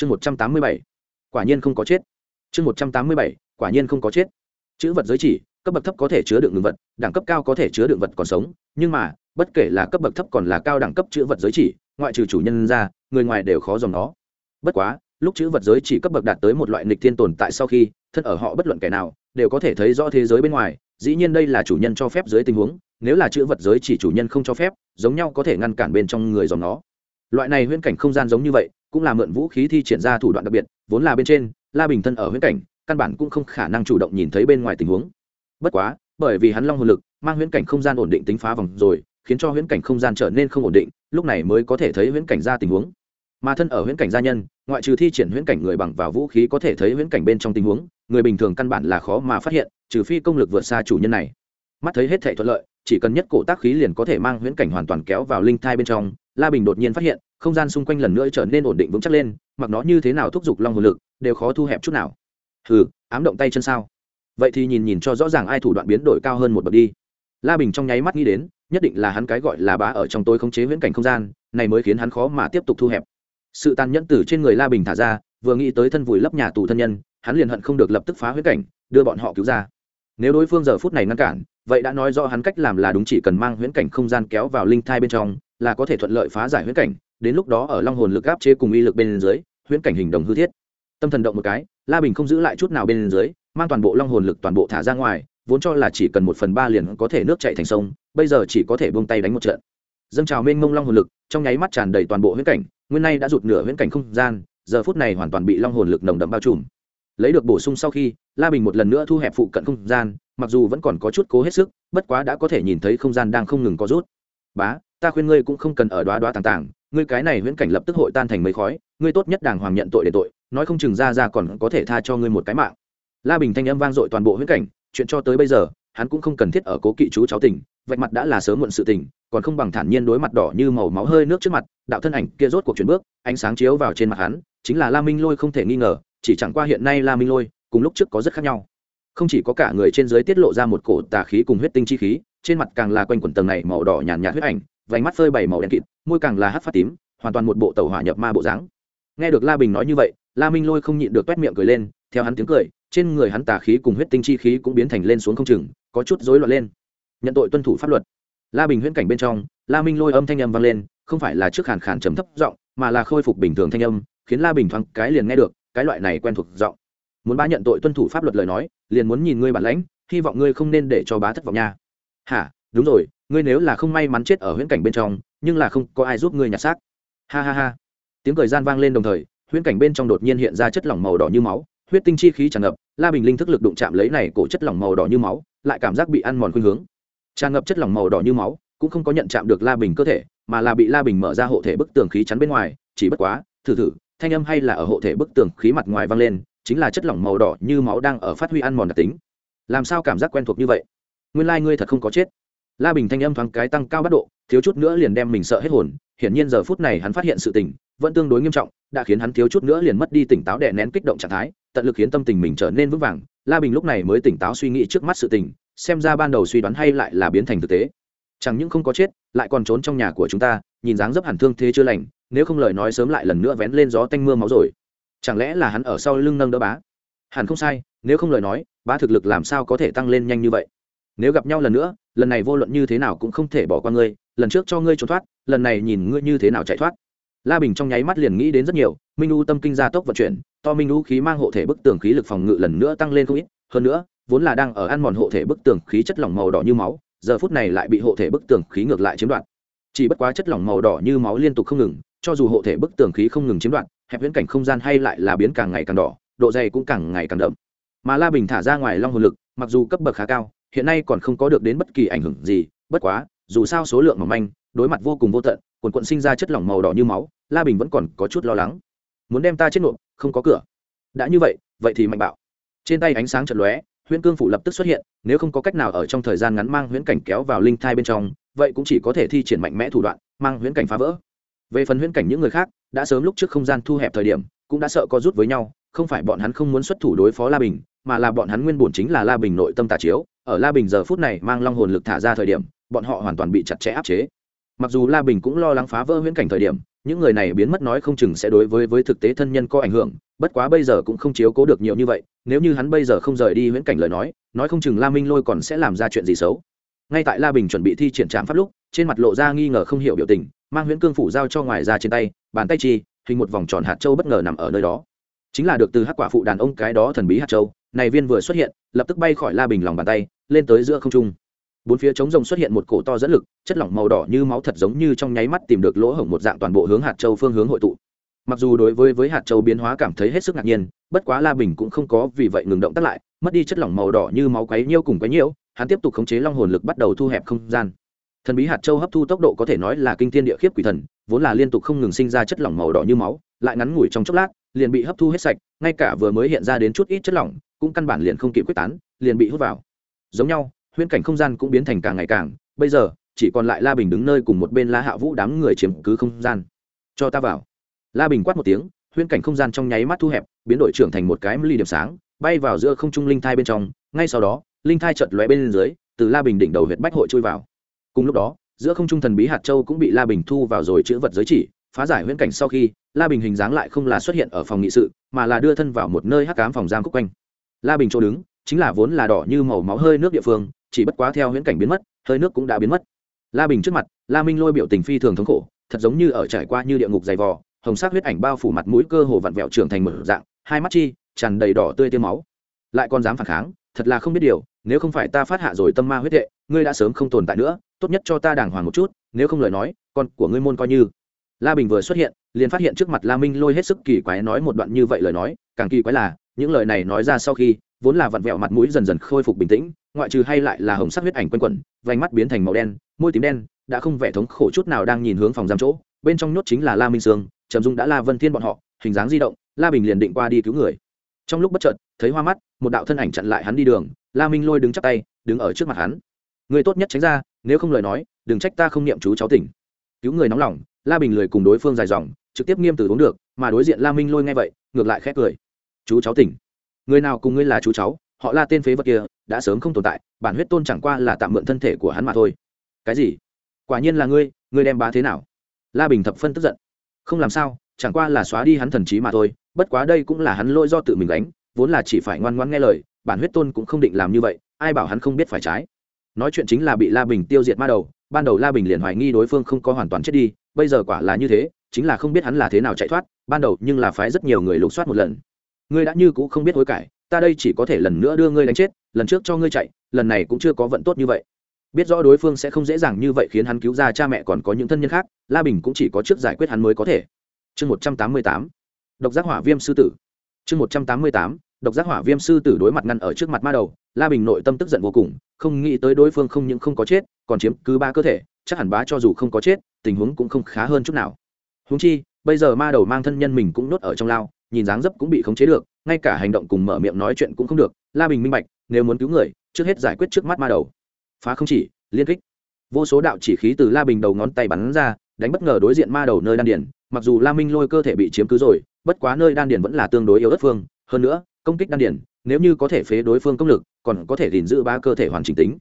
chương một trăm tám mươi bảy, quả nhiên không có chết. Chương một trăm tám mươi bảy, quả nhiên không có chết. Chữ vật giới chỉ, cấp bậc thấp có thể chứa đựng ngừng vật, đẳng cấp cao có thể chứa đựng vật còn sống, nhưng mà, bất kể là cấp bậc thấp còn là cao đẳng cấp chữ vật giới chỉ, ngoại trừ chủ nhân ra, người ngoài đều khó dòng nó. Bất quá, lúc chữ vật giới chỉ cấp bậc đạt tới một loại nịch thiên tồn tại sau khi, thân ở họ bất luận kẻ nào, đều có thể thấy rõ thế giới bên ngoài, dĩ nhiên đây là chủ nhân cho phép dưới tình huống, nếu là chữ vật giới chỉ chủ nhân không cho phép, giống nhau có thể ngăn cản bên trong người dòng nó. Loại này huyễn cảnh không gian giống như vậy cũng là mượn vũ khí thi triển ra thủ đoạn đặc biệt, vốn là bên trên, la bình thân ở huyễn cảnh, căn bản cũng không khả năng chủ động nhìn thấy bên ngoài tình huống. Bất quá, bởi vì hắn long hồn lực, mang huyễn cảnh không gian ổn định tính phá vòng rồi, khiến cho huyễn cảnh không gian trở nên không ổn định, lúc này mới có thể thấy huyễn cảnh ra tình huống. Mà thân ở huyễn cảnh gia nhân, ngoại trừ thi triển huyễn cảnh người bằng vào vũ khí có thể thấy huyễn cảnh bên trong tình huống, người bình thường căn bản là khó mà phát hiện, trừ phi công lực vượt xa chủ nhân này. Mắt thấy hết thể thuận lợi, chỉ cần nhất cổ tác khí liền có thể mang huyễn cảnh hoàn toàn kéo vào linh thai bên trong, la bình đột nhiên phát hiện không gian xung quanh lần nữa trở nên ổn định vững chắc lên, mặc nó như thế nào thúc giục long hồn lực, đều khó thu hẹp chút nào. Hừ, ám động tay chân sao? Vậy thì nhìn nhìn cho rõ ràng ai thủ đoạn biến đổi cao hơn một bậc đi. La bình trong nháy mắt nghĩ đến, nhất định là hắn cái gọi là bá ở trong tôi khống chế huyễn cảnh không gian, này mới khiến hắn khó mà tiếp tục thu hẹp. Sự tàn nhẫn từ trên người la bình thả ra, vừa nghĩ tới thân vùi lấp nhà tù thân nhân, hắn liền hận không được lập tức phá huyễn cảnh, đưa bọn họ cứu ra. Nếu đối phương giờ phút này ngăn cản, vậy đã nói rõ hắn cách làm là đúng chỉ cần mang huyễn cảnh không gian kéo vào linh thai bên trong, là có thể thuận lợi phá giải huyễn cảnh đến lúc đó ở long hồn lực áp chế cùng uy lực bên dưới, huyễn cảnh hình đồng hư thiết. Tâm thần động một cái, la bình không giữ lại chút nào bên dưới, mang toàn bộ long hồn lực toàn bộ thả ra ngoài, vốn cho là chỉ cần một phần ba liền có thể nước chạy thành sông, bây giờ chỉ có thể buông tay đánh một trận. Dâng trào mênh mông long hồn lực, trong nháy mắt tràn đầy toàn bộ huyễn cảnh, nguyên nay đã rụt nửa huyễn cảnh không gian, giờ phút này hoàn toàn bị long hồn lực nồng đậm bao trùm. Lấy được bổ sung sau khi, la bình một lần nữa thu hẹp phụ cận không gian, mặc dù vẫn còn có chút cố hết sức, bất quá đã có thể nhìn thấy không gian đang không ngừng có rút. Bá, ta khuyên ngươi cũng không cần ở đoá đoá tàng tàng ngươi cái này huyễn cảnh lập tức hội tan thành mấy khói, ngươi tốt nhất đàng hoàng nhận tội để tội, nói không chừng ra ra còn có thể tha cho ngươi một cái mạng. La bình thanh âm vang dội toàn bộ huyễn cảnh, chuyện cho tới bây giờ, hắn cũng không cần thiết ở cố kỵ chú cháu tình, vạch mặt đã là sớm muộn sự tình, còn không bằng thản nhiên đối mặt đỏ như màu máu hơi nước trước mặt, đạo thân ảnh kia rốt cuộc chuyển bước, ánh sáng chiếu vào trên mặt hắn, chính là la minh lôi không thể nghi ngờ, chỉ chẳng qua hiện nay la minh lôi, cùng lúc trước có rất khác nhau. Không chỉ có cả người trên dưới tiết lộ ra một cổ tà khí cùng huyết tinh chi khí, trên mặt càng là quanh quần tầng này màu đỏ nhàn nhạt huyết ảnh vành mắt phơi bảy màu đen kịt, môi càng là hát phát tím, hoàn toàn một bộ tàu hỏa nhập ma bộ dáng. Nghe được la bình nói như vậy, la minh lôi không nhịn được toét miệng cười lên, theo hắn tiếng cười, trên người hắn tà khí cùng huyết tinh chi khí cũng biến thành lên xuống không chừng, có chút rối loạn lên. Nhận tội tuân thủ pháp luật. La bình huyễn cảnh bên trong, la minh lôi âm thanh âm vang lên, không phải là trước khàn khàn trầm thấp giọng, mà là khôi phục bình thường thanh âm, khiến la bình thoáng cái liền nghe được, cái loại này quen thuộc giọng. Muốn bá nhận tội tuân thủ pháp luật lời nói, liền muốn nhìn ngươi bản lãnh, hy vọng ngươi không nên để cho bá thất vọng nha. Hả? Đúng rồi, ngươi nếu là không may mắn chết ở huyễn cảnh bên trong, nhưng là không có ai giúp ngươi nhặt xác. Ha ha ha. Tiếng cười gian vang lên đồng thời, huyễn cảnh bên trong đột nhiên hiện ra chất lỏng màu đỏ như máu, huyết tinh chi khí tràn ngập, la bình linh thức lực đụng chạm lấy này cổ chất lỏng màu đỏ như máu, lại cảm giác bị ăn mòn khuynh hướng. Tràn ngập chất lỏng màu đỏ như máu, cũng không có nhận chạm được la bình cơ thể, mà là bị la bình mở ra hộ thể bức tường khí chắn bên ngoài, chỉ bất quá, thử thử, thanh âm hay là ở hộ thể bức tường khí mặt ngoài vang lên, chính là chất lỏng màu đỏ như máu đang ở phát huy ăn mòn đặc tính. Làm sao cảm giác quen thuộc như vậy? Nguyên lai、like、ngươi thật không có chết la bình thanh âm thoáng cái tăng cao bắt độ, thiếu chút nữa liền đem mình sợ hết hồn, hiển nhiên giờ phút này hắn phát hiện sự tình, vẫn tương đối nghiêm trọng, đã khiến hắn thiếu chút nữa liền mất đi tỉnh táo đè nén kích động trạng thái, tận lực khiến tâm tình mình trở nên vững vàng. La bình lúc này mới tỉnh táo suy nghĩ trước mắt sự tình, xem ra ban đầu suy đoán hay lại là biến thành thực tế. Chẳng những không có chết, lại còn trốn trong nhà của chúng ta, nhìn dáng dấp hẳn thương thế chưa lành, nếu không lời nói sớm lại lần nữa vén lên gió tanh mưa máu rồi. Chẳng lẽ là hắn ở sau lưng nâng đỡ bá? Hẳn không sai, nếu không lời nói, bá thực lực làm sao có thể tăng lên nhanh như vậy? Nếu gặp nhau lần nữa lần này vô luận như thế nào cũng không thể bỏ qua ngươi, lần trước cho ngươi trốn thoát, lần này nhìn ngươi như thế nào chạy thoát. La bình trong nháy mắt liền nghĩ đến rất nhiều, minh u tâm kinh gia tốc vận chuyển, to minh u khí mang hộ thể bức tường khí lực phòng ngự lần nữa tăng lên không ít, hơn nữa, vốn là đang ở ăn mòn hộ thể bức tường khí chất lỏng màu đỏ như máu, giờ phút này lại bị hộ thể bức tường khí ngược lại chiếm đoạt. Chỉ bất quá chất lỏng màu đỏ như máu liên tục không ngừng, cho dù hộ thể bức tường khí không ngừng chiếm đoạt, hẹp viễn cảnh không gian hay lại là biến càng ngày càng đỏ, độ dày cũng càng ngày càng đậm. Mà la bình thả ra ngoài long hồn lực, mặc dù cấp bậc khá cao hiện nay còn không có được đến bất kỳ ảnh hưởng gì, bất quá, dù sao số lượng mỏng manh, đối mặt vô cùng vô tận, quần quận sinh ra chất lỏng màu đỏ như máu, la bình vẫn còn có chút lo lắng. Muốn đem ta chết nộp, không có cửa. Đã như vậy vậy thì mạnh bạo. Trên tay ánh sáng chật lóe, huyễn cương phủ lập tức xuất hiện, nếu không có cách nào ở trong thời gian ngắn mang huyễn cảnh kéo vào linh thai bên trong, vậy cũng chỉ có thể thi triển mạnh mẽ thủ đoạn, mang huyễn cảnh phá vỡ. Về phần huyễn cảnh những người khác, đã sớm lúc trước không gian thu hẹp thời điểm, cũng đã sợ có rút với nhau, không phải bọn hắn không muốn xuất thủ đối phó la bình, mà là bọn hắn nguyên bổn chính là la bình nội tâm tà chiếu ở la bình giờ phút này mang long hồn lực thả ra thời điểm, bọn họ hoàn toàn bị chặt chẽ áp chế. Mặc dù la bình cũng lo lắng phá vỡ huyễn cảnh thời điểm, những người này biến mất nói không chừng sẽ đối với với thực tế thân nhân có ảnh hưởng, bất quá bây giờ cũng không chiếu cố được nhiều như vậy, nếu như hắn bây giờ không rời đi huyễn cảnh lời nói nói không chừng la minh lôi còn sẽ làm ra chuyện gì xấu. Ngay tại la bình chuẩn bị thi triển trạm pháp lúc, trên mặt lộ ra nghi ngờ không hiểu biểu tình, mang huyễn cương phủ giao cho ngoài ra trên tay, bàn tay chi, hình một vòng tròn hạt châu bất ngờ nằm ở nơi đó. Chính là được từ hắc quả phụ đàn ông cái đó thần bí hạt châu, này viên vừa xuất hiện, lập tức bay khỏi la bình lòng bàn tay lên tới giữa không trung. Bốn phía trống rồng xuất hiện một cổ to dẫn lực, chất lỏng màu đỏ như máu thật giống như trong nháy mắt tìm được lỗ hổng một dạng toàn bộ hướng hạt châu phương hướng hội tụ. Mặc dù đối với với hạt châu biến hóa cảm thấy hết sức ngạc nhiên, bất quá la bình cũng không có vì vậy ngừng động tác lại, mất đi chất lỏng màu đỏ như máu quấy nhiêu cùng quấy nhiễu, hắn tiếp tục khống chế long hồn lực bắt đầu thu hẹp không gian. Thần bí hạt châu hấp thu tốc độ có thể nói là kinh thiên địa khiếp quỷ thần, vốn là liên tục không ngừng sinh ra chất lỏng màu đỏ như máu, lại ngắn ngủi trong chốc lát, liền bị hấp thu hết sạch, ngay cả vừa mới hiện ra đến chút ít chất lỏng, cũng căn bản liền không kịp quyết tán, liền bị hút vào giống nhau, huyễn cảnh không gian cũng biến thành càng ngày càng. Bây giờ, chỉ còn lại la bình đứng nơi cùng một bên la hạ vũ đám người chiếm cứ không gian. Cho ta vào. La bình quát một tiếng, huyễn cảnh không gian trong nháy mắt thu hẹp, biến đổi trưởng thành một cái ly điểm sáng, bay vào giữa không trung linh thai bên trong. Ngay sau đó, linh thai chợt lóe bên dưới, từ la bình đỉnh đầu huyện bách hội chui vào. Cùng lúc đó, giữa không trung thần bí hạt châu cũng bị la bình thu vào rồi chữ vật giới chỉ, phá giải huyễn cảnh sau khi, la bình hình dáng lại không là xuất hiện ở phòng nghị sự, mà là đưa thân vào một nơi hắc cám phòng giam cúc quanh. La bình chỗ đứng chính là vốn là đỏ như màu máu hơi nước địa phương, chỉ bất quá theo huyễn cảnh biến mất, hơi nước cũng đã biến mất. La bình trước mặt, la minh lôi biểu tình phi thường thống khổ, thật giống như ở trải qua như địa ngục dày vò, hồng sắc huyết ảnh bao phủ mặt mũi cơ hồ vặn vẹo trưởng thành một dạng, hai mắt chi, tràn đầy đỏ tươi tiêm máu. Lại còn dám phản kháng, thật là không biết điều, nếu không phải ta phát hạ rồi tâm ma huyết hệ, ngươi đã sớm không tồn tại nữa, tốt nhất cho ta đàng hoàng một chút, nếu không lời nói, con của ngươi môn coi như. La bình vừa xuất hiện, liền phát hiện trước mặt la minh lôi hết sức kỳ quái nói một đoạn như vậy lời nói, càng kỳ quái là, những lời này nói ra sau khi vốn là vặn vẹo mặt mũi dần dần khôi phục bình tĩnh, ngoại trừ hay lại là hồng sắc huyết ảnh quanh quẩn, vành mắt biến thành màu đen, môi tím đen, đã không vẻ thống khổ chút nào đang nhìn hướng phòng giam chỗ, bên trong nhốt chính là la minh sương, trầm dung đã la vân thiên bọn họ, hình dáng di động, la bình liền định qua đi cứu người. Trong lúc bất chợt, thấy hoa mắt, một đạo thân ảnh chặn lại hắn đi đường, la minh lôi đứng chắp tay, đứng ở trước mặt hắn. Người tốt nhất tránh ra, nếu không lời nói, đừng trách ta không niệm chú cháu tỉnh cứu người nóng lòng, la bình lười cùng đối phương dài dòng, trực tiếp nghiêm từ uống được, mà đối diện la minh lôi ngay vậy, ngược lại khét cười. Chú cháu tỉnh người nào cùng ngươi là chú cháu, họ la tên phế vật kia, đã sớm không tồn tại, bản huyết tôn chẳng qua là tạm mượn thân thể của hắn mà thôi. Cái gì? Quả nhiên là ngươi ngươi đem bá thế nào? La bình thập phân tức giận. Không làm sao, chẳng qua là xóa đi hắn thần trí mà thôi, bất quá đây cũng là hắn lỗi do tự mình đánh vốn là chỉ phải ngoan ngoan nghe lời, bản huyết tôn cũng không định làm như vậy, ai bảo hắn không biết phải trái. Nói chuyện chính là bị la bình tiêu diệt ma đầu, ban đầu la bình liền hoài nghi đối phương không có hoàn toàn chết đi, bây giờ quả là như thế, chính là không biết hắn là thế nào chạy thoát, ban đầu nhưng là phái rất nhiều người lục soát một lần ngươi đã như cũ không biết hối cải, ta đây chỉ có thể lần nữa đưa ngươi đánh chết, lần trước cho ngươi chạy, lần này cũng chưa có vận tốt như vậy. Biết rõ đối phương sẽ không dễ dàng như vậy khiến hắn cứu ra cha mẹ còn có những thân nhân khác, la bình cũng chỉ có trước giải quyết hắn mới có thể. Chương một trăm tám mươi tám. Độc giác hỏa viêm sư tử. Chương một trăm tám mươi tám. Độc giác hỏa viêm sư tử đối mặt ngăn ở trước mặt ma đầu, la bình nội tâm tức giận vô cùng, không nghĩ tới đối phương không những không có chết, còn chiếm cứ ba cơ thể, chắc hẳn bá cho dù không có chết, tình huống cũng không khá hơn chút nào. Húng chi, bây giờ ma đầu mang thân nhân mình cũng nốt ở trong lao nhìn dáng dấp cũng bị khống chế được, ngay cả hành động cùng mở miệng nói chuyện cũng không được. La bình minh bạch, nếu muốn cứu người, trước hết giải quyết trước mắt ma đầu. Phá không chỉ, liên kích. Vô số đạo chỉ khí từ la bình đầu ngón tay bắn ra, đánh bất ngờ đối diện ma đầu nơi đan điển mặc dù la minh lôi cơ thể bị chiếm cứ rồi, bất quá nơi đan điển vẫn là tương đối yếu ớt phương. Hơn nữa, công kích đan điển nếu như có thể phế đối phương công lực, còn có thể gìn giữ ba cơ thể hoàn chỉnh tính.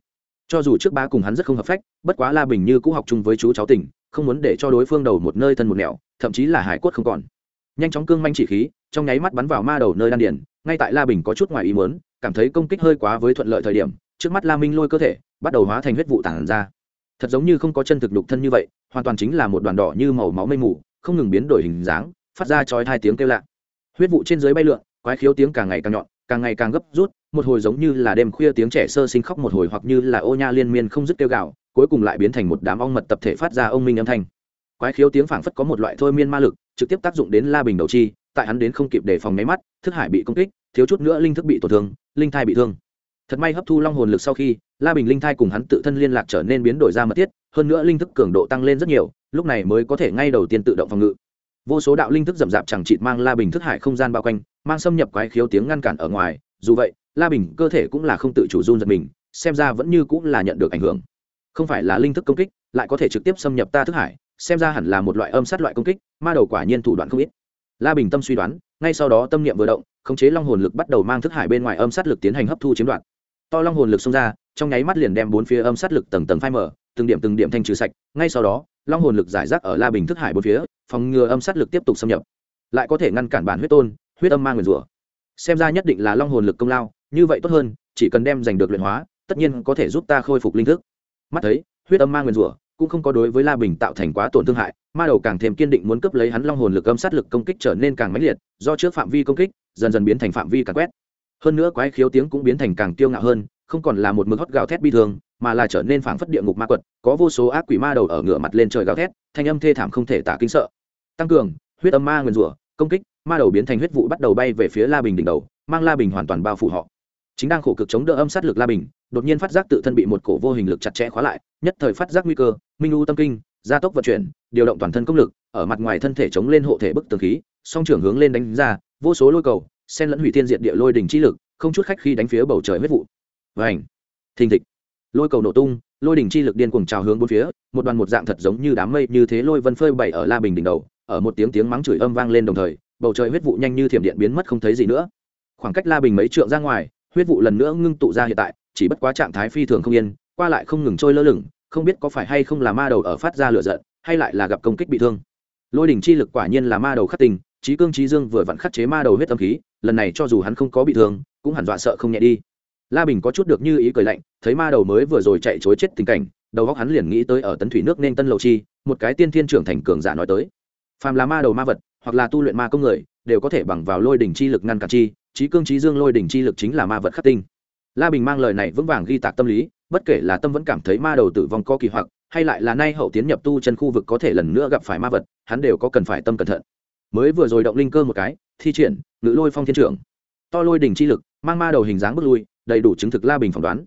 Cho dù trước ba cùng hắn rất không hợp phách, bất quá la bình như cũ học chung với chú cháu tỉnh không muốn để cho đối phương đầu một nơi thân một nẻo, thậm chí là hải quất không còn nhanh chóng cương manh chỉ khí trong nháy mắt bắn vào ma đầu nơi đan điền, ngay tại la bình có chút ngoài ý muốn cảm thấy công kích hơi quá với thuận lợi thời điểm trước mắt la minh lôi cơ thể bắt đầu hóa thành huyết vụ tản ra. Thật giống như không có chân thực đục thân như vậy hoàn toàn chính là một đoàn đỏ như màu máu mây mù không ngừng biến đổi hình dáng phát ra chói hai tiếng kêu lạ. Huyết vụ trên dưới bay lượn quái khiếu tiếng càng ngày càng nhọn càng ngày càng gấp rút một hồi giống như là đêm khuya tiếng trẻ sơ sinh khóc một hồi hoặc như là ô nha liên miên không dứt kêu gạo cuối cùng lại biến thành một đám ong mật tập thể phát ra ông minh âm thanh. Quái khiếu tiếng phảng phất có một loại thôi miên ma lực trực tiếp tác dụng đến la bình đầu chi, tại hắn đến không kịp đề phòng máy mắt, thức hải bị công kích, thiếu chút nữa linh thức bị tổn thương, linh thai bị thương. Thật may hấp thu long hồn lực sau khi, la bình linh thai cùng hắn tự thân liên lạc trở nên biến đổi ra mật thiết, hơn nữa linh thức cường độ tăng lên rất nhiều, lúc này mới có thể ngay đầu tiên tự động phòng ngự. Vô số đạo linh thức rậm rạp chẳng chịt mang la bình thức hải không gian bao quanh, mang xâm nhập quái khiếu tiếng ngăn cản ở ngoài, dù vậy, la bình cơ thể cũng là không tự chủ run giật mình, xem ra vẫn như cũng là nhận được ảnh hưởng. Không phải là linh thức công kích, lại có thể trực tiếp xâm nhập ta thức hải xem ra hẳn là một loại âm sát loại công kích, ma đầu quả nhiên thủ đoạn không ít. La bình tâm suy đoán, ngay sau đó tâm niệm vừa động, khống chế long hồn lực bắt đầu mang thức hải bên ngoài âm sát lực tiến hành hấp thu chiếm đoạt. To long hồn lực xông ra, trong nháy mắt liền đem bốn phía âm sát lực tầng tầng phai mở từng điểm từng điểm thanh trừ sạch, ngay sau đó, long hồn lực giải rác ở la bình thức hải bốn phía, phòng ngừa âm sát lực tiếp tục xâm nhập. Lại có thể ngăn cản bản huyết tôn, huyết âm mang nguyền rủa. Xem ra nhất định là long hồn lực công lao, như vậy tốt hơn, chỉ cần đem giành được luyện hóa, tất nhiên có thể giúp ta khôi phục linh thức. Mắt thấy, huyết âm mang nguyền rủa cũng không có đối với la bình tạo thành quá tổn thương hại, ma đầu càng thêm kiên định muốn cướp lấy hắn long hồn lực âm sát lực công kích trở nên càng mãnh liệt, do trước phạm vi công kích, dần dần biến thành phạm vi càng quét. Hơn nữa quái khiếu tiếng cũng biến thành càng tiêu ngạo hơn, không còn là một mực hót gào thét bi thương, mà là trở nên phảng phất địa ngục ma quật, có vô số ác quỷ ma đầu ở ngựa mặt lên trời gào thét, thanh âm thê thảm không thể tả kinh sợ. Tăng cường, huyết âm ma nguyền rủa, công kích, ma đầu biến thành huyết vụ bắt đầu bay về phía la bình đỉnh đầu, mang la bình hoàn toàn bao phủ họ. Chính đang khổ cực chống đỡ âm sát lực la bình đột nhiên phát giác tự thân bị một cổ vô hình lực chặt chẽ khóa lại nhất thời phát giác nguy cơ minh u tâm kinh gia tốc vận chuyển điều động toàn thân công lực ở mặt ngoài thân thể chống lên hộ thể bức tường khí song trưởng hướng lên đánh ra vô số lôi cầu sen lẫn hủy thiên diệt địa lôi đỉnh chi lực không chút khách khi đánh phía bầu trời huyết vụ. Vành, thình thịch! Lôi cầu nổ tung lôi đỉnh chi lực điên cuồng trào hướng bốn phía một đoàn một dạng thật giống như đám mây như thế lôi vân phơi bày ở la bình đỉnh đầu ở một tiếng tiếng mắng chửi âm vang lên đồng thời bầu trời huyết vụ nhanh như thiểm điện biến mất không thấy gì nữa. Khoảng cách la bình mấy trượng ra ngoài huyết vụ lần nữa ngưng tụ ra hiện tại chỉ bất quá trạng thái phi thường không yên, qua lại không ngừng trôi lơ lửng, không biết có phải hay không là ma đầu ở phát ra lửa giận, hay lại là gặp công kích bị thương. Lôi đỉnh chi lực quả nhiên là ma đầu khắc tình trí cương trí dương vừa vặn khắc chế ma đầu huyết âm khí, lần này cho dù hắn không có bị thương, cũng hẳn dọa sợ không nhẹ đi. La bình có chút được như ý cười lạnh, thấy ma đầu mới vừa rồi chạy chối chết tình cảnh, đầu góc hắn liền nghĩ tới ở tấn thủy nước nên tân lầu chi, một cái tiên thiên trưởng thành cường giả nói tới. Phàm là ma đầu ma vật, hoặc là tu luyện ma công người, đều có thể bằng vào lôi đỉnh chi lực ngăn cản chi trí cương trí dương lôi đỉnh chi lực chính là ma vật khắc tinh la bình mang lời này vững vàng ghi tạc tâm lý, bất kể là tâm vẫn cảm thấy ma đầu tử vong có kỳ hoặc, hay lại là nay hậu tiến nhập tu chân khu vực có thể lần nữa gặp phải ma vật, hắn đều có cần phải tâm cẩn thận. Mới vừa rồi động linh cơ một cái, thi triển, ngự lôi phong thiên trưởng. To lôi đỉnh chi lực, mang ma đầu hình dáng bước lui, đầy đủ chứng thực la bình phỏng đoán.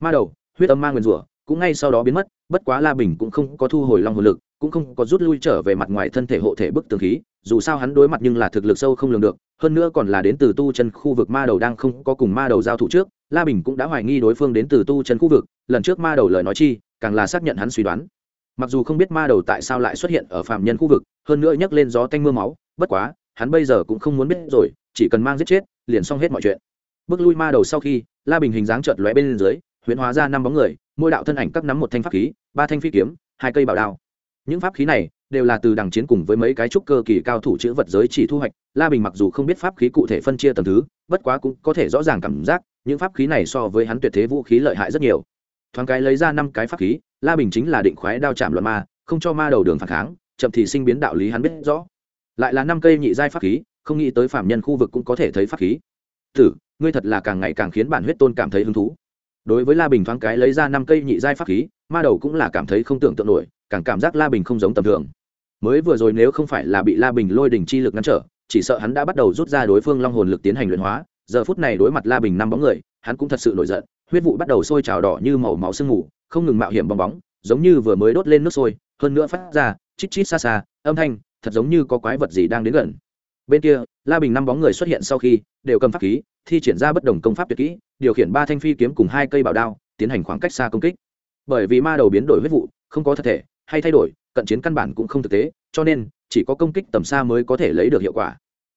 Ma đầu, huyết âm ma nguyên rủa, cũng ngay sau đó biến mất, bất quá la bình cũng không có thu hồi long hồn lực, cũng không có rút lui trở về mặt ngoài thân thể hộ thể bức tường khí, dù sao hắn đối mặt nhưng là thực lực sâu không lường được, hơn nữa còn là đến từ tu chân khu vực ma đầu đang không có cùng ma đầu giao thủ trước la bình cũng đã hoài nghi đối phương đến từ tu chân khu vực, lần trước ma đầu lời nói chi, càng là xác nhận hắn suy đoán. Mặc dù không biết ma đầu tại sao lại xuất hiện ở phạm nhân khu vực, hơn nữa nhắc lên gió tanh mưa máu, bất quá, hắn bây giờ cũng không muốn biết rồi, chỉ cần mang giết chết, liền xong hết mọi chuyện. Bước lui ma đầu sau khi, la bình hình dáng chợt lóe bên dưới, huyễn hóa ra năm bóng người, mỗi đạo thân ảnh các nắm một thanh pháp khí, ba thanh phi kiếm, hai cây bảo đao. Những pháp khí này đều là từ đằng chiến cùng với mấy cái trúc cơ kỳ cao thủ chữ vật giới chỉ thu hoạch, la bình mặc dù không biết pháp khí cụ thể phân chia tầng thứ, bất quá cũng có thể rõ ràng cảm giác, những pháp khí này so với hắn tuyệt thế vũ khí lợi hại rất nhiều. Thoáng cái lấy ra năm cái pháp khí, la bình chính là định khoái đao chạm luận ma, không cho ma đầu đường phản kháng, chậm thì sinh biến đạo lý hắn biết rõ. Lại là năm cây nhị giai pháp khí, không nghĩ tới phạm nhân khu vực cũng có thể thấy pháp khí. Tử, ngươi thật là càng ngày càng khiến bản huyết tôn cảm thấy hứng thú. Đối với la bình thoáng cái lấy ra năm cây nhị giai pháp khí, ma đầu cũng là cảm thấy không tưởng tượng nổi, càng cảm giác la bình không giống tầm thường mới vừa rồi nếu không phải là bị la bình lôi đỉnh chi lực ngăn trở, chỉ sợ hắn đã bắt đầu rút ra đối phương long hồn lực tiến hành luyện hóa. Giờ phút này đối mặt la bình năm bóng người, hắn cũng thật sự nổi giận, huyết vụ bắt đầu sôi trào đỏ như màu máu sương mù, không ngừng mạo hiểm bong bóng, giống như vừa mới đốt lên nước sôi, hơn nữa phát ra chít chít xa xa, âm thanh thật giống như có quái vật gì đang đến gần. Bên kia, la bình năm bóng người xuất hiện sau khi đều cầm pháp khí, thi triển ra bất đồng công pháp tuyệt kỹ, điều khiển ba thanh phi kiếm cùng hai cây bảo đao, tiến hành khoảng cách xa công kích. Bởi vì ma đầu biến đổi huyết vụ, không có thật thể, hay thay đổi cận chiến căn bản cũng không thực tế, cho nên, chỉ có công kích tầm xa mới có thể lấy được hiệu quả.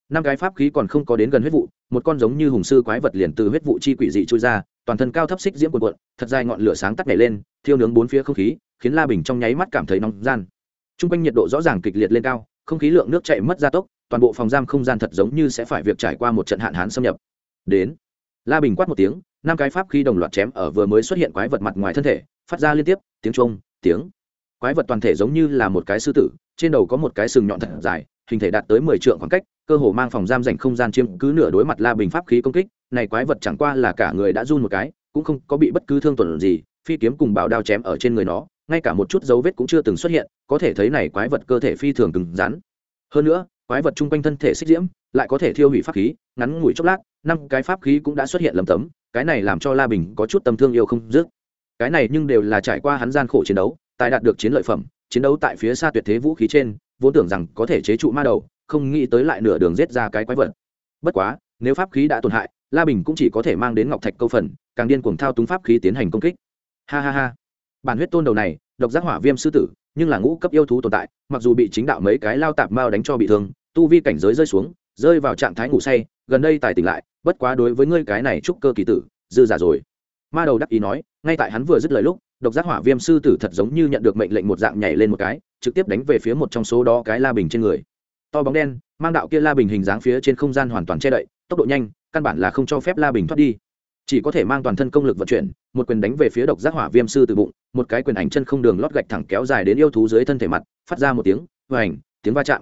Năm cái pháp khí còn không có đến gần huyết vụ, một con giống như hùng sư quái vật liền từ huyết vụ chi quỷ dị trôi ra, toàn thân cao thấp xích diễm cuộn cuộn, thật dài ngọn lửa sáng tắt nhảy lên, thiêu nướng bốn phía không khí, khiến la bình trong nháy mắt cảm thấy nóng gian. T r u n g quanh nhiệt độ rõ ràng kịch liệt lên cao, không khí lượng nước chạy mất gia tốc, toàn bộ phòng giam không gian thật giống như sẽ phải việc trải qua một trận hạn hán xâm nhập. Đến, la bình quát một tiếng, năm cái pháp khi đồng loạt chém ở vừa mới xuất hiện quái vật mặt ngoài thân thể, phát ra liên tiếp tiếng trung tiếng quái vật toàn thể giống như là một cái sư tử, trên đầu có một cái sừng nhọn thật dài, hình thể đạt tới mười trượng khoảng cách, cơ hồ mang phòng giam dành không gian chiếm cứ nửa đối mặt la bình pháp khí công kích, này quái vật chẳng qua là cả người đã run một cái, cũng không có bị bất cứ thương tổn gì, phi kiếm cùng bảo đao chém ở trên người nó, ngay cả một chút dấu vết cũng chưa từng xuất hiện, có thể thấy này quái vật cơ thể phi thường cứng rắn. Hơn nữa, quái vật chung quanh thân thể xích diễm, lại có thể thiêu hủy pháp khí, ngắn ngủi chốc lát, năm cái pháp khí cũng đã xuất hiện lầm tấm, cái này làm cho la bình có chút tâm thương yêu không dứt. Cái này nhưng đều là trải qua hắn gian khổ chiến đấu tài đạt được chiến lợi phẩm, chiến đấu tại phía xa tuyệt thế vũ khí trên, vốn tưởng rằng có thể chế trụ ma đầu, không nghĩ tới lại nửa đường giết ra cái quái vật. Bất quá, nếu pháp khí đã tổn hại, la bình cũng chỉ có thể mang đến ngọc thạch câu phần, càng điên cuồng thao túng pháp khí tiến hành công kích. Ha ha ha. Bản huyết tôn đầu này, độc giác hỏa viêm sư tử, nhưng là ngũ cấp yêu thú tồn tại, mặc dù bị chính đạo mấy cái lao tạp mao đánh cho bị thương, tu vi cảnh giới rơi xuống, rơi vào trạng thái ngủ say, gần đây tài tỉnh lại, bất quá đối với ngươi cái này trúc cơ kỳ tử, dư giả rồi. Ma đầu đắc ý nói, ngay tại hắn vừa dứt lời lúc độc giác hỏa viêm sư tử thật giống như nhận được mệnh lệnh một dạng nhảy lên một cái, trực tiếp đánh về phía một trong số đó cái la bình trên người. To bóng đen, mang đạo kia la bình hình dáng phía trên không gian hoàn toàn che đậy, tốc độ nhanh, căn bản là không cho phép la bình thoát đi. Chỉ có thể mang toàn thân công lực vận chuyển, một quyền đánh về phía độc giác hỏa viêm sư từ bụng, một cái quyền ảnh chân không đường lót gạch thẳng kéo dài đến yêu thú dưới thân thể mặt, phát ra một tiếng và ảnh tiếng va chạm.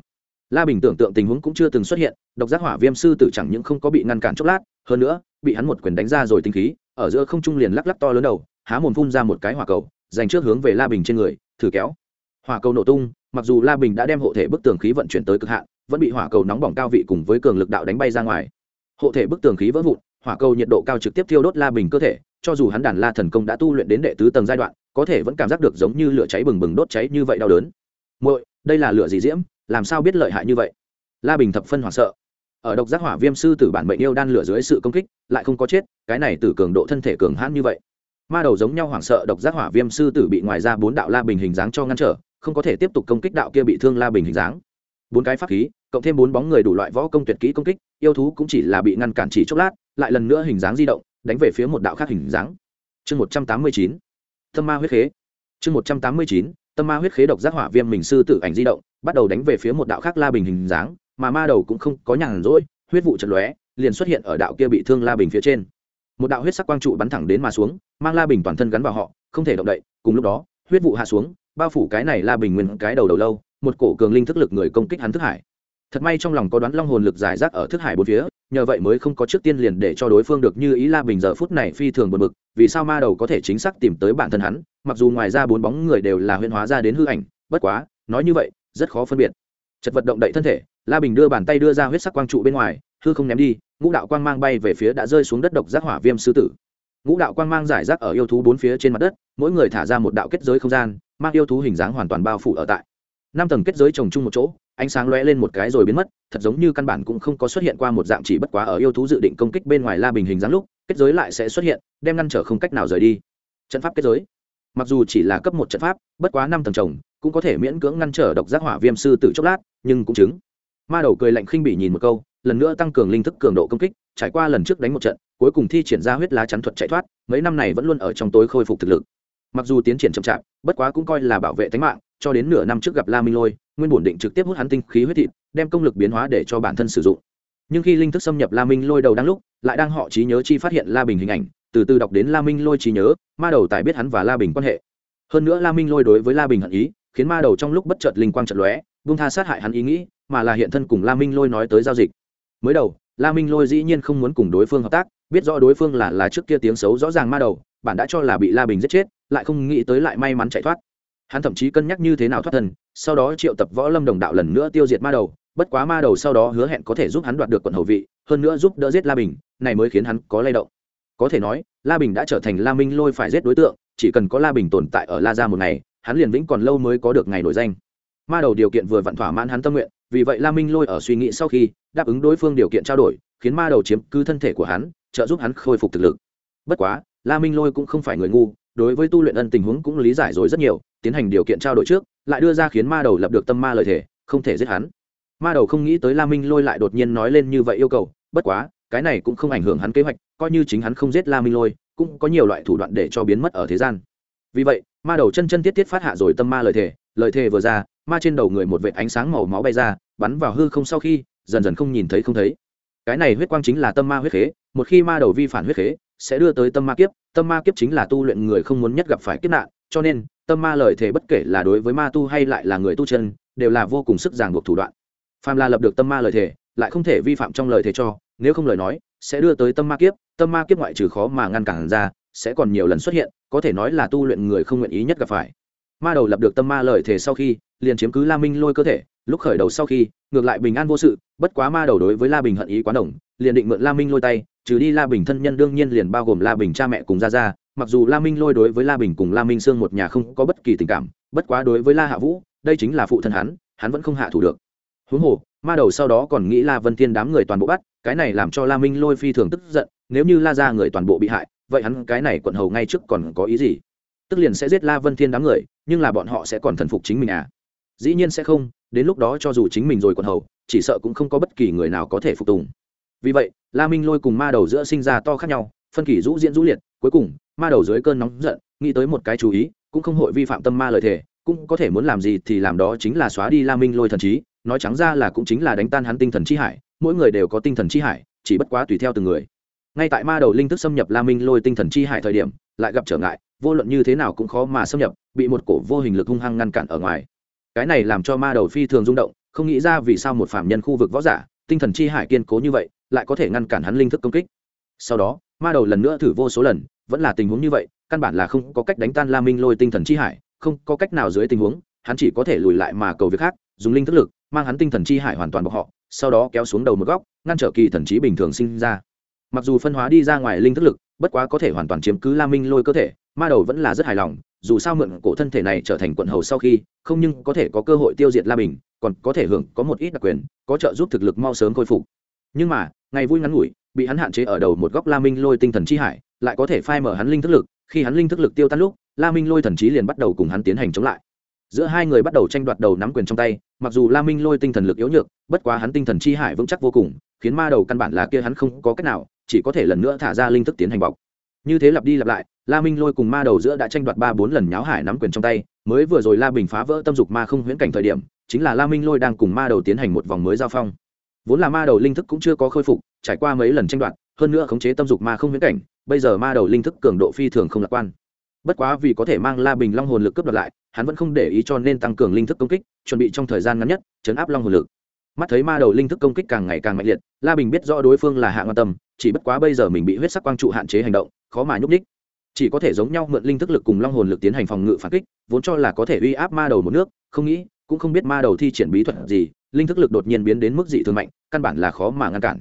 La bình tưởng tượng tình huống cũng chưa từng xuất hiện, độc giác hỏa viêm sư tử chẳng những không có bị ngăn cản chốc lát, hơn nữa, bị hắn một quyền đánh ra rồi tinh khí, ở giữa không trung liền lắc lắc to lớn đầu há mồm phun ra một cái hỏa cầu, dành trước hướng về la bình trên người, thử kéo. Hỏa cầu nổ tung, mặc dù la bình đã đem hộ thể bức tường khí vận chuyển tới cực hạn, vẫn bị hỏa cầu nóng bỏng cao vị cùng với cường lực đạo đánh bay ra ngoài. Hộ thể bức tường khí vỡ vụn, hỏa cầu nhiệt độ cao trực tiếp thiêu đốt la bình cơ thể, cho dù hắn đàn la thần công đã tu luyện đến đệ tứ tầng giai đoạn, có thể vẫn cảm giác được giống như lửa cháy bừng bừng đốt cháy như vậy đau đớn. Muội, đây là lửa gì diễm? Làm sao biết lợi hại như vậy? La bình thập phân hoảng sợ. Ở độc giác hỏa viêm sư tử bản mệnh yêu đan lửa dưới sự công kích, lại không có chết, cái này từ cường độ thân thể cường hãn như vậy ma đầu giống nhau hoảng sợ, độc giác hỏa viêm sư tử bị ngoài ra bốn đạo la bình hình dáng cho ngăn trở, không có thể tiếp tục công kích đạo kia bị thương la bình hình dáng. Bốn cái pháp khí, cộng thêm bốn bóng người đủ loại võ công tuyệt kỹ công kích, yêu thú cũng chỉ là bị ngăn cản chỉ chốc lát, lại lần nữa hình dáng di động, đánh về phía một đạo khác hình dáng. Chương một trăm tám mươi chín, tâm ma huyết khế. Chương một trăm tám mươi chín, tâm ma huyết khế độc giác hỏa viêm mình sư tử ảnh di động, bắt đầu đánh về phía một đạo khác la bình hình dáng, mà ma đầu cũng không có nhàn rỗi, huyết vụ chật lóe, liền xuất hiện ở đạo kia bị thương la bình phía trên một đạo huyết sắc quang trụ bắn thẳng đến mà xuống, mang la bình toàn thân gắn vào họ, không thể động đậy, cùng lúc đó, huyết vụ hạ xuống, bao phủ cái này la bình nguyên cái đầu đầu lâu, một cổ cường linh thức lực người công kích hắn thức hải. Thật may trong lòng có đoán long hồn lực giải rác ở thức hải bốn phía, nhờ vậy mới không có trước tiên liền để cho đối phương được như ý la bình giờ phút này phi thường buồn bực, vì sao ma đầu có thể chính xác tìm tới bản thân hắn, mặc dù ngoài ra bốn bóng người đều là huyễn hóa ra đến hư ảnh, bất quá, nói như vậy, rất khó phân biệt. Chật vật động đậy thân thể, la bình đưa bàn tay đưa ra huyết sắc quang trụ bên ngoài, hư không ném đi ngũ đạo quang mang bay về phía đã rơi xuống đất độc giác hỏa viêm sư tử. Ngũ đạo quang mang giải rác ở yêu thú bốn phía trên mặt đất, mỗi người thả ra một đạo kết giới không gian, mang yêu thú hình dáng hoàn toàn bao phủ ở tại. Năm tầng kết giới trồng chung một chỗ, ánh sáng lóe lên một cái rồi biến mất, thật giống như căn bản cũng không có xuất hiện qua một dạng chỉ bất quá ở yêu thú dự định công kích bên ngoài la bình hình dáng lúc, kết giới lại sẽ xuất hiện, đem ngăn trở không cách nào rời đi. Trận pháp kết giới. Mặc dù chỉ là cấp một trận pháp, bất quá năm tầng trồng, cũng có thể miễn cưỡng ngăn trở độc giác hỏa viêm sư tử chốc lát, nhưng cũng chứng. Ma đầu cười lạnh khinh bỉ nhìn một câu lần nữa tăng cường linh thức cường độ công kích, trải qua lần trước đánh một trận, cuối cùng thi triển ra huyết lá chắn thuật chạy thoát, mấy năm này vẫn luôn ở trong tối khôi phục thực lực. Mặc dù tiến triển chậm chạp, bất quá cũng coi là bảo vệ tính mạng, cho đến nửa năm trước gặp la minh lôi, nguyên bổn định trực tiếp hút hắn tinh khí huyết thịt, đem công lực biến hóa để cho bản thân sử dụng. Nhưng khi linh thức xâm nhập la minh lôi đầu đang lúc, lại đang họ trí nhớ chi phát hiện la bình hình ảnh, từ từ đọc đến la minh lôi trí nhớ, ma đầu tại biết hắn và la bình quan hệ. Hơn nữa la minh lôi đối với la bình hận ý, khiến ma đầu trong lúc bất chợt linh quang trận lóe vung tha sát hại hắn ý nghĩ, mà là hiện thân cùng la minh lôi nói tới giao dịch mới đầu, la minh lôi dĩ nhiên không muốn cùng đối phương hợp tác, biết rõ đối phương là là trước kia tiếng xấu rõ ràng ma đầu, bản đã cho là bị la bình giết chết, lại không nghĩ tới lại may mắn chạy thoát. Hắn thậm chí cân nhắc như thế nào thoát thân, sau đó triệu tập võ lâm đồng đạo lần nữa tiêu diệt ma đầu, bất quá ma đầu sau đó hứa hẹn có thể giúp hắn đoạt được quận hầu vị, hơn nữa giúp đỡ giết la bình, này mới khiến hắn có lay động. Có thể nói, la bình đã trở thành la minh lôi phải giết đối tượng, chỉ cần có la bình tồn tại ở la gia một ngày, hắn liền vĩnh còn lâu mới có được ngày nổi danh. Ma đầu điều kiện vừa vặn thỏa mãn hắn tâm nguyện vì vậy la minh lôi ở suy nghĩ sau khi đáp ứng đối phương điều kiện trao đổi, khiến ma đầu chiếm cứ thân thể của hắn, trợ giúp hắn khôi phục thực lực. Bất quá, la minh lôi cũng không phải người ngu, đối với tu luyện ân tình huống cũng lý giải rồi rất nhiều, tiến hành điều kiện trao đổi trước, lại đưa ra khiến ma đầu lập được tâm ma lời thể không thể giết hắn. Ma đầu không nghĩ tới la minh lôi lại đột nhiên nói lên như vậy yêu cầu, bất quá, cái này cũng không ảnh hưởng hắn kế hoạch, coi như chính hắn không giết la minh lôi, cũng có nhiều loại thủ đoạn để cho biến mất ở thế gian. Vì vậy, ma đầu chân chân tiết tiết phát hạ rồi tâm ma lời thề lời thề vừa ra ma trên đầu người một vệt ánh sáng màu máu bay ra, bắn vào hư không sau khi, dần dần không nhìn thấy không thấy. Cái này huyết quang chính là tâm ma huyết khế, một khi ma đầu vi phản huyết khế, sẽ đưa tới tâm ma kiếp. Tâm ma kiếp chính là tu luyện người không muốn nhất gặp phải kiếp nạn, cho nên, tâm ma lời thề bất kể là đối với ma tu hay lại là người tu chân, đều là vô cùng sức ràng buộc thủ đoạn. Phàm là lập được tâm ma lời thề, lại không thể vi phạm trong lời thề cho, nếu không lời nói, sẽ đưa tới tâm ma kiếp. Tâm ma kiếp ngoại trừ khó mà ngăn cản ra, sẽ còn nhiều lần xuất hiện, có thể nói là tu luyện người không nguyện ý nhất gặp phải. Ma đầu lập được tâm ma lời thề sau khi liền chiếm cứ la minh lôi cơ thể, lúc khởi đầu sau khi, ngược lại bình an vô sự, bất quá ma đầu đối với la bình hận ý quá đồng liền định mượn la minh lôi tay, trừ đi la bình thân nhân đương nhiên liền bao gồm la bình cha mẹ cùng ra ra mặc dù la minh lôi đối với la bình cùng la minh sương một nhà không có bất kỳ tình cảm, bất quá đối với la hạ vũ, đây chính là phụ thân hắn hắn vẫn không hạ thủ được. Huống hồ, ma đầu sau đó còn nghĩ la vân thiên đám người toàn bộ bắt, cái này làm cho la minh lôi phi thường tức giận, nếu như la ra người toàn bộ bị hại, vậy hắn cái này quận hầu ngay trước còn có ý gì? Tức liền sẽ giết la vân thiên đám người, nhưng là bọn họ sẽ còn thần phục chính mình à? Dĩ nhiên sẽ không, đến lúc đó cho dù chính mình rồi còn hầu, chỉ sợ cũng không có bất kỳ người nào có thể phục tùng. Vì vậy, la minh lôi cùng ma đầu giữa sinh ra to khác nhau, phân kỳ rũ diễn rũ liệt, cuối cùng, ma đầu dưới cơn nóng giận, nghĩ tới một cái chú ý, cũng không hội vi phạm tâm ma lời thề, cũng có thể muốn làm gì thì làm đó chính là xóa đi la minh lôi thần trí, nói trắng ra là cũng chính là đánh tan hắn tinh thần chi hải, mỗi người đều có tinh thần chi hải, chỉ bất quá tùy theo từng người. Ngay tại ma đầu linh thức xâm nhập la minh lôi tinh thần chi hải thời điểm, lại gặp trở ngại, vô luận như thế nào cũng khó mà xâm nhập, bị một cổ vô hình lực hung hăng ngăn cản ở ngoài cái này làm cho ma đầu phi thường rung động, không nghĩ ra vì sao một phạm nhân khu vực võ giả, tinh thần chi hải kiên cố như vậy, lại có thể ngăn cản hắn linh thức công kích. Sau đó, ma đầu lần nữa thử vô số lần, vẫn là tình huống như vậy, căn bản là không có cách đánh tan la minh lôi tinh thần chi hải, không có cách nào dưới tình huống, hắn chỉ có thể lùi lại mà cầu việc khác, dùng linh thức lực, mang hắn tinh thần chi hải hoàn toàn bọc họ, sau đó kéo xuống đầu một góc, ngăn trở kỳ thần trí bình thường sinh ra. Mặc dù phân hóa đi ra ngoài linh thức lực, bất quá có thể hoàn toàn chiếm cứ la minh lôi cơ thể ma đầu vẫn là rất hài lòng, dù sao mượn cổ thân thể này trở thành quận hầu sau khi, không nhưng có thể có cơ hội tiêu diệt la bình, còn có thể hưởng có một ít đặc quyền, có trợ giúp thực lực mau sớm khôi phục. Nhưng mà, ngày vui ngắn ngủi, bị hắn hạn chế ở đầu một góc la minh lôi tinh thần chi hải, lại có thể phai mở hắn linh thức lực, khi hắn linh thức lực tiêu tan lúc, la minh lôi thần trí liền bắt đầu cùng hắn tiến hành chống lại. Giữa hai người bắt đầu tranh đoạt đầu nắm quyền trong tay, mặc dù la minh lôi tinh thần lực yếu nhược, bất quá hắn tinh thần chi hải vững chắc vô cùng, khiến ma đầu căn bản là kia hắn không có cách nào, chỉ có thể lần nữa thả ra linh thức tiến hành bọc như thế lặp đi lặp lại, la minh lôi cùng ma đầu giữa đã tranh đoạt ba bốn lần nháo hải nắm quyền trong tay, mới vừa rồi la bình phá vỡ tâm dục ma không huyễn cảnh thời điểm, chính là la minh lôi đang cùng ma đầu tiến hành một vòng mới giao phong. Vốn là ma đầu linh thức cũng chưa có khôi phục, trải qua mấy lần tranh đoạt, hơn nữa khống chế tâm dục ma không huyễn cảnh, bây giờ ma đầu linh thức cường độ phi thường không lạc quan. Bất quá vì có thể mang la bình long hồn lực cướp đoạt lại, hắn vẫn không để ý cho nên tăng cường linh thức công kích, chuẩn bị trong thời gian ngắn nhất, chấn áp long hồn lực mắt thấy ma đầu linh thức công kích càng ngày càng mạnh liệt, la bình biết rõ đối phương là hạ quan tâm, chỉ bất quá bây giờ mình bị huyết sắc quang trụ hạn chế hành động, khó mà nhúc ních chỉ có thể giống nhau mượn linh thức lực cùng long hồn lực tiến hành phòng ngự phản kích, vốn cho là có thể uy áp ma đầu một nước, không nghĩ, cũng không biết ma đầu thi triển bí thuật gì, linh thức lực đột nhiên biến đến mức dị thường mạnh, căn bản là khó mà ngăn cản.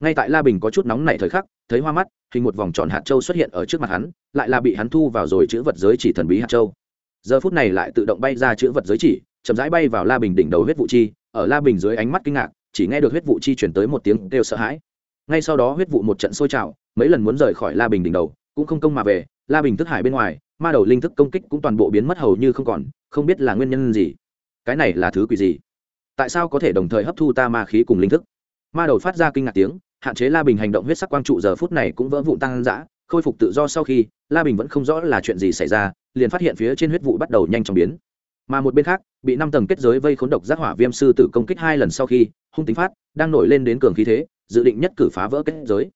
Ngay tại la bình có chút nóng nảy thời khắc, thấy hoa mắt, hình một vòng tròn hạt châu xuất hiện ở trước mặt hắn, lại là bị hắn thu vào rồi chữ vật giới chỉ thần bí hạt châu. Giờ phút này lại tự động bay ra chữ vật giới chỉ, chậm rãi bay vào la bình đỉnh đầu huyết vụ chi ở la bình dưới ánh mắt kinh ngạc, chỉ nghe được huyết vụ chi chuyển tới một tiếng đều sợ hãi. Ngay sau đó huyết vụ một trận sôi trào, mấy lần muốn rời khỏi la bình đỉnh đầu, cũng không công mà về, la bình thức hải bên ngoài, ma đầu linh thức công kích cũng toàn bộ biến mất hầu như không còn, không biết là nguyên nhân gì. Cái này là thứ quỷ gì? Tại sao có thể đồng thời hấp thu ta ma khí cùng linh thức? Ma đầu phát ra kinh ngạc tiếng, hạn chế la bình hành động huyết sắc quang trụ giờ phút này cũng vỡ vụn tăng dã, khôi phục tự do sau khi, la bình vẫn không rõ là chuyện gì xảy ra, liền phát hiện phía trên huyết vụ bắt đầu nhanh chóng biến mà một bên khác, bị năm tầng kết giới vây khốn độc giác hỏa viêm sư tử công kích hai lần sau khi, hung tính phát, đang nổi lên đến cường khí thế, dự định nhất cử phá vỡ kết giới.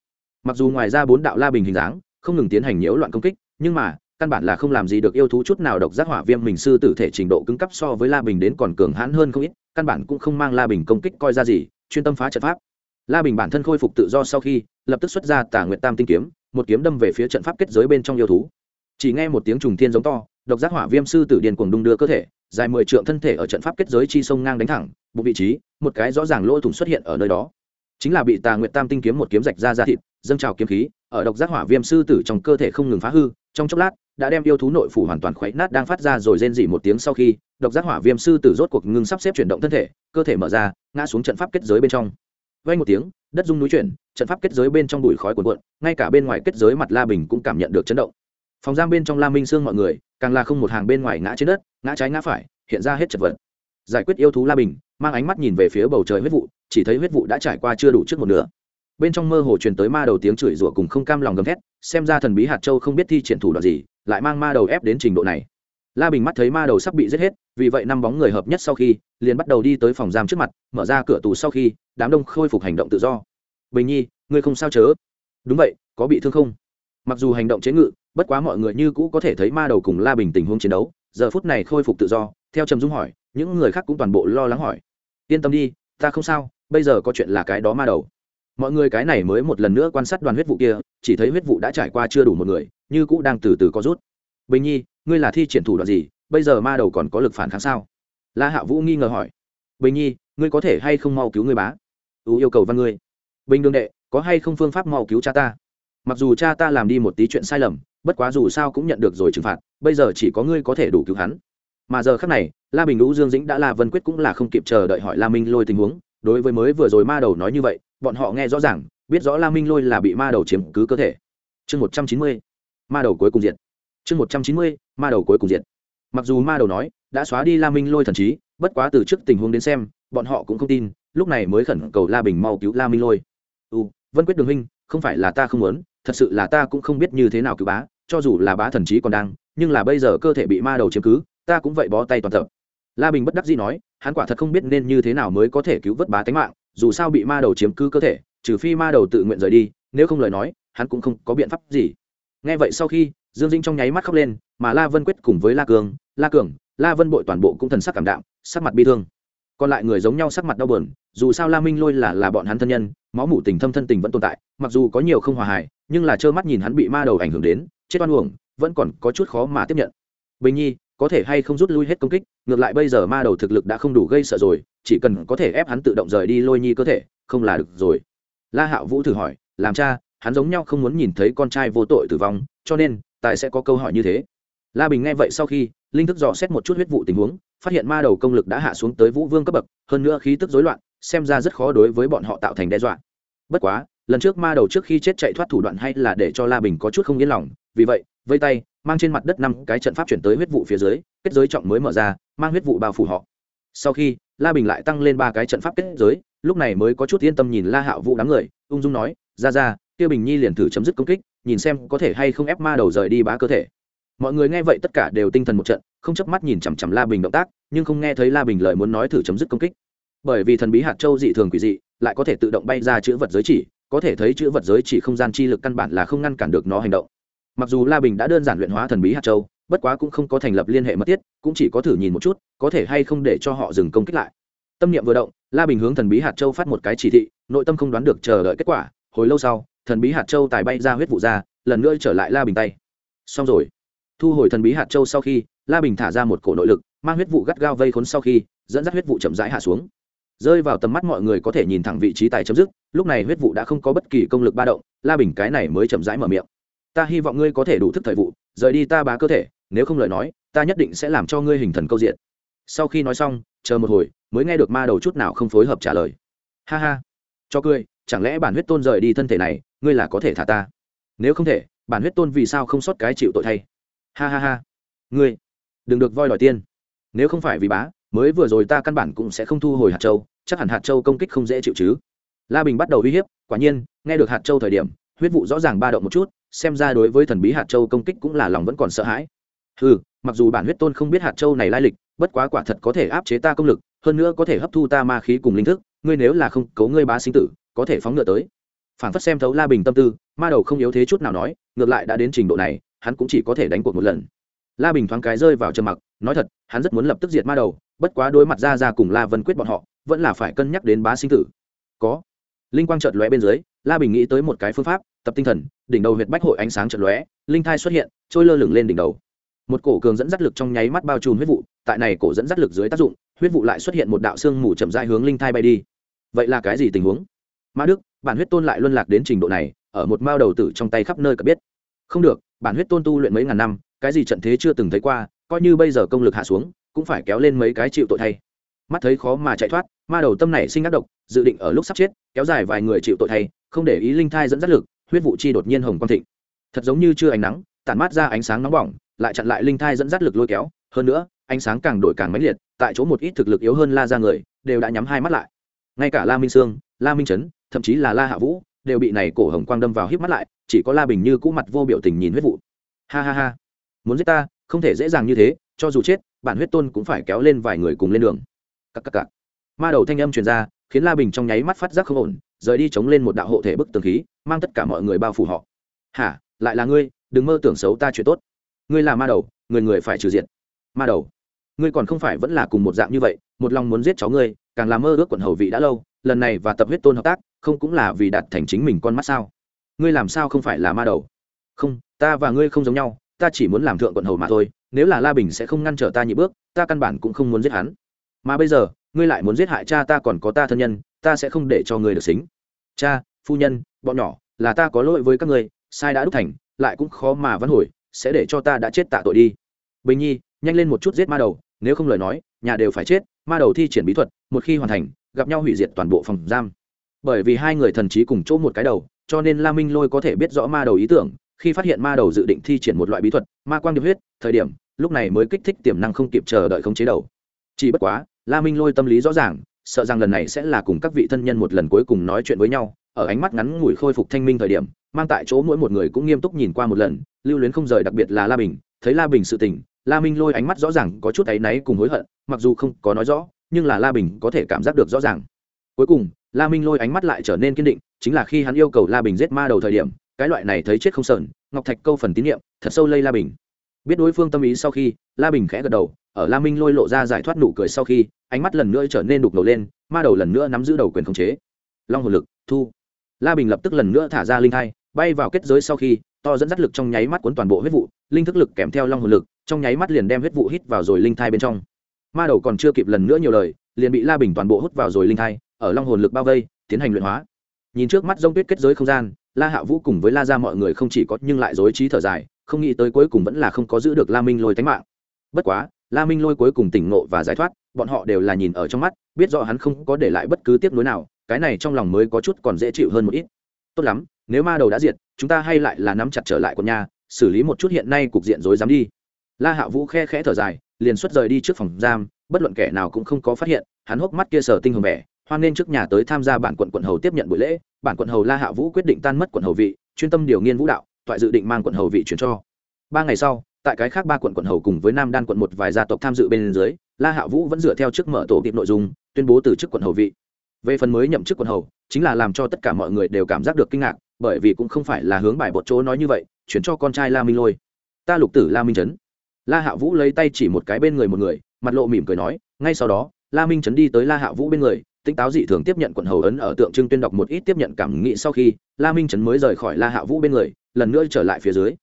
Mặc dù ngoài ra bốn đạo la bình hình dáng, không ngừng tiến hành nhiễu loạn công kích, nhưng mà, căn bản là không làm gì được yêu thú chút nào độc giác hỏa viêm mình sư tử thể trình độ cứng cấp so với la bình đến còn cường hãn hơn không ít, căn bản cũng không mang la bình công kích coi ra gì, chuyên tâm phá trận pháp. La bình bản thân khôi phục tự do sau khi, lập tức xuất ra tà nguyện tam tinh kiếm, một kiếm đâm về phía trận pháp kết giới bên trong yêu thú. Chỉ nghe một tiếng trùng thiên giống to, độc giác hỏa viêm sư tử điền cuồng đung đưa cơ thể dài mười trượng thân thể ở trận pháp kết giới chi sông ngang đánh thẳng bụng vị trí, một cái rõ ràng lỗ thủng xuất hiện ở nơi đó. Chính là bị tà nguyệt tam tinh kiếm một kiếm rạch ra ra thịt, dâng trào kiếm khí, ở độc giác hỏa viêm sư tử trong cơ thể không ngừng phá hư, trong chốc lát, đã đem yêu thú nội phủ hoàn toàn khuấy nát đang phát ra rồi rên rỉ một tiếng sau khi, độc giác hỏa viêm sư tử rốt cuộc ngưng sắp xếp chuyển động thân thể, cơ thể mở ra, ngã xuống trận pháp kết giới bên trong. Vay một tiếng, đất rung núi chuyển, trận pháp kết giới bên trong bụi khói cuồn cuộn, ngay cả bên ngoài kết giới mặt la bình cũng cảm nhận được chấn động phòng giam bên trong la minh xương mọi người, càng là không một hàng bên ngoài ngã trên đất, ngã trái ngã phải, hiện ra hết chật vật. Giải quyết yêu thú la bình, mang ánh mắt nhìn về phía bầu trời huyết vụ, chỉ thấy huyết vụ đã trải qua chưa đủ trước một nửa. Bên trong mơ hồ truyền tới ma đầu tiếng chửi rủa cùng không cam lòng gầm thét, xem ra thần bí hạt châu không biết thi triển thủ đoạn gì, lại mang ma đầu ép đến trình độ này. La bình mắt thấy ma đầu sắp bị giết hết, vì vậy năm bóng người hợp nhất sau khi, liền bắt đầu đi tới phòng giam trước mặt, mở ra cửa tù sau khi, đám đông khôi phục hành động tự do. Bình nhi, ngươi không sao chớ? Đúng vậy, có bị thương không? Mặc dù hành động chế ngự, bất quá mọi người như cũ có thể thấy ma đầu cùng la bình tình huống chiến đấu. Giờ phút này khôi phục tự do, theo trầm dung hỏi, những người khác cũng toàn bộ lo lắng hỏi. Yên tâm đi, ta không sao, bây giờ có chuyện là cái đó ma đầu. Mọi người cái này mới một lần nữa quan sát đoàn huyết vụ kia, chỉ thấy huyết vụ đã trải qua chưa đủ một người, như cũ đang từ từ có rút. Bình nhi, ngươi là thi triển thủ đoạn gì, bây giờ ma đầu còn có lực phản kháng sao? La hạ vũ nghi ngờ hỏi. Bình nhi, ngươi có thể hay không mau cứu người bá? Ưu yêu cầu văn ngươi. Bình đường đệ, có hay không phương pháp mau cứu cha ta? Mặc dù cha ta làm đi một tí chuyện sai lầm, bất quá dù sao cũng nhận được rồi trừng phạt, bây giờ chỉ có ngươi có thể đủ cứu hắn. Mà giờ khác này, la bình lũ, dương dĩnh đã la vân quyết cũng là không kịp chờ đợi hỏi la minh lôi tình huống. Đối với mới vừa rồi ma đầu nói như vậy, bọn họ nghe rõ ràng, biết rõ la minh lôi là bị ma đầu chiếm cứ cơ thể. Chương một trăm chín mươi, ma đầu cuối cùng diệt. Chương một trăm chín mươi, ma đầu cuối cùng diệt. Mặc dù ma đầu nói, đã xóa đi la minh lôi thần trí, bất quá từ trước tình huống đến xem, bọn họ cũng không tin, lúc này mới khẩn cầu la bình mau cứu la minh lôi. U vân quyết đường huynh, không phải là ta không muốn thật sự là ta cũng không biết như thế nào cứu bá, cho dù là bá thần trí còn đang, nhưng là bây giờ cơ thể bị ma đầu chiếm cứ, ta cũng vậy bó tay toàn tập. La bình bất đắc dĩ nói, hắn quả thật không biết nên như thế nào mới có thể cứu vớt bá tánh mạng, dù sao bị ma đầu chiếm cứ cơ thể, trừ phi ma đầu tự nguyện rời đi, nếu không lời nói, hắn cũng không có biện pháp gì. Nghe vậy sau khi, dương dinh trong nháy mắt khóc lên, mà la vân quyết cùng với la cường la cường, la vân bội toàn bộ cũng thần sắc cảm đạm, sắc mặt bi thương còn lại người giống nhau sắc mặt đau buồn, dù sao la minh lôi là là bọn hắn thân nhân, máu mủ tình thâm thân tình vẫn tồn tại, mặc dù có nhiều không hòa hài, nhưng là trơ mắt nhìn hắn bị ma đầu ảnh hưởng đến, chết oan uổng, vẫn còn có chút khó mà tiếp nhận. Bình nhi, có thể hay không rút lui hết công kích, ngược lại bây giờ ma đầu thực lực đã không đủ gây sợ rồi, chỉ cần có thể ép hắn tự động rời đi lôi nhi cơ thể, không là được rồi. La hạo vũ thử hỏi, làm cha, hắn giống nhau không muốn nhìn thấy con trai vô tội tử vong, cho nên tài sẽ có câu hỏi như thế. La bình nghe vậy sau khi, linh thức dò xét một chút huyết vụ tình huống phát hiện ma đầu công lực đã hạ xuống tới vũ vương cấp bậc, hơn nữa khí tức rối loạn, xem ra rất khó đối với bọn họ tạo thành đe dọa. Bất quá, lần trước ma đầu trước khi chết chạy thoát thủ đoạn hay là để cho la bình có chút không yên lòng, vì vậy, vây tay, mang trên mặt đất năm cái trận pháp chuyển tới huyết vụ phía dưới, kết giới trọng mới mở ra, mang huyết vụ bao phủ họ. Sau khi, la bình lại tăng lên ba cái trận pháp kết giới, lúc này mới có chút yên tâm nhìn la hạo vũ đám người, ung dung nói, ra ra, kia bình nhi liền thử chấm dứt công kích, nhìn xem có thể hay không ép ma đầu rời đi bá cơ thể mọi người nghe vậy tất cả đều tinh thần một trận, không chớp mắt nhìn chằm chằm la bình động tác, nhưng không nghe thấy la bình lời muốn nói thử chấm dứt công kích. Bởi vì thần bí hạt châu dị thường quỷ dị, lại có thể tự động bay ra chữ vật giới chỉ, có thể thấy chữ vật giới chỉ không gian chi lực căn bản là không ngăn cản được nó hành động. Mặc dù la bình đã đơn giản luyện hóa thần bí hạt châu, bất quá cũng không có thành lập liên hệ mật thiết, cũng chỉ có thử nhìn một chút, có thể hay không để cho họ dừng công kích lại. Tâm niệm vừa động, la bình hướng thần bí hạt châu phát một cái chỉ thị, nội tâm không đoán được chờ đợi kết quả, hồi lâu sau, thần bí hạt châu tài bay ra huyết vụ ra, lần nữa trở lại la bình tay. Xong rồi thu hồi thần bí hạt châu sau khi, la bình thả ra một cổ nội lực, mang huyết vụ gắt gao vây khốn sau khi, dẫn dắt huyết vụ chậm rãi hạ xuống. Rơi vào tầm mắt mọi người có thể nhìn thẳng vị trí tài chấm dứt, lúc này huyết vụ đã không có bất kỳ công lực ba động, la bình cái này mới chậm rãi mở miệng. Ta hy vọng ngươi có thể đủ thức thời vụ, rời đi ta bá cơ thể, nếu không lời nói, ta nhất định sẽ làm cho ngươi hình thần câu diện. Sau khi nói xong, chờ một hồi, mới nghe được ma đầu chút nào không phối hợp trả lời. Ha ha, cho cười, chẳng lẽ bản huyết tôn rời đi thân thể này, ngươi là có thể thả ta? Nếu không thể, bản huyết tôn vì sao không sót cái chịu tội thay? Ha ha ha. Ngươi, đừng được voi đòi tiên nếu không phải vì bá, mới vừa rồi ta căn bản cũng sẽ không thu hồi hạt châu, chắc hẳn hạt châu công kích không dễ chịu chứ. La bình bắt đầu uy hiếp, quả nhiên, nghe được hạt châu thời điểm, huyết vụ rõ ràng ba động một chút, xem ra đối với thần bí hạt châu công kích cũng là lòng vẫn còn sợ hãi. Ừ mặc dù bản huyết tôn không biết hạt châu này lai lịch, bất quá quả thật có thể áp chế ta công lực, hơn nữa có thể hấp thu ta ma khí cùng linh thức, ngươi nếu là không cấu ngươi bá sinh tử, có thể phóng ngựa tới. Phản phất xem thấu la bình tâm tư, ma đầu không yếu thế chút nào nói, ngược lại đã đến trình độ này hắn cũng chỉ có thể đánh cuộc một lần. La bình thoáng cái rơi vào trầm mặc, nói thật, hắn rất muốn lập tức diệt ma đầu, bất quá đối mặt ra ra cùng la vân quyết bọn họ, vẫn là phải cân nhắc đến bá sinh tử. Có. Linh quang chợt lóe bên dưới, la bình nghĩ tới một cái phương pháp, tập tinh thần, đỉnh đầu huyệt bách hội ánh sáng chợt lóe, linh thai xuất hiện, trôi lơ lửng lên đỉnh đầu. Một cổ cường dẫn dắt lực trong nháy mắt bao trùm huyết vụ, tại này cổ dẫn dắt lực dưới tác dụng, huyết vụ lại xuất hiện một đạo xương mù chậm rãi hướng linh thai bay đi. Vậy là cái gì tình huống? Ma đức, bản huyết tôn lại luân lạc đến trình độ này, ở một mao đầu tử trong tay khắp nơi cả biết không được, bản huyết tôn tu luyện mấy ngàn năm, cái gì trận thế chưa từng thấy qua, coi như bây giờ công lực hạ xuống, cũng phải kéo lên mấy cái chịu tội thay. Mắt thấy khó mà chạy thoát, ma đầu tâm này sinh ác độc, dự định ở lúc sắp chết, kéo dài vài người chịu tội thay, không để ý linh thai dẫn dắt lực, huyết vụ chi đột nhiên hồng quang thịnh. Thật giống như chưa ánh nắng, tản mát ra ánh sáng nóng bỏng, lại chặn lại linh thai dẫn dắt lực lôi kéo. Hơn nữa, ánh sáng càng đổi càng mãnh liệt, tại chỗ một ít thực lực yếu hơn la ra người, đều đã nhắm hai mắt lại. Ngay cả la minh sương, la minh trấn thậm chí là la hạ vũ, đều bị này cổ hồng quang đâm vào híp mắt lại chỉ có la bình như cũ mặt vô biểu tình nhìn huyết vụ. Ha ha ha. Muốn giết ta, không thể dễ dàng như thế, cho dù chết, bản huyết tôn cũng phải kéo lên vài người cùng lên đường. Cắc cắc cắc. ma đầu thanh âm truyền ra, khiến la bình trong nháy mắt phát giác không ổn, rời đi chống lên một đạo hộ thể bức tường khí, mang tất cả mọi người bao phủ họ. Hả, lại là ngươi, đừng mơ tưởng xấu ta chuyện tốt. Ngươi là ma đầu, người người phải trừ diện ma đầu, ngươi còn không phải vẫn là cùng một dạng như vậy, một lòng muốn giết cháu ngươi, càng làm mơ ước quận hầu vị đã lâu, lần này và tập huyết tôn hợp tác, không cũng là vì đạt thành chính mình con mắt sao? Ngươi làm sao không phải là ma đầu? Không, ta và ngươi không giống nhau, ta chỉ muốn làm thượng quận hầu mà thôi, nếu là la bình sẽ không ngăn trở ta nhị bước, ta căn bản cũng không muốn giết hắn. Mà bây giờ, ngươi lại muốn giết hại cha ta còn có ta thân nhân, ta sẽ không để cho ngươi được xính. Cha, phu nhân, bọn nhỏ, là ta có lỗi với các ngươi, sai đã đúc thành, lại cũng khó mà vãn hồi, sẽ để cho ta đã chết tạ tội đi. Bình nhi, nhanh lên một chút giết ma đầu, nếu không lời nói, nhà đều phải chết, ma đầu thi triển bí thuật, một khi hoàn thành, gặp nhau hủy diệt toàn bộ phòng giam. Bởi vì hai người thần trí cùng chỗ một cái đầu cho nên la minh lôi có thể biết rõ ma đầu ý tưởng, khi phát hiện ma đầu dự định thi triển một loại bí thuật, ma quang điệp huyết, thời điểm, lúc này mới kích thích tiềm năng không kịp chờ đợi khống chế đầu. Chỉ bất quá, la minh lôi tâm lý rõ ràng, sợ rằng lần này sẽ là cùng các vị thân nhân một lần cuối cùng nói chuyện với nhau, ở ánh mắt ngắn ngủi khôi phục thanh minh thời điểm, mang tại chỗ mỗi một người cũng nghiêm túc nhìn qua một lần, lưu luyến không rời đặc biệt là la bình, thấy la bình sự tình, la minh lôi ánh mắt rõ ràng có chút áy náy cùng hối hận, mặc dù không có nói rõ, nhưng là la bình có thể cảm giác được rõ ràng. Cuối cùng, la minh lôi ánh mắt lại trở nên kiên định chính là khi hắn yêu cầu la bình giết ma đầu thời điểm, cái loại này thấy chết không sờn, ngọc thạch câu phần tín nhiệm thật sâu lây la bình. Biết đối phương tâm ý sau khi, la bình khẽ gật đầu, ở la minh lôi lộ ra giải thoát nụ cười sau khi, ánh mắt lần nữa trở nên đục ngầu lên, ma đầu lần nữa nắm giữ đầu quyền khống chế. Long hồn lực, thu. La bình lập tức lần nữa thả ra linh thai, bay vào kết giới sau khi, to dẫn dắt lực trong nháy mắt cuốn toàn bộ huyết vụ, linh thức lực kèm theo long hồn lực, trong nháy mắt liền đem huyết vụ hít vào rồi linh thai bên trong. Ma đầu còn chưa kịp lần nữa nhiều lời, liền bị la bình toàn bộ hút vào rồi linh thai, ở long hồn lực bao vây, tiến hành luyện hóa nhìn trước mắt rông tuyết kết giới không gian, la hạ vũ cùng với la ra mọi người không chỉ có nhưng lại dối trí thở dài, không nghĩ tới cuối cùng vẫn là không có giữ được la minh lôi tánh mạng. Bất quá, la minh lôi cuối cùng tỉnh ngộ và giải thoát, bọn họ đều là nhìn ở trong mắt, biết rõ hắn không có để lại bất cứ tiếc nuối nào, cái này trong lòng mới có chút còn dễ chịu hơn một ít. Tốt lắm, nếu ma đầu đã diệt, chúng ta hay lại là nắm chặt trở lại của nhà, xử lý một chút hiện nay cục diện rối dám đi. La hạ vũ khe khẽ thở dài, liền xuất rời đi trước phòng giam, bất luận kẻ nào cũng không có phát hiện, hắn hốc mắt kia sở tinh hồng vẻ hoan nên trước nhà tới tham gia bản quận quận hầu tiếp nhận buổi lễ, bản quận hầu la hạ vũ quyết định tan mất quận hầu vị, chuyên tâm điều nghiên vũ đạo thoại dự định mang quận hầu vị chuyển cho. Ba ngày sau, tại cái khác ba quận quận hầu cùng với nam đan quận một vài gia tộc tham dự bên dưới, la hạ vũ vẫn dựa theo chức mở tổ tiệp nội dung, tuyên bố từ chức quận hầu vị. Về phần mới nhậm chức quận hầu, chính là làm cho tất cả mọi người đều cảm giác được kinh ngạc, bởi vì cũng không phải là hướng bài bột chỗ nói như vậy, chuyển cho con trai la minh lôi. Ta lục tử la minh trấn. La hạ vũ lấy tay chỉ một cái bên người một người, mặt lộ mỉm cười nói, ngay sau đó, la minh trấn đi tới la hạ vũ bên người tinh táo dị thường tiếp nhận quận hầu ấn ở tượng trưng tuyên đọc một ít tiếp nhận cảm nghĩ sau khi la minh trấn mới rời khỏi la hạ vũ bên người, lần nữa trở lại phía dưới.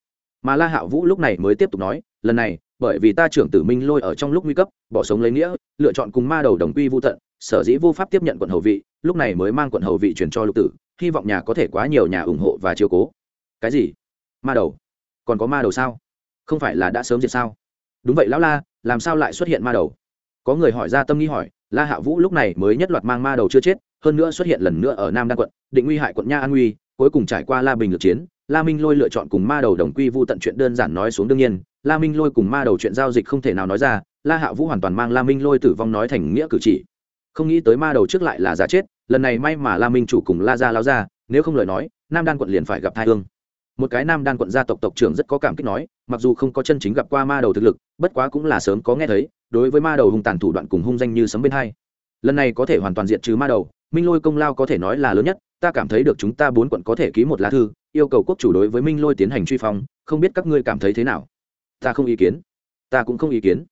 Mà la hạ vũ lúc này mới tiếp tục nói, lần này, bởi vì ta trưởng tử minh lôi ở trong lúc nguy cấp, bỏ sống lấy nghĩa, lựa chọn cùng ma đầu đồng quy vô tận, sở dĩ vô pháp tiếp nhận quận hầu vị, lúc này mới mang quận hầu vị chuyển cho lục tử, hy vọng nhà có thể quá nhiều nhà ủng hộ và chiếu cố. Cái gì? Ma đầu? Còn có ma đầu sao? Không phải là đã sớm diệt sao? Đúng vậy, lão la, làm sao lại xuất hiện ma đầu? Có người hỏi ra tâm nghi hỏi la hạ vũ lúc này mới nhất loạt mang ma đầu chưa chết, hơn nữa xuất hiện lần nữa ở nam đan quận, định nguy hại quận nha an nguy cuối cùng trải qua la bình lược chiến, la minh lôi lựa chọn cùng ma đầu đồng quy vu tận chuyện đơn giản nói xuống đương nhiên, la minh lôi cùng ma đầu chuyện giao dịch không thể nào nói ra, la hạ vũ hoàn toàn mang la minh lôi tử vong nói thành nghĩa cử chỉ. Không nghĩ tới ma đầu trước lại là giá chết, lần này may mà la minh chủ cùng la ra lao ra, nếu không lời nói, nam đan quận liền phải gặp thai hương. Một cái nam đan quận gia tộc tộc trưởng rất có cảm kích nói, mặc dù không có chân chính gặp qua ma đầu thực lực, bất quá cũng là sớm có nghe thấy đối với ma đầu hung tàn thủ đoạn cùng hung danh như sấm bên hai. Lần này có thể hoàn toàn diệt trừ ma đầu, minh lôi công lao có thể nói là lớn nhất, ta cảm thấy được chúng ta bốn quận có thể ký một lá thư, yêu cầu quốc chủ đối với minh lôi tiến hành truy phong, không biết các ngươi cảm thấy thế nào? Ta không ý kiến. Ta cũng không ý kiến.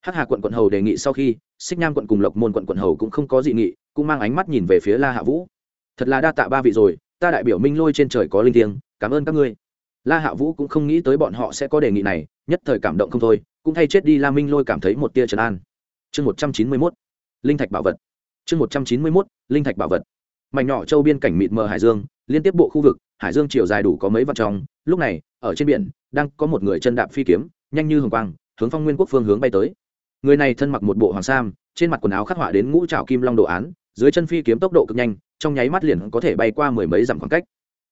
Hắc hà quận quận hầu đề nghị sau khi, xích nham quận cùng lộc môn quận quận hầu cũng không có dị nghị, cũng mang ánh mắt nhìn về phía la hạ vũ. Thật là đa tạ ba vị rồi, ta đại biểu minh lôi trên trời có linh thiêng, cảm ơn các ngươi. La hạ vũ cũng không nghĩ tới bọn họ sẽ có đề nghị này, nhất thời cảm động không thôi cũng thay chết đi la minh lôi cảm thấy một tia trấn an. Chương một trăm chín mươi mốt, linh thạch bảo vật. Chương một trăm chín mươi mốt, linh thạch bảo vật. Mảnh nhỏ châu biên cảnh mịt mờ hải dương, liên tiếp bộ khu vực, hải dương chiều dài đủ có mấy vạn trong lúc này, ở trên biển, đang có một người chân đạp phi kiếm, nhanh như hồng quang, hướng phong nguyên quốc phương hướng bay tới. Người này thân mặc một bộ hoàng sam, trên mặt quần áo khắc họa đến ngũ trào kim long đồ án, dưới chân phi kiếm tốc độ cực nhanh, trong nháy mắt liền có thể bay qua mười mấy dặm khoảng cách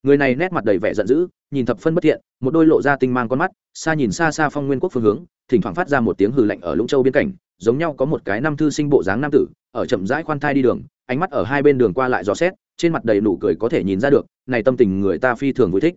người này nét mặt đầy vẻ giận dữ, nhìn thập phân bất thiện, một đôi lộ ra tinh mang con mắt, xa nhìn xa xa phong nguyên quốc phương hướng, thỉnh thoảng phát ra một tiếng hừ lạnh ở lũng châu biên cảnh, giống nhau có một cái năm thư sinh bộ dáng nam tử, ở chậm rãi khoan thai đi đường, ánh mắt ở hai bên đường qua lại dò xét, trên mặt đầy nụ cười có thể nhìn ra được, này tâm tình người ta phi thường vui thích.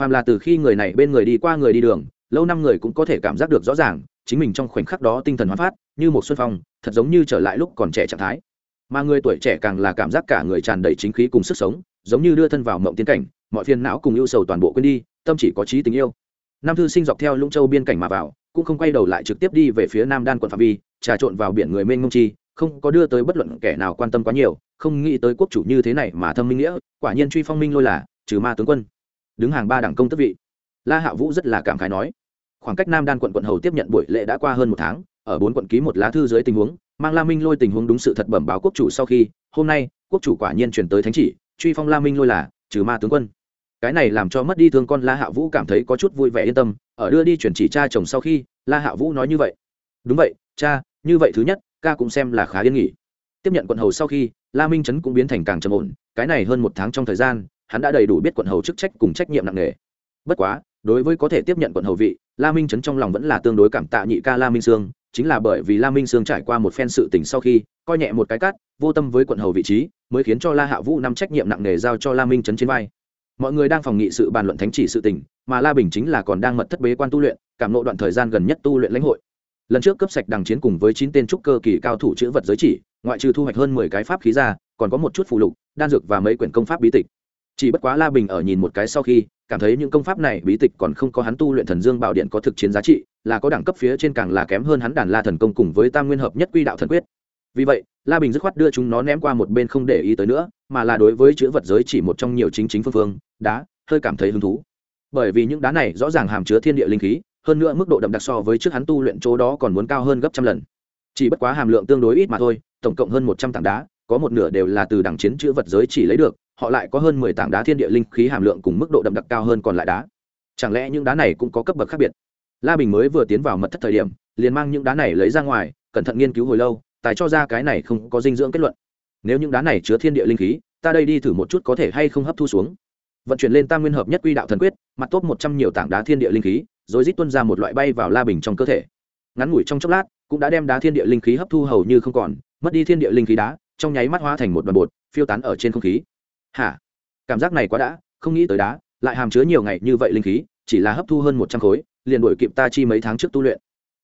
Phàm là từ khi người này bên người đi qua người đi đường, lâu năm người cũng có thể cảm giác được rõ ràng, chính mình trong khoảnh khắc đó tinh thần hóa phát, như một xuân phong, thật giống như trở lại lúc còn trẻ trạng thái. Mà người tuổi trẻ càng là cảm giác cả người tràn đầy chính khí cùng sức sống, giống như đưa thân vào mộng tiến cảnh mọi phiền não cùng ưu sầu toàn bộ quên đi, tâm chỉ có trí tình yêu. Nam thư sinh dọc theo lũng châu biên cảnh mà vào, cũng không quay đầu lại trực tiếp đi về phía nam đan quận phạm vi, trà trộn vào biển người mênh mông chi, không có đưa tới bất luận kẻ nào quan tâm quá nhiều, không nghĩ tới quốc chủ như thế này mà thâm minh nghĩa, quả nhiên truy phong minh lôi là, trừ ma tướng quân. Đứng hàng ba đảng công tức vị. La hạ vũ rất là cảm khái nói. Khoảng cách nam đan quận quận hầu tiếp nhận buổi lễ đã qua hơn một tháng, ở bốn quận ký một lá thư dưới tình huống, mang la minh lôi tình huống đúng sự thật bẩm báo quốc chủ sau khi, hôm nay, quốc chủ quả nhiên chuyển tới thánh chỉ, truy phong la minh lôi là, trừ ma tướng quân cái này làm cho mất đi thương con la hạ vũ cảm thấy có chút vui vẻ yên tâm ở đưa đi chuyển chỉ cha chồng sau khi la hạ vũ nói như vậy. Đúng vậy cha như vậy thứ nhất ca cũng xem là khá yên nghỉ. Tiếp nhận quận hầu sau khi la minh trấn cũng biến thành càng trầm ổn cái này hơn một tháng trong thời gian hắn đã đầy đủ biết quận hầu chức trách cùng trách nhiệm nặng nề. Bất quá đối với có thể tiếp nhận quận hầu vị la minh trấn trong lòng vẫn là tương đối cảm tạ nhị ca la minh sương chính là bởi vì la minh sương trải qua một phen sự tình sau khi coi nhẹ một cái cát, vô tâm với quận hầu vị trí mới khiến cho la hạ vũ năm trách nhiệm nặng nề giao cho la minh trấn trên vai mọi người đang phòng nghị sự bàn luận thánh chỉ sự tình, mà la bình chính là còn đang mật thất bế quan tu luyện, cảm nộ đoạn thời gian gần nhất tu luyện lãnh hội. Lần trước cấp sạch đằng chiến cùng với chín tên trúc cơ kỳ cao thủ chữ vật giới chỉ, ngoại trừ thu hoạch hơn mười cái pháp khí ra, còn có một chút phụ lục, đan dược và mấy quyển công pháp bí tịch. Chỉ bất quá la bình ở nhìn một cái sau khi, cảm thấy những công pháp này bí tịch còn không có hắn tu luyện thần dương bảo điện có thực chiến giá trị, là có đẳng cấp phía trên càng là kém hơn hắn đàn la thần công cùng với tam nguyên hợp nhất quy đạo thần quyết. Vì vậy, la bình dứt khoát đưa chúng nó ném qua một bên không để ý tới nữa mà là đối với chữ vật giới chỉ một trong nhiều chính chính phương phương, đá, hơi cảm thấy hứng thú. Bởi vì những đá này rõ ràng hàm chứa thiên địa linh khí, hơn nữa mức độ đậm đặc so với trước hắn tu luyện chỗ đó còn muốn cao hơn gấp trăm lần. Chỉ bất quá hàm lượng tương đối ít mà thôi, tổng cộng hơn một trăm tảng đá, có một nửa đều là từ đẳng chiến chữ vật giới chỉ lấy được, họ lại có hơn mười tảng đá thiên địa linh khí hàm lượng cùng mức độ đậm đặc cao hơn còn lại đá. Chẳng lẽ những đá này cũng có cấp bậc khác biệt? La bình mới vừa tiến vào mật thất thời điểm, liền mang những đá này lấy ra ngoài, cẩn thận nghiên cứu hồi lâu, tài cho ra cái này không có dinh dưỡng kết luận nếu những đá này chứa thiên địa linh khí, ta đây đi thử một chút có thể hay không hấp thu xuống. Vận chuyển lên tam nguyên hợp nhất quy đạo thần quyết, mặt tốt một trăm nhiều tảng đá thiên địa linh khí, rồi rít tuân ra một loại bay vào la bình trong cơ thể. Ngắn ngủi trong chốc lát, cũng đã đem đá thiên địa linh khí hấp thu hầu như không còn, mất đi thiên địa linh khí đá, trong nháy mắt hóa thành một đoàn bột, phiêu tán ở trên không khí. Hả? Cảm giác này quá đã, không nghĩ tới đá, lại hàm chứa nhiều ngày như vậy linh khí, chỉ là hấp thu hơn một trăm khối, liền đổi kịp ta chi mấy tháng trước tu luyện.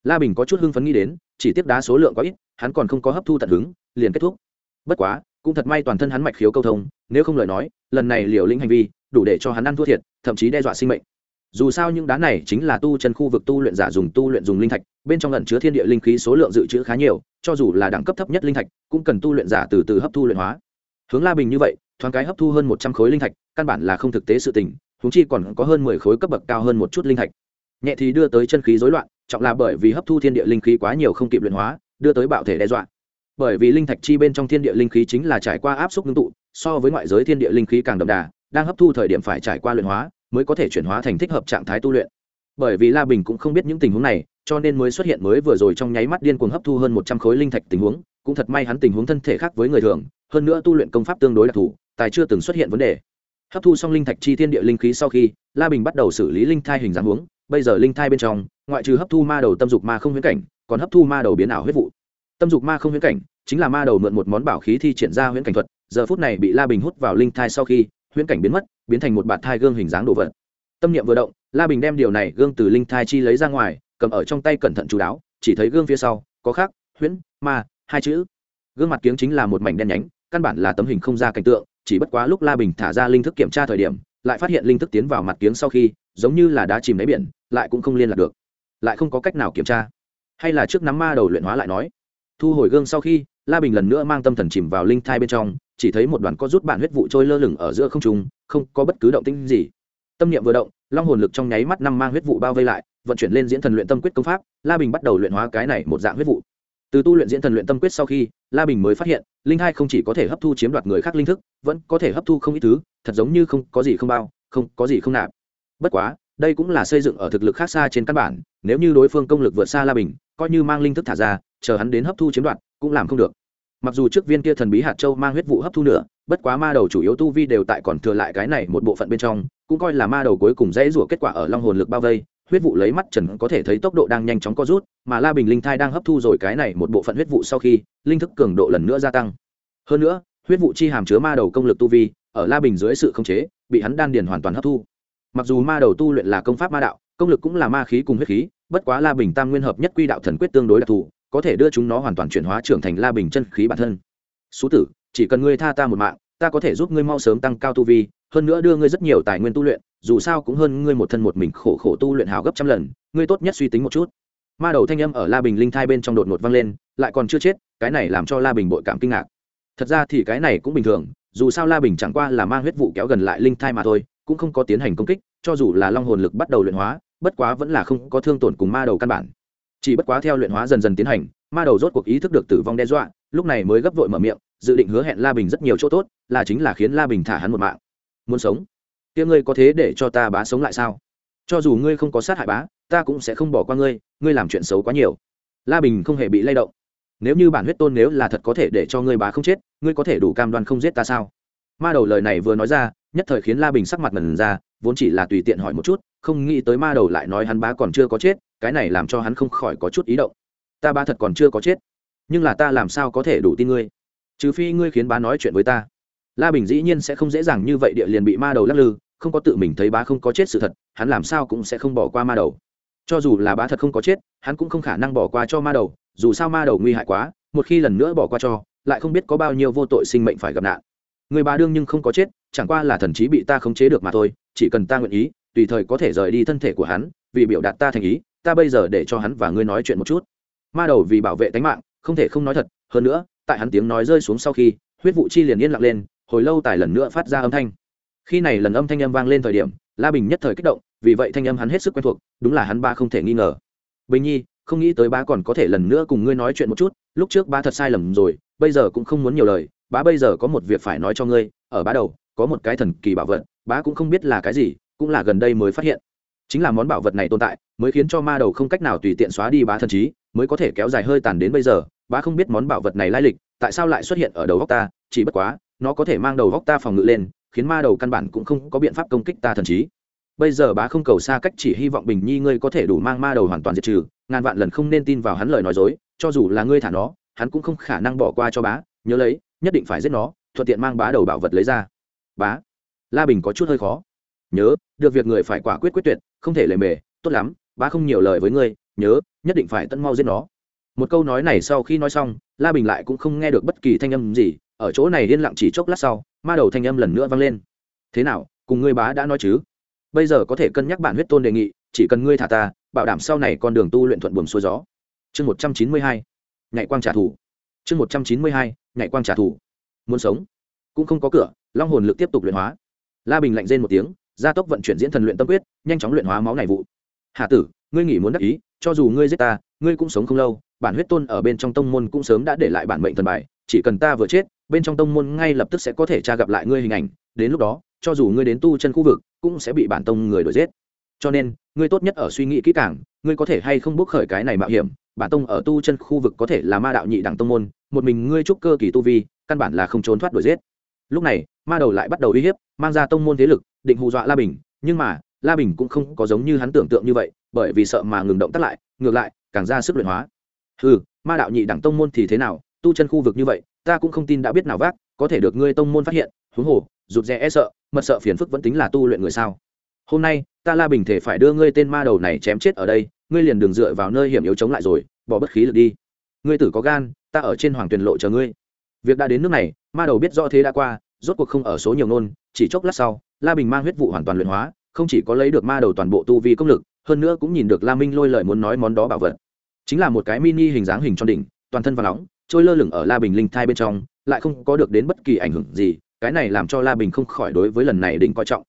La bình có chút hưng phấn nghĩ đến, chỉ tiếp đá số lượng có ít, hắn còn không có hấp thu tận hứng, liền kết thúc bất quá, cũng thật may toàn thân hắn mạch khiếu câu thông, nếu không lời nói, lần này liều lĩnh hành vi, đủ để cho hắn ăn thua thiệt, thậm chí đe dọa sinh mệnh. Dù sao những đá này chính là tu chân khu vực tu luyện giả dùng tu luyện dùng linh thạch, bên trong ẩn chứa thiên địa linh khí số lượng dự trữ khá nhiều, cho dù là đẳng cấp thấp nhất linh thạch, cũng cần tu luyện giả từ từ hấp thu luyện hóa. Hướng la bình như vậy, thoáng cái hấp thu hơn một trăm khối linh thạch, căn bản là không thực tế sự tình húng chi còn có hơn mười khối cấp bậc cao hơn một chút linh thạch. Nhẹ thì đưa tới chân khí rối loạn, trọng là bởi vì hấp thu thiên địa linh khí quá nhiều không kịp luyện hóa, đưa tới bạo thể đe dọa bởi vì linh thạch chi bên trong thiên địa linh khí chính là trải qua áp suất ngưng tụ, so với ngoại giới thiên địa linh khí càng đậm đà, đang hấp thu thời điểm phải trải qua luyện hóa mới có thể chuyển hóa thành thích hợp trạng thái tu luyện. Bởi vì la bình cũng không biết những tình huống này, cho nên mới xuất hiện mới vừa rồi trong nháy mắt điên cuồng hấp thu hơn một trăm khối linh thạch tình huống, cũng thật may hắn tình huống thân thể khác với người thường, hơn nữa tu luyện công pháp tương đối đặc thù, tài chưa từng xuất hiện vấn đề. Hấp thu xong linh thạch chi thiên địa linh khí sau khi, la bình bắt đầu xử lý linh thai hình dáng huống. Bây giờ linh thai bên trong, ngoại trừ hấp thu ma đầu tâm dục ma không huyễn cảnh, còn hấp thu ma đầu biến ảo huyết vụ tâm dục ma không huyễn cảnh, chính là ma đầu mượn một món bảo khí thi triển ra huyễn cảnh thuật, giờ phút này bị la bình hút vào linh thai sau khi, huyễn cảnh biến mất, biến thành một bạt thai gương hình dáng đồ vật. Tâm niệm vừa động, la bình đem điều này gương từ linh thai chi lấy ra ngoài, cầm ở trong tay cẩn thận chú đáo, chỉ thấy gương phía sau, có khác huyễn, ma, hai chữ. Gương mặt kiếng chính là một mảnh đen nhánh, căn bản là tấm hình không ra cảnh tượng, chỉ bất quá lúc la bình thả ra linh thức kiểm tra thời điểm, lại phát hiện linh thức tiến vào mặt kiếng sau khi, giống như là đá chìm đáy biển, lại cũng không liên lạc được, lại không có cách nào kiểm tra. Hay là trước nắm ma đầu luyện hóa lại nói thu hồi gương sau khi, la bình lần nữa mang tâm thần chìm vào linh thai bên trong, chỉ thấy một đoàn có rút bản huyết vụ trôi lơ lửng ở giữa không trung, không có bất cứ động tĩnh gì. Tâm niệm vừa động, long hồn lực trong nháy mắt năm mang huyết vụ bao vây lại, vận chuyển lên diễn thần luyện tâm quyết công pháp, la bình bắt đầu luyện hóa cái này một dạng huyết vụ. Từ tu luyện diễn thần luyện tâm quyết sau khi, la bình mới phát hiện, linh hai không chỉ có thể hấp thu chiếm đoạt người khác linh thức, vẫn có thể hấp thu không ít thứ, thật giống như không có gì không bao, không có gì không nạp. Bất quá, đây cũng là xây dựng ở thực lực khác xa trên căn bản, nếu như đối phương công lực vượt xa la bình coi như mang linh thức thả ra, chờ hắn đến hấp thu chiếm đoạt, cũng làm không được. Mặc dù trước viên kia thần bí hạt châu mang huyết vụ hấp thu nữa bất quá ma đầu chủ yếu tu vi đều tại còn thừa lại cái này một bộ phận bên trong, cũng coi là ma đầu cuối cùng dễ rủa kết quả ở long hồn lực bao vây, huyết vụ lấy mắt trần có thể thấy tốc độ đang nhanh chóng co rút, mà la bình linh thai đang hấp thu rồi cái này một bộ phận huyết vụ sau khi, linh thức cường độ lần nữa gia tăng. Hơn nữa, huyết vụ chi hàm chứa ma đầu công lực tu vi, ở la bình dưới sự khống chế, bị hắn đan điền hoàn toàn hấp thu. Mặc dù ma đầu tu luyện là công pháp ma đạo, công lực cũng là ma khí cùng huyết khí bất quá la bình tam nguyên hợp nhất quy đạo thần quyết tương đối đặc thù, có thể đưa chúng nó hoàn toàn chuyển hóa trưởng thành la bình chân khí bản thân. Số tử, chỉ cần ngươi tha ta một mạng, ta có thể giúp ngươi mau sớm tăng cao tu vi, hơn nữa đưa ngươi rất nhiều tài nguyên tu luyện, dù sao cũng hơn ngươi một thân một mình khổ khổ tu luyện hào gấp trăm lần, ngươi tốt nhất suy tính một chút. Ma đầu thanh âm ở la bình linh thai bên trong đột ngột vang lên, lại còn chưa chết, cái này làm cho la bình bội cảm kinh ngạc. Thật ra thì cái này cũng bình thường, dù sao la bình chẳng qua là mang huyết vụ kéo gần lại linh thai mà thôi, cũng không có tiến hành công kích, cho dù là long hồn lực bắt đầu luyện hóa bất quá vẫn là không có thương tổn cùng ma đầu căn bản. Chỉ bất quá theo luyện hóa dần dần tiến hành, ma đầu rốt cuộc ý thức được tử vong đe dọa, lúc này mới gấp vội mở miệng, dự định hứa hẹn la bình rất nhiều chỗ tốt, là chính là khiến la bình thả hắn một mạng. Muốn sống? Kia ngươi có thế để cho ta bá sống lại sao? Cho dù ngươi không có sát hại bá, ta cũng sẽ không bỏ qua ngươi ngươi làm chuyện xấu quá nhiều. La bình không hề bị lay động. Nếu như bản huyết tôn nếu là thật có thể để cho ngươi bá không chết, ngươi có thể đủ cam đoan không giết ta sao? Ma đầu lời này vừa nói ra nhất thời khiến la bình sắc mặt ngần ra, vốn chỉ là tùy tiện hỏi một chút, không nghĩ tới ma đầu lại nói hắn bá còn chưa có chết, cái này làm cho hắn không khỏi có chút ý động. Ta ba thật còn chưa có chết, nhưng là ta làm sao có thể đủ tin ngươi? Trừ phi ngươi khiến bá nói chuyện với ta. La bình dĩ nhiên sẽ không dễ dàng như vậy địa liền bị ma đầu lắc lư, không có tự mình thấy bá không có chết sự thật, hắn làm sao cũng sẽ không bỏ qua ma đầu. Cho dù là bá thật không có chết, hắn cũng không khả năng bỏ qua cho ma đầu, dù sao ma đầu nguy hại quá, một khi lần nữa bỏ qua cho, lại không biết có bao nhiêu vô tội sinh mệnh phải gặp nạn. Người bà đương nhưng không có chết chẳng qua là thần trí bị ta khống chế được mà thôi, chỉ cần ta nguyện ý, tùy thời có thể rời đi thân thể của hắn, vì biểu đạt ta thành ý, ta bây giờ để cho hắn và ngươi nói chuyện một chút. Ma đầu vì bảo vệ tính mạng, không thể không nói thật, hơn nữa, tại hắn tiếng nói rơi xuống sau khi, huyết vụ chi liền yên lặng lên, hồi lâu tài lần nữa phát ra âm thanh. Khi này lần âm thanh âm vang lên thời điểm, la bình nhất thời kích động, vì vậy thanh âm hắn hết sức quen thuộc, đúng là hắn ba không thể nghi ngờ. Bình nhi, không nghĩ tới ba còn có thể lần nữa cùng ngươi nói chuyện một chút, lúc trước ba thật sai lầm rồi, bây giờ cũng không muốn nhiều lời, ba bây giờ có một việc phải nói cho ngươi, ở ba đầu có một cái thần kỳ bảo vật, bá cũng không biết là cái gì, cũng là gần đây mới phát hiện. Chính là món bảo vật này tồn tại, mới khiến cho ma đầu không cách nào tùy tiện xóa đi bá thần trí, mới có thể kéo dài hơi tàn đến bây giờ. Bá không biết món bảo vật này lai lịch, tại sao lại xuất hiện ở đầu góc ta, chỉ bất quá, nó có thể mang đầu góc ta phòng ngự lên, khiến ma đầu căn bản cũng không có biện pháp công kích ta thần trí. Bây giờ bá không cầu xa cách chỉ hy vọng bình nhi ngươi có thể đủ mang ma đầu hoàn toàn diệt trừ, ngàn vạn lần không nên tin vào hắn lời nói dối, cho dù là ngươi thả nó, hắn cũng không khả năng bỏ qua cho bá, nhớ lấy, nhất định phải giết nó, thuận tiện mang bá đầu bảo vật lấy ra bá. La bình có chút hơi khó. Nhớ, được việc người phải quả quyết quyết tuyệt, không thể lề mề, tốt lắm, bá không nhiều lời với ngươi, nhớ, nhất định phải tận mau giết nó. Một câu nói này sau khi nói xong, la bình lại cũng không nghe được bất kỳ thanh âm gì, ở chỗ này yên lặng chỉ chốc lát sau, ma đầu thanh âm lần nữa vang lên. Thế nào, cùng ngươi bá đã nói chứ? Bây giờ có thể cân nhắc bản huyết tôn đề nghị, chỉ cần ngươi thả ta, bảo đảm sau này con đường tu luyện thuận buồm xuôi gió. Chương một trăm chín mươi hai ngày quang trả thù. Chương một trăm chín mươi hai ngày quang trả thù. Muốn sống cũng không có cửa, long hồn lực tiếp tục luyện hóa. La bình lạnh rên một tiếng, gia tốc vận chuyển diễn thần luyện tâm quyết, nhanh chóng luyện hóa máu này vụ. Hạ tử, ngươi nghĩ muốn đắc ý, cho dù ngươi giết ta, ngươi cũng sống không lâu, bản huyết tôn ở bên trong tông môn cũng sớm đã để lại bản mệnh thần bài, chỉ cần ta vừa chết, bên trong tông môn ngay lập tức sẽ có thể tra gặp lại ngươi hình ảnh, đến lúc đó, cho dù ngươi đến tu chân khu vực, cũng sẽ bị bản tông người đuổi giết. Cho nên, ngươi tốt nhất ở suy nghĩ kỹ càng, ngươi có thể hay không bước khởi cái này mạo hiểm, bản tông ở tu chân khu vực có thể là ma đạo nhị đẳng tông môn, một mình ngươi trúc cơ kỳ tu vi, căn bản là không trốn thoát đuổi giết lúc này, ma đầu lại bắt đầu uy hiếp, mang ra tông môn thế lực, định hù dọa la bình. Nhưng mà, la bình cũng không có giống như hắn tưởng tượng như vậy, bởi vì sợ mà ngừng động tác lại, ngược lại, càng ra sức luyện hóa. Ừ ma đạo nhị đẳng tông môn thì thế nào? Tu chân khu vực như vậy, ta cũng không tin đã biết nào vác, có thể được ngươi tông môn phát hiện, huống hồ, rụt rè e sợ, mật sợ phiền phức vẫn tính là tu luyện người sao? Hôm nay, ta la bình thể phải đưa ngươi tên ma đầu này chém chết ở đây, ngươi liền đường dựa vào nơi hiểm yếu chống lại rồi, bỏ bất khí lực đi. Ngươi tử có gan, ta ở trên hoàng tuyền lộ chờ ngươi. Việc đã đến nước này ma đầu biết rõ thế đã qua, rốt cuộc không ở số nhiều nôn chỉ chốc lát sau, la bình mang huyết vụ hoàn toàn luyện hóa, không chỉ có lấy được ma đầu toàn bộ tu vi công lực, hơn nữa cũng nhìn được la minh lôi lời muốn nói món đó bảo vật. Chính là một cái mini hình dáng hình tròn đỉnh, toàn thân và nóng, trôi lơ lửng ở la bình linh thai bên trong, lại không có được đến bất kỳ ảnh hưởng gì, cái này làm cho la bình không khỏi đối với lần này đỉnh coi trọng.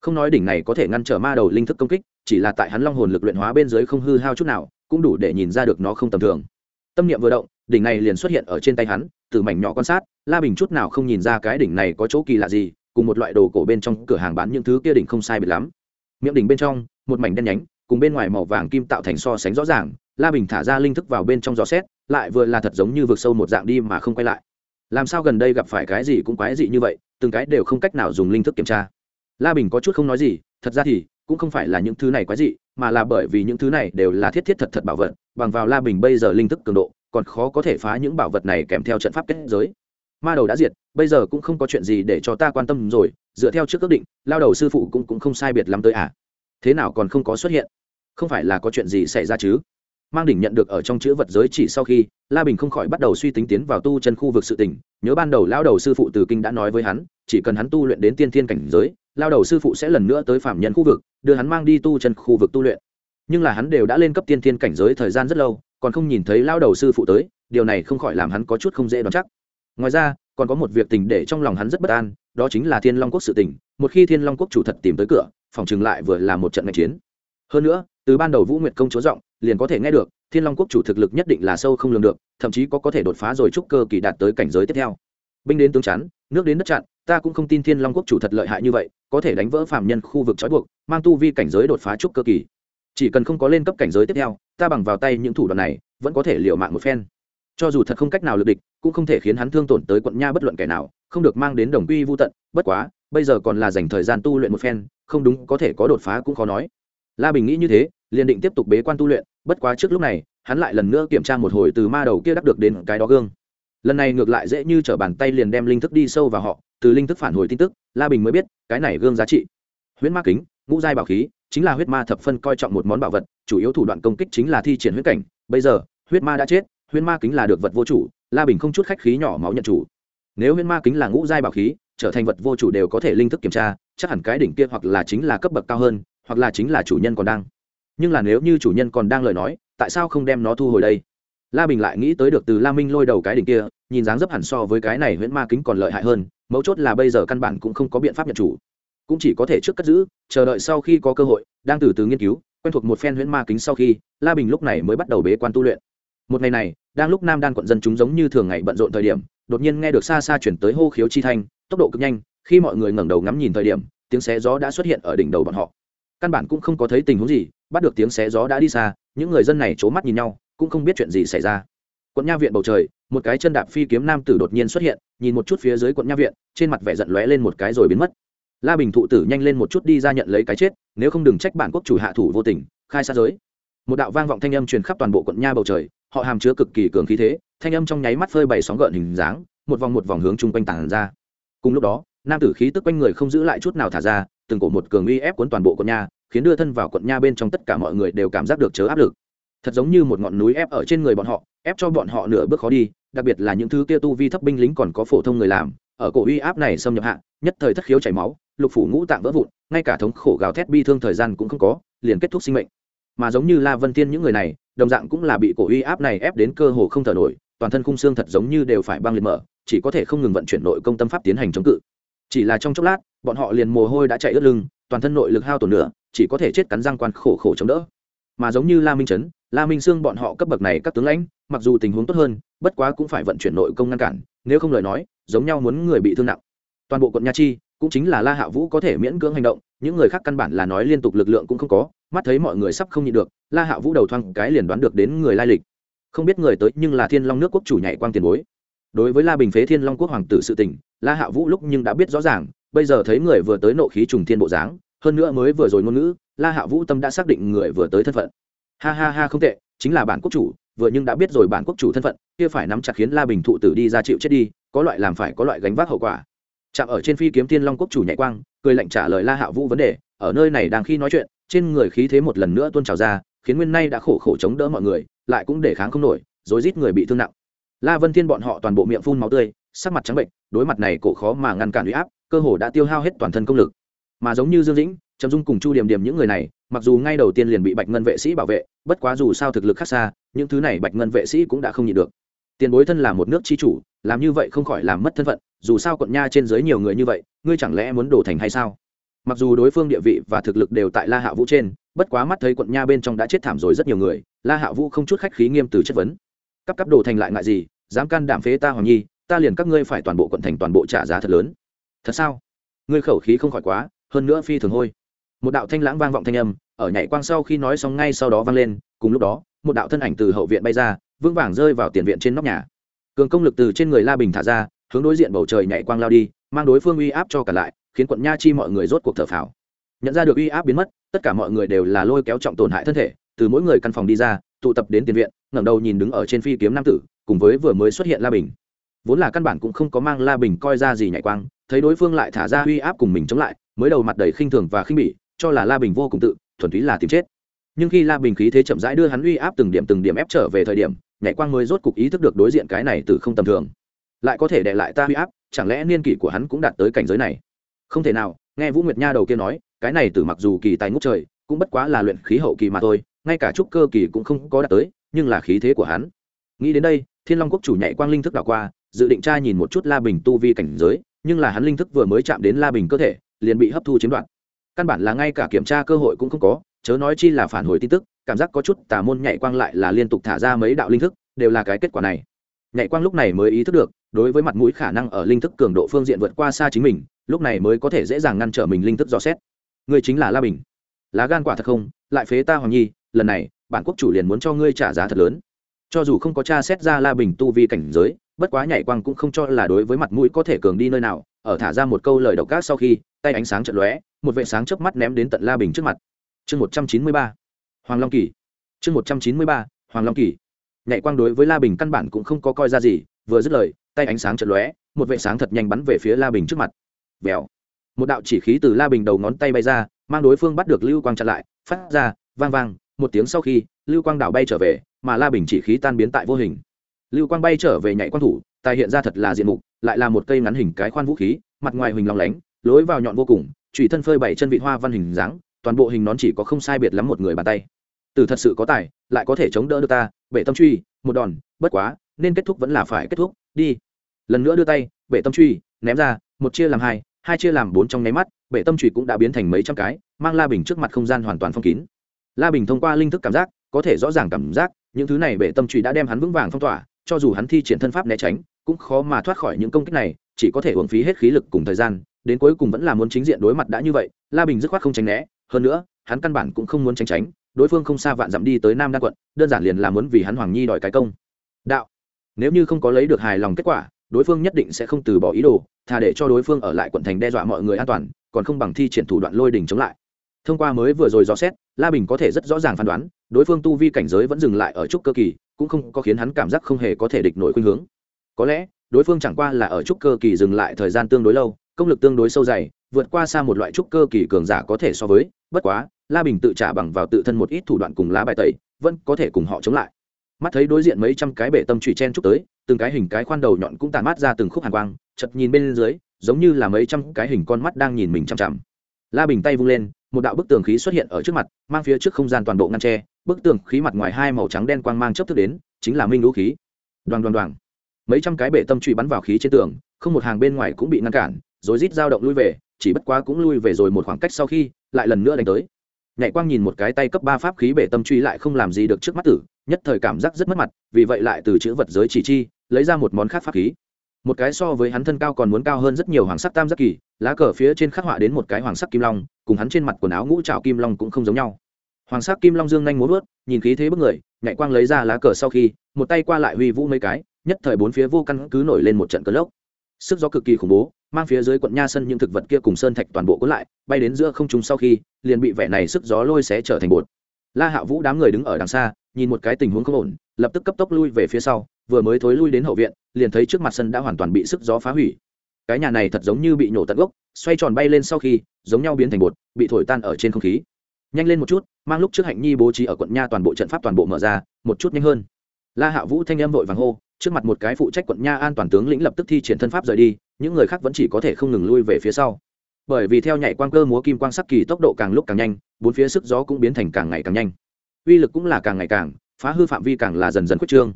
Không nói đỉnh này có thể ngăn trở ma đầu linh thức công kích, chỉ là tại hắn long hồn lực luyện hóa bên dưới không hư hao chút nào, cũng đủ để nhìn ra được nó không tầm thường. Tâm niệm vừa động đỉnh này liền xuất hiện ở trên tay hắn, từ mảnh nhỏ quan sát, la bình chút nào không nhìn ra cái đỉnh này có chỗ kỳ lạ gì, cùng một loại đồ cổ bên trong cửa hàng bán những thứ kia đỉnh không sai biệt lắm. Miệng đỉnh bên trong, một mảnh đen nhánh, cùng bên ngoài màu vàng kim tạo thành so sánh rõ ràng, la bình thả ra linh thức vào bên trong gió xét, lại vừa là thật giống như vực sâu một dạng đi mà không quay lại. Làm sao gần đây gặp phải cái gì cũng quái dị như vậy, từng cái đều không cách nào dùng linh thức kiểm tra. La bình có chút không nói gì, thật ra thì, cũng không phải là những thứ này quái dị, mà là bởi vì những thứ này đều là thiết thiết thật thật bảo vật, bằng vào la bình bây giờ linh thức cường độ còn khó có thể phá những bảo vật này kèm theo trận pháp kết giới. Ma đầu đã diệt, bây giờ cũng không có chuyện gì để cho ta quan tâm rồi, dựa theo trước ước định, lao đầu sư phụ cũng cũng không sai biệt lắm tới à. Thế nào còn không có xuất hiện? Không phải là có chuyện gì xảy ra chứ? Mang đỉnh nhận được ở trong chữ vật giới chỉ sau khi, la bình không khỏi bắt đầu suy tính tiến vào tu chân khu vực sự tỉnh nhớ ban đầu lao đầu sư phụ từ kinh đã nói với hắn, chỉ cần hắn tu luyện đến tiên thiên cảnh giới, lao đầu sư phụ sẽ lần nữa tới phạm nhân khu vực, đưa hắn mang đi tu chân khu vực tu luyện. Nhưng là hắn đều đã lên cấp tiên thiên cảnh giới thời gian rất lâu còn không nhìn thấy lao đầu sư phụ tới, điều này không khỏi làm hắn có chút không dễ đoán chắc. Ngoài ra, còn có một việc tình để trong lòng hắn rất bất an, đó chính là thiên long quốc sự tình, một khi thiên long quốc chủ thật tìm tới cửa, phòng chừng lại vừa là một trận ngạch chiến. Hơn nữa, từ ban đầu vũ nguyệt công chúa giọng, liền có thể nghe được, thiên long quốc chủ thực lực nhất định là sâu không lường được, thậm chí có có thể đột phá rồi chúc cơ kỳ đạt tới cảnh giới tiếp theo. Binh đến tướng chắn, nước đến đất chặn, ta cũng không tin thiên long quốc chủ thật lợi hại như vậy, có thể đánh vỡ phạm nhân khu vực trói buộc, mang tu vi cảnh giới đột phá trúc cơ kỳ. Chỉ cần không có lên cấp cảnh giới tiếp theo ta bằng vào tay những thủ đoạn này, vẫn có thể liều mạng một phen. Cho dù thật không cách nào lực địch, cũng không thể khiến hắn thương tổn tới quận nha bất luận kẻ nào, không được mang đến đồng quy vô tận. Bất quá, bây giờ còn là dành thời gian tu luyện một phen, không đúng, có thể có đột phá cũng khó nói. La bình nghĩ như thế, liền định tiếp tục bế quan tu luyện, bất quá trước lúc này, hắn lại lần nữa kiểm tra một hồi từ ma đầu kia đắc được đến cái đó gương. Lần này ngược lại dễ như t r ở bàn tay liền đem linh thức đi sâu vào họ, từ linh thức phản hồi tin tức, la bình mới biết, cái này gương giá trị. Huyễn ma kính ngũ giai bảo khí, chính là huyết ma thập phân coi trọng một món bảo vật, chủ yếu thủ đoạn công kích chính là thi triển huyết cảnh. Bây giờ, huyết ma đã chết, huyết ma kính là được vật vô chủ, la bình không chút khách khí nhỏ máu nhận chủ. Nếu huyết ma kính là ngũ giai bảo khí, trở thành vật vô chủ đều có thể linh thức kiểm tra, chắc hẳn cái đỉnh kia hoặc là chính là cấp bậc cao hơn, hoặc là chính là chủ nhân còn đang. Nhưng là nếu như chủ nhân còn đang lời nói, tại sao không đem nó thu hồi đây? La bình lại nghĩ tới được từ la minh lôi đầu cái đỉnh kia, nhìn dáng dấp hẳn so với cái này huyễn ma kính còn lợi hại hơn, mấu chốt là bây giờ căn bản cũng không có biện pháp nhận chủ cũng chỉ có thể trước cất giữ, chờ đợi sau khi có cơ hội, đang từ từ nghiên cứu, quen thuộc một phen huyễn ma kính sau khi, la bình lúc này mới bắt đầu bế quan tu luyện. Một ngày này, đang lúc nam đan quận dân chúng giống như thường ngày bận rộn thời điểm, đột nhiên nghe được xa xa chuyển tới hô khiếu chi thanh, tốc độ cực nhanh, khi mọi người ngẩng đầu ngắm nhìn thời điểm, tiếng xé gió đã xuất hiện ở đỉnh đầu bọn họ. Căn bản cũng không có thấy tình huống gì, bắt được tiếng xé gió đã đi xa, những người dân này c h ố mắt nhìn nhau, cũng không biết chuyện gì xảy ra. Quận nha viện bầu trời, một cái chân đạp phi kiếm nam tử đột nhiên xuất hiện, nhìn một chút phía dưới quận nha viện, trên mặt vẻ giận lóe lên một cái rồi biến mất la bình thụ tử nhanh lên một chút đi ra nhận lấy cái chết, nếu không đừng trách bản quốc chủ hạ thủ vô tình, khai sát giới. Một đạo vang vọng thanh âm truyền khắp toàn bộ quận nha bầu trời, họ hàm chứa cực kỳ cường khí thế, thanh âm trong nháy mắt phơi bày sóng gợn hình dáng, một vòng một vòng hướng chung quanh tàn ra. Cùng lúc đó, nam tử khí tức quanh người không giữ lại chút nào thả ra, từng cổ một cường uy ép cuốn toàn bộ quận nha, khiến đưa thân vào quận nha bên trong tất cả mọi người đều cảm giác được chớ áp lực. Thật giống như một ngọn núi ép ở trên người bọn họ, ép cho bọn họ nửa bước khó đi, đặc biệt là những thứ kia tu vi thấp binh lính còn có phổ thông người làm ở cổ uy áp này xâm nhập hạ, nhất thời thất khiếu chảy máu, lục phủ ngũ tạng vỡ vụn, ngay cả thống khổ gào thét bi thương thời gian cũng không có, liền kết thúc sinh mệnh. Mà giống như la vân tiên những người này, đồng dạng cũng là bị cổ uy áp này ép đến cơ hồ không thở nổi, toàn thân khung xương thật giống như đều phải băng liệt mở, chỉ có thể không ngừng vận chuyển nội công tâm pháp tiến hành chống cự. Chỉ là trong chốc lát, bọn họ liền mồ hôi đã chạy ướt lưng, toàn thân nội lực hao tổn nữa chỉ có thể chết cắn răng quan khổ khổ chống đỡ. Mà giống như la minh trấn, la minh sương bọn họ cấp bậc này các tướng lãnh, mặc dù tình huống tốt hơn, bất quá cũng phải vận chuyển nội công ngăn cản, nếu không lời nói giống nhau muốn người bị thương nặng. Toàn bộ quận nha chi cũng chính là la hạ vũ có thể miễn cưỡng hành động, những người khác căn bản là nói liên tục lực lượng cũng không có, mắt thấy mọi người sắp không nhịn được, la hạ vũ đầu thoang cái liền đoán được đến người lai lịch. Không biết người tới nhưng là thiên long nước quốc chủ nhảy quang tiền bối. Đối với la bình phế thiên long quốc hoàng tử sự tình, la hạ vũ lúc nhưng đã biết rõ ràng, bây giờ thấy người vừa tới nộ khí trùng thiên bộ dáng, hơn nữa mới vừa rồi ngôn ngữ, la hạ vũ tâm đã xác định người vừa tới thân phận. Ha ha ha, không tệ, chính là bản quốc chủ, vừa nhưng đã biết rồi bản quốc chủ thân phận, kia phải nắm chặt khiến la bình thụ tử đi ra chịu chết đi có loại làm phải có loại gánh vác hậu quả. Chạm ở trên phi kiếm thiên long quốc chủ nhạy quang, cười lạnh trả lời la hạ vũ vấn đề, ở nơi này đang khi nói chuyện, trên người khí thế một lần nữa tuôn trào ra, khiến nguyên nay đã khổ khổ chống đỡ mọi người, lại cũng để kháng không nổi, rối rít người bị thương nặng. La vân thiên bọn họ toàn bộ miệng phun máu tươi, sắc mặt trắng bệnh, đối mặt này cổ khó mà ngăn cản uy áp, cơ hồ đã tiêu hao hết toàn thân công lực. Mà giống như dương dĩnh, trầm dung cùng chu điểm điểm những người này, mặc dù ngay đầu tiên liền bị bạch ngân vệ sĩ bảo vệ, bất quá dù sao thực lực khác xa, những thứ này bạch ngân vệ sĩ cũng đã không nhịn được. Tiền bối thân là một nước chi chủ làm như vậy không khỏi làm mất thân phận, dù sao quận nha trên dưới nhiều người như vậy, ngươi chẳng lẽ muốn đổ thành hay sao? Mặc dù đối phương địa vị và thực lực đều tại la hạ vũ trên, bất quá mắt thấy quận nha bên trong đã chết thảm rồi rất nhiều người, la hạ vũ không chút khách khí nghiêm từ chất vấn. Cấp cấp đồ thành lại ngại gì, dám can đảm phế ta hoàng nhi, ta liền các ngươi phải toàn bộ quận thành toàn bộ trả giá thật lớn. Thật sao? Ngươi khẩu khí không khỏi quá, hơn nữa phi thường hôi. Một đạo thanh lãng vang vọng thanh âm, ở nhảy quang sau khi nói xong ngay sau đó vang lên, cùng lúc đó, một đạo thân ảnh từ hậu viện bay ra, vững vàng rơi vào tiền viện trên nóc nhà cường công lực từ trên người la bình thả ra, hướng đối diện bầu trời nhảy quang lao đi, mang đối phương uy áp cho cả lại, khiến quận nha chi mọi người rốt cuộc thở phào. Nhận ra được uy áp biến mất, tất cả mọi người đều là lôi kéo trọng tổn hại thân thể, từ mỗi người căn phòng đi ra, tụ tập đến tiền viện, ngẩng đầu nhìn đứng ở trên phi kiếm nam tử, cùng với vừa mới xuất hiện la bình. Vốn là căn bản cũng không có mang la bình coi ra gì nhảy quang, thấy đối phương lại thả ra uy áp cùng mình chống lại, mới đầu mặt đầy khinh thường và khinh bỉ, cho là la bình vô cùng tự, thuần túy là tìm chết nhưng khi la bình khí thế chậm rãi đưa hắn uy áp từng điểm từng điểm ép trở về thời điểm nhảy quang mới rốt cục ý thức được đối diện cái này từ không tầm thường. Lại có thể để lại ta uy áp, chẳng lẽ niên kỷ của hắn cũng đạt tới cảnh giới này? Không thể nào, nghe vũ nguyệt nha đầu kia nói, cái này từ mặc dù kỳ tài ngút trời, cũng bất quá là luyện khí hậu kỳ mà thôi, ngay cả trúc cơ kỳ cũng không có đạt tới, nhưng là khí thế của hắn. Nghĩ đến đây, thiên long quốc chủ nhảy quang linh thức đảo qua, dự định tra nhìn một chút la bình tu vi cảnh giới, nhưng là hắn linh thức vừa mới chạm đến la bình cơ thể, liền bị hấp thu chiếm đoạt. Căn bản là ngay cả kiểm tra cơ hội cũng không có chớ nói chi là phản hồi tin tức, cảm giác có chút tà môn nhạy quang lại là liên tục thả ra mấy đạo linh thức, đều là cái kết quả này. Nhạy quang lúc này mới ý thức được, đối với mặt mũi khả năng ở linh thức cường độ phương diện vượt qua xa chính mình, lúc này mới có thể dễ dàng ngăn trở mình linh thức dò xét. Người chính là la bình. Lá gan quả thật không, lại phế ta hoàng nhi, lần này, bản quốc chủ liền muốn cho ngươi trả giá thật lớn. Cho dù không có tra xét ra la bình tu vi cảnh giới, bất quá nhảy quang cũng không cho là đối với mặt mũi có thể cường đi nơi nào, ở thả ra một câu lời độc ác sau khi, tay ánh sáng trận lóe, một vệ sáng chớp mắt ném đến tận la bình trước mặt chương một trăm chín mươi ba, hoàng long kỳ. Chương một trăm chín mươi ba, hoàng long kỳ. Nhạy quang đối với la bình căn bản cũng không có coi ra gì, vừa dứt lời, tay ánh sáng chật lóe, một vệ sáng thật nhanh bắn về phía la bình trước mặt. Vèo. Một đạo chỉ khí từ la bình đầu ngón tay bay ra, mang đối phương bắt được lưu quang chặn lại, phát ra, vang vang, một tiếng sau khi, lưu quang đảo bay trở về, mà la bình chỉ khí tan biến tại vô hình. Lưu quang bay trở về nhạy quang thủ, tài hiện ra thật là diện mục, lại là một cây ngắn hình cái khoan vũ khí, mặt ngoài hình lòng lánh, lối vào nhọn vô cùng trụy thân phơi bảy chân vị hoa văn hình dáng toàn bộ hình nón chỉ có không sai biệt lắm một người bàn tay. Từ thật sự có tài, lại có thể chống đỡ được ta, bệ tâm truy, một đòn, bất quá, nên kết thúc vẫn là phải kết thúc, đi. Lần nữa đưa tay, bệ tâm truy, ném ra, một chia làm hai hai chia làm bốn trong nháy mắt, bệ tâm truy cũng đã biến thành mấy trăm cái, mang la bình trước mặt không gian hoàn toàn phong kín. La bình thông qua linh thức cảm giác, có thể rõ ràng cảm giác, những thứ này bệ tâm truy đã đem hắn vững vàng phong tỏa, cho dù hắn thi triển thân pháp né tránh, cũng khó mà thoát khỏi những công kích này, chỉ có thể uống phí hết khí lực cùng thời gian, đến cuối cùng vẫn là muốn chính diện đối mặt đã như vậy, la bình dứt khoát không tránh né hơn nữa, hắn căn bản cũng không muốn tránh tránh, đối phương không xa vạn dặm đi tới nam đa quận, đơn giản liền là muốn vì hắn hoàng nhi đòi cái công. Đạo. Nếu như không có lấy được hài lòng kết quả, đối phương nhất định sẽ không từ bỏ ý đồ, thà để cho đối phương ở lại quận thành đe dọa mọi người an toàn, còn không bằng thi triển thủ đoạn lôi đình chống lại. Thông qua mới vừa rồi dò xét, la bình có thể rất rõ ràng phán đoán, đối phương tu vi cảnh giới vẫn dừng lại ở trúc cơ kỳ, cũng không có khiến hắn cảm giác không hề có thể địch nổi khuynh hướng. Có lẽ, đối phương chẳng qua là ở trúc cơ kỳ dừng lại thời gian tương đối lâu, công lực tương đối sâu dày vượt qua xa một loại trúc cơ kỳ cường giả có thể so với, bất quá, la bình tự trả bằng vào tự thân một ít thủ đoạn cùng lá bài tẩy, vẫn có thể cùng họ chống lại. Mắt thấy đối diện mấy trăm cái bể tâm trụy chen trúc tới, từng cái hình cái khoan đầu nhọn cũng tàn mát ra từng khúc hàn quang chật nhìn bên dưới, giống như là mấy trăm cái hình con mắt đang nhìn mình chằm chằm. La bình tay vung lên, một đạo bức tường khí xuất hiện ở trước mặt, mang phía trước không gian toàn bộ ngăn tre bức tường khí mặt ngoài hai màu trắng đen quang mang chấp thức đến, chính là minh lũ khí. Đoàn đoàn đoàn mấy trăm cái bể tâm trụy bắn vào khí trên tường, không một hàng bên ngoài cũng bị ngăn cản, rồi rít dao động lui về chỉ bất quá cũng lui về rồi một khoảng cách sau khi, lại lần nữa đánh tới. Nhạy quang nhìn một cái tay cấp ba pháp khí bể tâm truy lại không làm gì được trước mắt tử, nhất thời cảm giác rất mất mặt, vì vậy lại từ chữ vật giới chỉ chi, lấy ra một món khác pháp khí. Một cái so với hắn thân cao còn muốn cao hơn rất nhiều hoàng sắc tam giác kỳ, lá cờ phía trên khắc họa đến một cái hoàng sắc kim long, cùng hắn trên mặt quần áo ngũ trào kim long cũng không giống nhau. Hoàng sắc kim long dương nhanh muốn vớt, nhìn khí thế bức người nhạy quang lấy ra lá cờ sau khi, một tay qua lại huy vũ mấy cái, nhất thời bốn phía vô căn cứ nổi lên một trận cơn lốc. Sức gió cực kỳ khủng bố mang phía dưới quận nha sân những thực vật kia cùng sơn thạch toàn bộ cuốn lại, bay đến giữa không trung sau khi, liền bị vẻ này sức gió lôi xé trở thành bột. La hạ vũ đám người đứng ở đằng xa, nhìn một cái tình huống không ổn, lập tức cấp tốc lui về phía sau, vừa mới thối lui đến hậu viện, liền thấy trước mặt sân đã hoàn toàn bị sức gió phá hủy. Cái nhà này thật giống như bị nổ tận gốc, xoay tròn bay lên sau khi, giống nhau biến thành bột, bị thổi tan ở trên không khí. Nhanh lên một chút, mang lúc trước hạnh nhi bố trí ở quận nha toàn bộ trận pháp toàn bộ mở ra, một chút nhanh hơn. La hạ vũ thanh âm vội vàng hô trước mặt một cái phụ trách quận nha an toàn tướng lĩnh lập tức thi triển thân pháp rời đi, những người khác vẫn chỉ có thể không ngừng lui về phía sau. Bởi vì theo nhảy quang cơ múa kim quang sắc kỳ tốc độ càng lúc càng nhanh, bốn phía sức gió cũng biến thành càng ngày càng nhanh. Uy lực cũng là càng ngày càng, phá hư phạm vi càng là dần dần khuất trương.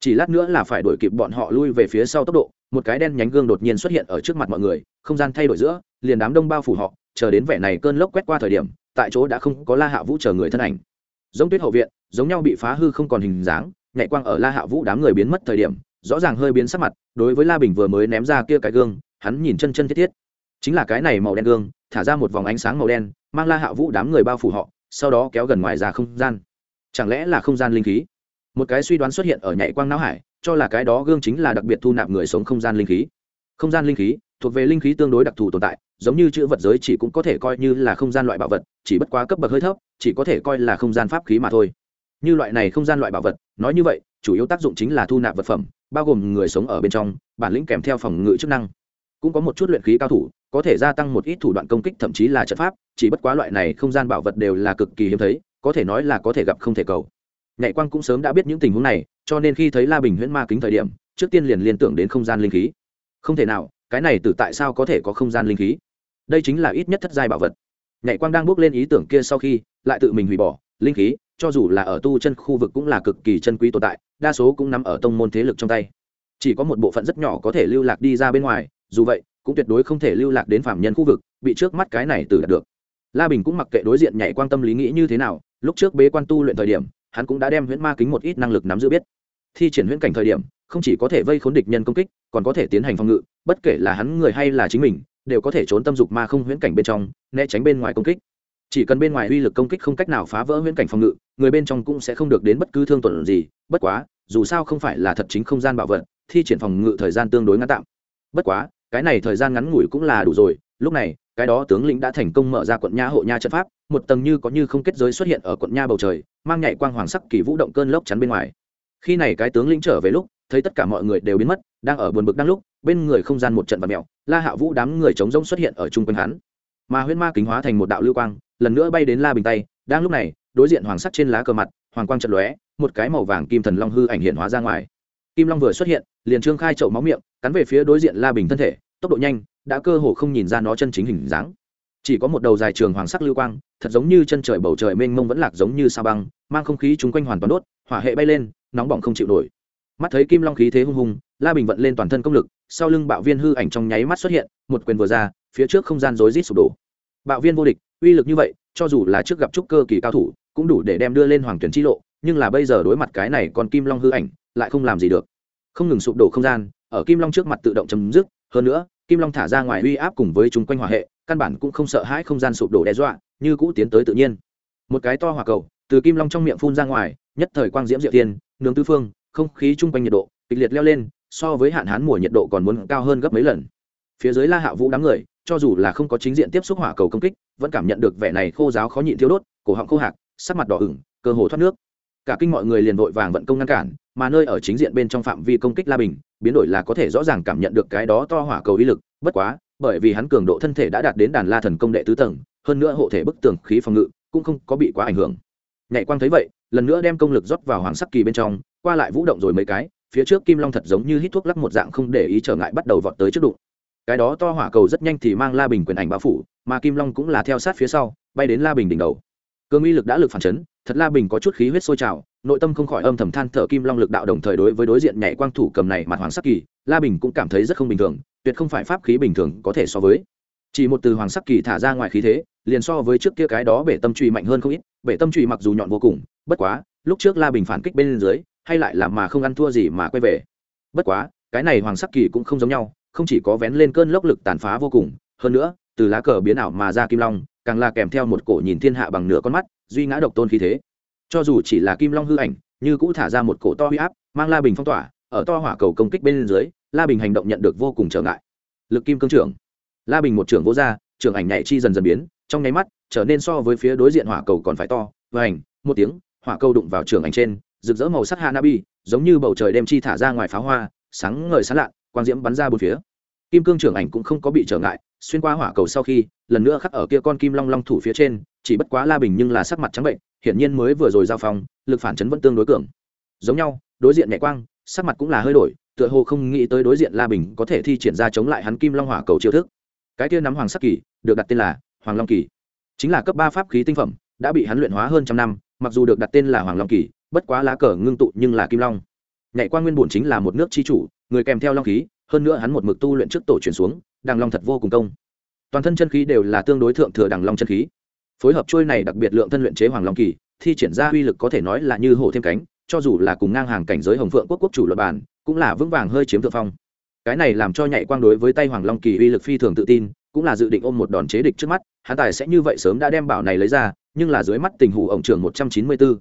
Chỉ lát nữa là phải đuổi kịp bọn họ lui về phía sau tốc độ, một cái đen nhánh gương đột nhiên xuất hiện ở trước mặt mọi người, không gian thay đổi giữa, liền đám đông bao phủ họ, chờ đến vẻ này cơn lốc quét qua thời điểm, tại chỗ đã không có la hạ vũ chờ người thân ảnh. Giống tuyết hậu viện, giống nhau bị phá hư không còn hình dáng nhạy quang ở la hạ vũ đám người biến mất thời điểm, rõ ràng hơi biến sắc mặt, đối với la bình vừa mới ném ra kia cái gương, hắn nhìn chân chân thiết thiết. Chính là cái này màu đen gương, thả ra một vòng ánh sáng màu đen, mang la hạ vũ đám người bao phủ họ, sau đó kéo gần ngoài ra không gian. Chẳng lẽ là không gian linh khí? Một cái suy đoán xuất hiện ở nhạy quang não hải, cho là cái đó gương chính là đặc biệt thu nạp người sống không gian linh khí. Không gian linh khí, thuộc về linh khí tương đối đặc thù tồn tại, giống như chữ vật giới chỉ cũng có thể coi như là không gian loại bảo vật, chỉ bất quá cấp bậc hơi thấp, chỉ có thể coi là không gian pháp khí mà thôi như loại này không gian loại bảo vật, nói như vậy, chủ yếu tác dụng chính là thu nạp vật phẩm, bao gồm người sống ở bên trong, bản lĩnh kèm theo phòng ngự chức năng. Cũng có một chút luyện khí cao thủ, có thể gia tăng một ít thủ đoạn công kích, thậm chí là trận pháp, chỉ bất quá loại này không gian bảo vật đều là cực kỳ hiếm thấy, có thể nói là có thể gặp không thể cầu. Nhạy quang cũng sớm đã biết những tình huống này, cho nên khi thấy la bình huyễn ma kính thời điểm, trước tiên liền liên tưởng đến không gian linh khí. Không thể nào, cái này từ tại sao có thể có không gian linh khí? Đây chính là ít nhất thất giai bảo vật. Nhạy quang đang bước lên ý tưởng kia sau khi, lại tự mình hủy bỏ linh khí cho dù là ở tu chân khu vực cũng là cực kỳ chân quý tồn tại, đa số cũng nằm ở tông môn thế lực trong tay. Chỉ có một bộ phận rất nhỏ có thể lưu lạc đi ra bên ngoài, dù vậy, cũng tuyệt đối không thể lưu lạc đến phạm nhân khu vực, bị trước mắt cái này từ đạt được. La bình cũng mặc kệ đối diện nhảy quan tâm lý nghĩ như thế nào, lúc trước bế quan tu luyện thời điểm, hắn cũng đã đem huyễn ma kính một ít năng lực nắm giữ biết. Thi triển huyễn cảnh thời điểm, không chỉ có thể vây khốn địch nhân công kích, còn có thể tiến hành phòng ngự, bất kể là hắn người hay là chính mình, đều có thể trốn tâm dục ma không huyễn cảnh bên trong, né tránh bên ngoài công kích chỉ cần bên ngoài uy lực công kích không cách nào phá vỡ huyễn cảnh phòng ngự, người bên trong cũng sẽ không được đến bất cứ thương tuần gì. Bất quá, dù sao không phải là thật chính không gian bảo vật, thi triển phòng ngự thời gian tương đối ngắn tạm. Bất quá, cái này thời gian ngắn ngủi cũng là đủ rồi. Lúc này, cái đó tướng lĩnh đã thành công mở ra quận nha hộ nha trận pháp, một tầng như có như không kết giới xuất hiện ở quận nha bầu trời, mang nhảy quang hoàng sắc kỳ vũ động cơn lốc chắn bên ngoài. Khi này cái tướng lĩnh trở về lúc, thấy tất cả mọi người đều biến mất, đang ở buồn bực đang lúc, bên người không gian một trận và mèo la hạ vũ đám người chống rông xuất hiện ở chung quanh hắn. Mà huyễn ma kính hóa thành một đạo lưu quang lần nữa bay đến la bình tay, đang lúc này, đối diện hoàng sắt trên lá cờ mặt, hoàng quang trận lóe, một cái màu vàng kim thần long hư ảnh hiện hóa ra ngoài. Kim long vừa xuất hiện, liền trương khai chậu máu miệng, cắn về phía đối diện la bình thân thể, tốc độ nhanh, đã cơ hồ không nhìn ra nó chân chính hình dáng. Chỉ có một đầu dài trường hoàng sắc lưu quang, thật giống như chân trời bầu trời mênh mông vẫn lạc giống như sa băng, mang không khí chung quanh hoàn toàn đốt, hỏa hệ bay lên, nóng bỏng không chịu nổi. Mắt thấy kim long khí thế hung hùng, la bình vận lên toàn thân công lực, sau lưng bạo viên hư ảnh trong nháy mắt xuất hiện, một quyền vừa ra, phía trước không gian rối rít sụp đổ. Bạo viên vô địch uy lực như vậy, cho dù là trước gặp trúc cơ kỳ cao thủ, cũng đủ để đem đưa lên hoàng tuyển chi lộ, nhưng là bây giờ đối mặt cái này còn kim long hư ảnh, lại không làm gì được. Không ngừng sụp đổ không gian, ở kim long trước mặt tự động chấm dứt, hơn nữa, kim long thả ra ngoài uy áp cùng với chúng quanh hỏa hệ, căn bản cũng không sợ hãi không gian sụp đổ đe dọa, như cũ tiến tới tự nhiên. Một cái to hỏa cầu, từ kim long trong miệng phun ra ngoài, nhất thời quang diễm diệu tiên nướng tứ phương, không khí chung quanh nhiệt độ kịch liệt leo lên, so với hạn hán mùa nhiệt độ còn muốn cao hơn gấp mấy lần. Phía dưới la hạ vũ đám người cho dù là không có chính diện tiếp xúc hỏa cầu công kích, vẫn cảm nhận được vẻ này khô giáo khó nhịn thiếu đốt, cổ họng khô hạc, sắc mặt đỏ ửng, cơ hồ thoát nước. Cả kinh mọi người liền vội vàng vận công ngăn cản, mà nơi ở chính diện bên trong phạm vi công kích la bình, biến đổi là có thể rõ ràng cảm nhận được cái đó to hỏa cầu uy lực, bất quá, bởi vì hắn cường độ thân thể đã đạt đến đàn la thần công đệ tứ tầng, hơn nữa hộ thể bức tường khí phòng ngự cũng không có bị quá ảnh hưởng. Nhạy quang thấy vậy, lần nữa đem công lực rót vào hoàng sắc kỳ bên trong, qua lại vũ động rồi mấy cái, phía trước kim long thật giống như hít thuốc lắc một dạng không để ý trở ngại bắt đầu vọt tới trước đụng cái đó to hỏa cầu rất nhanh thì mang la bình quyền ảnh bao phủ, mà kim long cũng là theo sát phía sau, bay đến la bình đỉnh đầu. Cương uy lực đã lực phản chấn, thật la bình có chút khí huyết sôi trào, nội tâm không khỏi âm thầm than thở kim long lực đạo đồng thời đối với đối diện nhảy quang thủ cầm này mặt hoàng sắc kỳ, la bình cũng cảm thấy rất không bình thường, tuyệt không phải pháp khí bình thường có thể so với. Chỉ một từ hoàng sắc kỳ thả ra ngoài khí thế, liền so với trước kia cái đó bể tâm trụy mạnh hơn không ít, bể tâm trụy mặc dù nhọn vô cùng, bất quá, lúc trước la bình phản kích bên dưới, hay lại là mà không ăn thua gì mà quay về. Bất quá, cái này hoàng sắc kỳ cũng không giống nhau không chỉ có vén lên cơn lốc lực tàn phá vô cùng, hơn nữa, từ lá cờ biến ảo mà ra kim long, càng là kèm theo một cổ nhìn thiên hạ bằng nửa con mắt, duy ngã độc tôn khí thế. Cho dù chỉ là kim long hư ảnh, như cũ thả ra một cổ to huy áp, mang la bình phong tỏa, ở to hỏa cầu công kích bên dưới, la bình hành động nhận được vô cùng trở ngại. Lực kim cương trưởng. La bình một trưởng vô r trưởng ảnh nhảy chi dần dần biến, trong nháy mắt, trở nên so với phía đối diện hỏa cầu còn phải to và ảnh một tiếng, hỏa cầu đụng vào trưởng ảnh trên, rực rỡ màu sắc hanabi, giống như bầu trời đem chi thả ra ngoài pháo hoa, sáng ngời sáng lạ quang diễm bắn ra bốn phía. Kim cương trưởng ảnh cũng không có bị trở ngại, xuyên qua hỏa cầu sau khi, lần nữa khắc ở kia con kim long long thủ phía trên, chỉ bất quá la bình nhưng là sắc mặt trắng bệnh, hiển nhiên mới vừa rồi giao phong, lực phản chấn vẫn tương đối cường. Giống nhau, đối diện nhẹ quang, sắc mặt cũng là hơi đổi, tựa hồ không nghĩ tới đối diện la bình có thể thi triển ra chống lại hắn kim long hỏa cầu chiêu thức. Cái kia nắm hoàng sắc kỳ, được đặt tên là hoàng long kỳ. Chính là cấp ba pháp khí tinh phẩm, đã bị hắn luyện hóa hơn trăm năm, mặc dù được đặt tên là hoàng long kỳ, bất quá lá cờ ngưng tụ nhưng là kim long. Nhạy quang nguyên bổn chính là một nước chi chủ người kèm theo long khí hơn nữa hắn một mực tu luyện trước tổ chuyển xuống đằng long thật vô cùng công. Toàn thân chân khí đều là tương đối thượng thừa đằng long chân khí. Phối hợp trôi này đặc biệt lượng thân luyện chế hoàng long kỳ thi triển ra uy lực có thể nói là như hổ thêm cánh cho dù là cùng ngang hàng cảnh giới hồng phượng quốc quốc chủ luật bản cũng là vững vàng hơi chiếm thượng phong. Cái này làm cho nhạy quang đối với tay hoàng long kỳ uy lực phi thường tự tin cũng là dự định ôm một đòn chế địch trước mắt hắn tài sẽ như vậy sớm đã đem bảo này lấy ra nhưng là dưới mắt tình hủ ổng trưởng một trăm chín mươi 194.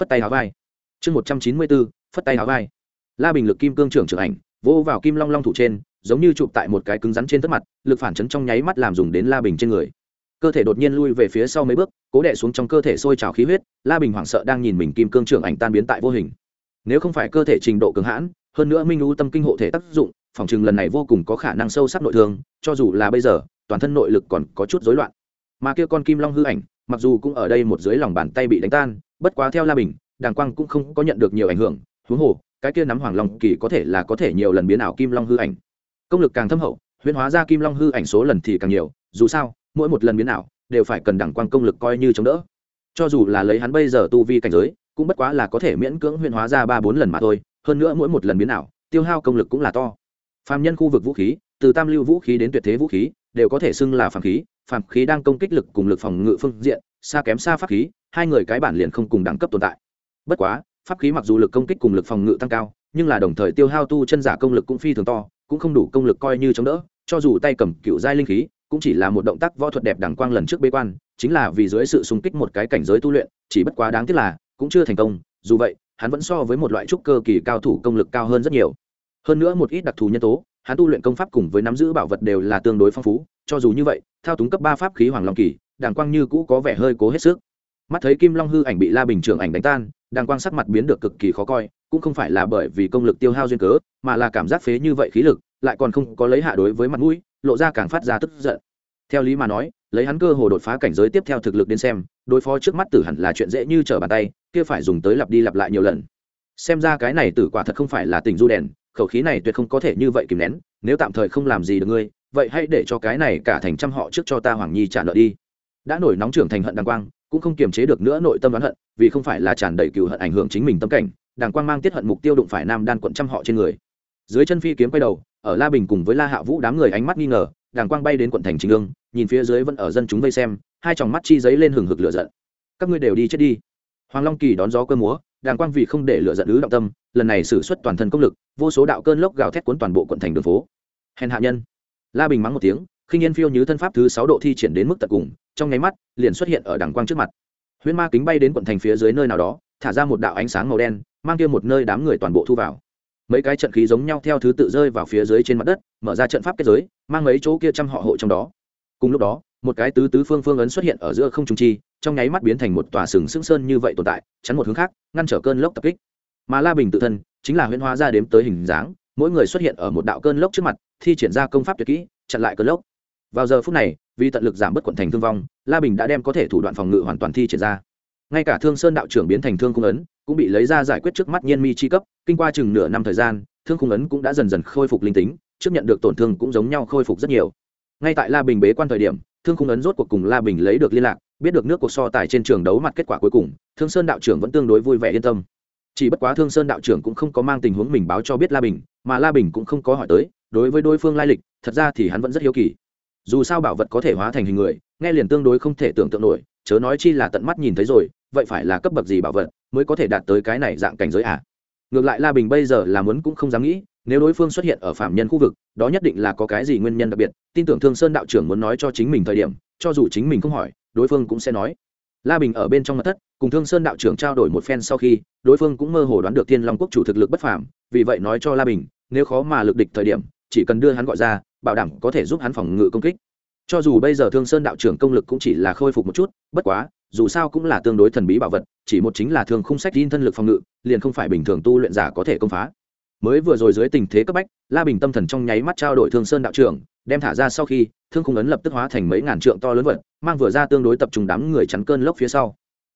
phất tay háo vai. Chương một trăm chín mươi 194, phất tay háo vai. La bình lực kim cương trưởng trưởng ảnh vỗ vào kim long long thủ trên, giống như chụp tại một cái cứng rắn trên tất mặt, lực phản chấn trong nháy mắt làm dùng đến la bình trên người. Cơ thể đột nhiên lui về phía sau mấy bước, cố đệ xuống trong cơ thể sôi trào khí huyết, la bình hoảng sợ đang nhìn mình kim cương trưởng ảnh tan biến tại vô hình. Nếu không phải cơ thể trình độ cường hãn, hơn nữa minh u tâm kinh hộ thể tác dụng, phòng chừng lần này vô cùng có khả năng sâu sắc nội thương, cho dù là bây giờ, toàn thân nội lực còn có chút rối loạn. Mà kia con kim long hư ảnh, mặc dù cũng ở đây một dưới lòng bàn tay bị đánh tan, bất quá theo la bình, đàng quang cũng không có nhận được nhiều ảnh hưởng, huống hồ cái kia nắm hoàng long kỳ có thể là có thể nhiều lần biến ảo kim long hư ảnh. Công lực càng thâm hậu, huyễn hóa ra kim long hư ảnh số lần thì càng nhiều, dù sao, mỗi một lần biến ảo đều phải cần đẳng quang công lực coi như chống đỡ. Cho dù là lấy hắn bây giờ tu vi cảnh giới, cũng bất quá là có thể miễn cưỡng huyễn hóa ra ba bốn lần mà thôi, hơn nữa mỗi một lần biến ảo, tiêu hao công lực cũng là to. Phàm nhân khu vực vũ khí, từ tam lưu vũ khí đến tuyệt thế vũ khí, đều có thể xưng là phàm khí phàm khí đang công kích lực cùng lực phòng ngự phương diện, xa kém xa pháp khí, hai người cái bản liền không cùng đẳng cấp tồn tại. Bất quá pháp khí mặc dù lực công kích cùng lực phòng ngự tăng cao, nhưng là đồng thời tiêu hao tu chân giả công lực cũng phi thường to, cũng không đủ công lực coi như chống đỡ, cho dù tay cầm cựu giai linh khí, cũng chỉ là một động tác võ thuật đẹp đẳng quang lần trước bế quan, chính là vì dưới sự xung kích một cái cảnh giới tu luyện, chỉ bất quá đáng tiếc là, cũng chưa thành công, dù vậy, hắn vẫn so với một loại trúc cơ kỳ cao thủ công lực cao hơn rất nhiều. Hơn nữa một ít đặc thù nhân tố, hắn tu luyện công pháp cùng với nắm giữ bảo vật đều là tương đối phong phú, cho dù như vậy, thao túng cấp ba pháp khí hoàng long kỳ đàng quang như cũ có vẻ hơi cố hết sức. Mắt thấy kim long hư ảnh bị la bình trưởng ảnh đánh tan đàng quang sắc mặt biến được cực kỳ khó coi, cũng không phải là bởi vì công lực tiêu hao duyên cớ, mà là cảm giác phế như vậy khí lực, lại còn không có lấy hạ đối với mặt mũi, lộ ra càng phát ra tức giận. Theo lý mà nói, lấy hắn cơ hồ đột phá cảnh giới tiếp theo thực lực đến xem, đối phó trước mắt tử hẳn là chuyện dễ như trở bàn tay, kia phải dùng tới lặp đi lặp lại nhiều lần. Xem ra cái này tử quả thật không phải là tình du đèn, khẩu khí này tuyệt không có thể như vậy kìm nén, nếu tạm thời không làm gì được ngươi, vậy hãy để cho cái này cả thành trăm họ trước cho ta hoàng nhi trả nợ đi. Đã nổi nóng trưởng thành hận đàng quang cũng không kiềm chế được nữa nội tâm đoán hận, vì không phải là tràn đầy cừu hận ảnh hưởng chính mình tâm cảnh, đàng quang mang tiết hận mục tiêu đụng phải nam đan quận trăm họ trên người. Dưới chân phi kiếm quay đầu, ở la bình cùng với la hạ vũ đám người ánh mắt nghi ngờ, đàng quang bay đến quận thành chính ương, nhìn phía dưới vẫn ở dân chúng vây xem, hai tròng mắt chi giấy lên hừng hực lửa giận. Các ngươi đều đi chết đi. Hoàng long kỳ đón gió cơ múa, đàng quang vì không để lửa giận ứ động tâm, lần này xử suất toàn thân công lực, vô số đạo cơn lốc gào thét cuốn toàn bộ quận thành đường phố. Hèn hạ nhân. La bình mắng một tiếng, khinh yên phiêu như thân pháp thứ sáu độ thi triển đến mức tận cùng trong nháy mắt, liền xuất hiện ở đằng quang trước mặt. Huyễn ma kính bay đến quận thành phía dưới nơi nào đó, thả ra một đạo ánh sáng màu đen, mang kia một nơi đám người toàn bộ thu vào. Mấy cái trận khí giống nhau theo thứ tự rơi vào phía dưới trên mặt đất, mở ra trận pháp kết giới, mang mấy chỗ kia trăm họ hộ trong đó. Cùng lúc đó, một cái tứ tứ phương phương ấn xuất hiện ở giữa không trung chi, trong nháy mắt biến thành một tòa sừng sững sơn như vậy tồn tại, chắn một hướng khác, ngăn trở cơn lốc tập kích. Mà la bình tự thân, chính là huyễn hóa ra đếm tới hình dáng, mỗi người xuất hiện ở một đạo cơn lốc trước mặt, thi triển ra công pháp tuyệt kỹ, chặn lại cơn lốc. Vào giờ phút này vì tận lực giảm bớt quận thành thương vong, la bình đã đem có thể thủ đoạn phòng ngự hoàn toàn thi triển ra. Ngay cả thương sơn đạo trưởng biến thành thương cung ấn, cũng bị lấy ra giải quyết trước mắt nhiên mi chi cấp, kinh qua chừng nửa năm thời gian, thương cung ấn cũng đã dần dần khôi phục linh tính, trước nhận được tổn thương cũng giống nhau khôi phục rất nhiều. Ngay tại la bình bế quan thời điểm, thương cung ấn rốt cuộc cùng la bình lấy được liên lạc, biết được nước cuộc so tài trên trường đấu mặt kết quả cuối cùng, thương sơn đạo trưởng vẫn tương đối vui vẻ yên tâm. Chỉ bất quá thương sơn đạo trưởng cũng không có mang tình huống mình báo cho biết la bình, mà la bình cũng không có hỏi tới, đối với đối phương lai lịch, thật ra thì hắn vẫn rất hiếu kỳ dù sao bảo vật có thể hóa thành hình người, nghe liền tương đối không thể tưởng tượng nổi, chớ nói chi là tận mắt nhìn thấy rồi, vậy phải là cấp bậc gì bảo vật mới có thể đạt tới cái này dạng cảnh giới à? Ngược lại la bình bây giờ là muốn cũng không dám nghĩ, nếu đối phương xuất hiện ở phạm nhân khu vực, đó nhất định là có cái gì nguyên nhân đặc biệt, tin tưởng thương sơn đạo trưởng muốn nói cho chính mình thời điểm, cho dù chính mình không hỏi, đối phương cũng sẽ nói. La bình ở bên trong mặt thất, cùng thương sơn đạo trưởng trao đổi một phen sau khi, đối phương cũng mơ hồ đoán được thiên long quốc chủ thực lực bất phàm, vì vậy nói cho la bình, nếu khó mà lực địch thời điểm chỉ cần đưa hắn gọi ra, bảo đảm có thể giúp hắn phòng ngự công kích. Cho dù bây giờ thương sơn đạo trưởng công lực cũng chỉ là khôi phục một chút, bất quá, dù sao cũng là tương đối thần bí bảo vật, chỉ một chính là thường khung sách tin thân lực phòng ngự, liền không phải bình thường tu luyện giả có thể công phá. Mới vừa rồi dưới tình thế cấp bách, la bình tâm thần trong nháy mắt trao đổi thương sơn đạo trưởng, đem thả ra sau khi, thương khung ấn lập tức hóa thành mấy ngàn trượng to lớn vật, mang vừa ra tương đối tập trung đám người chắn cơn lốc phía sau.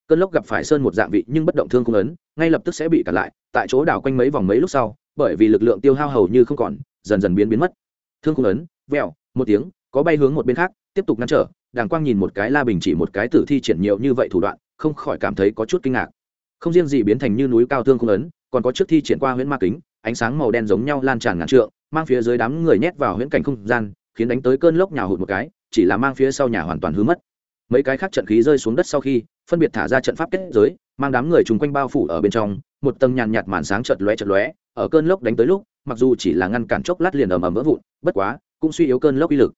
Cơn lốc gặp phải sơn một dạng vị nhưng bất động thương khung ấn, ngay lập tức sẽ bị cản lại, tại chỗ đảo quanh mấy vòng mấy lúc sau, bởi vì lực lượng tiêu hao hầu như không còn dần dần biến biến mất. Thương khung ấn, vẹo, một tiếng, có bay hướng một bên khác, tiếp tục ngăn trở, đàng quang nhìn một cái la bình chỉ một cái tử thi triển nhiều như vậy thủ đoạn, không khỏi cảm thấy có chút kinh ngạc. Không riêng gì biến thành như núi cao thương khung ấn, còn có trước thi triển qua huyễn ma kính, ánh sáng màu đen giống nhau lan tràn ngàn trượng, mang phía dưới đám người nhét vào huyễn cảnh không gian, khiến đánh tới cơn lốc nhà hụt một cái, chỉ là mang phía sau nhà hoàn toàn hư mất. Mấy cái khác trận khí rơi xuống đất sau khi, phân biệt thả ra trận pháp kết giới, mang đám người chung quanh bao phủ ở bên trong, một tầng nhàn nhạt màn sáng chợt lóe chợt lóe, ở cơn lốc đánh tới lúc mặc dù chỉ là ngăn cản chốc lát liền ầm ầm vỡ vụn, bất quá, cũng suy yếu cơn lốc uy lực.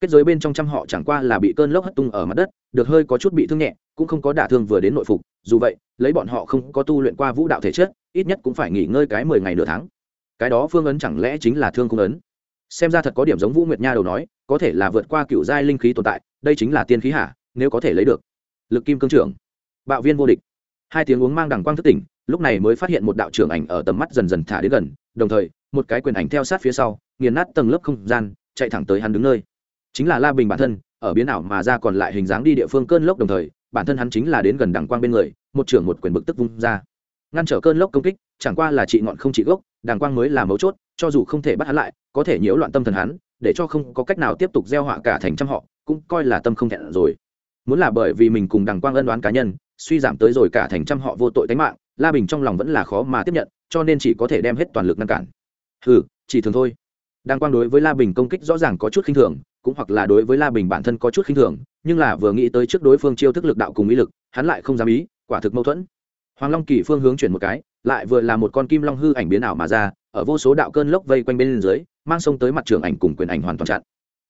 Kết giới bên trong trăm họ chẳng qua là bị cơn lốc hất tung ở mặt đất, được hơi có chút bị thương nhẹ, cũng không có đả thương vừa đến nội phục, dù vậy, lấy bọn họ không có tu luyện qua vũ đạo thể chất, ít nhất cũng phải nghỉ ngơi cái mười ngày nửa tháng. Cái đó phương ấn chẳng lẽ chính là thương cung ấn? Xem ra thật có điểm giống vũ nguyệt nha đầu nói, có thể là vượt qua cựu giai linh khí tồn tại, đây chính là tiên khí hả, nếu có thể lấy được. Lực kim cương trưởng, bạo viên vô địch. Hai tiếng uống mang đằng quang thức tỉnh, lúc này mới phát hiện một đạo trưởng ảnh ở tầm mắt dần dần thả đến gần đồng thời, một cái quyền ảnh theo sát phía sau, nghiền nát tầng lớp không gian, chạy thẳng tới hắn đứng nơi. Chính là la bình bản thân, ở biến ảo mà ra còn lại hình dáng đi địa phương cơn lốc đồng thời, bản thân hắn chính là đến gần đằng quang bên người, một trưởng một quyền bực tức vung ra. Ngăn trở cơn lốc công kích, chẳng qua là trị ngọn không trị gốc đàng quang mới là mấu chốt, cho dù không thể bắt hắn lại, có thể nhiễu loạn tâm thần hắn, để cho không có cách nào tiếp tục gieo họa cả thành trăm họ, cũng coi là tâm không thẹn rồi. Muốn là bởi vì mình cùng đằng quang ân đoán cá nhân, suy giảm tới rồi cả thành trăm họ vô tội tánh mạng, la bình trong lòng vẫn là khó mà tiếp nhận cho nên chỉ có thể đem hết toàn lực ngăn cản. Ừ chỉ thường thôi. Đang quang đối với la bình công kích rõ ràng có chút khinh thường, cũng hoặc là đối với la bình bản thân có chút khinh thường, nhưng là vừa nghĩ tới trước đối phương chiêu thức lực đạo cùng ý lực, hắn lại không dám ý, quả thực mâu thuẫn. Hoàng long kỳ phương hướng chuyển một cái, lại vừa là một con kim long hư ảnh biến ảo mà ra, ở vô số đạo cơn lốc vây quanh bên dưới, mang sông tới mặt trường ảnh cùng quyền ảnh hoàn toàn chặn.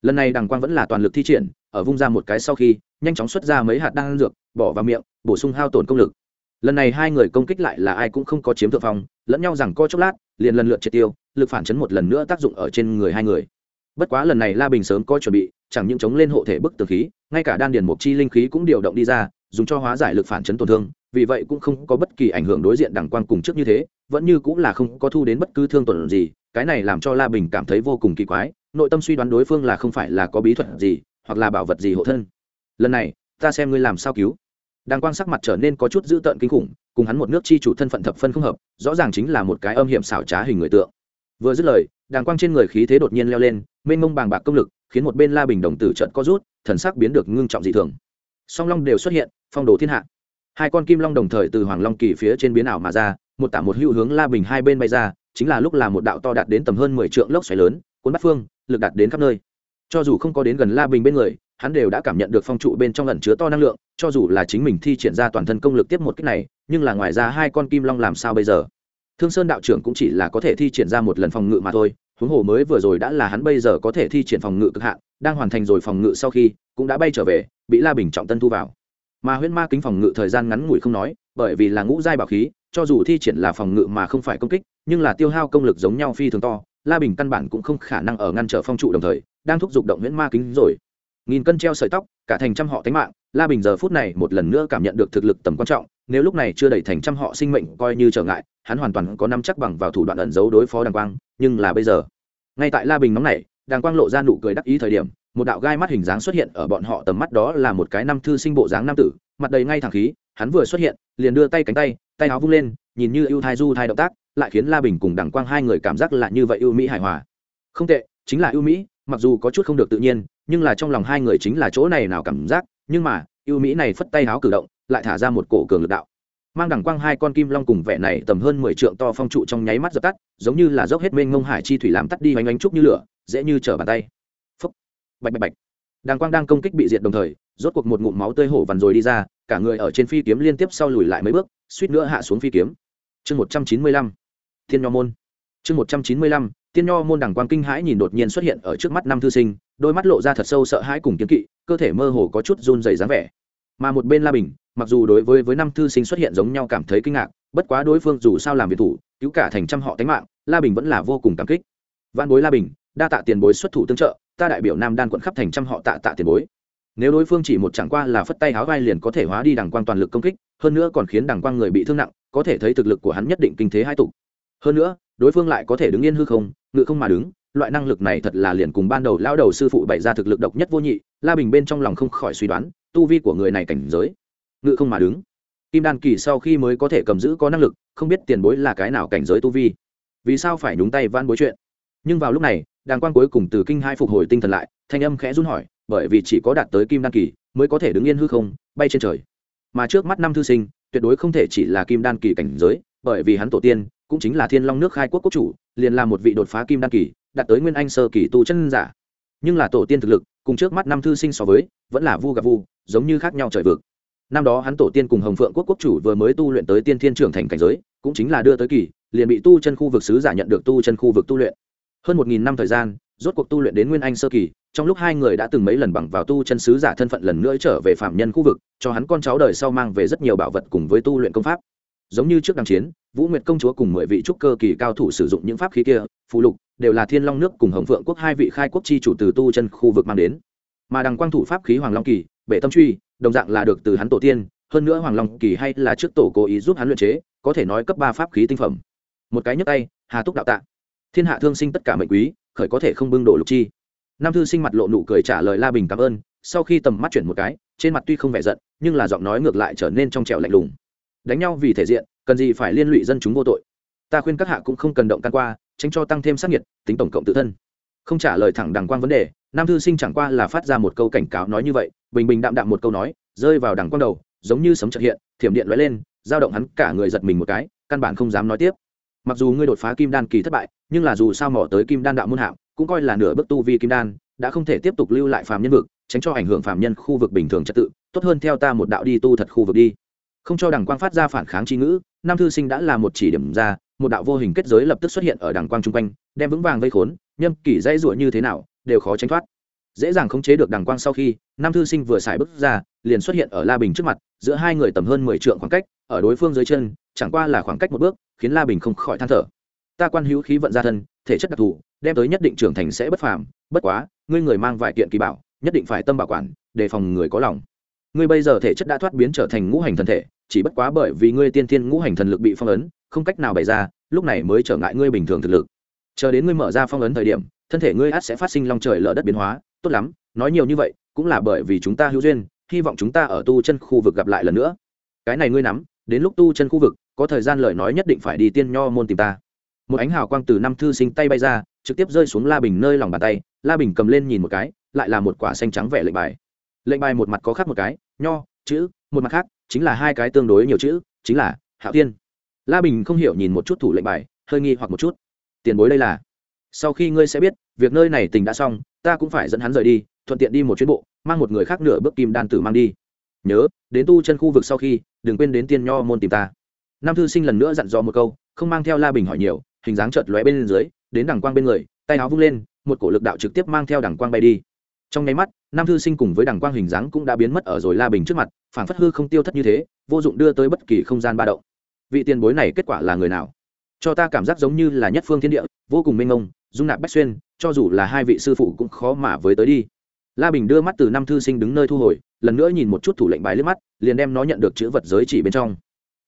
Lần này đằng quang vẫn là toàn lực thi triển, ở vung ra một cái sau khi, nhanh chóng xuất ra mấy hạt đan dược, bỏ vào miệng, bổ sung hao tổn công lực lần này hai người công kích lại là ai cũng không có chiếm thượng phong, lẫn nhau rằng co chốc lát, liền lần lượt triệt tiêu, lực phản chấn một lần nữa tác dụng ở trên người hai người. Bất quá lần này la bình sớm có chuẩn bị, chẳng những chống lên hộ thể bức tường khí, ngay cả đan điền mộc chi linh khí cũng điều động đi ra, dùng cho hóa giải lực phản chấn tổn thương, vì vậy cũng không có bất kỳ ảnh hưởng đối diện đằng quang cùng trước như thế, vẫn như cũng là không có thu đến bất cứ thương tổn gì, cái này làm cho la bình cảm thấy vô cùng kỳ quái, nội tâm suy đoán đối phương là không phải là có bí thuật gì, hoặc là bảo vật gì hộ thân. Lần này, ta xem ngươi làm sao cứu đàng quang sắc mặt trở nên có chút dữ tợn kinh khủng, cùng hắn một nước chi chủ thân phận thập phân không hợp, rõ ràng chính là một cái âm hiểm xảo trá hình người tượng. Vừa dứt lời, đàng quang trên người khí thế đột nhiên leo lên, mênh mông bàng bạc công lực, khiến một bên la bình đồng tử trận có rút, thần sắc biến được ngưng trọng dị thường. Song long đều xuất hiện, phong đồ thiên hạ. Hai con kim long đồng thời từ hoàng long kỳ phía trên biến ảo mà ra, một tả một hữu hướng la bình hai bên bay ra, chính là lúc là một đạo to đạt đến tầm hơn mười trượng lốc xoáy lớn, cuốn bắt phương, lực đạt đến khắp nơi. Cho dù không có đến gần la bình bên người hắn đều đã cảm nhận được phong trụ bên trong lần chứa to năng lượng, cho dù là chính mình thi triển ra toàn thân công lực tiếp một cách này, nhưng là ngoài ra hai con kim long làm sao bây giờ? Thương sơn đạo trưởng cũng chỉ là có thể thi triển ra một lần phòng ngự mà thôi, huống hồ mới vừa rồi đã là hắn bây giờ có thể thi triển phòng ngự cực hạn, đang hoàn thành rồi phòng ngự sau khi, cũng đã bay trở về, bị la bình trọng tân thu vào. Mà huyễn ma kính phòng ngự thời gian ngắn ngủi không nói, bởi vì là ngũ giai bảo khí, cho dù thi triển là phòng ngự mà không phải công kích, nhưng là tiêu hao công lực giống nhau phi thường to, la bình căn bản cũng không khả năng ở ngăn trở phong trụ đồng thời, đang thúc giục động huyễn ma kính rồi nghìn cân treo sợi tóc, cả thành trăm họ tánh mạng, la bình giờ phút này một lần nữa cảm nhận được thực lực tầm quan trọng, nếu lúc này chưa đẩy thành trăm họ sinh mệnh coi như trở ngại, hắn hoàn toàn có năm chắc bằng vào thủ đoạn ẩn giấu đối phó đàng quang, nhưng là bây giờ, ngay tại la bình nóng này đàng quang lộ ra nụ cười đắc ý thời điểm, một đạo gai mắt hình dáng xuất hiện ở bọn họ tầm mắt đó là một cái năm thư sinh bộ dáng nam tử, mặt đầy ngay thẳng khí, hắn vừa xuất hiện, liền đưa tay cánh tay tay áo vung lên, nhìn như ưu thai du thai động tác, lại khiến la bình cùng đằng quang hai người cảm giác là như vậy ưu mỹ hài hòa. Không tệ, chính là ưu mỹ mặc dù có chút không được tự nhiên, nhưng là trong lòng hai người chính là chỗ này nào cảm giác, nhưng mà ưu mỹ này phất tay háo cử động, lại thả ra một cổ cường lực đạo. Mang đẳng quang hai con kim long cùng vẻ này tầm hơn mười trượng to phong trụ trong nháy mắt dập tắt, giống như là dốc hết mênh ngông hải chi thủy làm tắt đi oanh oanh trúc như lửa, dễ như trở bàn tay. Phấp bạch bạch bạch. Đàng quang đang công kích bị diệt đồng thời, rốt cuộc một ngụm máu tươi hổ vằn rồi đi ra, cả người ở trên phi kiếm liên tiếp sau lùi lại mấy bước, suýt nữa hạ xuống phi kiếm. Chương một trăm chín mươi lăm. Thiên nho môn. Chương một trăm chín mươi lăm tiên nho môn đằng quang kinh hãi nhìn đột nhiên xuất hiện ở trước mắt năm thư sinh, đôi mắt lộ ra thật sâu sợ hãi cùng kiếm kỵ, cơ thể mơ hồ có chút run dày dáng vẻ. Mà một bên la bình, mặc dù đối với với năm thư sinh xuất hiện giống nhau cảm thấy kinh ngạc, bất quá đối phương dù sao làm việc thủ, cứu cả thành trăm họ tánh mạng, la bình vẫn là vô cùng cảm kích. Văn bối la bình, đa tạ tiền bối xuất thủ tương trợ, ta đại biểu nam đan quận khắp thành trăm họ tạ tạ tiền bối. Nếu đối phương chỉ một chẳng qua là phất tay háo vai liền có thể hóa đi đằng quang toàn lực công kích, hơn nữa còn khiến đằng quang người bị thương nặng, có thể thấy thực lực của hắn nhất định kinh thế hai tục hơn nữa đối phương lại có thể đứng yên hư không, ngự không mà đứng, loại năng lực này thật là liền cùng ban đầu lao đầu sư phụ bày ra thực lực độc nhất vô nhị, la bình bên trong lòng không khỏi suy đoán, tu vi của người này cảnh giới, ngự không mà đứng. Kim đan kỳ sau khi mới có thể cầm giữ có năng lực, không biết tiền bối là cái nào cảnh giới tu vi. Vì sao phải nhúng tay van bối chuyện? Nhưng vào lúc này, đàng quang cuối cùng từ kinh hai phục hồi tinh thần lại, thanh âm khẽ run hỏi, bởi vì chỉ có đạt tới kim đan kỳ mới có thể đứng yên hư không, bay trên trời. Mà trước mắt năm thư sinh, tuyệt đối không thể chỉ là kim đan kỳ cảnh giới, bởi vì hắn tổ tiên cũng chính là thiên long nước khai quốc quốc chủ, liền là một vị đột phá kim đan kỳ, đạt tới nguyên anh sơ kỳ tu chân giả. Nhưng là tổ tiên thực lực, cùng trước mắt năm thư sinh so với, vẫn là vu gặp vu, giống như khác nhau trời vực. Năm đó hắn tổ tiên cùng hồng phượng quốc quốc chủ vừa mới tu luyện tới tiên thiên trưởng thành cảnh giới, cũng chính là đưa tới kỳ, liền bị tu chân khu vực sứ giả nhận được tu chân khu vực tu luyện. Hơn một nghìn năm thời gian, rốt cuộc tu luyện đến nguyên anh sơ kỳ, trong lúc hai người đã từng mấy lần bằng vào tu chân sứ giả thân phận lần nữa trở về phạm nhân khu vực, cho hắn con cháu đời sau mang về rất nhiều bảo vật cùng với tu luyện công pháp giống như trước đằng chiến, vũ nguyệt công chúa cùng mười vị trúc cơ kỳ cao thủ sử dụng những pháp khí kia phụ lục, đều là thiên long nước cùng hồng phượng quốc hai vị khai quốc chi chủ từ tu chân khu vực mang đến. Mà đằng quang thủ pháp khí hoàng long kỳ, bệ tâm truy, đồng dạng là được từ hắn tổ tiên, hơn nữa hoàng long kỳ hay là trước tổ cố ý giúp hắn luyện chế, có thể nói cấp ba pháp khí tinh phẩm. Một cái nhấp tay, hà túc đạo tạ. Thiên hạ thương sinh tất cả mệnh quý, khởi có thể không bưng đổ lục chi. Nam thư sinh mặt lộ nụ cười trả lời la bình cảm ơn, sau khi tầm mắt chuyển một cái, trên mặt tuy không vẻ giận, nhưng là giọng nói ngược lại trở nên trong trẻo lạnh lùng đánh nhau vì thể diện, cần gì phải liên lụy dân chúng vô tội. Ta khuyên các hạ cũng không cần động can qua, tránh cho tăng thêm sát nhiệt tính tổng cộng tự thân. Không trả lời thẳng đằng quang vấn đề, nam thư sinh chẳng qua là phát ra một câu cảnh cáo nói như vậy, bình bình đạm đạm một câu nói, rơi vào đằng quang đầu, giống như sấm trợ hiện, thiểm điện lóe lên, dao động hắn cả người giật mình một cái, căn bản không dám nói tiếp. Mặc dù ngươi đột phá kim đan kỳ thất bại, nhưng là dù sao mỏ tới kim đan đạo môn hạm cũng coi là nửa bước tu vi kim đan, đã không thể tiếp tục lưu lại phàm nhân vực, tránh cho ảnh hưởng phàm nhân khu vực bình thường trật tự, tốt hơn theo ta một đạo đi tu thật khu vực đi không cho đằng quang phát ra phản kháng c ngữ, nam thư sinh đã là một chỉ điểm ra, một đạo vô hình kết giới lập tức xuất hiện ở đằng quang chung quanh, đem vững vàng vây khốn, nhâm kỷ dây ruộng như thế nào, đều khó tránh thoát. Dễ dàng khống chế được đằng quang sau khi, nam thư sinh vừa xài bước ra, liền xuất hiện ở la bình trước mặt, giữa hai người tầm hơn mười trượng khoảng cách, ở đối phương dưới chân, chẳng qua là khoảng cách một bước, khiến la bình không khỏi than thở. Ta quan hữu khí vận ra thân, thể chất đặc thù, đem tới nhất định trưởng thành sẽ bất phàm, bất quá, ngươi người mang vài kiện kỳ bảo, nhất định phải tâm bảo quản đề phòng người có lòng ngươi bây giờ thể chất đã thoát biến trở thành ngũ hành thần thể, chỉ bất quá bởi vì ngươi tiên thiên ngũ hành thần lực bị phong ấn, không cách nào bày ra, lúc này mới trở ngại ngươi bình thường thực lực. Chờ đến ngươi mở ra phong ấn thời điểm, thân thể ngươi ắt sẽ phát sinh long trời lở đất biến hóa. Tốt lắm, nói nhiều như vậy, cũng là bởi vì chúng ta hữu duyên, hy vọng chúng ta ở tu chân khu vực gặp lại lần nữa. Cái này ngươi nắm, đến lúc tu chân khu vực, có thời gian lời nói nhất định phải đi tiên nho môn tìm ta. Một ánh hào quang từ năm thư sinh tay bay ra, trực tiếp rơi xuống la bình nơi lòng bàn tay. La bình cầm lên nhìn một cái, lại là một quả xanh trắng vẻ lệnh bài lệnh bài một mặt có khác một cái, nho, chữ, một mặt khác, chính là hai cái tương đối nhiều chữ, chính là hạo tiên la bình không hiểu nhìn một chút thủ lệnh bài, hơi nghi hoặc một chút. Tiền bối đây là? Sau khi ngươi sẽ biết, việc nơi này tình đã xong, ta cũng phải dẫn hắn rời đi, thuận tiện đi một chuyến bộ, mang một người khác nửa bước kim đan tử mang đi. Nhớ, đến tu chân khu vực sau khi, đừng quên đến tiên nho môn tìm ta. Nam thư sinh lần nữa dặn dò một câu, không mang theo la bình hỏi nhiều, hình dáng chợt lóe bên dưới, đến đằng quang bên người, tay áo vung lên, một cổ lực đạo trực tiếp mang theo đằng quang bay đi. Trong nháy mắt nam thư sinh cùng với đằng quang hình dáng cũng đã biến mất ở rồi la bình trước mặt phản phất hư không tiêu thất như thế, vô dụng đưa tới bất kỳ không gian ba động. Vị tiền bối này kết quả là người nào? Cho ta cảm giác giống như là nhất phương thiên địa, vô cùng mênh mông, dung nạp bách xuyên, cho dù là hai vị sư phụ cũng khó mà với tới đi. La bình đưa mắt từ năm thư sinh đứng nơi thu hồi, lần nữa nhìn một chút thủ lệnh bài liếc mắt, liền đem nó nhận được chữ vật giới chỉ bên trong.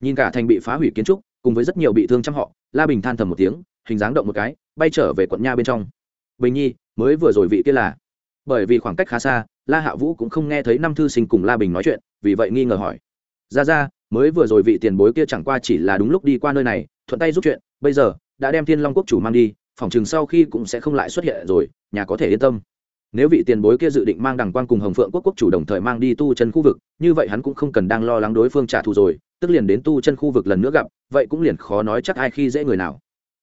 Nhìn cả thành bị phá hủy kiến trúc, cùng với rất nhiều bị thương trăm họ, la bình than thầm một tiếng, hình dáng động một cái, bay trở về quận nha bên trong. Bình nhi, mới vừa rồi vị kia là bởi vì khoảng cách khá xa, la hạ vũ cũng không nghe thấy năm thư sinh cùng la bình nói chuyện, vì vậy nghi ngờ hỏi. Ra ra, mới vừa rồi vị tiền bối kia chẳng qua chỉ là đúng lúc đi qua nơi này, thuận tay giúp chuyện, bây giờ, đã đem thiên long quốc chủ mang đi, phòng chừng sau khi cũng sẽ không lại xuất hiện rồi, nhà có thể yên tâm. Nếu vị tiền bối kia dự định mang đằng quan cùng hồng phượng quốc quốc chủ đồng thời mang đi tu chân khu vực, như vậy hắn cũng không cần đang lo lắng đối phương trả thù rồi, tức liền đến tu chân khu vực lần nữa gặp, vậy cũng liền khó nói chắc ai khi dễ người nào.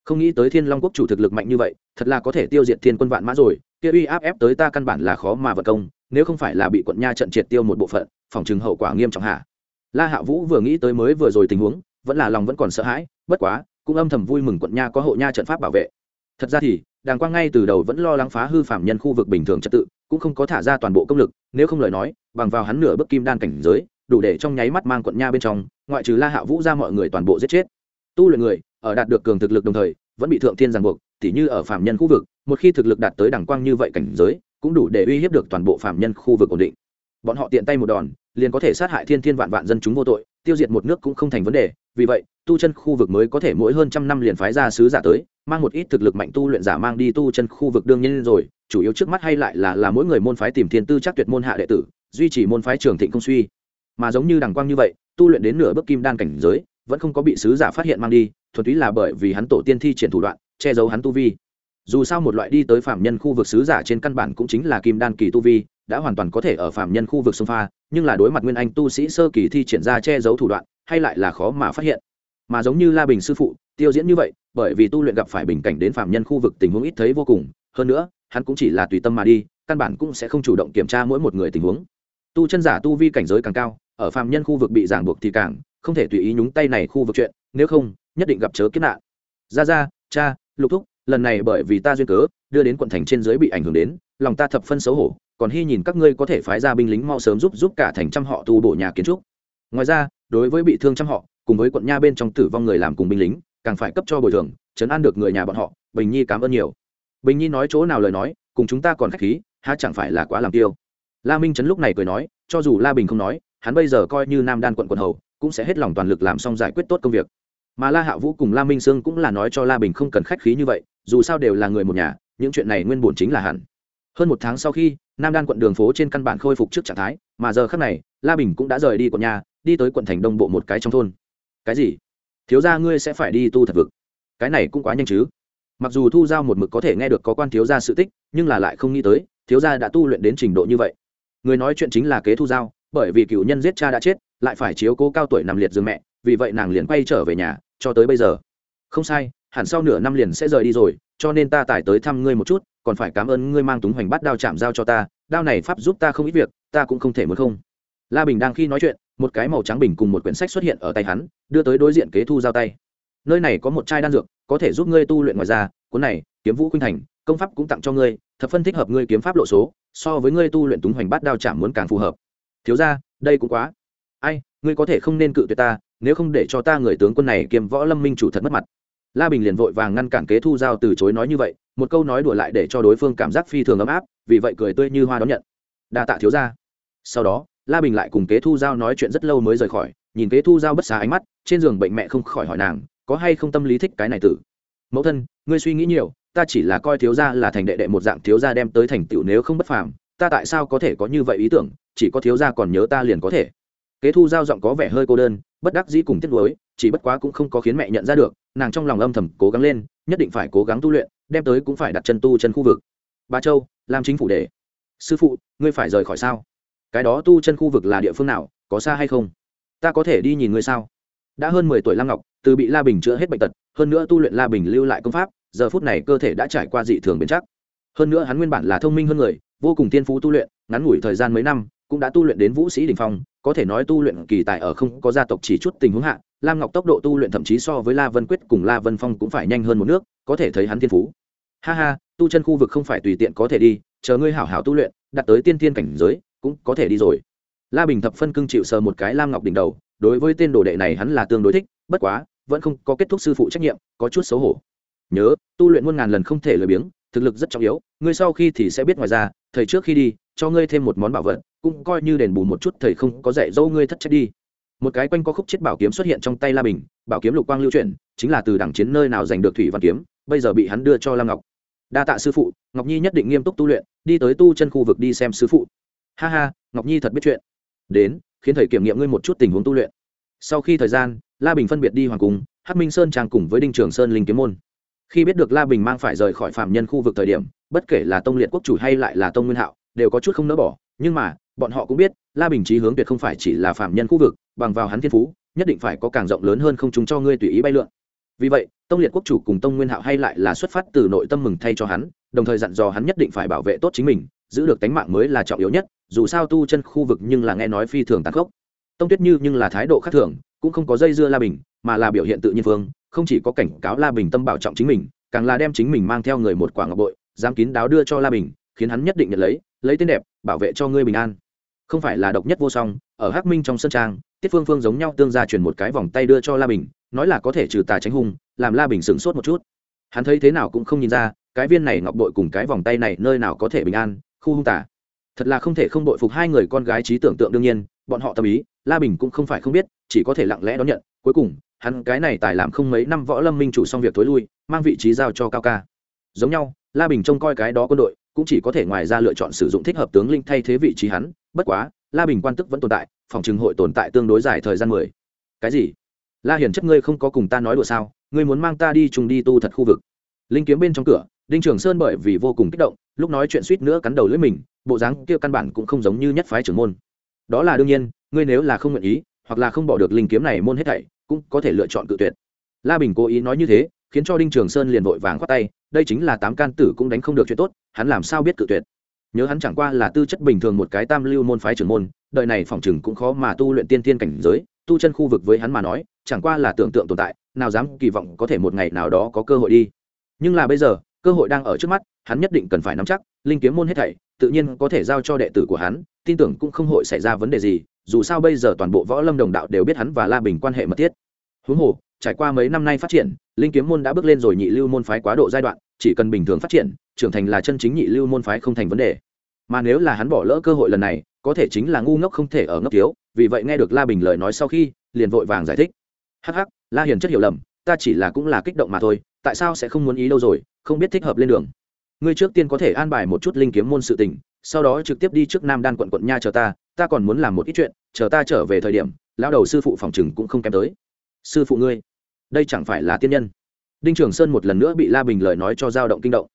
Không nghĩ tới thiên long quốc chủ thực lực mạnh như vậy, thật là có thể tiêu diệt thiên quân vạn mã rồi kia uy áp ép tới ta căn bản là khó mà vật công, nếu không phải là bị quận nha trận triệt tiêu một bộ phận, phòng chừng hậu quả nghiêm trọng hạ la hạ vũ vừa nghĩ tới mới vừa rồi tình huống, vẫn là lòng vẫn còn sợ hãi, bất quá, cũng âm thầm vui mừng quận nha có hộ nha trận pháp bảo vệ. Thật ra thì, đàng quang ngay từ đầu vẫn lo lắng phá hư phạm nhân khu vực bình thường trật tự, cũng không có thả ra toàn bộ công lực, nếu không lời nói, bằng vào hắn nửa bước kim đan cảnh giới, đủ để trong nháy mắt mang quận nha bên trong, ngoại trừ la hạ vũ ra mọi người toàn bộ giết chết. Tu luyện người, ở đạt được cường thực lực đồng thời, vẫn bị thượng thiên ràng buộc tỉ như ở phạm nhân khu vực, một khi thực lực đạt tới đẳng quang như vậy cảnh giới, cũng đủ để uy hiếp được toàn bộ phạm nhân khu vực ổn định. Bọn họ tiện tay một đòn, liền có thể sát hại thiên thiên vạn vạn dân chúng vô tội, tiêu diệt một nước cũng không thành vấn đề, vì vậy, tu chân khu vực mới có thể mỗi hơn trăm năm liền phái ra sứ giả tới, mang một ít thực lực mạnh tu luyện giả mang đi tu chân khu vực đương nhiên rồi, chủ yếu trước mắt hay lại là là mỗi người môn phái tìm thiên tư chắc tuyệt môn hạ đệ tử, duy trì môn phái trường thịnh công suy. Mà giống như đằng quang như vậy, tu luyện đến nửa bước kim đan cảnh giới, vẫn không có bị sứ giả phát hiện mang đi, thuần túy là bởi vì hắn tổ tiên thi triển thủ đoạn che giấu hắn tu vi. Dù sao một loại đi tới phạm nhân khu vực sứ giả trên căn bản cũng chính là kim đan kỳ tu vi, đã hoàn toàn có thể ở phạm nhân khu vực sông pha, nhưng là đối mặt nguyên anh tu sĩ sơ kỳ thi triển ra che giấu thủ đoạn, hay lại là khó mà phát hiện. Mà giống như la bình sư phụ, tiêu diễn như vậy, bởi vì tu luyện gặp phải bình cảnh đến phạm nhân khu vực tình huống ít thấy vô cùng, hơn nữa, hắn cũng chỉ là tùy tâm mà đi, căn bản cũng sẽ không chủ động kiểm tra mỗi một người tình huống. Tu chân giả tu vi cảnh giới càng cao, ở phạm nhân khu vực bị giảng buộc thì càng không thể tùy ý nhúng tay này khu vực chuyện, nếu không, nhất định gặp chớ kiếp nạn. Ra ra cha lục thúc, lần này bởi vì ta duyên cớ, đưa đến quận thành trên dưới bị ảnh hưởng đến, lòng ta thập phân xấu hổ, còn hy nhìn các ngươi có thể phái ra binh lính mau sớm giúp giúp cả thành trăm họ tu bổ nhà kiến trúc. Ngoài ra, đối với bị thương trăm họ, cùng với quận nha bên trong tử vong người làm cùng binh lính, càng phải cấp cho bồi thường chấn an được người nhà bọn họ, bình nhi cảm ơn nhiều. Bình nhi nói chỗ nào lời nói, cùng chúng ta còn khách khí, há chẳng phải là quá làm tiêu. La minh trấn lúc này cười nói, cho dù la bình không nói, hắn bây giờ coi như nam đan quận quận hầu, cũng sẽ hết lòng toàn lực làm xong giải quyết tốt công việc mà la hạ vũ cùng la minh sương cũng là nói cho la bình không cần khách khí như vậy, dù sao đều là người một nhà, những chuyện này nguyên bổn chính là hẳn. Hơn một tháng sau khi, nam đan quận đường phố trên căn bản khôi phục trước trạng thái, mà giờ khác này, la bình cũng đã rời đi quận nhà, đi tới quận thành đông bộ một cái trong thôn. Cái gì? Thiếu gia ngươi sẽ phải đi tu thật vực. Cái này cũng quá nhanh chứ. Mặc dù thu giao một mực có thể nghe được có quan thiếu gia sự tích, nhưng là lại không nghĩ tới, thiếu gia đã tu luyện đến trình độ như vậy. Người nói chuyện chính là kế thu giao, bởi vì cựu nhân giết cha đã chết, lại phải chiếu cố cao tuổi nằm liệt giường mẹ, vì vậy nàng liền quay trở về nhà cho tới bây giờ. Không sai, hẳn sau nửa năm liền sẽ rời đi rồi, cho nên ta tải tới thăm ngươi một chút, còn phải cảm ơn ngươi mang túng hoành bắt đao chạm giao cho ta, đao này pháp giúp ta không ít việc, ta cũng không thể muốn không. La bình đang khi nói chuyện, một cái màu trắng bình cùng một quyển sách xuất hiện ở tay hắn, đưa tới đối diện kế thu giao tay. Nơi này có một chai đan dược, có thể giúp ngươi tu luyện ngoài ra cuốn này, kiếm vũ khuynh thành, công pháp cũng tặng cho ngươi, thập phân thích hợp ngươi kiếm pháp lộ số, so với ngươi tu luyện túng hoành bắt đao chạm muốn càng phù hợp. Thiếu ra đây cũng quá. Ai, ngươi có thể không nên cự tuyệt ta nếu không để cho ta người tướng quân này kiêm võ lâm minh chủ thật mất mặt. La bình liền vội vàng ngăn cản kế thu giao từ chối nói như vậy, một câu nói đùa lại để cho đối phương cảm giác phi thường ấm áp, vì vậy cười tươi như hoa đón nhận. Đa tạ thiếu ra sau đó, la bình lại cùng kế thu giao nói chuyện rất lâu mới rời khỏi, nhìn kế thu giao bất xá ánh mắt, trên giường bệnh mẹ không khỏi hỏi nàng, có hay không tâm lý thích cái này tử? Mẫu thân, ngươi suy nghĩ nhiều, ta chỉ là coi thiếu gia là thành đệ đệ một dạng thiếu gia đem tới thành tựu nếu không bất phàm, ta tại sao có thể có như vậy ý tưởng, chỉ có thiếu gia còn nhớ ta liền có thể. Kế thu giao giọng có vẻ hơi cô đơn bất đắc dĩ cùng tiếc nuối, chỉ bất quá cũng không có khiến mẹ nhận ra được, nàng trong lòng âm thầm cố gắng lên, nhất định phải cố gắng tu luyện, đem tới cũng phải đặt chân tu chân khu vực. Ba châu làm chính phủ để sư phụ, ngươi phải rời khỏi sao? Cái đó tu chân khu vực là địa phương nào, có xa hay không? Ta có thể đi nhìn ngươi sao? Đã hơn mười tuổi lam ngọc, từ bị la bình chữa hết bệnh tật, hơn nữa tu luyện la bình lưu lại công pháp, giờ phút này cơ thể đã trải qua dị thường biến chắc. Hơn nữa hắn nguyên bản là thông minh hơn người, vô cùng tiên phú tu luyện, ngắn ngủi thời gian mấy năm cũng đã tu luyện đến vũ sĩ đình phong, có thể nói tu luyện kỳ tài ở không có gia tộc chỉ chút tình huống hạ, lam ngọc tốc độ tu luyện thậm chí so với la vân quyết cùng la vân phong cũng phải nhanh hơn một nước, có thể thấy hắn thiên phú. Ha ha, tu chân khu vực không phải tùy tiện có thể đi, chờ ngươi hảo hảo tu luyện đạt tới tiên tiên cảnh giới, cũng có thể đi rồi. La bình thập phân cưng chịu sờ một cái lam ngọc đỉnh đầu, đối với tên đồ đệ này hắn là tương đối thích, bất quá, vẫn không có kết thúc sư phụ trách nhiệm, có chút xấu hổ. Nhớ, tu luyện muôn ngàn lần không thể lười biếng, thực lực rất trọng yếu, ngươi sau khi thì sẽ biết ngoài ra, thầy trước khi đi, cho ngươi thêm một món bảo vật cũng coi như đền bù một chút, thầy không có dạy dâu ngươi thất trách đi. Một cái quanh có khúc chết bảo kiếm xuất hiện trong tay la bình, bảo kiếm lục quang lưu chuyển, chính là từ đẳng chiến nơi nào giành được thủy văn kiếm, bây giờ bị hắn đưa cho lam ngọc. Đa tạ sư phụ, ngọc nhi nhất định nghiêm túc tu luyện, đi tới tu chân khu vực đi xem sư phụ. Ha ha, ngọc nhi thật biết chuyện. Đến, khiến thầy kiểm nghiệm ngươi một chút tình huống tu luyện. Sau khi thời gian, la bình phân biệt đi hoàng cung Hát minh sơn trang cùng với đinh trường sơn linh kiếm môn. Khi biết được la bình mang phải rời khỏi phạm nhân khu vực thời điểm, bất kể là tông liệt quốc chủ hay lại là tông nguyên hạo, đều có chút không nỡ bỏ, nhưng mà bọn họ cũng biết, la bình trí hướng tuyệt không phải chỉ là phạm nhân khu vực, bằng vào hắn thiên phú, nhất định phải có càng rộng lớn hơn không chúng cho ngươi tùy ý bay lượn. Vì vậy, tông liệt quốc chủ cùng tông nguyên hạo hay lại là xuất phát từ nội tâm mừng thay cho hắn, đồng thời dặn dò hắn nhất định phải bảo vệ tốt chính mình, giữ được tánh mạng mới là trọng yếu nhất, dù sao tu chân khu vực nhưng là nghe nói phi thường tàn khốc. Tông tuyết như nhưng là thái độ khác thường, cũng không có dây dưa la bình, mà là biểu hiện tự nhiên phương không chỉ có cảnh cáo la bình tâm bảo trọng chính mình, càng là đem chính mình mang theo người một quả ngọc bội, dám kín đáo đưa cho la bình, khiến hắn nhất định nhận lấy lấy tên đẹp, bảo vệ cho ngươi bình an không phải là độc nhất vô song, ở hắc minh trong sân trang, tiết phương phương giống nhau tương gia truyền một cái vòng tay đưa cho la bình, nói là có thể trừ tà tránh hung, làm la bình sửng sốt một chút. Hắn thấy thế nào cũng không nhìn ra, cái viên này ngọc bội cùng cái vòng tay này nơi nào có thể bình an, khu hung tả thật là không thể không bội phục hai người con gái trí tưởng tượng đương nhiên, bọn họ tâm ý, la bình cũng không phải không biết, chỉ có thể lặng lẽ đón nhận. Cuối cùng, hắn cái này tài làm không mấy năm võ lâm minh chủ xong việc thối lui, mang vị trí giao cho cao ca. Giống nhau, la bình trông coi cái đó quân đội, cũng chỉ có thể ngoài ra lựa chọn sử dụng thích hợp tướng linh thay thế vị trí hắn bất quá, la bình quan tức vẫn tồn tại, phòng chừng hội tồn tại tương đối dài thời gian mười. Cái gì? La hiển chất ngươi không có cùng ta nói đùa sao? Ngươi muốn mang ta đi trùng đi tu thật khu vực. Linh kiếm bên trong cửa, đinh trường sơn bởi vì vô cùng kích động, lúc nói chuyện suýt nữa cắn đầu lưỡi mình, bộ dáng kia căn bản cũng không giống như nhất phái trưởng môn. Đó là đương nhiên, ngươi nếu là không nguyện ý, hoặc là không bỏ được linh kiếm này môn hết thảy, cũng có thể lựa chọn cự tuyệt. La bình cố ý nói như thế, khiến cho đinh trường sơn liền vội vàng khoát tay, đây chính là tám can tử cũng đánh không được chuyện tốt, hắn làm sao biết cự tuyệt? Nhớ hắn chẳng qua là tư chất bình thường một cái tam lưu môn phái trưởng môn, đời này phòng chừng cũng khó mà tu luyện tiên tiên cảnh giới, tu chân khu vực với hắn mà nói, chẳng qua là tưởng tượng tồn tại, nào dám kỳ vọng có thể một ngày nào đó có cơ hội đi. Nhưng là bây giờ, cơ hội đang ở trước mắt, hắn nhất định cần phải nắm chắc, linh kiếm môn hết thảy, tự nhiên có thể giao cho đệ tử của hắn, tin tưởng cũng không hội xảy ra vấn đề gì, dù sao bây giờ toàn bộ võ lâm đồng đạo đều biết hắn và la bình quan hệ mật thiết. Huống hồ trải qua mấy năm nay phát triển, linh kiếm môn đã bước lên rồi nhị lưu môn phái quá độ giai đoạn, chỉ cần bình thường phát triển, trưởng thành là chân chính nhị lưu môn phái không thành vấn đề. Mà nếu là hắn bỏ lỡ cơ hội lần này, có thể chính là ngu ngốc không thể ở ngốc thiếu, vì vậy nghe được la bình lời nói sau khi, liền vội vàng giải thích. Hắc hắc, la hiền chất hiểu lầm, ta chỉ là cũng là kích động mà thôi, tại sao sẽ không muốn ý đâu rồi, không biết thích hợp lên đường. Ngươi trước tiên có thể an bài một chút linh kiếm môn sự tình, sau đó trực tiếp đi trước nam đan quận quận nha chờ ta ta còn muốn làm một ít chuyện, chờ ta trở về thời điểm, lão đầu sư phụ phòng chừng cũng không kém tới. Sư phụ ngươi đây chẳng phải là tiên nhân. Đinh trường sơn một lần nữa bị la bình lời nói cho dao động kinh động.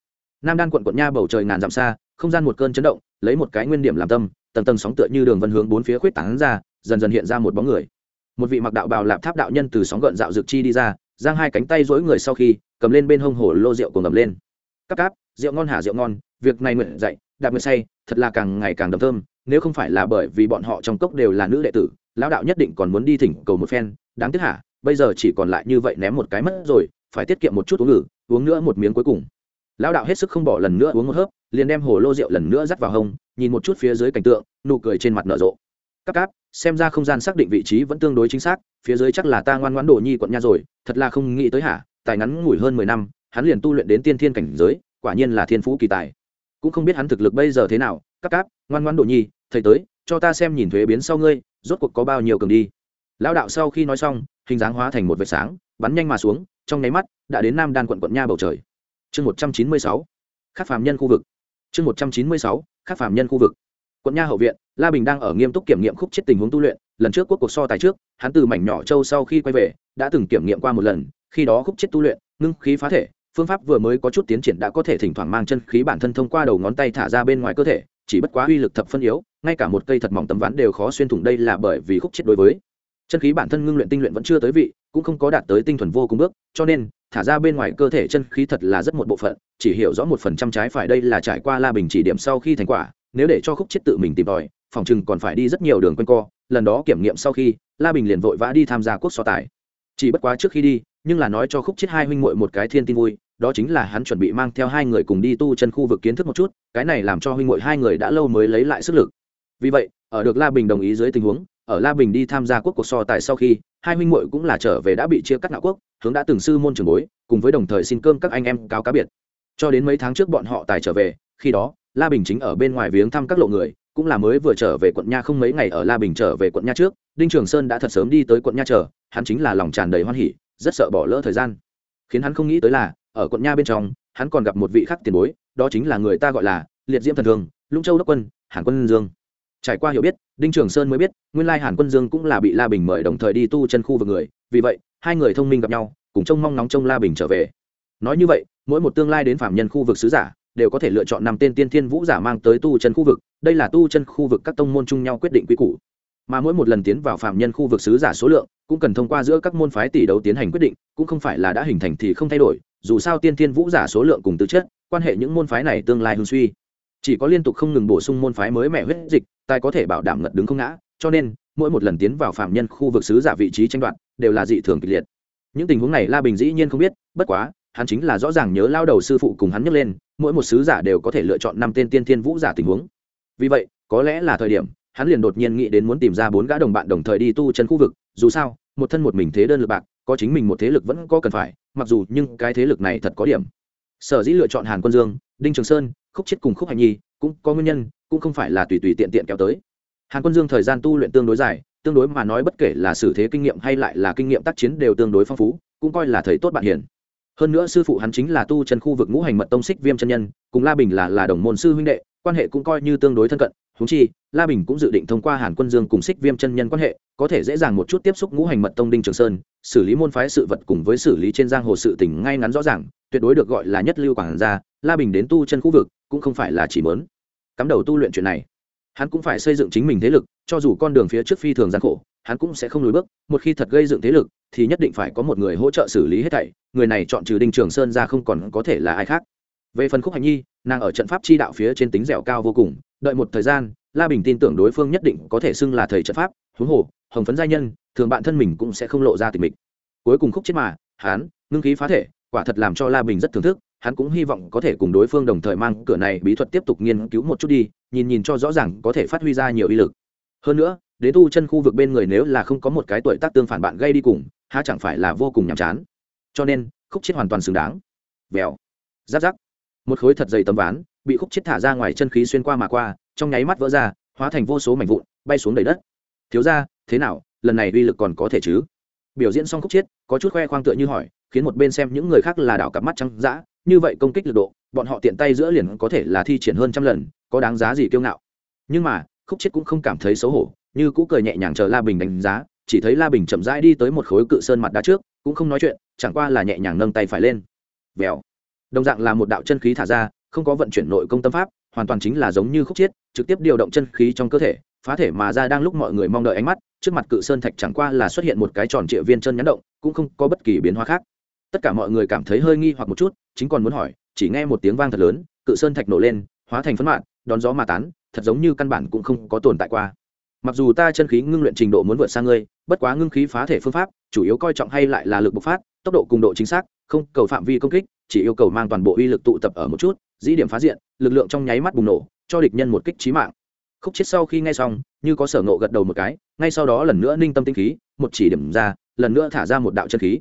Nam đan quận quận nha bầu trời ngàn dặm xa, không gian một cơn chấn động, lấy một cái nguyên điểm làm tâm, tầng tầng sóng tựa như đường vân hướng bốn phía khuyết tảng ra, dần dần hiện ra một bóng người. Một vị mặc đạo bào lạp tháp đạo nhân từ sóng gợn dạo dược chi đi ra, giang hai cánh tay dối người sau khi, cầm lên bên hông hồ lô rượu cùng ngầm lên. Cắp cáp, rượu ngon hả rượu ngon, việc này nguyện dạy, đạp nguyện say, thật là càng ngày càng đầm thơm, nếu không phải là bởi vì bọn họ trong cốc đều là nữ đệ tử, lão đạo nhất định còn muốn đi thỉnh cầu một phen, đáng tiếc hả? Bây giờ chỉ còn lại như vậy ném một cái mất rồi, phải tiết kiệm một chút uống ngử, uống nữa một miếng cuối cùng. Lão đạo hết sức không bỏ lần nữa uống một hớp, liền đem hồ lô rượu lần nữa dắt vào hông, nhìn một chút phía dưới cảnh tượng, nụ cười trên mặt nở rộ. Cắp cáp, xem ra không gian xác định vị trí vẫn tương đối chính xác, phía dưới chắc là ta ngoan ngoãn đồ nhi quận nha rồi, thật là không nghĩ tới hả, tài ngắn ngủi hơn mười năm, hắn liền tu luyện đến tiên thiên cảnh giới, quả nhiên là thiên phú kỳ tài. Cũng không biết hắn thực lực bây giờ thế nào cắp cáp, ngoan ngoãn đồ nhi, thầy tới, cho ta xem nhìn thuế biến sau ngươi, rốt cuộc có bao nhiêu cường đi. Lão đạo sau khi nói xong, hình dáng hóa thành một vệt sáng, bắn nhanh mà xuống, trong nháy mắt, đã đến nam đan quận quận nha bầu trời. Chương một trăm chín mươi sáu, khắc phàm nhân khu vực. Chương một trăm chín mươi sáu, khắc phàm nhân khu vực. Quận nha hậu viện, la bình đang ở nghiêm túc kiểm nghiệm khúc chết tình huống tu luyện, lần trước quốc cuộc so tài trước, hắn từ mảnh nhỏ châu sau khi quay về, đã từng kiểm nghiệm qua một lần, khi đó khúc chết tu luyện, ngưng khí phá thể, phương pháp vừa mới có chút tiến triển đã có thể thỉnh thoảng mang chân khí bản thân thông qua đầu ngón tay thả ra bên ngoài cơ thể, chỉ bất quá uy lực thập phân yếu, ngay cả một cây thật mỏng tấm ván đều khó xuyên thủng đây là bởi vì khúc chết đối với chân khí bản thân ngưng luyện tinh luyện vẫn chưa tới vị, cũng không có đạt tới tinh thuần vô cùng bước, cho nên, thả ra bên ngoài cơ thể chân khí thật là rất một bộ phận, chỉ hiểu rõ một phần trăm trái phải đây là trải qua la bình chỉ điểm sau khi thành quả, nếu để cho khúc chết tự mình tìm tòi, phòng chừng còn phải đi rất nhiều đường quanh co, lần đó kiểm nghiệm sau khi, la bình liền vội vã đi tham gia quốc so tài. Chỉ bất quá trước khi đi, nhưng là nói cho khúc chết hai huynh muội một cái thiên tin vui, đó chính là hắn chuẩn bị mang theo hai người cùng đi tu chân khu vực kiến thức một chút, cái này làm cho huynh muội hai người đã lâu mới lấy lại sức lực. Vì vậy, ở được la bình đồng ý dưới tình huống ở la bình đi tham gia quốc cuộc so tài sau khi, hai huynh muội cũng là trở về đã bị chia cắt ngạo quốc, hướng đã từng sư môn trường bối, cùng với đồng thời xin cơm các anh em cáo cá biệt. Cho đến mấy tháng trước bọn họ tài trở về, khi đó, la bình chính ở bên ngoài viếng thăm các lộ người, cũng là mới vừa trở về quận nha không mấy ngày ở la bình trở về quận nha trước, đinh trường sơn đã thật sớm đi tới quận nha chờ, hắn chính là lòng tràn đầy hoan hỉ, rất sợ bỏ lỡ thời gian. Khiến hắn không nghĩ tới là, ở quận nha bên trong, hắn còn gặp một vị khác tiền bối, đó chính là người ta gọi là liệt diễm thần thường, lũng châu đốc quân, hàn quân dương trải qua hiểu biết, đinh trường sơn mới biết, nguyên lai hàn quân dương cũng là bị la bình mời đồng thời đi tu chân khu vực người, vì vậy, hai người thông minh gặp nhau, cùng trông mong nóng trông la bình trở về. Nói như vậy, mỗi một tương lai đến phạm nhân khu vực sứ giả, đều có thể lựa chọn năm tên tiên thiên vũ giả mang tới tu chân khu vực, đây là tu chân khu vực các tông môn chung nhau quyết định quy củ. Mà mỗi một lần tiến vào phạm nhân khu vực sứ giả số lượng, cũng cần thông qua giữa các môn phái tỷ đấu tiến hành quyết định, cũng không phải là đã hình thành thì không thay đổi, dù sao tiên thiên vũ giả số lượng cùng tư chất, quan hệ những môn phái này tương lai hương suy chỉ có liên tục không ngừng bổ sung môn phái mới mẹ huyết dịch, tài có thể bảo đảm ngật đứng không ngã, cho nên, mỗi một lần tiến vào phạm nhân khu vực sứ giả vị trí tranh đoạt, đều là dị thường kịch liệt. Những tình huống này la bình dĩ nhiên không biết, bất quá, hắn chính là rõ ràng nhớ lao đầu sư phụ cùng hắn nhấc lên, mỗi một sứ giả đều có thể lựa chọn năm tên tiên thiên vũ giả tình huống. Vì vậy, có lẽ là thời điểm, hắn liền đột nhiên nghĩ đến muốn tìm ra bốn gã đồng bạn đồng thời đi tu chân khu vực, dù sao, một thân một mình thế đơn lực bạc, có chính mình một thế lực vẫn có cần phải, mặc dù nhưng cái thế lực này thật có điểm. Sở dĩ lựa chọn hàn quân dương, đinh trường sơn khúc chết cùng khúc hạnh nhi, cũng có nguyên nhân, cũng không phải là tùy tùy tiện tiện kéo tới. Hàn quân dương thời gian tu luyện tương đối dài, tương đối mà nói bất kể là xử thế kinh nghiệm hay lại là kinh nghiệm tác chiến đều tương đối phong phú, cũng coi là thầy tốt bạn hiền. Hơn nữa sư phụ hắn chính là tu chân khu vực ngũ hành mật tông xích viêm chân nhân, cùng la bình là là đồng môn sư huynh đệ, quan hệ cũng coi như tương đối thân cận húng chi, la bình cũng dự định thông qua hàn quân dương cùng xích viêm chân nhân quan hệ, có thể dễ dàng một chút tiếp xúc ngũ hành mật tông đinh trường sơn xử lý môn phái sự vật cùng với xử lý trên giang hồ sự tình ngay ngắn rõ ràng, tuyệt đối được gọi là nhất lưu quảng gia, la bình đến tu chân khu vực cũng không phải là chỉ mớn cắm đầu tu luyện chuyện này. Hắn cũng phải xây dựng chính mình thế lực, cho dù con đường phía trước phi thường gian khổ, hắn cũng sẽ không lùi bước, một khi thật gây dựng thế lực, thì nhất định phải có một người hỗ trợ xử lý hết thảy, người này chọn trừ đinh trường sơn ra không còn có thể là ai khác. Về phần khúc hành nhi, nàng ở trận pháp chi đạo phía trên tính dẻo cao vô cùng, đợi một thời gian, la bình tin tưởng đối phương nhất định có thể xưng là thầy trận pháp, huống hồ, hồng phấn gia nhân thường bạn thân mình cũng sẽ không lộ ra tình mình cuối cùng khúc chết mà, hắn, ngưng khí phá thể, quả thật làm cho la bình rất thưởng thức, hắn cũng hy vọng có thể cùng đối phương đồng thời mang cửa này bí thuật tiếp tục nghiên cứu một chút đi, nhìn nhìn cho rõ ràng có thể phát huy ra nhiều uy lực. Hơn nữa đến tu chân khu vực bên người nếu là không có một cái tuổi tác tương phản bạn gây đi cùng, há chẳng phải là vô cùng nhàm chán. Cho nên, khúc chết hoàn toàn xứng đáng. Vèo. Giáp giáp. Một khối thật dày tấm ván, bị khúc chết thả ra ngoài chân khí xuyên qua mà qua, trong nháy mắt vỡ ra, hóa thành vô số mảnh vụn, bay xuống đầy đất. Thiếu ra thế nào? Lần này uy lực còn có thể chứ? Biểu diễn xong khúc chết có chút khoe khoang tựa như hỏi, khiến một bên xem những người khác là đảo cặp mắt trắng dã, như vậy công kích lực độ, bọn họ tiện tay giữa liền có thể là thi triển hơn trăm lần, có đáng giá gì kiêu ngạo? Nhưng mà, khúc chết cũng không cảm thấy xấu hổ, như cũ cười nhẹ nhàng chờ la bình đánh giá, chỉ thấy la bình chậm rãi đi tới một khối cự sơn mặt đá trước, cũng không nói chuyện, chẳng qua là nhẹ nhàng nâng tay phải lên. Vèo. Đồng dạng là một đạo chân khí thả ra, không có vận chuyển nội công tâm pháp, hoàn toàn chính là giống như khúc chiết, trực tiếp điều động chân khí trong cơ thể, phá thể mà ra đang lúc mọi người mong đợi ánh mắt trước mặt cự sơn thạch chẳng qua là xuất hiện một cái tròn trịa viên chân nhắn động, cũng không có bất kỳ biến hóa khác. Tất cả mọi người cảm thấy hơi nghi hoặc một chút, chính còn muốn hỏi, chỉ nghe một tiếng vang thật lớn, cự sơn thạch nổ lên, hóa thành phấn mạng đón gió mà tán, thật giống như căn bản cũng không có tồn tại qua. Mặc dù ta chân khí ngưng luyện trình độ muốn vượt sang ngươi, bất quá ngưng khí phá thể phương pháp, chủ yếu coi trọng hay lại là lực bộc phát, tốc độ cùng độ chính xác, không cầu phạm vi công kích, chỉ yêu cầu mang toàn bộ uy lực tụ tập ở một chút, dĩ điểm phá diện, lực lượng trong nháy mắt bùng nổ, cho địch nhân một kích trí mạng. Khúc chết sau khi nghe xong như có sở ngộ gật đầu một cái, ngay sau đó lần nữa ninh tâm tinh khí, một chỉ điểm ra, lần nữa thả ra một đạo chân khí.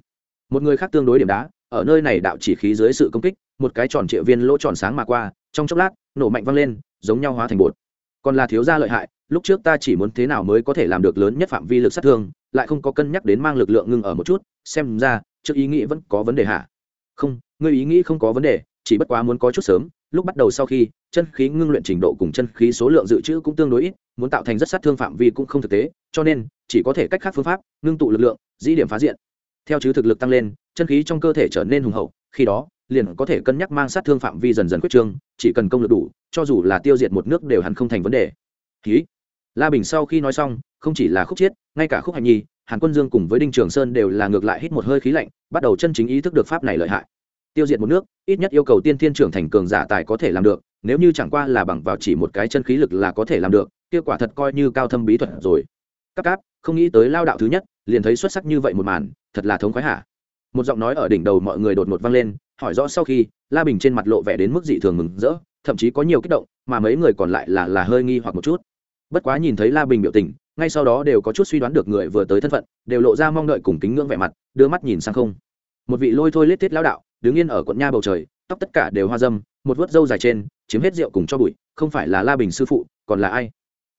Một người khác tương đối điểm đá, ở nơi này đạo chỉ khí dưới sự công kích, một cái tròn triệu viên lỗ tròn sáng mà qua, trong chốc lát, nổ mạnh văng lên, giống nhau hóa thành bột. Còn là thiếu gia lợi hại, lúc trước ta chỉ muốn thế nào mới có thể làm được lớn nhất phạm vi lực sát thương, lại không có cân nhắc đến mang lực lượng ngưng ở một chút, xem ra, trước ý nghĩ vẫn có vấn đề hả? Không, ngươi ý nghĩ không có vấn đề, chỉ bất quá muốn có chút sớm, lúc bắt đầu sau khi, chân khí ngưng luyện trình độ cùng chân khí số lượng dự trữ cũng tương đối ít muốn tạo thành rất sát thương phạm vi cũng không thực tế, cho nên, chỉ có thể cách khác phương pháp, ngưng tụ lực lượng, dĩ điểm phá diện. Theo chứ thực lực tăng lên, chân khí trong cơ thể trở nên hùng hậu, khi đó, liền có thể cân nhắc mang sát thương phạm vi dần dần quyết trương, chỉ cần công lực đủ, cho dù là tiêu diệt một nước đều hẳn không thành vấn đề. Khí la bình sau khi nói xong, không chỉ là khúc chiết, ngay cả khúc hành nhi, hàn quân dương cùng với đinh trường sơn đều là ngược lại hít một hơi khí lạnh, bắt đầu chân chính ý thức được pháp này lợi hại. Tiêu diệt một nước, ít nhất yêu cầu tiên thiên trưởng thành cường giả tài có thể làm được, nếu như chẳng qua là bằng vào chỉ một cái chân khí lực là có thể làm được kết quả thật coi như cao thâm bí thuật rồi. Các cáp, không nghĩ tới lao đạo thứ nhất, liền thấy xuất sắc như vậy một màn, thật là thống khoái hả? Một giọng nói ở đỉnh đầu mọi người đột ngột vang lên, hỏi rõ sau khi, la bình trên mặt lộ vẻ đến mức dị thường mừng rỡ, thậm chí có nhiều kích động, mà mấy người còn lại là là hơi nghi hoặc một chút. Bất quá nhìn thấy la bình biểu tình, ngay sau đó đều có chút suy đoán được người vừa tới thân phận, đều lộ ra mong đợi cùng kính ngưỡng vẻ mặt, đưa mắt nhìn sang không. Một vị lôi thôi lết thiết lao đạo, đứng yên ở quận nha bầu trời, tóc tất cả đều hoa dâm, một vớt râu dài trên, chiếm hết rượu cùng cho bụi, không phải là la bình sư phụ, còn là ai?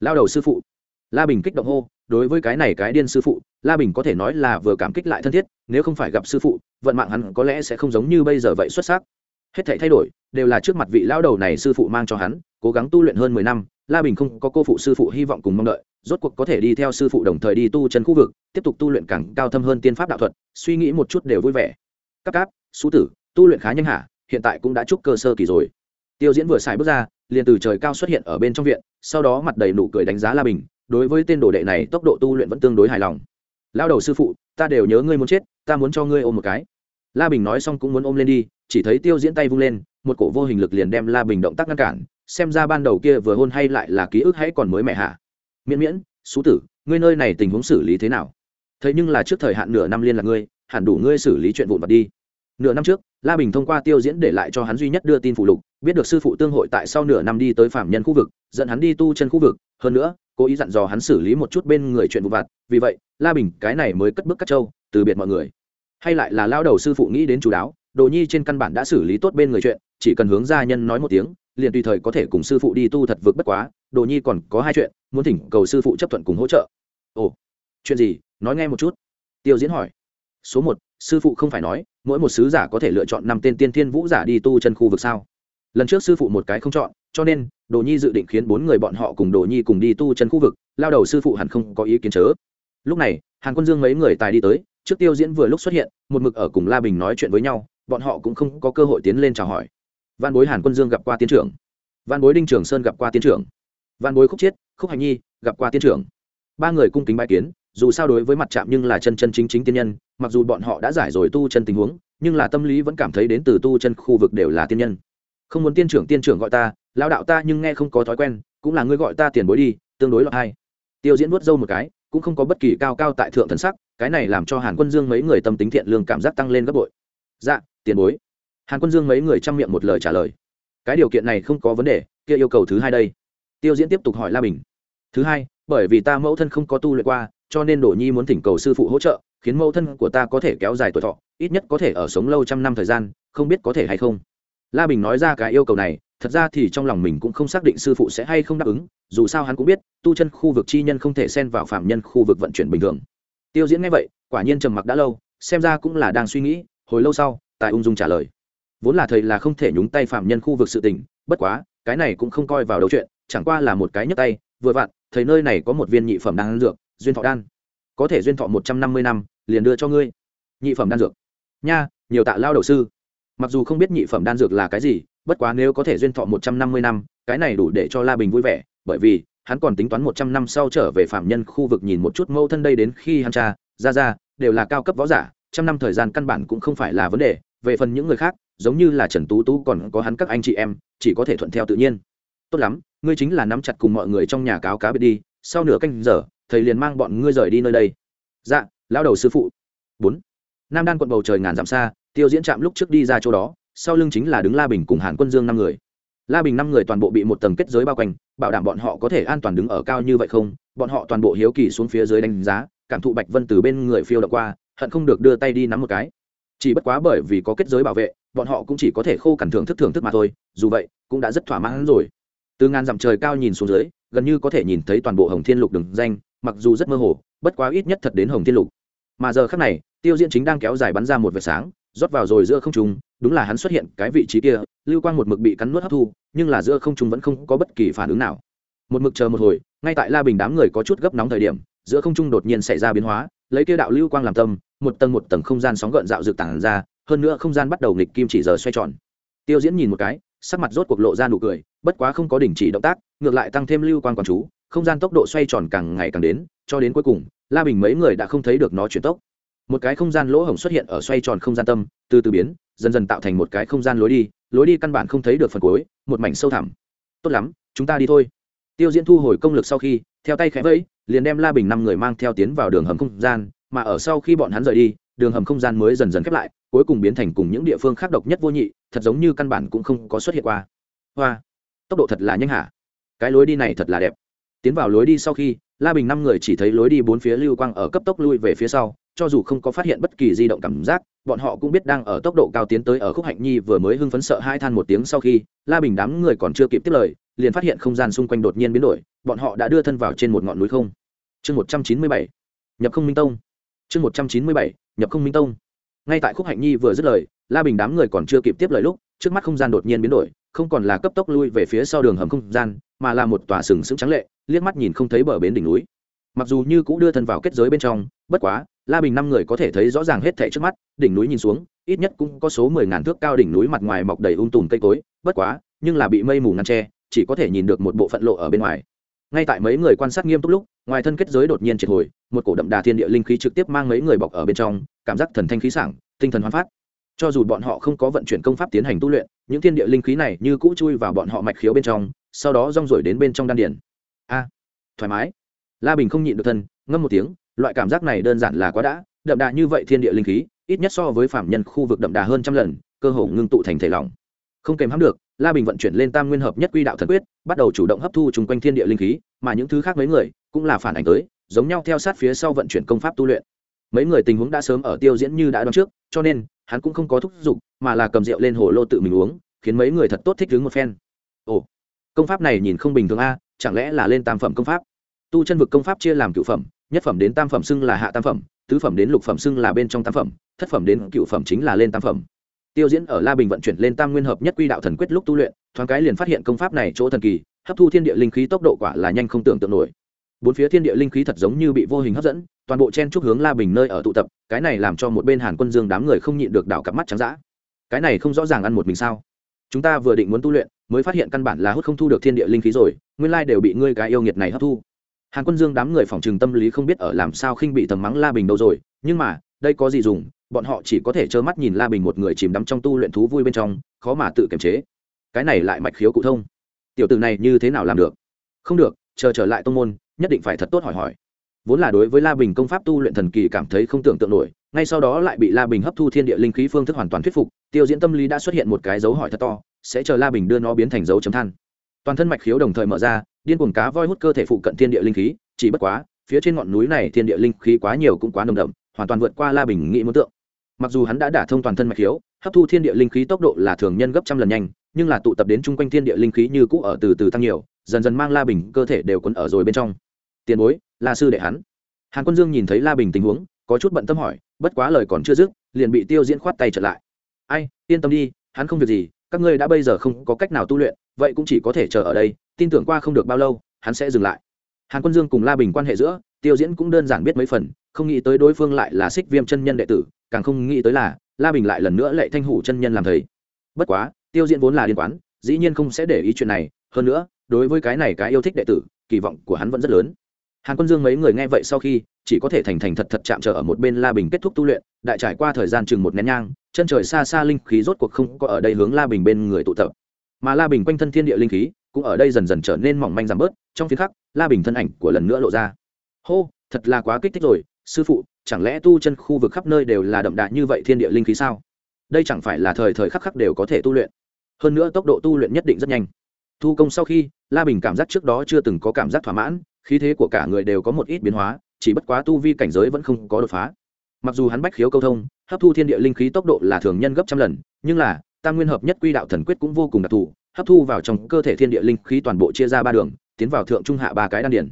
Lao đầu sư phụ. La bình kích động hô, đối với cái này cái điên sư phụ, la bình có thể nói là vừa cảm kích lại thân thiết, nếu không phải gặp sư phụ, vận mạng hắn có lẽ sẽ không giống như bây giờ vậy xuất sắc. Hết thảy thay đổi, đều là trước mặt vị lão đầu này sư phụ mang cho hắn, cố gắng tu luyện hơn mười năm, la bình không có cô phụ sư phụ hy vọng cùng mong đợi, rốt cuộc có thể đi theo sư phụ đồng thời đi tu chân khu vực, tiếp tục tu luyện càng cao thâm hơn tiên pháp đạo thuật, suy nghĩ một chút đều vui vẻ. Các cáp xú tử, tu luyện khá nhanh hả? Hiện tại cũng đã chúc cơ sơ kỳ rồi tiêu diễn vừa xài bước ra, liền từ trời cao xuất hiện ở bên trong viện, sau đó mặt đầy nụ cười đánh giá la bình, đối với tên đồ đệ này tốc độ tu luyện vẫn tương đối hài lòng. Lao đầu sư phụ, ta đều nhớ ngươi muốn chết, ta muốn cho ngươi ôm một cái. La bình nói xong cũng muốn ôm lên đi, chỉ thấy tiêu diễn tay vung lên, một cổ vô hình lực liền đem la bình động tác ngăn cản, xem ra ban đầu kia vừa hôn hay lại là ký ức hãy còn mới mẹ hạ miễn miễn xú tử, ngươi nơi này tình huống xử lý thế nào? Thế nhưng là trước thời hạn nửa năm liên là ngươi, hẳn đủ ngươi xử lý chuyện vụn vặt đi. Nửa năm trước, la bình thông qua tiêu diễn để lại cho hắn duy nhất đưa tin phụ lục biết được sư phụ tương hội tại sau nửa năm đi tới phạm nhân khu vực, dẫn hắn đi tu chân khu vực, hơn nữa, cố ý dặn dò hắn xử lý một chút bên người chuyện vụ vặt, vì vậy, la bình, cái này mới cất bước cắt trâu, từ biệt mọi người. Hay lại là lao đầu sư phụ nghĩ đến chú đáo, đồ nhi trên căn bản đã xử lý tốt bên người chuyện, chỉ cần hướng gia nhân nói một tiếng, liền tùy thời có thể cùng sư phụ đi tu thật vực bất quá, đồ nhi còn có hai chuyện, muốn thỉnh cầu sư phụ chấp thuận cùng hỗ trợ. Ồ, chuyện gì? Nói nghe một chút. Tiêu diễn hỏi. Số một, sư phụ không phải nói, mỗi một sứ giả có thể lựa chọn năm tên tiên thiên vũ giả đi tu chân khu vực sao? Lần trước sư phụ một cái không chọn, cho nên, đồ nhi dự định khiến bốn người bọn họ cùng đồ nhi cùng đi tu chân khu vực, lao đầu sư phụ hẳn không có ý kiến chớ. Lúc này, hàn quân dương mấy người tài đi tới, trước tiêu diễn vừa lúc xuất hiện, một mực ở cùng la bình nói chuyện với nhau, bọn họ cũng không có cơ hội tiến lên chào hỏi. Văn bối hàn quân dương gặp qua tiến trưởng. Văn bối đinh trường sơn gặp qua tiến trưởng. Văn bối khúc chiết, khúc hành nhi, gặp qua tiến trưởng. Ba người cung kính bài kiến, dù sao đối với mặt trạm nhưng là chân chân chính chính tiên nhân, mặc dù bọn họ đã giải rồi tu chân tình huống, nhưng là tâm lý vẫn cảm thấy đến từ tu chân khu vực đều là tiên nhân không muốn tiên trưởng tiên trưởng gọi ta lao đạo ta nhưng nghe không có thói quen, cũng là ngươi gọi ta tiền bối đi, tương đối là hai tiêu diễn vuốt râu một cái, cũng không có bất kỳ cao cao tại thượng thần sắc, cái này làm cho hàn quân dương mấy người tâm tính thiện lương cảm giác tăng lên gấp bội. Dạ tiền bối. Hàn quân dương mấy người chăm miệng một lời trả lời. Cái điều kiện này không có vấn đề, kia yêu cầu thứ hai đây. Tiêu diễn tiếp tục hỏi la bình. Thứ hai, bởi vì ta mẫu thân không có tu luyện qua, cho nên đổ nhi muốn thỉnh cầu sư phụ hỗ trợ, khiến mẫu thân của ta có thể kéo dài tuổi thọ, ít nhất có thể ở sống lâu trăm năm thời gian, không biết có thể hay không la bình nói ra cái yêu cầu này, thật ra thì trong lòng mình cũng không xác định sư phụ sẽ hay không đáp ứng, dù sao hắn cũng biết, tu chân khu vực chi nhân không thể xen vào phạm nhân khu vực vận chuyển bình thường. Tiêu diễn nghe vậy, quả nhiên trầm mặc đã lâu, xem ra cũng là đang suy nghĩ, hồi lâu sau, tài ung dung trả lời. Vốn là thầy là không thể nhúng tay phạm nhân khu vực sự tình, bất quá, cái này cũng không coi vào đầu chuyện, chẳng qua là một cái nhấp tay, vừa vặn, thầy nơi này có một viên nhị phẩm đan dược, duyên thọ đan. Có thể duyên thọ một trăm năm mươi năm, liền đưa cho ngươi. Nhị phẩm đan dược. Nha, nhiều tạ lao đầu sư mặc dù không biết nhị phẩm đan dược là cái gì, bất quá nếu có thể duyên thọ một trăm năm mươi năm, cái này đủ để cho la bình vui vẻ, bởi vì hắn còn tính toán một trăm năm sau trở về phạm nhân khu vực nhìn một chút mâu thân đây đến khi hắn cha ra ra đều là cao cấp võ giả, trăm năm thời gian căn bản cũng không phải là vấn đề, về phần những người khác, giống như là trần tú tú còn có hắn các anh chị em, chỉ có thể thuận theo tự nhiên. Tốt lắm, ngươi chính là nắm chặt cùng mọi người trong nhà cáo cá biệt đi, sau nửa canh giờ, thầy liền mang bọn ngươi rời đi nơi đây. Dạ lão đầu sư phụ. Bốn. Nam đan quận bầu trời ngàn dặm xa tiêu diễn trạm lúc trước đi ra chỗ đó, sau lưng chính là đứng la bình cùng hàn quân dương năm người. La bình năm người toàn bộ bị một tầng kết giới bao quanh, bảo đảm bọn họ có thể an toàn đứng ở cao như vậy không? Bọn họ toàn bộ hiếu kỳ xuống phía dưới đánh giá, cảm thụ bạch vân từ bên người phiêu đ qua, hận không được đưa tay đi nắm một cái. Chỉ bất quá bởi vì có kết giới bảo vệ, bọn họ cũng chỉ có thể khô cằn thưởng thức thưởng thức mà thôi, dù vậy, cũng đã rất thỏa mãn rồi. Từ ngàn dặm trời cao nhìn xuống dưới, gần như có thể nhìn thấy toàn bộ hồng thiên lục đường danh, mặc dù rất mơ hồ, bất quá ít nhất thật đến hồng thiên lục. Mà giờ khác này, tiêu diễn chính đang kéo dài bắn ra một vệt sáng rót vào rồi giữa không trung, đúng là hắn xuất hiện cái vị trí kia, lưu quang một mực bị cắn nuốt hấp thu, nhưng là giữa không trung vẫn không có bất kỳ phản ứng nào. Một mực chờ một hồi, ngay tại la bình đám người có chút gấp nóng thời điểm, giữa không trung đột nhiên xảy ra biến hóa, lấy kia đạo lưu quang làm tâm, một tầng một tầng không gian sóng gợn dạo dược tản ra, hơn nữa không gian bắt đầu nghịch kim chỉ giờ xoay tròn. Tiêu diễn nhìn một cái, sắc mặt rốt cuộc lộ ra nụ cười, bất quá không có đình chỉ động tác, ngược lại tăng thêm lưu quang quan chú, không gian tốc độ xoay tròn càng ngày càng đến, cho đến cuối cùng, la bình mấy người đã không thấy được nó chuyển tốc một cái không gian lỗ hổng xuất hiện ở xoay tròn không gian tâm, từ từ biến, dần dần tạo thành một cái không gian lối đi lối đi căn bản không thấy được phần cuối, một mảnh sâu thẳm. Tốt lắm, chúng ta đi thôi. Tiêu diễn thu hồi công lực sau khi, theo tay khẽ vẫy, liền đem la bình năm người mang theo tiến vào đường hầm không gian, mà ở sau khi bọn hắn rời đi, đường hầm không gian mới dần dần khép lại, cuối cùng biến thành cùng những địa phương khác độc nhất vô nhị, thật giống như căn bản cũng không có xuất hiện qua. Hoa, tốc độ thật là nhanh hả? Cái lối đi này thật là đẹp. Tiến vào lối đi sau khi, la bình năm người chỉ thấy lối đi bốn phía lưu quang ở cấp tốc lui về phía sau cho dù không có phát hiện bất kỳ di động cảm giác, bọn họ cũng biết đang ở tốc độ cao tiến tới ở khúc hạnh nhi vừa mới hưng phấn sợ hai than một tiếng sau khi, la bình đám người còn chưa kịp tiếp lời, liền phát hiện không gian xung quanh đột nhiên biến đổi, bọn họ đã đưa thân vào trên một ngọn núi không. Chương một trăm chín mươi bảy, nhập không minh tông. Chương một trăm chín mươi bảy, nhập không minh tông. Ngay tại khúc hạnh nhi vừa dứt lời, la bình đám người còn chưa kịp tiếp lời lúc, trước mắt không gian đột nhiên biến đổi, không còn là cấp tốc lui về phía sau đường hầm không gian, mà là một tòa sừng sững trắng lệ, liếc mắt nhìn không thấy bờ bến đỉnh núi. Mặc dù như cũng đưa thân vào kết giới bên trong, bất quá la bình năm người có thể thấy rõ ràng hết thảy trước mắt, đỉnh núi nhìn xuống, ít nhất cũng có số mười ngàn thước cao đỉnh núi mặt ngoài mọc đầy um tùm cây cối, bất quá, nhưng là bị mây mù ngăn tre chỉ có thể nhìn được một bộ phận lộ ở bên ngoài. Ngay tại mấy người quan sát nghiêm túc lúc, ngoài thân kết giới đột nhiên triệt hồi, một cổ đậm đà thiên địa linh khí trực tiếp mang mấy người bọc ở bên trong, cảm giác thần thanh khí sảng, tinh thần hoán phát. Cho dù bọn họ không có vận chuyển công pháp tiến hành tu luyện, những thiên địa linh khí này như cũ chui vào bọn họ mạch khiếu bên trong, sau đó rong rổi đến bên trong đan điển a, thoải mái. La bình không nhịn được thân, ngâm một tiếng loại cảm giác này đơn giản là quá đã, đậm đà như vậy thiên địa linh khí, ít nhất so với phạm nhân khu vực đậm đà hơn trăm lần, cơ hồ ngưng tụ thành thể lỏng. Không kèm hãm được, la bình vận chuyển lên tam nguyên hợp nhất quy đạo thần quyết, bắt đầu chủ động hấp thu chung quanh thiên địa linh khí, mà những thứ khác mấy người cũng là phản ảnh tới, giống nhau theo sát phía sau vận chuyển công pháp tu luyện. Mấy người tình huống đã sớm ở tiêu diễn như đã đoán trước, cho nên hắn cũng không có thúc giục, mà là cầm rượu lên hồ lô tự mình uống, khiến mấy người thật tốt thích đứng một phen. Ồ, công pháp này nhìn không bình thường a, chẳng lẽ là lên tam phẩm công pháp? Tu chân vực công pháp chia làm cựu phẩm nhất phẩm đến tam phẩm xưng là hạ tam phẩm, tứ phẩm đến lục phẩm xưng là bên trong tam phẩm, thất phẩm đến cựu phẩm chính là lên tam phẩm. Tiêu diễn ở la bình vận chuyển lên tam nguyên hợp nhất quy đạo thần quyết lúc tu luyện, thoáng cái liền phát hiện công pháp này chỗ thần kỳ, hấp thu thiên địa linh khí tốc độ quả là nhanh không tưởng tượng nổi. Bốn phía thiên địa linh khí thật giống như bị vô hình hấp dẫn, toàn bộ chen chúc hướng la bình nơi ở tụ tập, cái này làm cho một bên hàn quân dương đám người không nhịn được đảo cặp mắt trắng dã. Cái này không rõ ràng ăn một mình sao? Chúng ta vừa định muốn tu luyện, mới phát hiện căn bản là hút không thu được thiên địa linh khí rồi, nguyên lai đều bị ngươi cái yêu nghiệt này hấp thu hàn quân dương đám người phòng trừng tâm lý không biết ở làm sao khinh bị thầm mắng la bình đâu rồi, nhưng mà, đây có gì dùng, bọn họ chỉ có thể trơ mắt nhìn la bình một người chìm đắm trong tu luyện thú vui bên trong, khó mà tự kiềm chế. Cái này lại mạch khiếu cụ thông. Tiểu tử này như thế nào làm được? Không được, chờ trở lại tông môn, nhất định phải thật tốt hỏi hỏi. Vốn là đối với la bình công pháp tu luyện thần kỳ cảm thấy không tưởng tượng nổi, ngay sau đó lại bị la bình hấp thu thiên địa linh khí phương thức hoàn toàn thuyết phục, tiêu diễn tâm lý đã xuất hiện một cái dấu hỏi thật to, sẽ chờ la bình đưa nó biến thành dấu chấm than. Toàn thân mạch khiếu đồng thời mở ra điên cuồng cá voi hút cơ thể phụ cận thiên địa linh khí, chỉ bất quá, phía trên ngọn núi này thiên địa linh khí quá nhiều cũng quá nồng đậm, hoàn toàn vượt qua la bình nghĩ muốn tượng. Mặc dù hắn đã đả thông toàn thân mạch khiếu, hấp thu thiên địa linh khí tốc độ là thường nhân gấp trăm lần nhanh, nhưng là tụ tập đến chung quanh thiên địa linh khí như cũ ở từ từ tăng nhiều, dần dần mang la bình cơ thể đều quấn ở rồi bên trong. Tiền bối, la sư đệ hắn. Hàn quân dương nhìn thấy la bình tình huống, có chút bận tâm hỏi, bất quá lời còn chưa dứt, liền bị tiêu diễn khoát tay trở lại. Ai, yên tâm đi, hắn không việc gì, các ngươi đã bây giờ không có cách nào tu luyện, vậy cũng chỉ có thể chờ ở đây tin tưởng qua không được bao lâu, hắn sẽ dừng lại. Hàn quân dương cùng la bình quan hệ giữa, tiêu diễn cũng đơn giản biết mấy phần, không nghĩ tới đối phương lại là xích viêm chân nhân đệ tử, càng không nghĩ tới là, la bình lại lần nữa lệ thanh hủ chân nhân làm thầy. Bất quá, tiêu diễn vốn là liên quán, dĩ nhiên không sẽ để ý chuyện này, hơn nữa, đối với cái này cái yêu thích đệ tử, kỳ vọng của hắn vẫn rất lớn. Hàn quân dương mấy người nghe vậy sau khi, chỉ có thể thành thành thật thật chạm trở ở một bên la bình kết thúc tu luyện, đại trải qua thời gian chừng một nén nhang, chân trời xa xa linh khí rốt cuộc không có ở đây hướng la bình bên người tụ tập. Mà la bình quanh thân thiên địa linh khí cũng ở đây dần dần trở nên mỏng manh giảm bớt, trong phiên khắc la bình thân ảnh của lần nữa lộ ra. Hô, thật là quá kích thích rồi, sư phụ, chẳng lẽ tu chân khu vực khắp nơi đều là đậm đà như vậy thiên địa linh khí sao? Đây chẳng phải là thời thời khắc khắc đều có thể tu luyện. Hơn nữa tốc độ tu luyện nhất định rất nhanh. Thu công sau khi, la bình cảm giác trước đó chưa từng có cảm giác thỏa mãn, khí thế của cả người đều có một ít biến hóa, chỉ bất quá tu vi cảnh giới vẫn không có đột phá. Mặc dù hắn bách khiếu câu thông, hấp thu thiên địa linh khí tốc độ là thường nhân gấp trăm lần, nhưng là, tam nguyên hợp nhất quy đạo thần quyết cũng vô cùng đặc thù hấp thu vào trong cơ thể thiên địa linh khí toàn bộ chia ra ba đường, tiến vào thượng trung hạ ba cái đan điển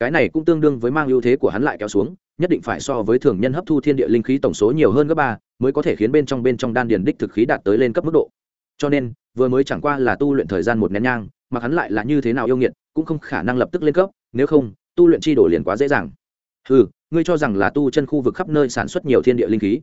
cái này cũng tương đương với mang ưu thế của hắn lại kéo xuống, nhất định phải so với thường nhân hấp thu thiên địa linh khí tổng số nhiều hơn gấp ba mới có thể khiến bên trong bên trong đan điền đích thực khí đạt tới lên cấp mức độ. Cho nên, vừa mới chẳng qua là tu luyện thời gian một nén nhang, mà hắn lại là như thế nào yêu nghiệt, cũng không khả năng lập tức lên cấp, nếu không, tu luyện chi đổ liền quá dễ dàng. Ừ ngươi cho rằng là tu chân khu vực khắp nơi sản xuất nhiều thiên địa linh khí?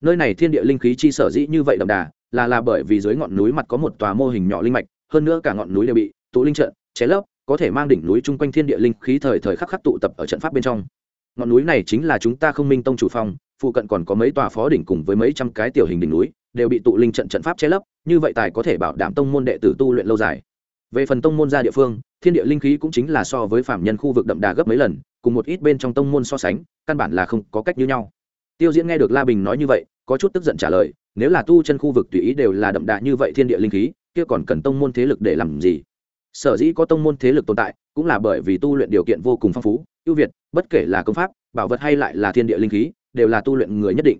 Nơi này thiên địa linh khí chi sở dĩ như vậy đậm đà là là bởi vì dưới ngọn núi mặt có một tòa mô hình nhỏ linh mạch, hơn nữa cả ngọn núi đều bị tụ linh trận chế lấp, có thể mang đỉnh núi chung quanh thiên địa linh khí thời thời khắc khắc tụ tập ở trận pháp bên trong. Ngọn núi này chính là chúng ta không minh tông chủ phong, phụ cận còn có mấy tòa phó đỉnh cùng với mấy trăm cái tiểu hình đỉnh núi, đều bị tụ linh trận trận pháp che lấp, như vậy tài có thể bảo đảm tông môn đệ tử tu luyện lâu dài. Về phần tông môn ra địa phương, thiên địa linh khí cũng chính là so với phạm nhân khu vực đậm đà gấp mấy lần, cùng một ít bên trong tông môn so sánh, căn bản là không có cách như nhau. Tiêu diễn nghe được la bình nói như vậy, có chút tức giận trả lời nếu là tu chân khu vực tùy ý đều là đậm đà như vậy thiên địa linh khí, kia còn cần tông môn thế lực để làm gì? Sở dĩ có tông môn thế lực tồn tại, cũng là bởi vì tu luyện điều kiện vô cùng phong phú, ưu việt, bất kể là công pháp, bảo vật hay lại là thiên địa linh khí, đều là tu luyện người nhất định.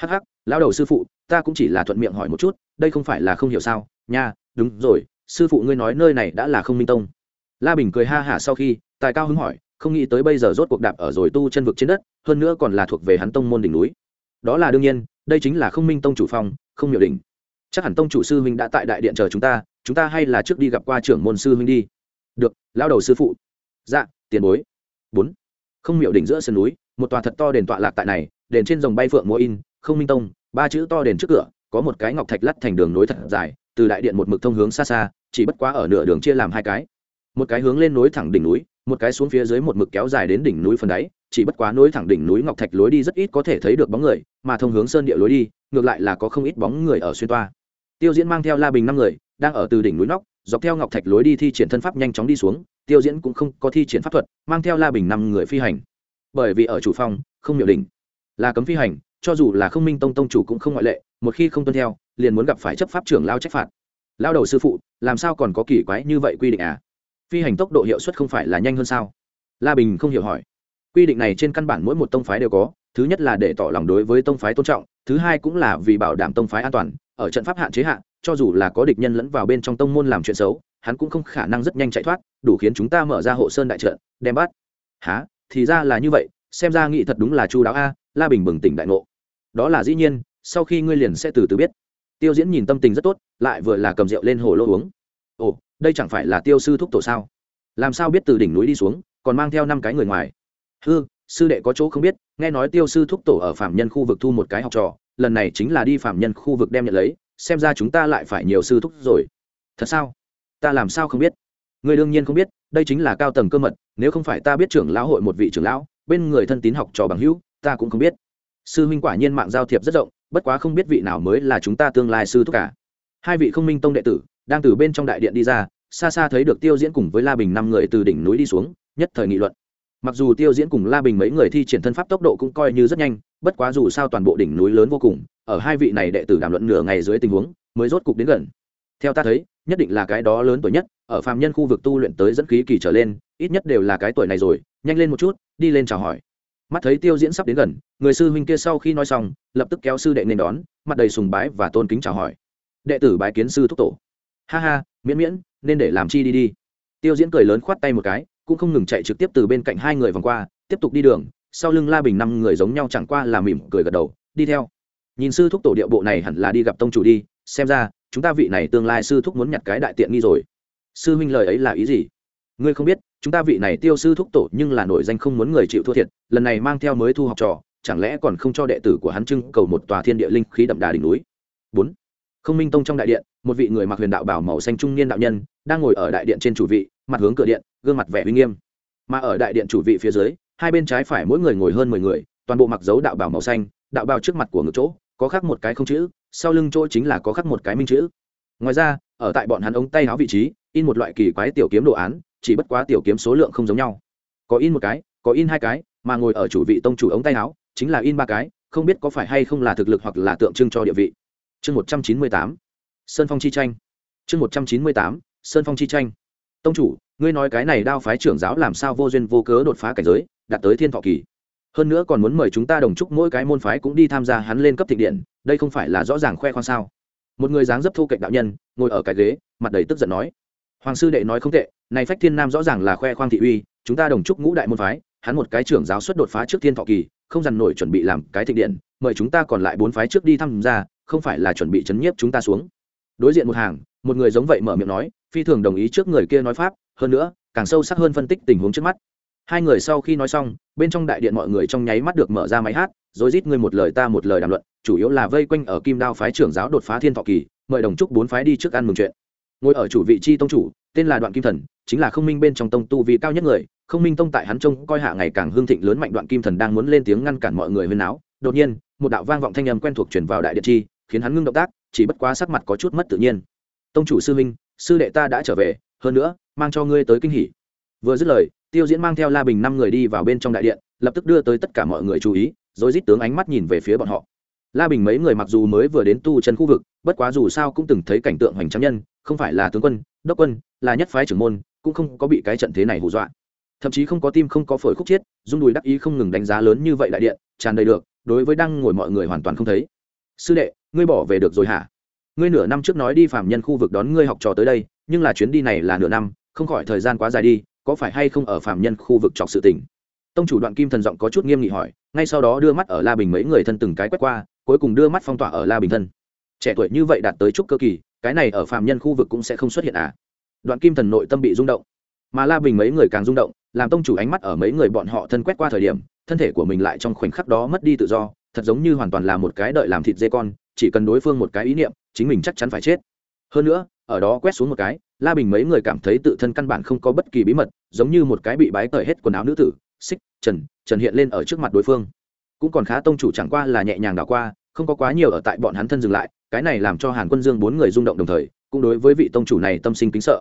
Hh lão đầu sư phụ, ta cũng chỉ là thuận miệng hỏi một chút, đây không phải là không hiểu sao? Nha, đúng rồi, sư phụ ngươi nói nơi này đã là không minh tông. La bình cười ha hả sau khi, tài cao hứng hỏi, không nghĩ tới bây giờ rốt cuộc đạp ở rồi tu chân vực trên đất, hơn nữa còn là thuộc về hắn tông môn đỉnh núi. Đó là đương nhiên đây chính là không minh tông chủ phong, không miểu đình chắc hẳn tông chủ sư huynh đã tại đại điện chờ chúng ta chúng ta hay là trước đi gặp qua trưởng môn sư huynh đi. Được lao đầu sư phụ. Dạ tiền bối. Bốn. Không Miểu đỉnh giữa sườn núi, một tòa thật to đền tọa lạc tại này, đền trên dòng bay phượng mua in, không minh tông, ba chữ to đền trước cửa, có một cái ngọc thạch lắt thành đường nối thật dài, từ đại điện một mực thông hướng xa xa, chỉ bất quá ở nửa đường chia làm hai cái. Một cái hướng lên nối thẳng đỉnh núi, một cái xuống phía dưới một mực kéo dài đến đỉnh núi phần đáy chỉ bất quá nối thẳng đỉnh núi ngọc thạch lối đi rất ít có thể thấy được bóng người, mà thông hướng sơn địa lối đi, ngược lại là có không ít bóng người ở xuyên toa. Tiêu diễn mang theo la bình năm người, đang ở từ đỉnh núi nóc dọc theo ngọc thạch lối đi thi triển thân pháp nhanh chóng đi xuống, tiêu diễn cũng không có thi triển pháp thuật, mang theo la bình năm người phi hành. Bởi vì ở chủ phong, không miệu đỉnh. Là cấm phi hành, cho dù là không minh tông tông chủ cũng không ngoại lệ, một khi không tuân theo, liền muốn gặp phải chấp pháp trưởng lao trách phạt. Lao đầu sư phụ, làm sao còn có kỳ quái như vậy quy định à? Phi hành tốc độ hiệu suất không phải là nhanh hơn sao? La bình không hiểu hỏi quy định này trên căn bản mỗi một tông phái đều có, thứ nhất là để tỏ lòng đối với tông phái tôn trọng, thứ hai cũng là vì bảo đảm tông phái an toàn, ở trận pháp hạn chế hạn cho dù là có địch nhân lẫn vào bên trong tông môn làm chuyện xấu, hắn cũng không khả năng rất nhanh chạy thoát, đủ khiến chúng ta mở ra hộ sơn đại trận, đem bắt. Há thì ra là như vậy, xem ra nghị thật đúng là chu đáo a, la bình bừng tỉnh đại ngộ. Đó là dĩ nhiên, sau khi ngươi liền sẽ từ từ biết. Tiêu diễn nhìn tâm tình rất tốt, lại vừa là cầm rượu lên hồ lô uống. Ồ, đây chẳng phải là tiêu sư thúc tổ sao? Làm sao biết từ đỉnh núi đi xuống, còn mang theo năm cái người ngoài? Hư, sư đệ có chỗ không biết, nghe nói tiêu sư thúc tổ ở phạm nhân khu vực thu một cái học trò, lần này chính là đi phạm nhân khu vực đem nhận lấy, xem ra chúng ta lại phải nhiều sư thúc rồi. Thật sao? Ta làm sao không biết? Người đương nhiên không biết, đây chính là cao tầng cơ mật, nếu không phải ta biết trưởng lão hội một vị trưởng lão, bên người thân tín học trò bằng hữu, ta cũng không biết. Sư huynh quả nhiên mạng giao thiệp rất rộng, bất quá không biết vị nào mới là chúng ta tương lai sư thúc cả. Hai vị không minh tông đệ tử, đang từ bên trong đại điện đi ra, xa xa thấy được tiêu diễn cùng với la bình năm người từ đỉnh núi đi xuống, nhất thời nghị luận mặc dù tiêu diễn cùng la bình mấy người thi triển thân pháp tốc độ cũng coi như rất nhanh, bất quá dù sao toàn bộ đỉnh núi lớn vô cùng, ở hai vị này đệ tử đàm luận nửa ngày dưới tình huống, mới rốt cục đến gần. Theo ta thấy, nhất định là cái đó lớn tuổi nhất, ở phàm nhân khu vực tu luyện tới dẫn khí kỳ trở lên, ít nhất đều là cái tuổi này rồi, nhanh lên một chút, đi lên chào hỏi. Mắt thấy tiêu diễn sắp đến gần, người sư huynh kia sau khi nói xong, lập tức kéo sư đệ nên đón, mặt đầy sùng bái và tôn kính chào hỏi. Đệ tử bái kiến sư thúc tổ. Ha ha, miễn miễn, nên để làm chi đi đi. Tiêu diễn cười lớn khoát tay một cái cũng không ngừng chạy trực tiếp từ bên cạnh hai người vòng qua, tiếp tục đi đường, sau lưng la bình năm người giống nhau chẳng qua là mỉm cười gật đầu, đi theo. Nhìn sư thúc tổ điệu bộ này hẳn là đi gặp tông chủ đi, xem ra, chúng ta vị này tương lai sư thúc muốn nhặt cái đại tiện nghi rồi. Sư huynh lời ấy là ý gì? Ngươi không biết, chúng ta vị này tiêu sư thúc tổ nhưng là nổi danh không muốn người chịu thua thiệt, lần này mang theo mới thu học trò, chẳng lẽ còn không cho đệ tử của hắn trưng cầu một tòa thiên địa linh khí đậm đà đỉnh núi? Bốn không minh tông trong đại điện, một vị người mặc huyền đạo bảo màu xanh trung niên đạo nhân đang ngồi ở đại điện trên chủ vị, mặt hướng cửa điện, gương mặt vẻ uy nghiêm. Mà ở đại điện chủ vị phía dưới, hai bên trái phải mỗi người ngồi hơn mười người, toàn bộ mặc dấu đạo bảo màu xanh, đạo bào trước mặt của ngực chỗ, có khắc một cái không chữ, sau lưng chỗ chính là có khắc một cái minh chữ. Ngoài ra, ở tại bọn hắn ống tay áo vị trí, in một loại kỳ quái tiểu kiếm đồ án, chỉ bất quá tiểu kiếm số lượng không giống nhau. Có in một cái, có in hai cái, mà ngồi ở chủ vị tông chủ ống tay áo, chính là in ba cái, không biết có phải hay không là thực lực hoặc là tượng trưng cho địa vị chương một trăm chín mươi tám, sơn phong chi tranh. Chương một trăm chín mươi tám, sơn phong chi tranh. Tông chủ, ngươi nói cái này đao phái trưởng giáo làm sao vô duyên vô cớ đột phá cảnh giới, đạt tới thiên thọ kỳ. Hơn nữa còn muốn mời chúng ta đồng chúc mỗi cái môn phái cũng đi tham gia hắn lên cấp thịnh điện, đây không phải là rõ ràng khoe khoang sao? Một người dáng dấp thu cạnh đạo nhân, ngồi ở cái ghế, mặt đầy tức giận nói. Hoàng sư đệ nói không tệ, này phách thiên nam rõ ràng là khoe khoang thị uy, chúng ta đồng chúc ngũ đại môn phái, hắn một cái trưởng giáo xuất đột phá trước thiên thọ kỳ, không dằn nổi chuẩn bị làm cái thịnh điện, mời chúng ta còn lại bốn phái trước đi tham gia không phải là chuẩn bị chấn nhiếp chúng ta xuống. Đối diện một hàng, một người giống vậy mở miệng nói, phi thường đồng ý trước người kia nói pháp, hơn nữa, càng sâu sắc hơn phân tích tình huống trước mắt. Hai người sau khi nói xong, bên trong đại điện mọi người trong nháy mắt được mở ra máy hát, rồi rít ngươi một lời ta một lời đàm luận, chủ yếu là vây quanh ở kim đao phái trưởng giáo đột phá thiên thọ kỳ, mời đồng trúc bốn phái đi trước ăn mừng chuyện. Ngồi ở chủ vị chi tông chủ, tên là đoạn kim thần, chính là không minh bên trong tông tu vị cao nhất người, không minh tông tại hắn trông coi hạ ngày càng hương thịnh lớn mạnh đoạn kim thần đang muốn lên tiếng ngăn cản mọi người huyên náo. Đột nhiên, một đạo vang vọng thanh âm quen thuộc truyền vào đại điện chi khiến hắn ngưng động tác, chỉ bất quá sắc mặt có chút mất tự nhiên. Tông chủ sư minh sư đệ ta đã trở về, hơn nữa, mang cho ngươi tới kinh hỉ. Vừa dứt lời, tiêu diễn mang theo la bình năm người đi vào bên trong đại điện, lập tức đưa tới tất cả mọi người chú ý, rồi rít tướng ánh mắt nhìn về phía bọn họ. La bình mấy người mặc dù mới vừa đến tu chân khu vực, bất quá dù sao cũng từng thấy cảnh tượng hoành tráng nhân, không phải là tướng quân, đốc quân, là nhất phái trưởng môn, cũng không có bị cái trận thế này hù dọa. Thậm chí không có tim không có phổi khúc chiết dung đùi đắc ý không ngừng đánh giá lớn như vậy đại điện, tràn đầy được, đối với đang ngồi mọi người hoàn toàn không thấy. Sư đệ ngươi bỏ về được rồi hả? Ngươi nửa năm trước nói đi phạm nhân khu vực đón ngươi học trò tới đây, nhưng là chuyến đi này là nửa năm, không khỏi thời gian quá dài đi, có phải hay không ở phạm nhân khu vực trọc sự tình? tông chủ đoạn kim thần giọng có chút nghiêm nghị hỏi, ngay sau đó đưa mắt ở la bình mấy người thân từng cái quét qua, cuối cùng đưa mắt phong tỏa ở la bình thân. Trẻ tuổi như vậy đạt tới chút cơ kỳ, cái này ở phạm nhân khu vực cũng sẽ không xuất hiện à? Đoạn kim thần nội tâm bị rung động. Mà la bình mấy người càng rung động, làm tông chủ ánh mắt ở mấy người bọn họ thân quét qua thời điểm, thân thể của mình lại trong khoảnh khắc đó mất đi tự do, thật giống như hoàn toàn là một cái đợi làm thịt dê con chỉ cần đối phương một cái ý niệm, chính mình chắc chắn phải chết. Hơn nữa, ở đó quét xuống một cái, la bình mấy người cảm thấy tự thân căn bản không có bất kỳ bí mật, giống như một cái bị bái cởi hết quần áo nữ tử, xích, trần trần hiện lên ở trước mặt đối phương. Cũng còn khá tông chủ chẳng qua là nhẹ nhàng đảo qua, không có quá nhiều ở tại bọn hắn thân dừng lại, cái này làm cho hàn quân dương bốn người rung động đồng thời, cũng đối với vị tông chủ này tâm sinh kính sợ.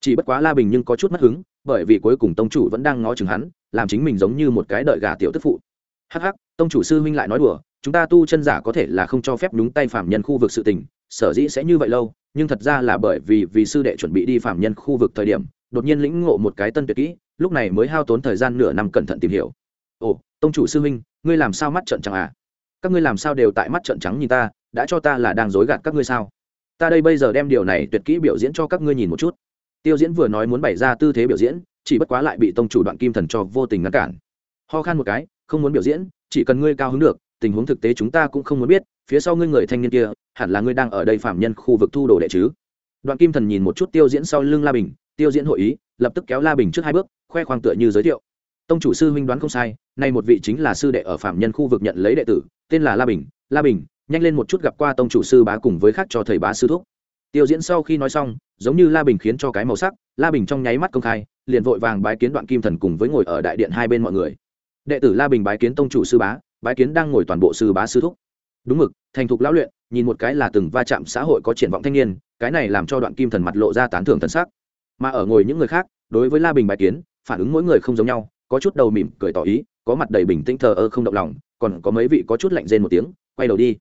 Chỉ bất quá la bình nhưng có chút mất hứng, bởi vì cuối cùng tông chủ vẫn đang ngó chừng hắn, làm chính mình giống như một cái đợi gà tiểu tức phụ. Hắc hắc, tông chủ sư huynh lại nói đùa chúng ta tu chân giả có thể là không cho phép nhúng tay phạm nhân khu vực sự tình, sở dĩ sẽ như vậy lâu, nhưng thật ra là bởi vì vì sư đệ chuẩn bị đi phạm nhân khu vực thời điểm, đột nhiên lĩnh ngộ một cái tân tuyệt kỹ, lúc này mới hao tốn thời gian nửa năm cẩn thận tìm hiểu. Ồ, tông chủ sư huynh, ngươi làm sao mắt trận trắng à? Các ngươi làm sao đều tại mắt trận trắng nhìn ta, đã cho ta là đang dối gạt các ngươi sao? Ta đây bây giờ đem điều này tuyệt kỹ biểu diễn cho các ngươi nhìn một chút. Tiêu diễn vừa nói muốn bày ra tư thế biểu diễn, chỉ bất quá lại bị tông chủ đoạn kim thần cho vô tình ngăn cản. Ho khan một cái, không muốn biểu diễn, chỉ cần ngươi cao hứng được tình huống thực tế chúng ta cũng không muốn biết, phía sau ngươi người thanh niên kia, hẳn là ngươi đang ở đây phạm nhân khu vực thu đồ đệ chứ? Đoạn kim thần nhìn một chút tiêu diễn sau lưng la bình, tiêu diễn hội ý, lập tức kéo la bình trước hai bước, khoe khoang tựa như giới thiệu. Tông chủ sư huynh đoán không sai, nay một vị chính là sư đệ ở phạm nhân khu vực nhận lấy đệ tử, tên là la bình. La bình, nhanh lên một chút gặp qua tông chủ sư bá cùng với khác cho thầy bá sư thúc. Tiêu diễn sau khi nói xong, giống như la bình khiến cho cái màu sắc, la bình trong nháy mắt công khai, liền vội vàng bái kiến đoạn kim thần cùng với ngồi ở đại điện hai bên mọi người. Đệ tử la bình bái kiến tông chủ sư bá bái kiến đang ngồi toàn bộ sư bá sư thúc. Đúng mực, thành thục lão luyện, nhìn một cái là từng va chạm xã hội có triển vọng thanh niên, cái này làm cho đoạn kim thần mặt lộ ra tán thưởng thần sắc. Mà ở ngồi những người khác, đối với la bình bái kiến, phản ứng mỗi người không giống nhau, có chút đầu mỉm cười tỏ ý, có mặt đầy bình tĩnh thờ ơ không động lòng, còn có mấy vị có chút lạnh rên một tiếng, quay đầu đi.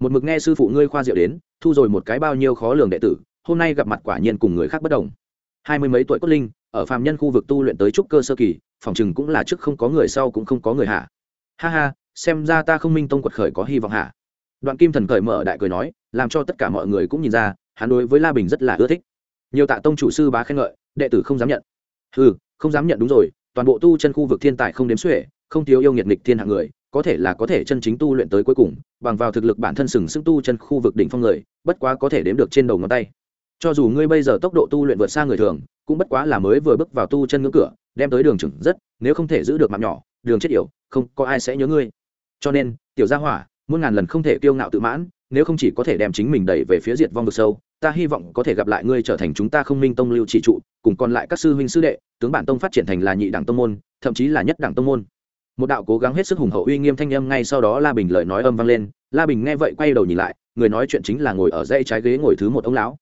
Một mực nghe sư phụ ngươi khoa diệu đến, thu rồi một cái bao nhiêu khó lường đệ tử, hôm nay gặp mặt quả nhiên cùng người khác bất đồng. Hai mươi mấy tuổi cốt linh, ở phàm nhân khu vực tu luyện tới trúc cơ sơ kỳ, phòng chừng cũng là trước không có người sau cũng không có người hạ. Ha ha xem ra ta không minh tông quật khởi có hy vọng hả? đoạn kim thần cởi mở đại cười nói, làm cho tất cả mọi người cũng nhìn ra, hắn đối với la bình rất là ưa thích. Nhiều tạ tông chủ sư bá khen ngợi, đệ tử không dám nhận. Ừ không dám nhận đúng rồi, toàn bộ tu chân khu vực thiên tài không đếm xuể, không thiếu yêu nghiệt nghịch thiên hạng người, có thể là có thể chân chính tu luyện tới cuối cùng, bằng vào thực lực bản thân sừng sững tu chân khu vực đỉnh phong người, bất quá có thể đếm được trên đầu ngón tay. Cho dù ngươi bây giờ tốc độ tu luyện vượt xa người thường, cũng bất quá là mới vừa bước vào tu chân ngưỡng cửa, đem tới đường chừng rất, nếu không thể giữ được mạng nhỏ, đường chết yểu, không có ai sẽ nhớ ngươi cho nên, tiểu gia hỏa, muôn ngàn lần không thể kiêu ngạo tự mãn, nếu không chỉ có thể đem chính mình đẩy về phía diệt vong vực sâu, ta hy vọng có thể gặp lại ngươi trở thành chúng ta không minh tông lưu chỉ trụ, cùng còn lại các sư huynh sư đệ, tướng bản tông phát triển thành là nhị đẳng tông môn, thậm chí là nhất đẳng tông môn. Một đạo cố gắng hết sức hùng hậu uy nghiêm thanh âm ngay sau đó la bình lời nói âm vang lên, la bình nghe vậy quay đầu nhìn lại, người nói chuyện chính là ngồi ở dãy trái ghế ngồi thứ một ông lão.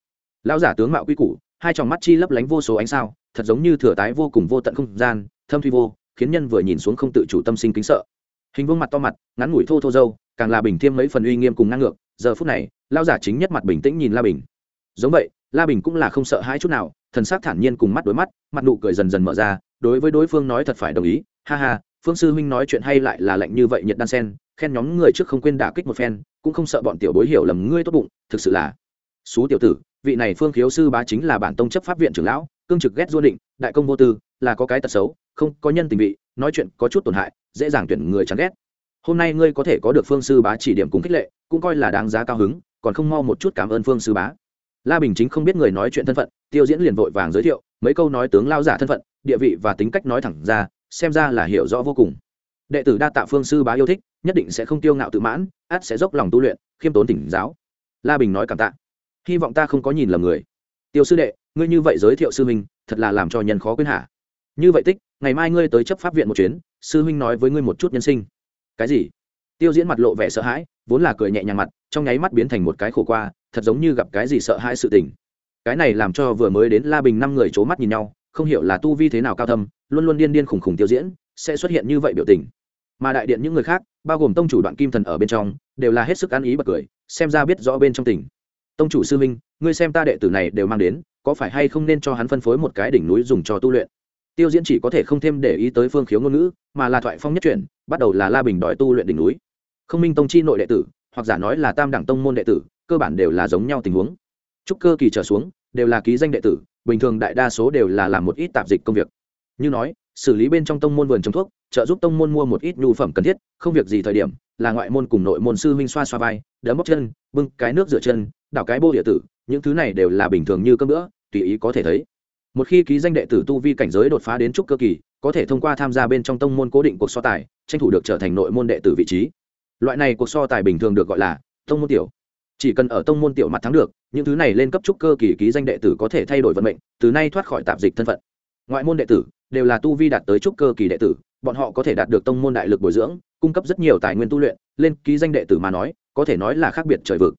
Lão giả tướng mạo quy củ, hai tròng mắt chi lấp lánh vô số ánh sao, thật giống như thừa tái vô cùng vô tận không gian, thâm thuy vô, khiến nhân vừa nhìn xuống không tự chủ tâm sinh kính sợ hình vương mặt to mặt, ngắn ngủi thô thô dâu càng là bình thêm mấy phần uy nghiêm cùng ngang ngược. Giờ phút này lao giả chính nhất mặt bình tĩnh nhìn la bình. Giống vậy, la bình cũng là không sợ hãi chút nào, thần sắc thản nhiên cùng mắt đối mắt, mặt nụ cười dần dần mở ra, đối với đối phương nói thật phải đồng ý, ha ha, phương sư huynh nói chuyện hay lại là lạnh như vậy nhật đan sen, khen nhóm người trước không quên đả kích một phen, cũng không sợ bọn tiểu bối hiểu lầm ngươi tốt bụng, thực sự là xú tiểu tử, vị này phương khiếu sư bá chính là bản tông chấp pháp viện trưởng lão, cương trực ghét du định, đại công vô tư, là có cái tật xấu, không có nhân tình vị, nói chuyện có chút tổn hại dễ dàng tuyển người chán ghét. Hôm nay ngươi có thể có được phương sư bá chỉ điểm cùng khích lệ, cũng coi là đáng giá cao hứng, còn không mau một chút cảm ơn phương sư bá. La bình chính không biết người nói chuyện thân phận, tiêu diễn liền vội vàng giới thiệu, mấy câu nói tướng lao giả thân phận, địa vị và tính cách nói thẳng ra, xem ra là hiểu rõ vô cùng. Đệ tử đa tạ phương sư bá yêu thích, nhất định sẽ không tiêu ngạo tự mãn át sẽ dốc lòng tu luyện, khiêm tốn tỉnh giáo. La bình nói cảm tạ. Hy vọng ta không có nhìn lầm người. Tiêu sư đệ, ngươi như vậy giới thiệu sư huynh, thật là làm cho nhân khó quên hả? Như vậy tích, ngày mai ngươi tới chấp pháp viện một chuyến, sư huynh nói với ngươi một chút nhân sinh. Cái gì? Tiêu diễn mặt lộ vẻ sợ hãi, vốn là cười nhẹ nhàng mặt, trong nháy mắt biến thành một cái khổ qua, thật giống như gặp cái gì sợ hãi sự tình. Cái này làm cho vừa mới đến la bình năm người c h ố mắt nhìn nhau, không hiểu là tu vi thế nào cao thâm, luôn luôn điên điên khủng khủng tiêu diễn, sẽ xuất hiện như vậy biểu tình. Mà đại điện những người khác, bao gồm tông chủ đoạn kim thần ở bên trong, đều là hết sức ăn ý bật cười, xem ra biết rõ bên trong tỉnh tông chủ sư minh ngươi xem ta đệ tử này đều mang đến, có phải hay không nên cho hắn phân phối một cái đỉnh núi dùng cho tu luyện? Tiêu diễn chỉ có thể không thêm để ý tới phương khiếu ngôn ngữ, mà là thoại phong nhất chuyển, bắt đầu là la bình đòi tu luyện đỉnh núi. Không minh tông chi nội đệ tử, hoặc giả nói là tam đẳng tông môn đệ tử, cơ bản đều là giống nhau tình huống. Trúc cơ kỳ trở xuống, đều là ký danh đệ tử, bình thường đại đa số đều là làm một ít tạp dịch công việc. Như nói, xử lý bên trong tông môn vườn trồng thuốc, trợ giúp tông môn mua một ít nhu phẩm cần thiết, không việc gì thời điểm, là ngoại môn cùng nội môn sư huynh xoa xoa vai, đấm bóc chân, bưng cái nước rửa chân, đảo cái bô địa tử, những thứ này đều là bình thường như cơm nữa tùy ý có thể thấy một khi ký danh đệ tử tu vi cảnh giới đột phá đến trúc cơ kỳ, có thể thông qua tham gia bên trong tông môn cố định cuộc so tài, tranh thủ được trở thành nội môn đệ tử vị trí. Loại này cuộc so tài bình thường được gọi là tông môn tiểu. Chỉ cần ở tông môn tiểu mặt thắng được, những thứ này lên cấp trúc cơ kỳ ký danh đệ tử có thể thay đổi vận mệnh, từ nay thoát khỏi tạp dịch thân phận. Ngoại môn đệ tử đều là tu vi đạt tới trúc cơ kỳ đệ tử, bọn họ có thể đạt được tông môn đại lực bồi dưỡng, cung cấp rất nhiều tài nguyên tu luyện, lên ký danh đệ tử mà nói, có thể nói là khác biệt trời vực.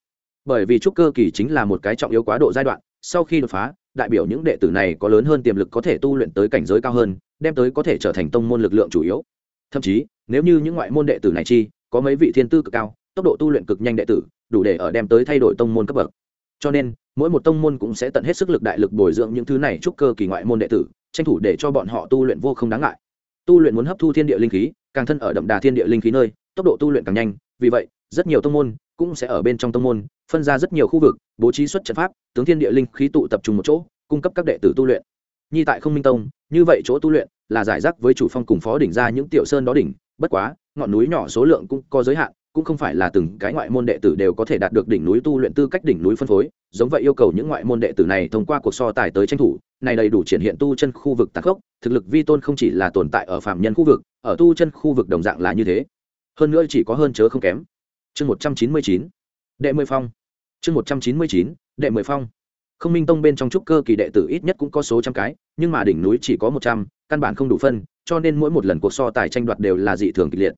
Bởi vì trúc cơ kỳ chính là một cái trọng yếu quá độ giai đoạn, sau khi đột phá đại biểu những đệ tử này có lớn hơn tiềm lực có thể tu luyện tới cảnh giới cao hơn, đem tới có thể trở thành tông môn lực lượng chủ yếu. Thậm chí, nếu như những ngoại môn đệ tử này chi, có mấy vị thiên tư cực cao, tốc độ tu luyện cực nhanh đệ tử, đủ để ở đem tới thay đổi tông môn cấp bậc. Cho nên, mỗi một tông môn cũng sẽ tận hết sức lực đại lực bồi dưỡng những thứ này chúc cơ kỳ ngoại môn đệ tử, tranh thủ để cho bọn họ tu luyện vô không đáng ngại. Tu luyện muốn hấp thu thiên địa linh khí, càng thân ở đậm đà thiên địa linh khí nơi, tốc độ tu luyện càng nhanh, vì vậy rất nhiều tông môn cũng sẽ ở bên trong tông môn, phân ra rất nhiều khu vực, bố trí xuất trận pháp, tướng thiên địa linh khí tụ tập trung một chỗ, cung cấp các đệ tử tu luyện. Nhi tại không minh tông, như vậy chỗ tu luyện là giải rác với chủ phong cùng phó đỉnh ra những tiểu sơn đó đỉnh, bất quá, ngọn núi nhỏ số lượng cũng có giới hạn, cũng không phải là từng cái ngoại môn đệ tử đều có thể đạt được đỉnh núi tu luyện tư cách đỉnh núi phân phối, giống vậy yêu cầu những ngoại môn đệ tử này thông qua cuộc so tài tới tranh thủ, này đầy đủ triển hiện tu chân khu vực tạc gốc, thực lực vi tôn không chỉ là tồn tại ở phạm nhân khu vực, ở tu chân khu vực đồng dạng là như thế. Hơn nữa chỉ có hơn chớ không kém chương một trăm chín mươi chín, đệ mười phong. Chương một trăm chín mươi chín, đệ mười phong. Không minh tông bên trong trúc cơ kỳ đệ tử ít nhất cũng có số trăm cái, nhưng mà đỉnh núi chỉ có một trăm, căn bản không đủ phân, cho nên mỗi một lần cuộc so tài tranh đoạt đều là dị thường kịch liệt.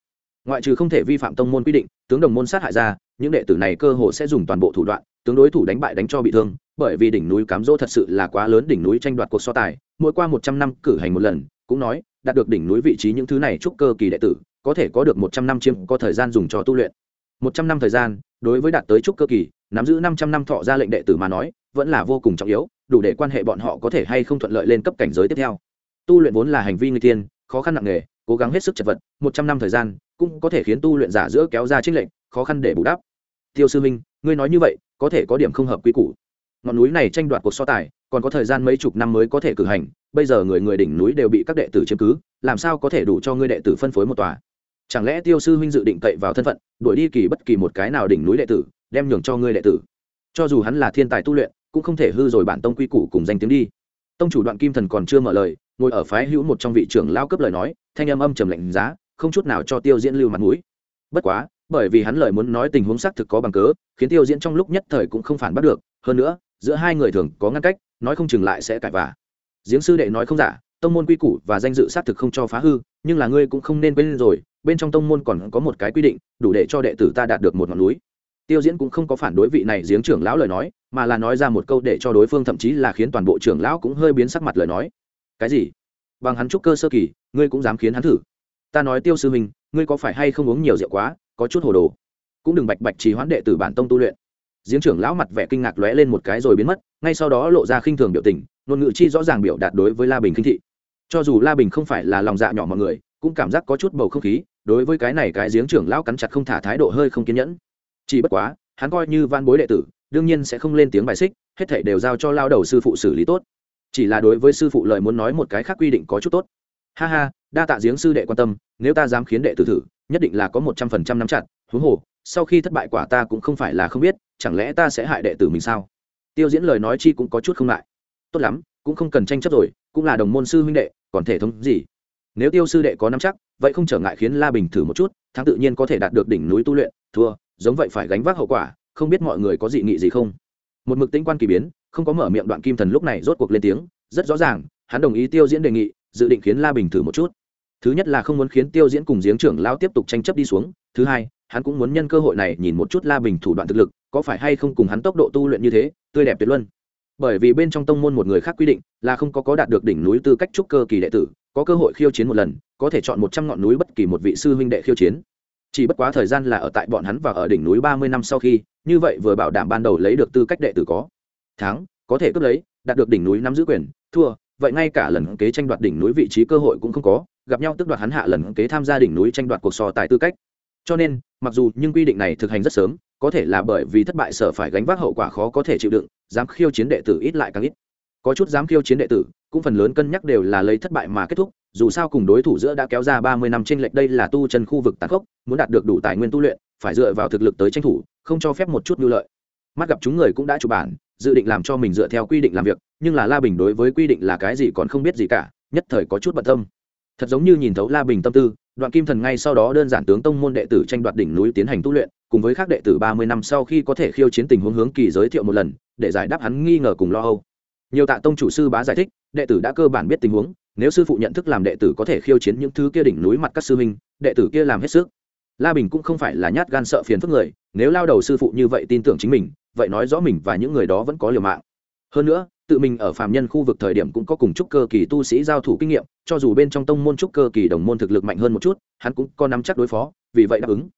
Ngoại trừ không thể vi phạm tông môn quy định, tướng đồng môn sát hại ra, những đệ tử này cơ hồ sẽ dùng toàn bộ thủ đoạn, tướng đối thủ đánh bại đánh cho bị thương, bởi vì đỉnh núi cám dỗ thật sự là quá lớn đỉnh núi tranh đoạt cuộc so tài, mỗi qua một trăm năm cử hành một lần, cũng nói, đạt được đỉnh núi vị trí những thứ này trúc cơ kỳ đệ tử, có thể có được một trăm năm chiếm có thời gian dùng cho tu luyện một trăm năm thời gian, đối với đạt tới trúc cơ kỳ, nắm giữ năm trăm năm thọ ra lệnh đệ tử mà nói, vẫn là vô cùng trọng yếu, đủ để quan hệ bọn họ có thể hay không thuận lợi lên cấp cảnh giới tiếp theo. Tu luyện vốn là hành vi người tiên, khó khăn nặng nề, cố gắng hết sức chật vật, một trăm năm thời gian, cũng có thể khiến tu luyện giả giữa kéo ra trích lệnh khó khăn để bù đắp. Tiêu sư minh ngươi nói như vậy, có thể có điểm không hợp quy củ. Ngọn núi này tranh đoạt cuộc so tài, còn có thời gian mấy chục năm mới có thể cử hành, bây giờ người người đỉnh núi đều bị các đệ tử chiếm cứ, làm sao có thể đủ cho ngươi đệ tử phân phối một tòa? Chẳng lẽ tiêu sư huynh dự định cậy vào thân phận, đuổi đi kỳ bất kỳ một cái nào đỉnh núi đệ tử, đem nhường cho ngươi đệ tử? Cho dù hắn là thiên tài tu luyện, cũng không thể hư rồi bản tông quy củ cùng danh tiếng đi. Tông chủ đoạn kim thần còn chưa mở lời, ngồi ở phái hữu một trong vị trưởng lao cấp lời nói, thanh âm âm trầm lạnh giá, không chút nào cho tiêu diễn lưu mặt mũi. Bất quá, bởi vì hắn lời muốn nói tình huống xác thực có bằng cớ, khiến tiêu diễn trong lúc nhất thời cũng không phản bắt được. Hơn nữa, giữa hai người thường có ngăn cách, nói không chừng lại sẽ cãi vả giếng sư đệ nói không giả, tông môn quy củ và danh dự xác thực không cho phá hư, nhưng là ngươi cũng không nên quên rồi bên trong tông môn còn có một cái quy định, đủ để cho đệ tử ta đạt được một ngọn núi. Tiêu diễn cũng không có phản đối vị này giếng trưởng lão lời nói, mà là nói ra một câu để cho đối phương thậm chí là khiến toàn bộ trưởng lão cũng hơi biến sắc mặt lời nói. Cái gì? Bằng hắn trúc cơ sơ kỳ, ngươi cũng dám khiến hắn thử? Ta nói tiêu sư minh, ngươi có phải hay không uống nhiều rượu quá, có chút hồ đồ? Cũng đừng bạch bạch trì hoãn đệ tử bản tông tu luyện. Giếng trưởng lão mặt vẻ kinh ngạc lóe lên một cái rồi biến mất, ngay sau đó lộ ra khinh thường biểu tình, ngôn ngữ chi rõ ràng biểu đạt đối với la bình khinh thị. Cho dù la bình không phải là lòng dạ nhỏ mọi người cũng cảm giác có chút bầu không khí, đối với cái này cái giếng trưởng lão cắn chặt không thả thái độ hơi không kiên nhẫn. Chỉ bất quá, hắn coi như van bối đệ tử, đương nhiên sẽ không lên tiếng bài xích, hết thảy đều giao cho lao đầu sư phụ xử lý tốt. Chỉ là đối với sư phụ lời muốn nói một cái khác quy định có chút tốt. Ha ha, đa tạ giếng sư đệ quan tâm, nếu ta dám khiến đệ tử thử, nhất định là có một trăm phần trăm nắm chặt, huống hồ, sau khi thất bại quả ta cũng không phải là không biết, chẳng lẽ ta sẽ hại đệ tử mình sao? Tiêu diễn lời nói chi cũng có chút không lại tốt lắm, cũng không cần tranh chấp rồi, cũng là đồng môn sư huynh đệ, còn thể thống gì? Nếu tiêu sư đệ có nắm chắc, vậy không trở ngại khiến la bình thử một chút, thắng tự nhiên có thể đạt được đỉnh núi tu luyện. Thua, giống vậy phải gánh vác hậu quả, không biết mọi người có dị nghị gì không? Một mực tĩnh quan kỳ biến, không có mở miệng đoạn kim thần lúc này rốt cuộc lên tiếng, rất rõ ràng, hắn đồng ý tiêu diễn đề nghị, dự định khiến la bình thử một chút. Thứ nhất là không muốn khiến tiêu diễn cùng giếng trưởng lao tiếp tục tranh chấp đi xuống, thứ hai, hắn cũng muốn nhân cơ hội này nhìn một chút la bình thủ đoạn thực lực, có phải hay không cùng hắn tốc độ tu luyện như thế, tươi đẹp tuyệt luân. Bởi vì bên trong tông môn một người khác quy định là không có có đạt được đỉnh núi tư cách trúc cơ kỳ đệ tử có cơ hội khiêu chiến một lần, có thể chọn một trăm ngọn núi bất kỳ một vị sư huynh đệ khiêu chiến. Chỉ bất quá thời gian là ở tại bọn hắn và ở đỉnh núi ba mươi năm sau khi, như vậy vừa bảo đảm ban đầu lấy được tư cách đệ tử có. Tháng có thể cướp lấy, đạt được đỉnh núi nắm giữ quyền, thua, vậy ngay cả lần kế tranh đoạt đỉnh núi vị trí cơ hội cũng không có, gặp nhau tức đoạt hắn hạ lần kế tham gia đỉnh núi tranh đoạt cuộc so tài tư cách. Cho nên, mặc dù nhưng quy định này thực hành rất sớm, có thể là bởi vì thất bại sở phải gánh vác hậu quả khó có thể chịu đựng, dám khiêu chiến đệ tử ít lại càng ít. Có chút dám khiêu chiến đệ tử cũng phần lớn cân nhắc đều là lấy thất bại mà kết thúc, dù sao cùng đối thủ giữa đã kéo ra ba mươi năm tranh lệch đây là tu chân khu vực tàn khốc, muốn đạt được đủ tài nguyên tu luyện, phải dựa vào thực lực tới tranh thủ, không cho phép một chút mưu lợi. Mắt gặp chúng người cũng đã chụp bản, dự định làm cho mình dựa theo quy định làm việc, nhưng là la bình đối với quy định là cái gì còn không biết gì cả, nhất thời có chút bận tâm. Thật giống như nhìn thấu la bình tâm tư, đoạn kim thần ngay sau đó đơn giản tướng tông môn đệ tử tranh đoạt đỉnh núi tiến hành tu luyện, cùng với các đệ tử ba mươi năm sau khi có thể khiêu chiến tình huống hướng kỳ giới thiệu một lần, để giải đáp hắn nghi ngờ cùng lo âu nhiều tạ tông chủ sư bá giải thích, đệ tử đã cơ bản biết tình huống, nếu sư phụ nhận thức làm đệ tử có thể khiêu chiến những thứ kia đỉnh núi mặt các sư minh đệ tử kia làm hết sức. La bình cũng không phải là nhát gan sợ phiền phức người, nếu lao đầu sư phụ như vậy tin tưởng chính mình, vậy nói rõ mình và những người đó vẫn có liều mạng. Hơn nữa, tự mình ở phạm nhân khu vực thời điểm cũng có cùng trúc cơ kỳ tu sĩ giao thủ kinh nghiệm, cho dù bên trong tông môn trúc cơ kỳ đồng môn thực lực mạnh hơn một chút, hắn cũng có nắm chắc đối phó, vì vậy đáp ứng.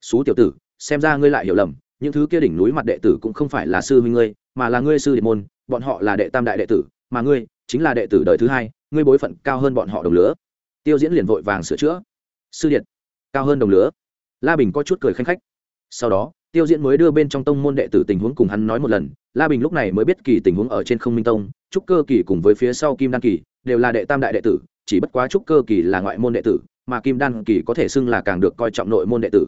Xú tiểu tử, xem ra ngươi lại hiểu lầm, những thứ kia đỉnh núi mặt đệ tử cũng không phải là sư huynh ngươi mà là ngươi sư đệ môn, bọn họ là đệ tam đại đệ tử, mà ngươi chính là đệ tử đời thứ hai, ngươi bối phận cao hơn bọn họ đồng lứa. Tiêu diễn liền vội vàng sửa chữa. Sư điện cao hơn đồng lứa. La bình có chút cười khanh khách. Sau đó, tiêu diễn mới đưa bên trong tông môn đệ tử tình huống cùng hắn nói một lần. La bình lúc này mới biết kỳ tình huống ở trên không minh tông, trúc cơ kỳ cùng với phía sau kim đan kỳ đều là đệ tam đại đệ tử, chỉ bất quá trúc cơ kỳ là ngoại môn đệ tử, mà kim đan kỳ có thể xưng là càng được coi trọng nội môn đệ tử.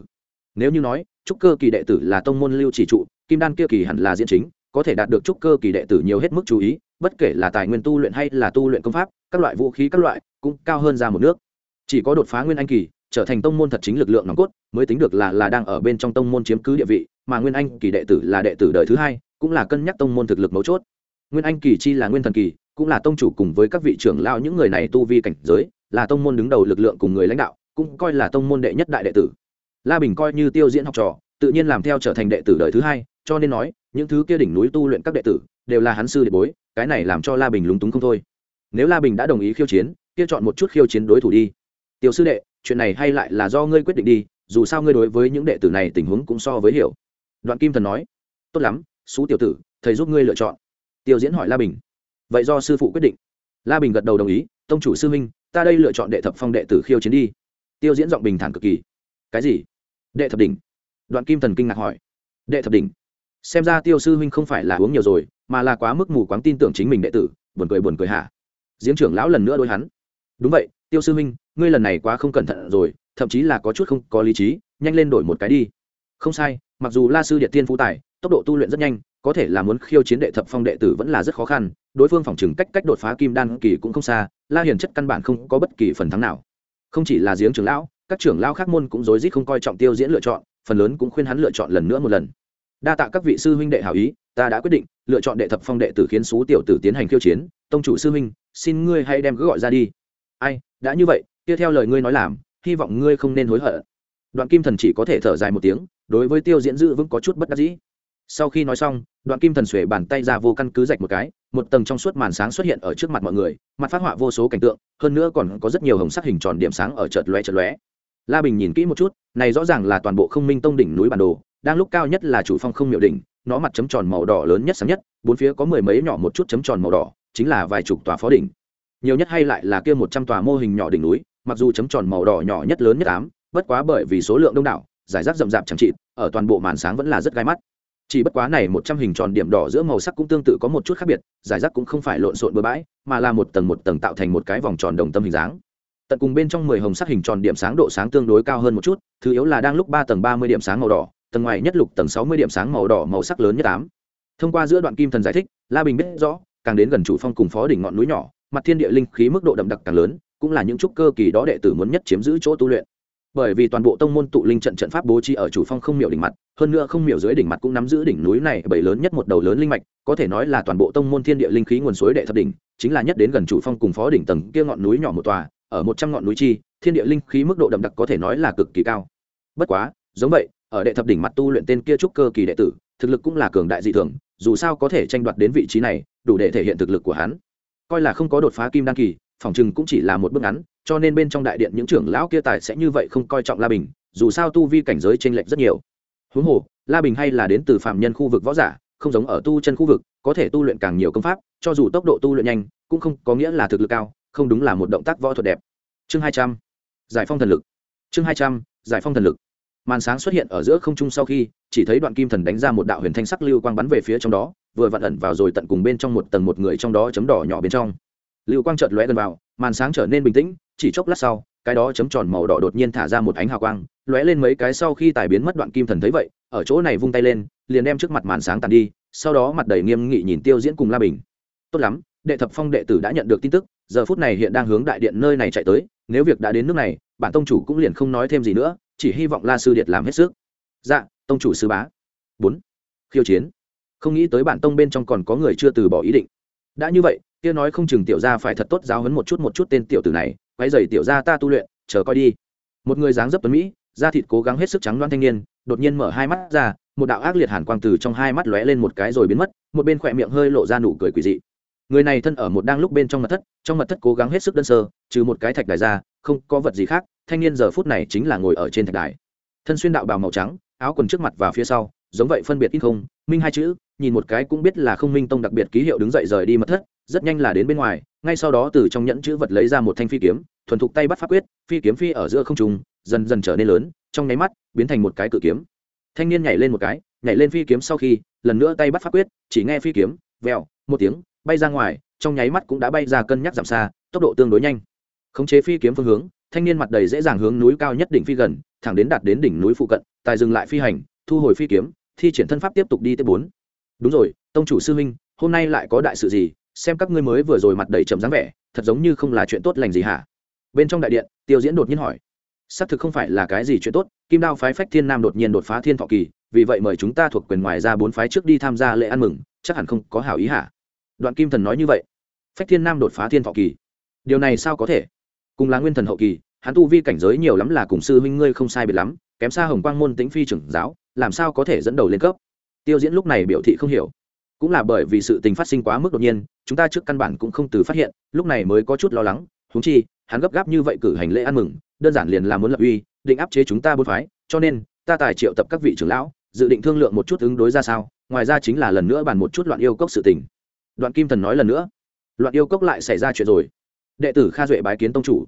Nếu như nói, trúc cơ kỳ đệ tử là tông môn lưu chỉ trụ, kim đan kia kỳ hẳn là diễn chính có thể đạt được trúc cơ kỳ đệ tử nhiều hết mức chú ý, bất kể là tài nguyên tu luyện hay là tu luyện công pháp, các loại vũ khí các loại cũng cao hơn ra một nước. Chỉ có đột phá nguyên anh kỳ, trở thành tông môn thật chính lực lượng nòng cốt, mới tính được là là đang ở bên trong tông môn chiếm cứ địa vị, mà nguyên anh kỳ đệ tử là đệ tử đời thứ hai, cũng là cân nhắc tông môn thực lực mấu chốt. Nguyên anh kỳ chi là nguyên thần kỳ, cũng là tông chủ cùng với các vị trưởng lao những người này tu vi cảnh giới, là tông môn đứng đầu lực lượng cùng người lãnh đạo, cũng coi là tông môn đệ nhất đại đệ tử. La bình coi như tiêu diễn học trò, tự nhiên làm theo trở thành đệ tử đời thứ hai cho nên nói, những thứ kia đỉnh núi tu luyện các đệ tử, đều là hắn sư đệ bối, cái này làm cho la bình lúng túng không thôi. Nếu la bình đã đồng ý khiêu chiến, kia chọn một chút khiêu chiến đối thủ đi. Tiểu sư đệ, chuyện này hay lại là do ngươi quyết định đi, dù sao ngươi đối với những đệ tử này tình huống cũng so với hiểu. Đoạn kim thần nói, tốt lắm, xú tiểu tử, thầy giúp ngươi lựa chọn. Tiêu diễn hỏi la bình, vậy do sư phụ quyết định. La bình gật đầu đồng ý, tông chủ sư minh ta đây lựa chọn đệ thập phong đệ tử khiêu chiến đi. Tiêu diễn giọng bình thản cực kỳ, cái gì? Đệ thập đỉnh? Đoạn kim thần kinh ngạc hỏi, đệ thập đỉnh? Xem ra tiêu sư huynh không phải là uống nhiều rồi, mà là quá mức mù quáng tin tưởng chính mình đệ tử, buồn cười buồn cười hả? Giếng trưởng lão lần nữa đôi hắn. Đúng vậy, tiêu sư huynh, ngươi lần này quá không cẩn thận rồi, thậm chí là có chút không có lý trí, nhanh lên đổi một cái đi. Không sai, mặc dù la sư điện tiên phú tài, tốc độ tu luyện rất nhanh, có thể là muốn khiêu chiến đệ thập phong đệ tử vẫn là rất khó khăn, đối phương phòng chừng cách cách đột phá kim đan kỳ cũng không xa, la hiền chất căn bản không có bất kỳ phần thắng nào. Không chỉ là giếng trưởng lão, các trưởng lão khác môn cũng rối rít không coi trọng tiêu diễn lựa chọn, phần lớn cũng khuyên hắn lựa chọn lần nữa một lần đa tạ các vị sư huynh đệ hảo ý, ta đã quyết định, lựa chọn đệ thập phong đệ tử khiến xú tiểu tử tiến hành khiêu chiến. Tông chủ sư huynh, xin ngươi hãy đem cứ gọi ra đi. Ai, đã như vậy, tiếp theo lời ngươi nói làm, hy vọng ngươi không nên hối hận. Đoạn kim thần chỉ có thể thở dài một tiếng, đối với tiêu diễn dữ vững có chút bất đắc dĩ. Sau khi nói xong, đoạn kim thần xuể bàn tay ra vô căn cứ rạch một cái, một tầng trong suốt màn sáng xuất hiện ở trước mặt mọi người, mặt phát họa vô số cảnh tượng, hơn nữa còn có rất nhiều hồng sắc hình tròn điểm sáng ở chợt lóe chợt lóe. La bình nhìn kỹ một chút, này rõ ràng là toàn bộ không minh tông đỉnh núi bản đồ đang lúc cao nhất là chủ phong không miệu đỉnh, nó mặt chấm tròn màu đỏ lớn nhất sáng nhất, bốn phía có mười mấy nhỏ một chút chấm tròn màu đỏ, chính là vài chục tòa phó đỉnh. Nhiều nhất hay lại là kia một trăm tòa mô hình nhỏ đỉnh núi, mặc dù chấm tròn màu đỏ nhỏ nhất lớn nhất ám, bất quá bởi vì số lượng đông đảo, giải rác rậm rạp chẳng trị ở toàn bộ màn sáng vẫn là rất gai mắt. Chỉ bất quá này một trăm hình tròn điểm đỏ giữa màu sắc cũng tương tự có một chút khác biệt, giải rác cũng không phải lộn xộn bừa bãi, mà là một tầng một tầng tạo thành một cái vòng tròn đồng tâm hình dáng. Tận cùng bên trong mười hồng sắc hình tròn điểm sáng độ sáng tương đối cao hơn một chút, thứ yếu là đang lúc ba tầng ba mươi điểm sáng màu đỏ tầng ngoài nhất lục tầng sáu mươi điểm sáng màu đỏ, màu sắc lớn nhất tám. Thông qua giữa đoạn kim thần giải thích, la bình biết rõ, càng đến gần chủ phong cùng phó đỉnh ngọn núi nhỏ, mặt thiên địa linh khí mức độ đậm đặc càng lớn, cũng là những trúc cơ kỳ đó đệ tử muốn nhất chiếm giữ chỗ tu luyện. Bởi vì toàn bộ tông môn tụ linh trận trận pháp bố trí ở chủ phong không miểu đỉnh mặt, hơn nữa không miểu dưới đỉnh mặt cũng nắm giữ đỉnh núi này bảy lớn nhất một đầu lớn linh mạch, có thể nói là toàn bộ tông môn thiên địa linh khí nguồn suối đệ thập đỉnh, chính là nhất đến gần chủ phong cùng phó đỉnh tầng kia ngọn núi nhỏ một tòa, ở một trăm ngọn núi chi, thiên địa linh khí mức độ đậm đặc có thể nói là cực kỳ cao. Bất quá, giống vậy ở đệ thập đỉnh mặt tu luyện tên kia trúc cơ kỳ đệ tử, thực lực cũng là cường đại dị thường, dù sao có thể tranh đoạt đến vị trí này, đủ để thể hiện thực lực của hắn. Coi là không có đột phá kim đan kỳ, phòng chừng cũng chỉ là một bước ngắn, cho nên bên trong đại điện những trưởng lão kia tài sẽ như vậy không coi trọng la bình, dù sao tu vi cảnh giới tranh lệch rất nhiều. Huống hồ, la bình hay là đến từ phạm nhân khu vực võ giả, không giống ở tu chân khu vực, có thể tu luyện càng nhiều công pháp, cho dù tốc độ tu luyện nhanh, cũng không có nghĩa là thực lực cao, không đúng là một động tác võ thuật đẹp. Chương hai trăm, giải phong thần lực. Chương hai trăm, giải phong thần lực màn sáng xuất hiện ở giữa không trung sau khi, chỉ thấy đoạn kim thần đánh ra một đạo huyền thanh sắc lưu quang bắn về phía trong đó, vừa vặn ẩn vào rồi tận cùng bên trong một tầng một người trong đó chấm đỏ nhỏ bên trong. Lưu quang chợt lóe gần vào, màn sáng trở nên bình tĩnh, chỉ chốc lát sau, cái đó chấm tròn màu đỏ đột nhiên thả ra một ánh hào quang, lóe lên mấy cái sau khi tài biến mất đoạn kim thần thấy vậy, ở chỗ này vung tay lên, liền đem trước mặt màn sáng tàn đi, sau đó mặt đầy nghiêm nghị nhìn tiêu diễn cùng la bình. Tốt lắm, đệ thập phong đệ tử đã nhận được tin tức, giờ phút này hiện đang hướng đại điện nơi này chạy tới, nếu việc đã đến nước này, bản tông chủ cũng liền không nói thêm gì nữa chỉ hy vọng la sư điệt làm hết sức. Dạ tông chủ sư bá. Bốn, khiêu chiến. Không nghĩ tới bản tông bên trong còn có người chưa từ bỏ ý định. Đã như vậy, kia nói không chừng tiểu gia phải thật tốt giáo hấn một chút một chút tên tiểu tử này quay dày tiểu gia ta tu luyện, chờ coi đi. Một người dáng dấp tuấn mỹ, da thịt cố gắng hết sức trắng đoan thanh niên, đột nhiên mở hai mắt ra, một đạo ác liệt hàn quang từ trong hai mắt lóe lên một cái rồi biến mất, một bên khỏe miệng hơi lộ ra nụ cười quỳ dị. Người này thân ở một đang lúc bên trong mật thất, trong mật thất cố gắng hết sức đơn sơ, trừ một cái thạch đài ra, không có vật gì khác thanh niên giờ phút này chính là ngồi ở trên thạch đài. Thân xuyên đạo bào màu trắng, áo quần trước mặt và phía sau, giống vậy phân biệt ít không, minh hai chữ, nhìn một cái cũng biết là không minh tông đặc biệt ký hiệu đứng dậy rời đi mật thất, rất nhanh là đến bên ngoài, ngay sau đó từ trong nhẫn chữ vật lấy ra một thanh phi kiếm, thuần thục tay bắt pháp quyết, phi kiếm phi ở giữa không trung, dần dần trở nên lớn, trong nháy mắt, biến thành một cái cự kiếm. Thanh niên nhảy lên một cái, nhảy lên phi kiếm sau khi, lần nữa tay bắt pháp quyết, chỉ nghe phi kiếm vèo một tiếng, bay ra ngoài, trong nháy mắt cũng đã bay ra cân nhắc giảm xa, tốc độ tương đối nhanh. Khống chế phi kiếm phương hướng thanh niên mặt đầy dễ dàng hướng núi cao nhất đỉnh phi gần, thẳng đến đạt đến đỉnh núi phụ cận, tài dừng lại phi hành, thu hồi phi kiếm, thi triển thân pháp tiếp tục đi tới bốn. Đúng rồi, tông chủ sư huynh, hôm nay lại có đại sự gì? Xem các ngươi mới vừa rồi mặt đầy trầm dáng vẻ, thật giống như không là chuyện tốt lành gì hả? Bên trong đại điện, tiêu diễn đột nhiên hỏi. Xác thực không phải là cái gì chuyện tốt, kim đao phái phách thiên nam đột nhiên đột phá thiên thọ kỳ, vì vậy mời chúng ta thuộc quyền ngoài ra bốn phái trước đi tham gia lễ ăn mừng, chắc hẳn không có hảo ý hả? Đoạn kim thần nói như vậy. Phách thiên nam đột phá thiên thọ kỳ. Điều này sao có thể? Cùng là nguyên thần hậu kỳ, hắn tu vi cảnh giới nhiều lắm là cùng sư huynh ngươi không sai biệt lắm, kém xa hồng quang môn tĩnh phi trưởng giáo, làm sao có thể dẫn đầu lên cấp? Tiêu diễn lúc này biểu thị không hiểu. Cũng là bởi vì sự tình phát sinh quá mức đột nhiên, chúng ta trước căn bản cũng không từ phát hiện, lúc này mới có chút lo lắng húng chi, hắn gấp gáp như vậy cử hành lễ ăn mừng, đơn giản liền là muốn lập uy, định áp chế chúng ta bốn phái, cho nên, ta tài triệu tập các vị trưởng lão, dự định thương lượng một chút ứng đối ra sao, ngoài ra chính là lần nữa bàn một chút loạn yêu cốc sự tình. Đoạn kim thần nói lần nữa. Loạn yêu cốc lại xảy ra chuyện rồi đệ tử kha duệ bái kiến tông chủ.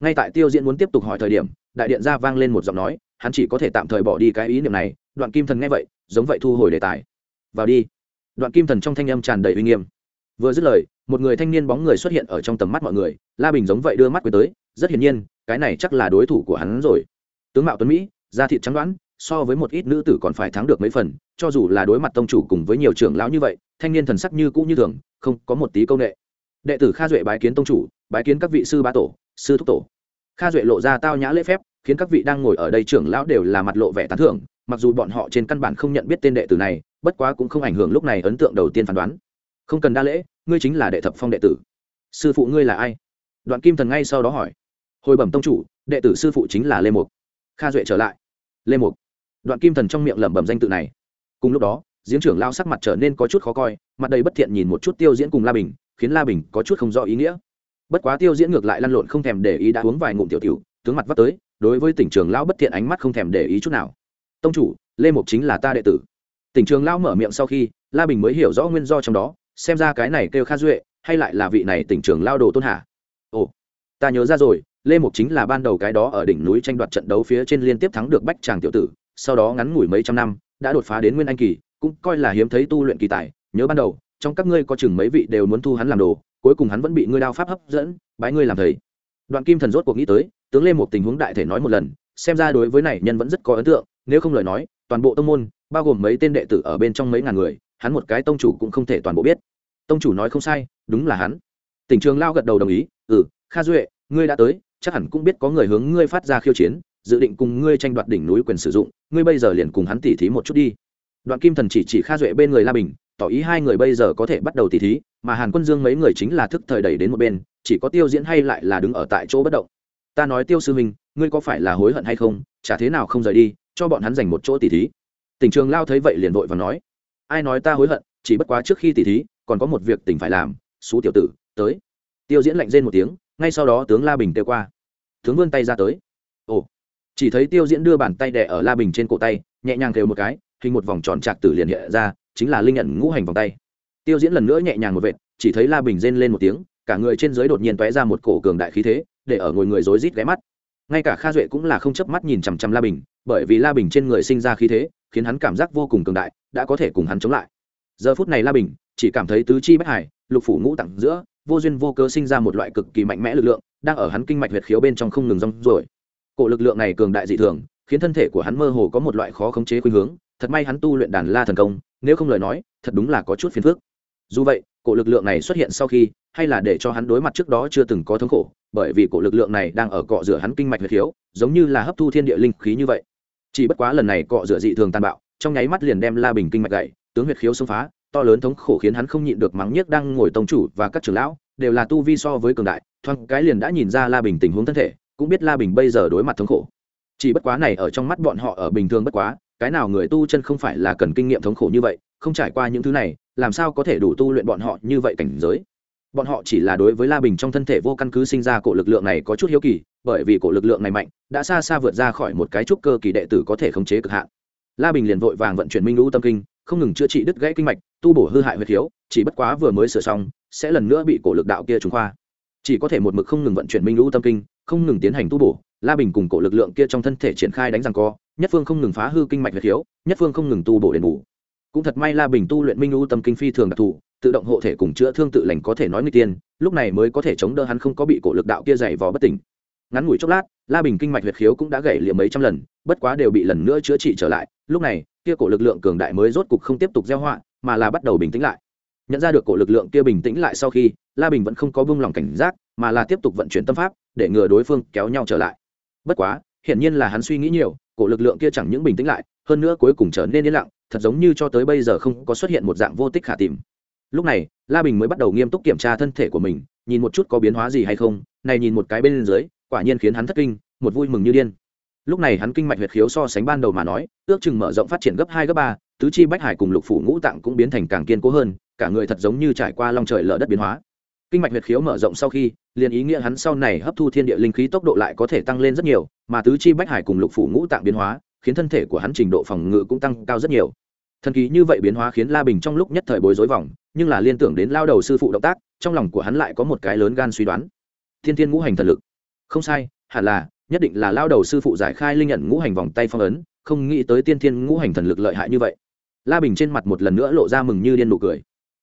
Ngay tại tiêu diễn muốn tiếp tục hỏi thời điểm, đại điện ra vang lên một giọng nói, hắn chỉ có thể tạm thời bỏ đi cái ý niệm này, đoạn kim thần nghe vậy, giống vậy thu hồi đề tài. Vào đi. Đoạn kim thần trong thanh âm tràn đầy uy nghiêm. Vừa dứt lời, một người thanh niên bóng người xuất hiện ở trong tầm mắt mọi người, la bình giống vậy đưa mắt quay tới, rất hiển nhiên, cái này chắc là đối thủ của hắn rồi. Tướng mạo tuấn mỹ, da thịt trắng đoán, so với một ít nữ tử còn phải thắng được mấy phần, cho dù là đối mặt tông chủ cùng với nhiều trưởng lão như vậy, thanh niên thần sắc như cũ như thường, không có một tí công nghệ đệ tử kha duệ bái kiến tông chủ, bái kiến các vị sư ba tổ, sư thúc tổ. Kha duệ lộ ra tao nhã lễ phép, khiến các vị đang ngồi ở đây trưởng lão đều là mặt lộ vẻ tán thưởng, mặc dù bọn họ trên căn bản không nhận biết tên đệ tử này, bất quá cũng không ảnh hưởng lúc này ấn tượng đầu tiên phán đoán. Không cần đa lễ, ngươi chính là đệ thập phong đệ tử. Sư phụ ngươi là ai? Đoạn kim thần ngay sau đó hỏi. Hồi bẩm tông chủ, đệ tử sư phụ chính là lê mục. Kha duệ trở lại. Lê mục. Đoạn kim thần trong miệng lẩm bẩm danh tự này. Cùng lúc đó diễn trưởng lao sắc mặt trở nên có chút khó coi, mặt đầy bất thiện nhìn một chút tiêu diễn cùng la bình, khiến la bình có chút không rõ ý nghĩa. Bất quá tiêu diễn ngược lại lăn lộn không thèm để ý đã uống vài ngụm tiểu tiểu, tướng mặt vắt tới, đối với tỉnh trường lão bất thiện ánh mắt không thèm để ý chút nào. Tông chủ, lê mục chính là ta đệ tử. Tỉnh trường lão mở miệng sau khi, la bình mới hiểu rõ nguyên do trong đó, xem ra cái này kêu kha duệ, hay lại là vị này tỉnh trường lao đồ tôn hạ. Ồ, ta nhớ ra rồi, lê mục chính là ban đầu cái đó ở đỉnh núi tranh đoạt trận đấu phía trên liên tiếp thắng được bách tràng tiểu tử, sau đó ngắn ngủi mấy trăm năm, đã đột phá đến nguyên anh kỳ cũng coi là hiếm thấy tu luyện kỳ tài, nhớ ban đầu, trong các ngươi có chừng mấy vị đều muốn thu hắn làm đồ, cuối cùng hắn vẫn bị ngươi đao pháp hấp dẫn, bái ngươi làm thầy. Đoạn kim thần rốt cuộc nghĩ tới, tướng lên một tình huống đại thể nói một lần, xem ra đối với này nhân vẫn rất có ấn tượng, nếu không lời nói, toàn bộ tông môn, bao gồm mấy tên đệ tử ở bên trong mấy ngàn người, hắn một cái tông chủ cũng không thể toàn bộ biết. Tông chủ nói không sai, đúng là hắn. Tỉnh trường lao gật đầu đồng ý ừ kha duệ, ngươi đã tới, chắc hẳn cũng biết có người hướng ngươi phát ra khiêu chiến, dự định cùng ngươi tranh đoạt đỉnh núi quyền sử dụng, ngươi bây giờ liền cùng hắn tỉ thí một chút đi đoạn kim thần chỉ chỉ kha duệ bên người la bình, tỏ ý hai người bây giờ có thể bắt đầu tỉ thí, mà hàn quân dương mấy người chính là thức thời đẩy đến một bên, chỉ có tiêu diễn hay lại là đứng ở tại chỗ bất động. Ta nói tiêu sư huynh, ngươi có phải là hối hận hay không? Chả thế nào không rời đi, cho bọn hắn dành một chỗ tỉ thí. Tỉnh trường lao thấy vậy liền vội và nói, ai nói ta hối hận, chỉ bất quá trước khi tỉ thí, còn có một việc tỉnh phải làm, xú tiểu tử, tới. Tiêu diễn lạnh rên một tiếng, ngay sau đó tướng la bình kêu qua, tướng vươn tay ra tới. Ồ. Chỉ thấy tiêu diễn đưa bàn tay đẻ ở la bình trên cổ tay, nhẹ nhàng kêu một cái hình một vòng tròn trạc tử liền hiện ra, chính là linh nhận ngũ hành vòng tay. Tiêu diễn lần nữa nhẹ nhàng một vệt, chỉ thấy la bình rên lên một tiếng, cả người trên dưới đột nhiên t ra một cổ cường đại khí thế, để ở ngồi người rối rít ghé mắt. Ngay cả kha duệ cũng là không chớp mắt nhìn chằm chằm la bình, bởi vì la bình trên người sinh ra khí thế, khiến hắn cảm giác vô cùng cường đại, đã có thể cùng hắn chống lại. Giờ phút này la bình chỉ cảm thấy tứ chi bất hải, lục phủ ngũ tặng giữa, vô duyên vô cớ sinh ra một loại cực kỳ mạnh mẽ lực lượng, đang ở hắn kinh mạch huyệt khiếu bên trong không ngừng rong rồi cổ lực lượng này cường đại dị thường, khiến thân thể của hắn mơ hồ có một loại khó khống chế khuynh hướng thật may hắn tu luyện đàn la thần công, nếu không lời nói, thật đúng là có chút phiền phức. Dù vậy, cổ lực lượng này xuất hiện sau khi, hay là để cho hắn đối mặt trước đó chưa từng có thống khổ, bởi vì cổ lực lượng này đang ở cọ rửa hắn kinh mạch huyệt khiếu, giống như là hấp thu thiên địa linh khí như vậy. Chỉ bất quá lần này cọ rửa dị thường tàn bạo, trong nháy mắt liền đem la bình kinh mạch gậy tướng huyệt khiếu xông phá, to lớn thống khổ khiến hắn không nhịn được mắng nhiếc đang ngồi tông chủ và các trưởng lão, đều là tu vi so với cường đại, thoáng cái liền đã nhìn ra la bình tình huống thân thể, cũng biết la bình bây giờ đối mặt thống khổ. Chỉ bất quá này ở trong mắt bọn họ ở bình thường bất quá cái nào người tu chân không phải là cần kinh nghiệm thống khổ như vậy, không trải qua những thứ này, làm sao có thể đủ tu luyện bọn họ như vậy cảnh giới? Bọn họ chỉ là đối với la bình trong thân thể vô căn cứ sinh ra cổ lực lượng này có chút hiếu kỳ, bởi vì cổ lực lượng này mạnh, đã xa xa vượt ra khỏi một cái trúc cơ kỳ đệ tử có thể khống chế cực hạn. La bình liền vội vàng vận chuyển minh lũ tâm kinh, không ngừng chữa trị đứt gãy kinh mạch, tu bổ hư hại huyết thiếu chỉ bất quá vừa mới sửa xong, sẽ lần nữa bị cổ lực đạo kia trúng khoa. Chỉ có thể một mực không ngừng vận chuyển minh lũ tâm kinh, không ngừng tiến hành tu bổ, la bình cùng cổ lực lượng kia trong thân thể triển khai đánh răng co nhất phương không ngừng phá hư kinh mạch huyết thiếu nhất phương không ngừng tu bổ đền bù. Cũng thật may la bình tu luyện minh U tâm kinh phi thường đặc thù, tự động hộ thể cùng chữa thương tự lành có thể nói người tiên, lúc này mới có thể chống đỡ hắn không có bị cổ lực đạo kia dày vò bất tỉnh. Ngắn ngủi chốc lát, la bình kinh mạch huyệt khiếu cũng đã gãy liệm mấy trăm lần, bất quá đều bị lần nữa chữa trị trở lại, lúc này, kia cổ lực lượng cường đại mới rốt cục không tiếp tục gieo họa, mà là bắt đầu bình tĩnh lại. Nhận ra được cổ lực lượng kia bình tĩnh lại sau khi, la bình vẫn không có buông lòng cảnh giác, mà là tiếp tục vận chuyển tâm pháp, để ngừa đối phương kéo nhau trở lại. Bất quá, hiển nhiên là hắn suy nghĩ nhiều cổ lực lượng kia chẳng những bình tĩnh lại, hơn nữa cuối cùng trở nên yên lặng, thật giống như cho tới bây giờ không có xuất hiện một dạng vô tích khả tìm. Lúc này, la bình mới bắt đầu nghiêm túc kiểm tra thân thể của mình, nhìn một chút có biến hóa gì hay không, này nhìn một cái bên dưới, quả nhiên khiến hắn thất kinh, một vui mừng như điên. Lúc này hắn kinh mạch huyệt khiếu so sánh ban đầu mà nói, ước chừng mở rộng phát triển gấp hai, gấp ba, tứ chi bách hải cùng lục phủ ngũ tạng cũng biến thành càng kiên cố hơn, cả người thật giống như trải qua long trời lở đất biến hóa kinh mạch huyệt khiếu mở rộng sau khi, liền ý nghĩa hắn sau này hấp thu thiên địa linh khí tốc độ lại có thể tăng lên rất nhiều, mà tứ chi bách hải cùng lục phủ ngũ tạng biến hóa, khiến thân thể của hắn trình độ phòng ngự cũng tăng cao rất nhiều. Thần kỳ như vậy biến hóa khiến la bình trong lúc nhất thời bối rối vòng, nhưng là liên tưởng đến lao đầu sư phụ động tác, trong lòng của hắn lại có một cái lớn gan suy đoán. Thiên thiên ngũ hành thần lực. Không sai, hẳn là, nhất định là lao đầu sư phụ giải khai linh nhận ngũ hành vòng tay phong ấn, không nghĩ tới tiên thiên ngũ hành thần lực lợi hại như vậy. La bình trên mặt một lần nữa lộ ra mừng như điên nụ cười.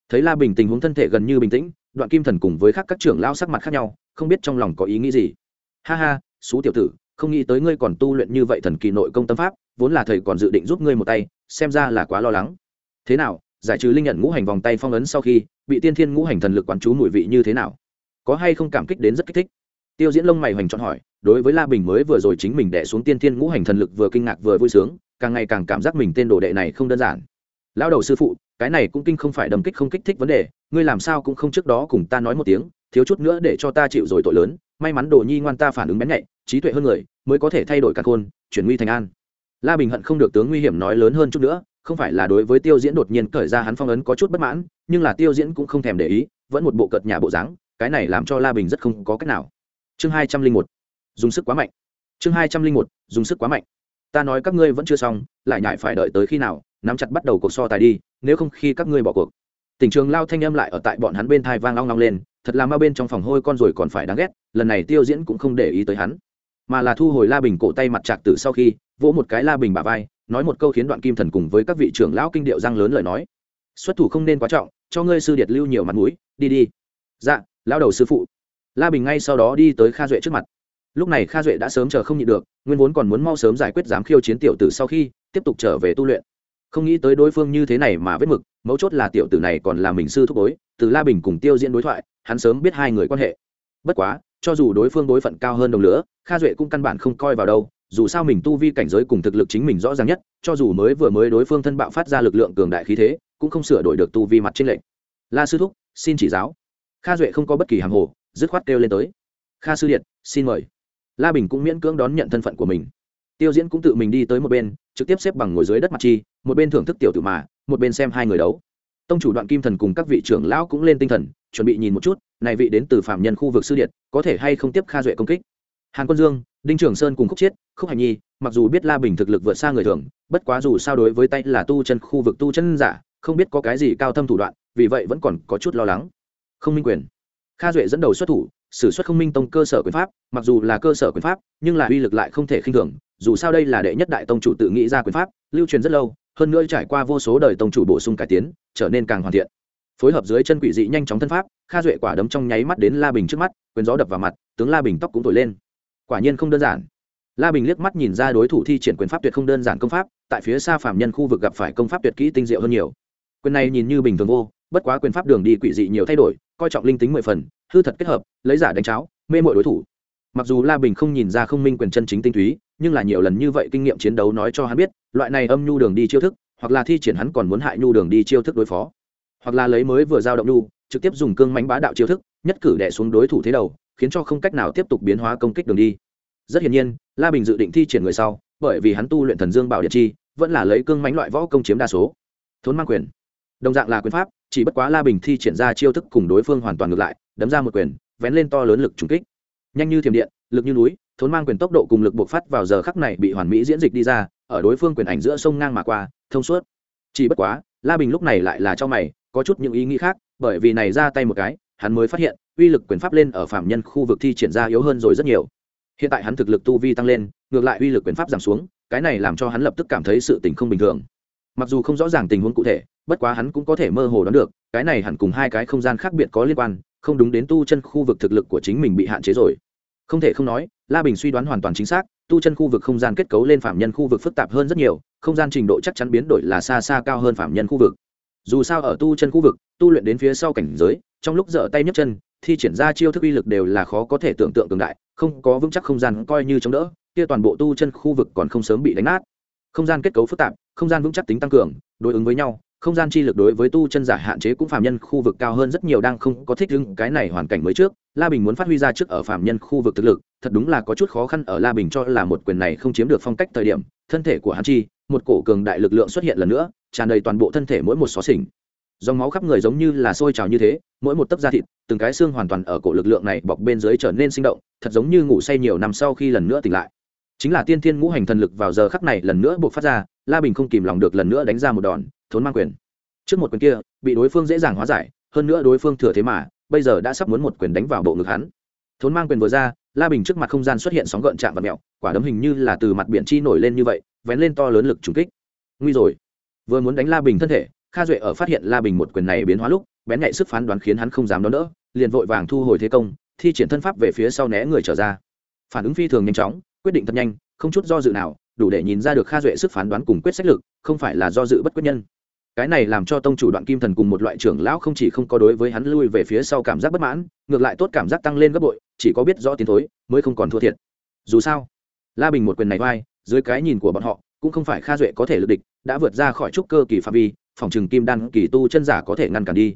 Thấy la bình tình huống thân thể gần như bình tĩnh đoạn kim thần cùng với các các trưởng lao sắc mặt khác nhau, không biết trong lòng có ý nghĩ gì. Ha ha, xú tiểu tử, không nghĩ tới ngươi còn tu luyện như vậy thần kỳ nội công tâm pháp, vốn là thầy còn dự định giúp ngươi một tay, xem ra là quá lo lắng. Thế nào, giải trừ linh nhận ngũ hành vòng tay phong ấn sau khi, bị tiên thiên ngũ hành thần lực quán chú mùi vị như thế nào? Có hay không cảm kích đến rất kích thích? Tiêu diễn lông mày hoành chọn hỏi, đối với la bình mới vừa rồi chính mình đẻ xuống tiên thiên ngũ hành thần lực vừa kinh ngạc vừa vui sướng, càng ngày càng cảm giác mình tên đồ đệ này không đơn giản. Lão đầu sư phụ, cái này cũng kinh không phải đầm kích không kích thích vấn đề ngươi làm sao cũng không trước đó cùng ta nói một tiếng, thiếu chút nữa để cho ta chịu rồi tội lớn, may mắn đồ nhi ngoan ta phản ứng bén nhạy, trí tuệ hơn người, mới có thể thay đổi cả khôn, chuyển nguy thành an. La bình hận không được tướng nguy hiểm nói lớn hơn chút nữa, không phải là đối với tiêu diễn đột nhiên cởi ra hắn phong ấn có chút bất mãn, nhưng là tiêu diễn cũng không thèm để ý, vẫn một bộ cợt nhà bộ dáng, cái này làm cho la bình rất không có cách nào. Chương hai trăm linh một, dùng sức quá mạnh. Chương hai trăm linh một, dùng sức quá mạnh. Ta nói các ngươi vẫn chưa xong, lại nhại phải đợi tới khi nào, nắm chặt bắt đầu cuộc so tài đi, nếu không khi các ngươi bỏ cuộc tỉnh trường lao thanh âm lại ở tại bọn hắn bên thai vang long long lên, thật là ma bên trong phòng hôi con rồi còn phải đáng ghét, lần này tiêu diễn cũng không để ý tới hắn. Mà là thu hồi la bình cổ tay mặt trạc tử sau khi, vỗ một cái la bình bả vai, nói một câu khiến đoạn kim thần cùng với các vị trưởng lão kinh điệu răng lớn lời nói. Xuất thủ không nên quá trọng, cho ngươi sư điệt lưu nhiều mặt mũi, đi đi. Dạ lão đầu sư phụ. La bình ngay sau đó đi tới kha duệ trước mặt. Lúc này kha duệ đã sớm chờ không nhịn được, nguyên vốn còn muốn mau sớm giải quyết dám khiêu chiến tiểu tử sau khi, tiếp tục trở về tu luyện không nghĩ tới đối phương như thế này mà vết mực, mấu chốt là tiểu tử này còn là mình sư thúc bối, từ la bình cùng tiêu diễn đối thoại, hắn sớm biết hai người quan hệ. Bất quá, cho dù đối phương đối phận cao hơn đồng lửa, kha duệ cũng căn bản không coi vào đâu, dù sao mình tu vi cảnh giới cùng thực lực chính mình rõ ràng nhất, cho dù mới vừa mới đối phương thân bạo phát ra lực lượng cường đại khí thế, cũng không sửa đổi được tu vi mặt trên lệnh. La sư thúc, xin chỉ giáo. Kha duệ không có bất kỳ hàng hồ, dứt khoát kêu lên tới. Kha sư điện, xin mời. La bình cũng miễn cưỡng đón nhận thân phận của mình. Tiêu diễn cũng tự mình đi tới một bên, trực tiếp xếp bằng ngồi dưới đất mặt chi một bên thưởng thức tiểu tử mà, một bên xem hai người đấu. Tông chủ đoạn kim thần cùng các vị trưởng lão cũng lên tinh thần, chuẩn bị nhìn một chút, này vị đến từ phạm nhân khu vực sư điện, có thể hay không tiếp kha duệ công kích. Hàn quân dương, đinh trường sơn cùng khúc chiết, khúc hành nhi, mặc dù biết la bình thực lực vượt xa người thường, bất quá dù sao đối với tay là tu chân khu vực tu chân giả, không biết có cái gì cao thâm thủ đoạn, vì vậy vẫn còn có chút lo lắng. Không minh quyền. Kha duệ dẫn đầu xuất thủ, sử xuất không minh tông cơ sở quyền pháp, mặc dù là cơ sở quyền pháp, nhưng là uy lực lại không thể khinh thường, dù sao đây là đệ nhất đại tông chủ tự nghĩ ra quyền pháp, lưu truyền rất lâu hơn nữa trải qua vô số đời tông chủ bổ sung cải tiến, trở nên càng hoàn thiện. Phối hợp dưới chân quỷ dị nhanh chóng thân pháp, kha duệ quả đấm trong nháy mắt đến la bình trước mắt, quyền gió đập vào mặt, tướng la bình tóc cũng thổi lên. Quả nhiên không đơn giản. La bình liếc mắt nhìn ra đối thủ thi triển quyền pháp tuyệt không đơn giản công pháp, tại phía xa phạm nhân khu vực gặp phải công pháp tuyệt kỹ tinh diệu hơn nhiều. Quyền này nhìn như bình thường vô, bất quá quyền pháp đường đi quỷ dị nhiều thay đổi, coi trọng linh tính mười phần, hư thật kết hợp, lấy giả đánh cháo, mê mội đối thủ. Mặc dù la bình không nhìn ra không minh quyền chân chính tinh túy nhưng là nhiều lần như vậy kinh nghiệm chiến đấu nói cho hắn biết, loại này âm nhu đường đi chiêu thức, hoặc là thi triển hắn còn muốn hại nhu đường đi chiêu thức đối phó. Hoặc là lấy mới vừa giao động nhu, trực tiếp dùng cương mánh bá đạo chiêu thức, nhất cử đẻ xuống đối thủ thế đầu, khiến cho không cách nào tiếp tục biến hóa công kích đường đi. Rất hiển nhiên, la bình dự định thi triển người sau, bởi vì hắn tu luyện thần dương bảo điện chi, vẫn là lấy cương mánh loại võ công chiếm đa số. Thốn mang quyền. Đồng dạng là quyền pháp, chỉ bất quá la bình thi triển ra chiêu thức cùng đối phương hoàn toàn ngược lại, đấm ra một quyền, vén lên to lớn lực trùng kích. Nhanh như thiểm điện, lực như núi thốn mang quyền tốc độ cùng lực buộc phát vào giờ khắc này bị hoàn mỹ diễn dịch đi ra, ở đối phương quyền ảnh giữa sông ngang mà qua, thông suốt. Chỉ bất quá, la bình lúc này lại là cho mày, có chút những ý nghĩ khác, bởi vì này ra tay một cái, hắn mới phát hiện, uy lực quyền pháp lên ở phạm nhân khu vực thi triển ra yếu hơn rồi rất nhiều. Hiện tại hắn thực lực tu vi tăng lên, ngược lại uy lực quyền pháp giảm xuống, cái này làm cho hắn lập tức cảm thấy sự tình không bình thường. Mặc dù không rõ ràng tình huống cụ thể, bất quá hắn cũng có thể mơ hồ đoán được, cái này hẳn cùng hai cái không gian khác biệt có liên quan, không đúng đến tu chân khu vực thực lực của chính mình bị hạn chế rồi không thể không nói, la bình suy đoán hoàn toàn chính xác, tu chân khu vực không gian kết cấu lên phạm nhân khu vực phức tạp hơn rất nhiều, không gian trình độ chắc chắn biến đổi là xa xa cao hơn phạm nhân khu vực. Dù sao ở tu chân khu vực, tu luyện đến phía sau cảnh giới, trong lúc dở tay nhấc chân, thi triển ra chiêu thức uy lực đều là khó có thể tưởng tượng cường đại, không có vững chắc không gian coi như chống đỡ, kia toàn bộ tu chân khu vực còn không sớm bị đánh nát. Không gian kết cấu phức tạp, không gian vững chắc tính tăng cường, đối ứng với nhau không gian chi lực đối với tu chân giả hạn chế cũng phạm nhân khu vực cao hơn rất nhiều đang không có thích ứng cái này hoàn cảnh mới trước. La bình muốn phát huy ra trước ở phạm nhân khu vực thực lực, thật đúng là có chút khó khăn ở la bình cho là một quyền này không chiếm được phong cách thời điểm, thân thể của hắn chi, một cổ cường đại lực lượng xuất hiện lần nữa, tràn đầy toàn bộ thân thể mỗi một xó xỉnh. Dòng máu khắp người giống như là sôi trào như thế, mỗi một tấc da thịt, từng cái xương hoàn toàn ở cổ lực lượng này bọc bên dưới trở nên sinh động, thật giống như ngủ say nhiều năm sau khi lần nữa tỉnh lại. Chính là tiên thiên ngũ hành thần lực vào giờ khắc này lần nữa buộc phát ra, la bình không kìm lòng được lần nữa đánh ra một đòn thốn mang quyền. Trước một quyền kia, bị đối phương dễ dàng hóa giải, hơn nữa đối phương thừa thế mà, bây giờ đã sắp muốn một quyền đánh vào bộ ngực hắn. Thốn mang quyền vừa ra, la bình trước mặt không gian xuất hiện sóng gợn chạm và mẹo, quả đấm hình như là từ mặt biển chi nổi lên như vậy, vén lên to lớn lực trùng kích. Nguy rồi. Vừa muốn đánh la bình thân thể, kha duệ ở phát hiện la bình một quyền này biến hóa lúc, bén nhạy sức phán đoán khiến hắn không dám đón đỡ, liền vội vàng thu hồi thế công, thi triển thân pháp về phía sau né người trở ra. Phản ứng phi thường nhanh chóng, quyết định thật nhanh, không chút do dự nào, đủ để nhìn ra được kha duệ sức phán đoán cùng quyết sách lực không phải là do dự bất quyết nhân. Cái này làm cho tông chủ đoạn kim thần cùng một loại trưởng lão không chỉ không có đối với hắn lui về phía sau cảm giác bất mãn, ngược lại tốt cảm giác tăng lên gấp bội, chỉ có biết rõ tiến thối, mới không còn thua thiệt. Dù sao, la bình một quyền này vai, dưới cái nhìn của bọn họ, cũng không phải kha duệ có thể lực địch, đã vượt ra khỏi trúc cơ kỳ phạm vi, phòng trừng kim đan kỳ tu chân giả có thể ngăn cản đi.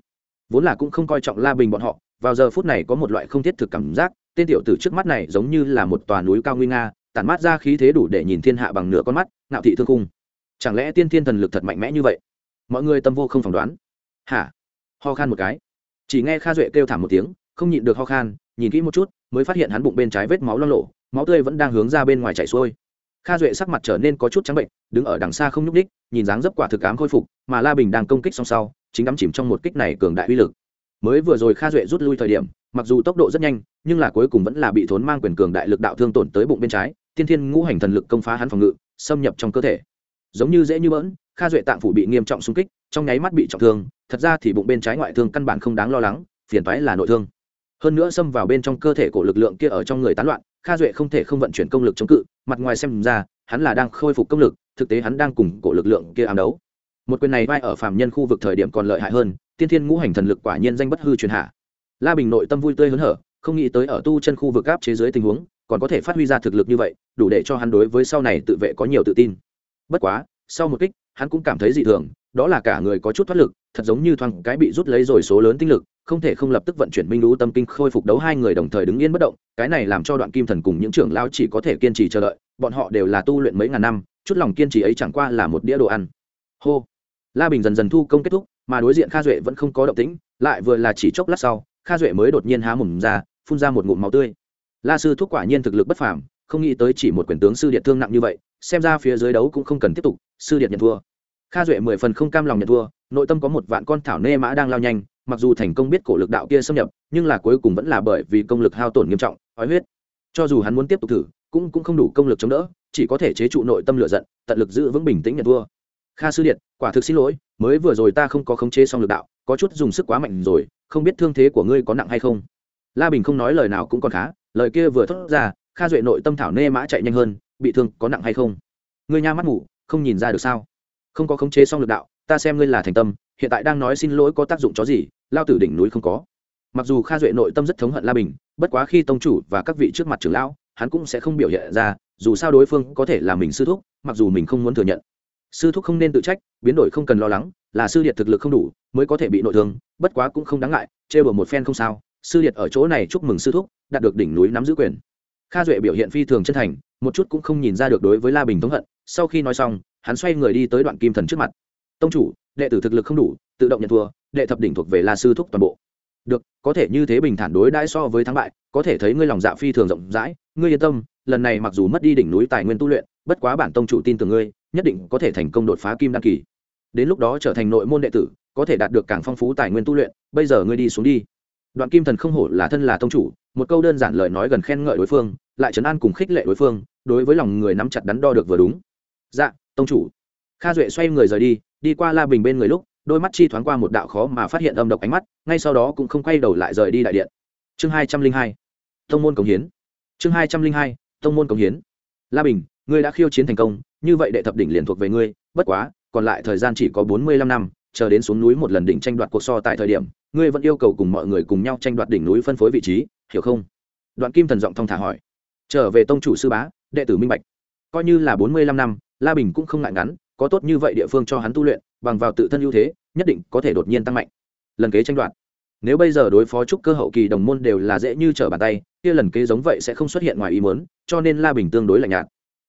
Vốn là cũng không coi trọng la bình bọn họ, vào giờ phút này có một loại không thiết thực cảm giác, tên tiểu tử trước mắt này giống như là một tòa núi cao nguy nga, tản mát ra khí thế đủ để nhìn thiên hạ bằng nửa con mắt nạo thị thương cung chẳng lẽ tiên thiên thần lực thật mạnh mẽ như vậy? Mọi người tâm vô không phỏng đoán. Hả? Ho khan một cái. Chỉ nghe kha duệ kêu thảm một tiếng, không nhịn được ho khan, nhìn kỹ một chút, mới phát hiện hắn bụng bên trái vết máu lo lộ, máu tươi vẫn đang hướng ra bên ngoài chảy xuôi. Kha duệ sắc mặt trở nên có chút trắng bệnh, đứng ở đằng xa không nhúc ních nhìn dáng dấp quả thực ám khôi phục, mà la bình đang công kích song sau, chính đắm chìm trong một kích này cường đại uy lực. Mới vừa rồi kha duệ rút lui thời điểm, mặc dù tốc độ rất nhanh, nhưng là cuối cùng vẫn là bị thốn mang quyền cường đại lực đạo thương tổn tới bụng bên trái, tiên thiên ngũ hành thần lực công phá hắn phòng ngự, xâm nhập trong cơ thể giống như dễ như bỡn, kha duệ tạng phủ bị nghiêm trọng xung kích, trong nháy mắt bị trọng thương, thật ra thì bụng bên trái ngoại thương căn bản không đáng lo lắng, phiền toái là nội thương. Hơn nữa xâm vào bên trong cơ thể của lực lượng kia ở trong người tán loạn, kha duệ không thể không vận chuyển công lực chống cự, mặt ngoài xem ra, hắn là đang khôi phục công lực, thực tế hắn đang cùng cổ lực lượng kia ám đấu. Một quyền này vai ở phạm nhân khu vực thời điểm còn lợi hại hơn, tiên thiên ngũ hành thần lực quả nhiên danh bất hư truyền hạ. La bình nội tâm vui tươi hớn hở, không nghĩ tới ở tu chân khu vực áp chế giới tình huống, còn có thể phát huy ra thực lực như vậy, đủ để cho hắn đối với sau này tự vệ có nhiều tự tin bất quá, sau một kích, hắn cũng cảm thấy dị thường, đó là cả người có chút thoát lực, thật giống như thoáng cái bị rút lấy rồi số lớn tinh lực, không thể không lập tức vận chuyển minh lũ tâm kinh khôi phục đấu hai người đồng thời đứng yên bất động, cái này làm cho đoạn kim thần cùng những trưởng lao chỉ có thể kiên trì chờ đợi, bọn họ đều là tu luyện mấy ngàn năm, chút lòng kiên trì ấy chẳng qua là một đĩa đồ ăn. Hô! La bình dần dần thu công kết thúc, mà đối diện kha duệ vẫn không có động tĩnh, lại vừa là chỉ chốc lát sau, kha duệ mới đột nhiên há mồm ra, phun ra một ngụm máu tươi. La sư thuốc quả nhiên thực lực bất phàm, không nghĩ tới chỉ một quyền tướng sư điện thương nặng như vậy xem ra phía dưới đấu cũng không cần tiếp tục, sư điện nhận thua. Kha duệ mười phần không cam lòng nhận thua, nội tâm có một vạn con thảo nê mã đang lao nhanh, mặc dù thành công biết cổ lực đạo kia xâm nhập, nhưng là cuối cùng vẫn là bởi vì công lực hao tổn nghiêm trọng, ói huyết. Cho dù hắn muốn tiếp tục thử, cũng cũng không đủ công lực chống đỡ, chỉ có thể chế trụ nội tâm lựa giận, tận lực giữ vững bình tĩnh nhận thua. Kha sư điện quả thực xin lỗi, mới vừa rồi ta không có khống chế xong lực đạo, có chút dùng sức quá mạnh rồi, không biết thương thế của ngươi có nặng hay không. La bình không nói lời nào cũng còn khá, lời kia vừa thốt ra, kha duệ nội tâm thảo nê mã chạy nhanh hơn bị thương có nặng hay không? Ngươi nha mắt ngủ, không nhìn ra được sao? Không có khống chế xong lực đạo, ta xem ngươi là thành tâm, hiện tại đang nói xin lỗi có tác dụng chó gì, lao tử đỉnh núi không có. Mặc dù kha duệ nội tâm rất thống hận la bình, bất quá khi tông chủ và các vị trước mặt trưởng lão, hắn cũng sẽ không biểu hiện ra, dù sao đối phương có thể là mình sư thúc, mặc dù mình không muốn thừa nhận. Sư thúc không nên tự trách, biến đổi không cần lo lắng, là sư điệt thực lực không đủ, mới có thể bị nội thương, bất quá cũng không đáng ngại chê bờ một phen không sao. Sư điệt ở chỗ này chúc mừng sư thúc, đạt được đỉnh núi nắm giữ quyền. Kha duệ biểu hiện phi thường chân thành một chút cũng không nhìn ra được đối với la bình thống hận, sau khi nói xong, hắn xoay người đi tới đoạn kim thần trước mặt. Tông chủ, đệ tử thực lực không đủ, tự động nhận thua, đệ thập đỉnh thuộc về la sư thúc toàn bộ. Được, có thể như thế bình thản đối đãi so với thắng bại, có thể thấy ngươi lòng dạ phi thường rộng rãi, ngươi yên tâm, lần này mặc dù mất đi đỉnh núi tài nguyên tu luyện, bất quá bản tông chủ tin tưởng ngươi, nhất định có thể thành công đột phá kim đăng kỳ. Đến lúc đó trở thành nội môn đệ tử, có thể đạt được càng phong phú tài nguyên tu luyện, bây giờ ngươi đi xuống đi. Đoạn kim thần không hổ là thân là tông chủ một câu đơn giản lời nói gần khen ngợi đối phương, lại trấn an cùng khích lệ đối phương, đối với lòng người nắm chặt đắn đo được vừa đúng. Dạ tông chủ. Kha duệ xoay người rời đi đi qua la bình bên người lúc, đôi mắt chi thoáng qua một đạo khó mà phát hiện âm độc ánh mắt, ngay sau đó cũng không quay đầu lại rời đi đại điện. Chương hai trăm linh hai, tông môn cống hiến. Chương hai trăm linh hai, tông môn cống hiến. La bình, ngươi đã khiêu chiến thành công, như vậy đệ thập đỉnh liền thuộc về ngươi, bất quá, còn lại thời gian chỉ có bốn mươi lăm năm, chờ đến xuống núi một lần đỉnh tranh đoạt cuộc so tại thời điểm, ngươi vẫn yêu cầu cùng mọi người cùng nhau tranh đoạt đỉnh núi phân phối vị trí hiểu không? Đoạn kim thần giọng thong thả hỏi. Trở về tông chủ sư bá, đệ tử minh bạch. Coi như là bốn mươi lăm năm, la bình cũng không ngại ngắn, có tốt như vậy địa phương cho hắn tu luyện, bằng vào tự thân ưu thế, nhất định có thể đột nhiên tăng mạnh. Lần kế tranh đoạt. Nếu bây giờ đối phó trúc cơ hậu kỳ đồng môn đều là dễ như trở bàn tay, kia lần kế giống vậy sẽ không xuất hiện ngoài ý muốn, cho nên la bình tương đối lạnh nhạt.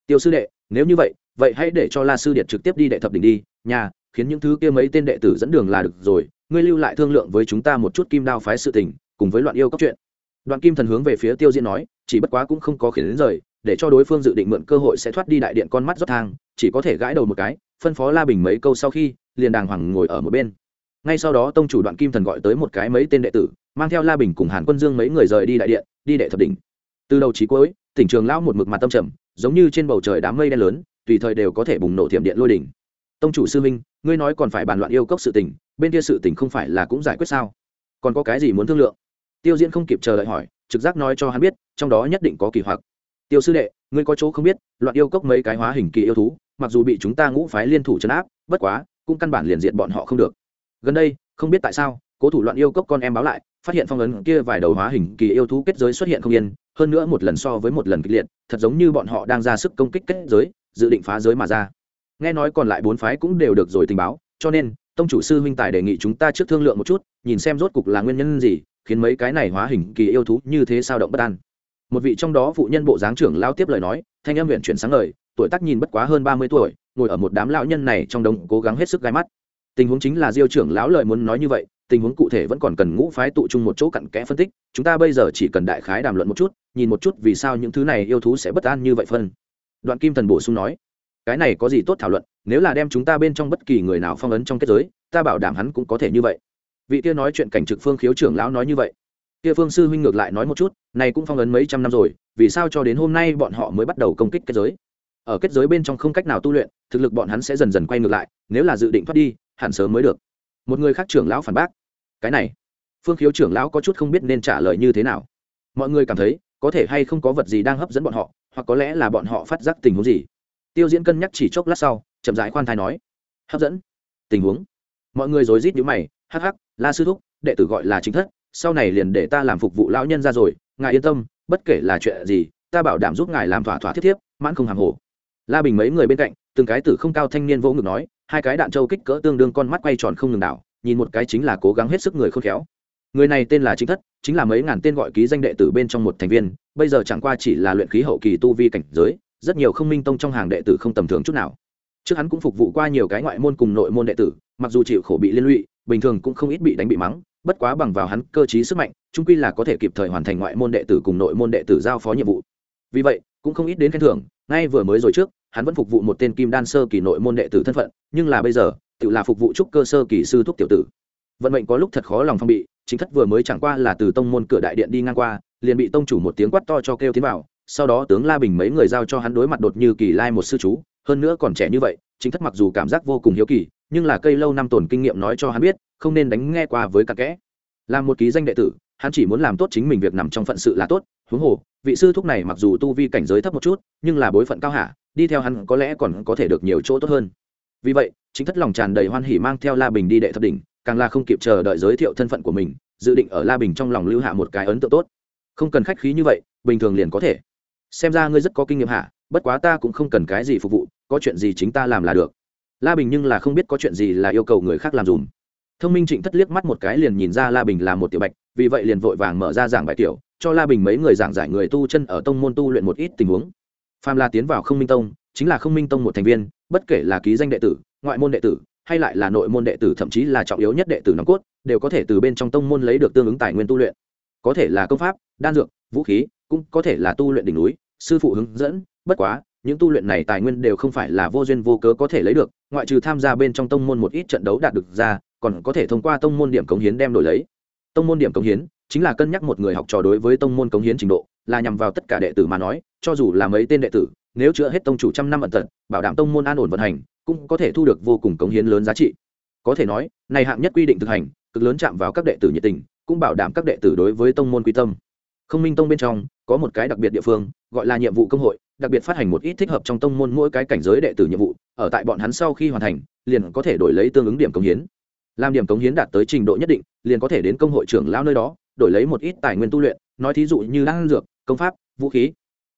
Tiêu sư đệ, nếu như vậy vậy hãy để cho la sư điện trực tiếp đi đệ thập đỉnh đi, nhà, khiến những thứ kia mấy tên đệ tử dẫn đường là được rồi, ngươi lưu lại thương lượng với chúng ta một chút kim đao phái sự tình, cùng với loạn yêu các chuyện đoạn kim thần hướng về phía tiêu diễn nói, chỉ bất quá cũng không có khiển đến rời, để cho đối phương dự định mượn cơ hội sẽ thoát đi đại điện con mắt rót thang, chỉ có thể gãi đầu một cái, phân phó la bình mấy câu sau khi, liền đàng hoàng ngồi ở một bên. Ngay sau đó tông chủ đoạn kim thần gọi tới một cái mấy tên đệ tử, mang theo la bình cùng hàn quân dương mấy người rời đi đại điện, đi đệ thập đỉnh. Từ đầu trí cuối, tỉnh trường lão một mực mặt tâm trầm, giống như trên bầu trời đám mây đen lớn, tùy thời đều có thể bùng nổ thiểm điện lôi đỉnh. Tông chủ sư minh ngươi nói còn phải bàn loạn yêu cốc sự tình, bên kia sự tình không phải là cũng giải quyết sao? Còn có cái gì muốn thương lượng? Tiêu diễn không kịp chờ đợi hỏi, trực giác nói cho hắn biết, trong đó nhất định có kỳ hoặc. Tiêu sư đệ, ngươi có chỗ không biết, loạn yêu cốc mấy cái hóa hình kỳ yêu thú, mặc dù bị chúng ta ngũ phái liên thủ chấn áp, bất quá, cũng căn bản liền diện bọn họ không được. Gần đây, không biết tại sao, cố thủ loạn yêu cốc con em báo lại, phát hiện phong ấn kia vài đầu hóa hình kỳ yêu thú kết giới xuất hiện không yên, hơn nữa một lần so với một lần kịch liệt, thật giống như bọn họ đang ra sức công kích kết giới, dự định phá giới mà ra. Nghe nói còn lại bốn phái cũng đều được rồi tình báo, cho nên, tông chủ sư huynh tài đề nghị chúng ta trước thương lượng một chút, nhìn xem rốt cục là nguyên nhân gì khiến mấy cái này hóa hình kỳ yêu thú như thế sao động bất an. Một vị trong đó phụ nhân bộ dáng trưởng lao tiếp lời nói, thanh âm huyện chuyển sáng ngời, tuổi tác nhìn bất quá hơn ba mươi tuổi, ngồi ở một đám lão nhân này trong đống, cố gắng hết sức gai mắt. Tình huống chính là diêu trưởng lão lời muốn nói như vậy, tình huống cụ thể vẫn còn cần ngũ phái tụ chung một chỗ cặn kẽ phân tích, chúng ta bây giờ chỉ cần đại khái đàm luận một chút, nhìn một chút vì sao những thứ này yêu thú sẽ bất an như vậy phân. Đoạn kim thần bổ sung nói, cái này có gì tốt thảo luận, nếu là đem chúng ta bên trong bất kỳ người nào phong ấn trong kết giới, ta bảo đảm hắn cũng có thể như vậy vị kia nói chuyện cảnh trực phương khiếu trưởng lão nói như vậy. Kia phương sư huynh ngược lại nói một chút, này cũng phong ấn mấy trăm năm rồi, vì sao cho đến hôm nay bọn họ mới bắt đầu công kích kết giới? Ở kết giới bên trong không cách nào tu luyện, thực lực bọn hắn sẽ dần dần quay ngược lại, nếu là dự định thoát đi, hẳn sớm mới được. Một người khác trưởng lão phản bác. Cái này, phương khiếu trưởng lão có chút không biết nên trả lời như thế nào. Mọi người cảm thấy, có thể hay không có vật gì đang hấp dẫn bọn họ, hoặc có lẽ là bọn họ phát giác tình huống gì. Tiêu diễn cân nhắc chỉ chốc lát sau, chậm rãi khoan thai nói. Hấp dẫn. Tình huống. Mọi người rối rít nhíu mày hắc hắc, la sư thúc, đệ tử gọi là chính thất, sau này liền để ta làm phục vụ lão nhân ra rồi, ngài yên tâm, bất kể là chuyện gì, ta bảo đảm giúp ngài làm thỏa thỏa thiết thiếp, mãn không hàng hồ. La bình mấy người bên cạnh, từng cái tử không cao thanh niên vỗ ngực nói, hai cái đạn trâu kích cỡ tương đương con mắt quay tròn không ngừng đảo, nhìn một cái chính là cố gắng hết sức người khôn khéo. Người này tên là chính thất, chính là mấy ngàn tên gọi ký danh đệ tử bên trong một thành viên, bây giờ chẳng qua chỉ là luyện khí hậu kỳ tu vi cảnh giới, rất nhiều không minh tông trong hàng đệ tử không tầm thường chút nào. Trước hắn cũng phục vụ qua nhiều cái ngoại môn cùng nội môn đệ tử, mặc dù chịu khổ bị liên lụy bình thường cũng không ít bị đánh bị mắng, bất quá bằng vào hắn cơ chí sức mạnh trung quy là có thể kịp thời hoàn thành ngoại môn đệ tử cùng nội môn đệ tử giao phó nhiệm vụ. Vì vậy, cũng không ít đến khen thưởng, ngay vừa mới rồi trước, hắn vẫn phục vụ một tên kim đan sơ kỳ nội môn đệ tử thân phận, nhưng là bây giờ, tự là phục vụ trúc cơ sơ kỳ sư thúc tiểu tử. Vận mệnh có lúc thật khó lòng phong bị, chính thất vừa mới chẳng qua là từ tông môn cửa đại điện đi ngang qua, liền bị tông chủ một tiếng quát to cho kêu tiến vào, sau đó tướng la bình mấy người giao cho hắn đối mặt đột như kỳ lai một sư chú, hơn nữa còn trẻ như vậy, chính thất mặc dù cảm giác vô cùng hiếu kỳ nhưng là cây lâu năm tồn kinh nghiệm nói cho hắn biết, không nên đánh nghe qua với cặn kẽ. Làm một ký danh đệ tử, hắn chỉ muốn làm tốt chính mình việc nằm trong phận sự là tốt, huống hồ, vị sư thúc này mặc dù tu vi cảnh giới thấp một chút, nhưng là bối phận cao hạ, đi theo hắn có lẽ còn có thể được nhiều chỗ tốt hơn. Vì vậy, chính thất lòng tràn đầy hoan hỉ mang theo la bình đi đệ thập đỉnh, càng là không kịp chờ đợi giới thiệu thân phận của mình, dự định ở la bình trong lòng lưu hạ một cái ấn tượng tốt. Không cần khách khí như vậy, bình thường liền có thể. Xem ra ngươi rất có kinh nghiệm hạ, bất quá ta cũng không cần cái gì phục vụ, có chuyện gì chính ta làm là được la bình nhưng là không biết có chuyện gì là yêu cầu người khác làm dùm. Thông minh trịnh thất liếc mắt một cái liền nhìn ra la bình là một tiểu bạch, vì vậy liền vội vàng mở ra giảng bài tiểu, cho la bình mấy người giảng giải người tu chân ở tông môn tu luyện một ít tình huống. Pham la tiến vào không minh tông, chính là không minh tông một thành viên, bất kể là ký danh đệ tử, ngoại môn đệ tử, hay lại là nội môn đệ tử, thậm chí là trọng yếu nhất đệ tử nòng cốt, đều có thể từ bên trong tông môn lấy được tương ứng tài nguyên tu luyện. Có thể là công pháp, đan dược, vũ khí, cũng có thể là tu luyện đỉnh núi, sư phụ hướng dẫn, bất quá những tu luyện này tài nguyên đều không phải là vô duyên vô cớ có thể lấy được, ngoại trừ tham gia bên trong tông môn một ít trận đấu đạt được ra, còn có thể thông qua tông môn điểm cống hiến đem đổi lấy. Tông môn điểm cống hiến chính là cân nhắc một người học trò đối với tông môn cống hiến trình độ, là nhằm vào tất cả đệ tử mà nói, cho dù là mấy tên đệ tử, nếu chữa hết tông chủ trăm năm ẩn tật, bảo đảm tông môn an ổn vận hành, cũng có thể thu được vô cùng cống hiến lớn giá trị. Có thể nói, này hạng nhất quy định thực hành, cực lớn chạm vào các đệ tử nhiệt tình, cũng bảo đảm các đệ tử đối với tông môn quy tâm. Không minh tông bên trong có một cái đặc biệt địa phương, gọi là nhiệm vụ công hội đặc biệt phát hành một ít thích hợp trong tông môn mỗi cái cảnh giới đệ tử nhiệm vụ, ở tại bọn hắn sau khi hoàn thành, liền có thể đổi lấy tương ứng điểm cống hiến. Làm điểm cống hiến đạt tới trình độ nhất định, liền có thể đến công hội trưởng lao nơi đó, đổi lấy một ít tài nguyên tu luyện, nói thí dụ như đan dược, công pháp, vũ khí.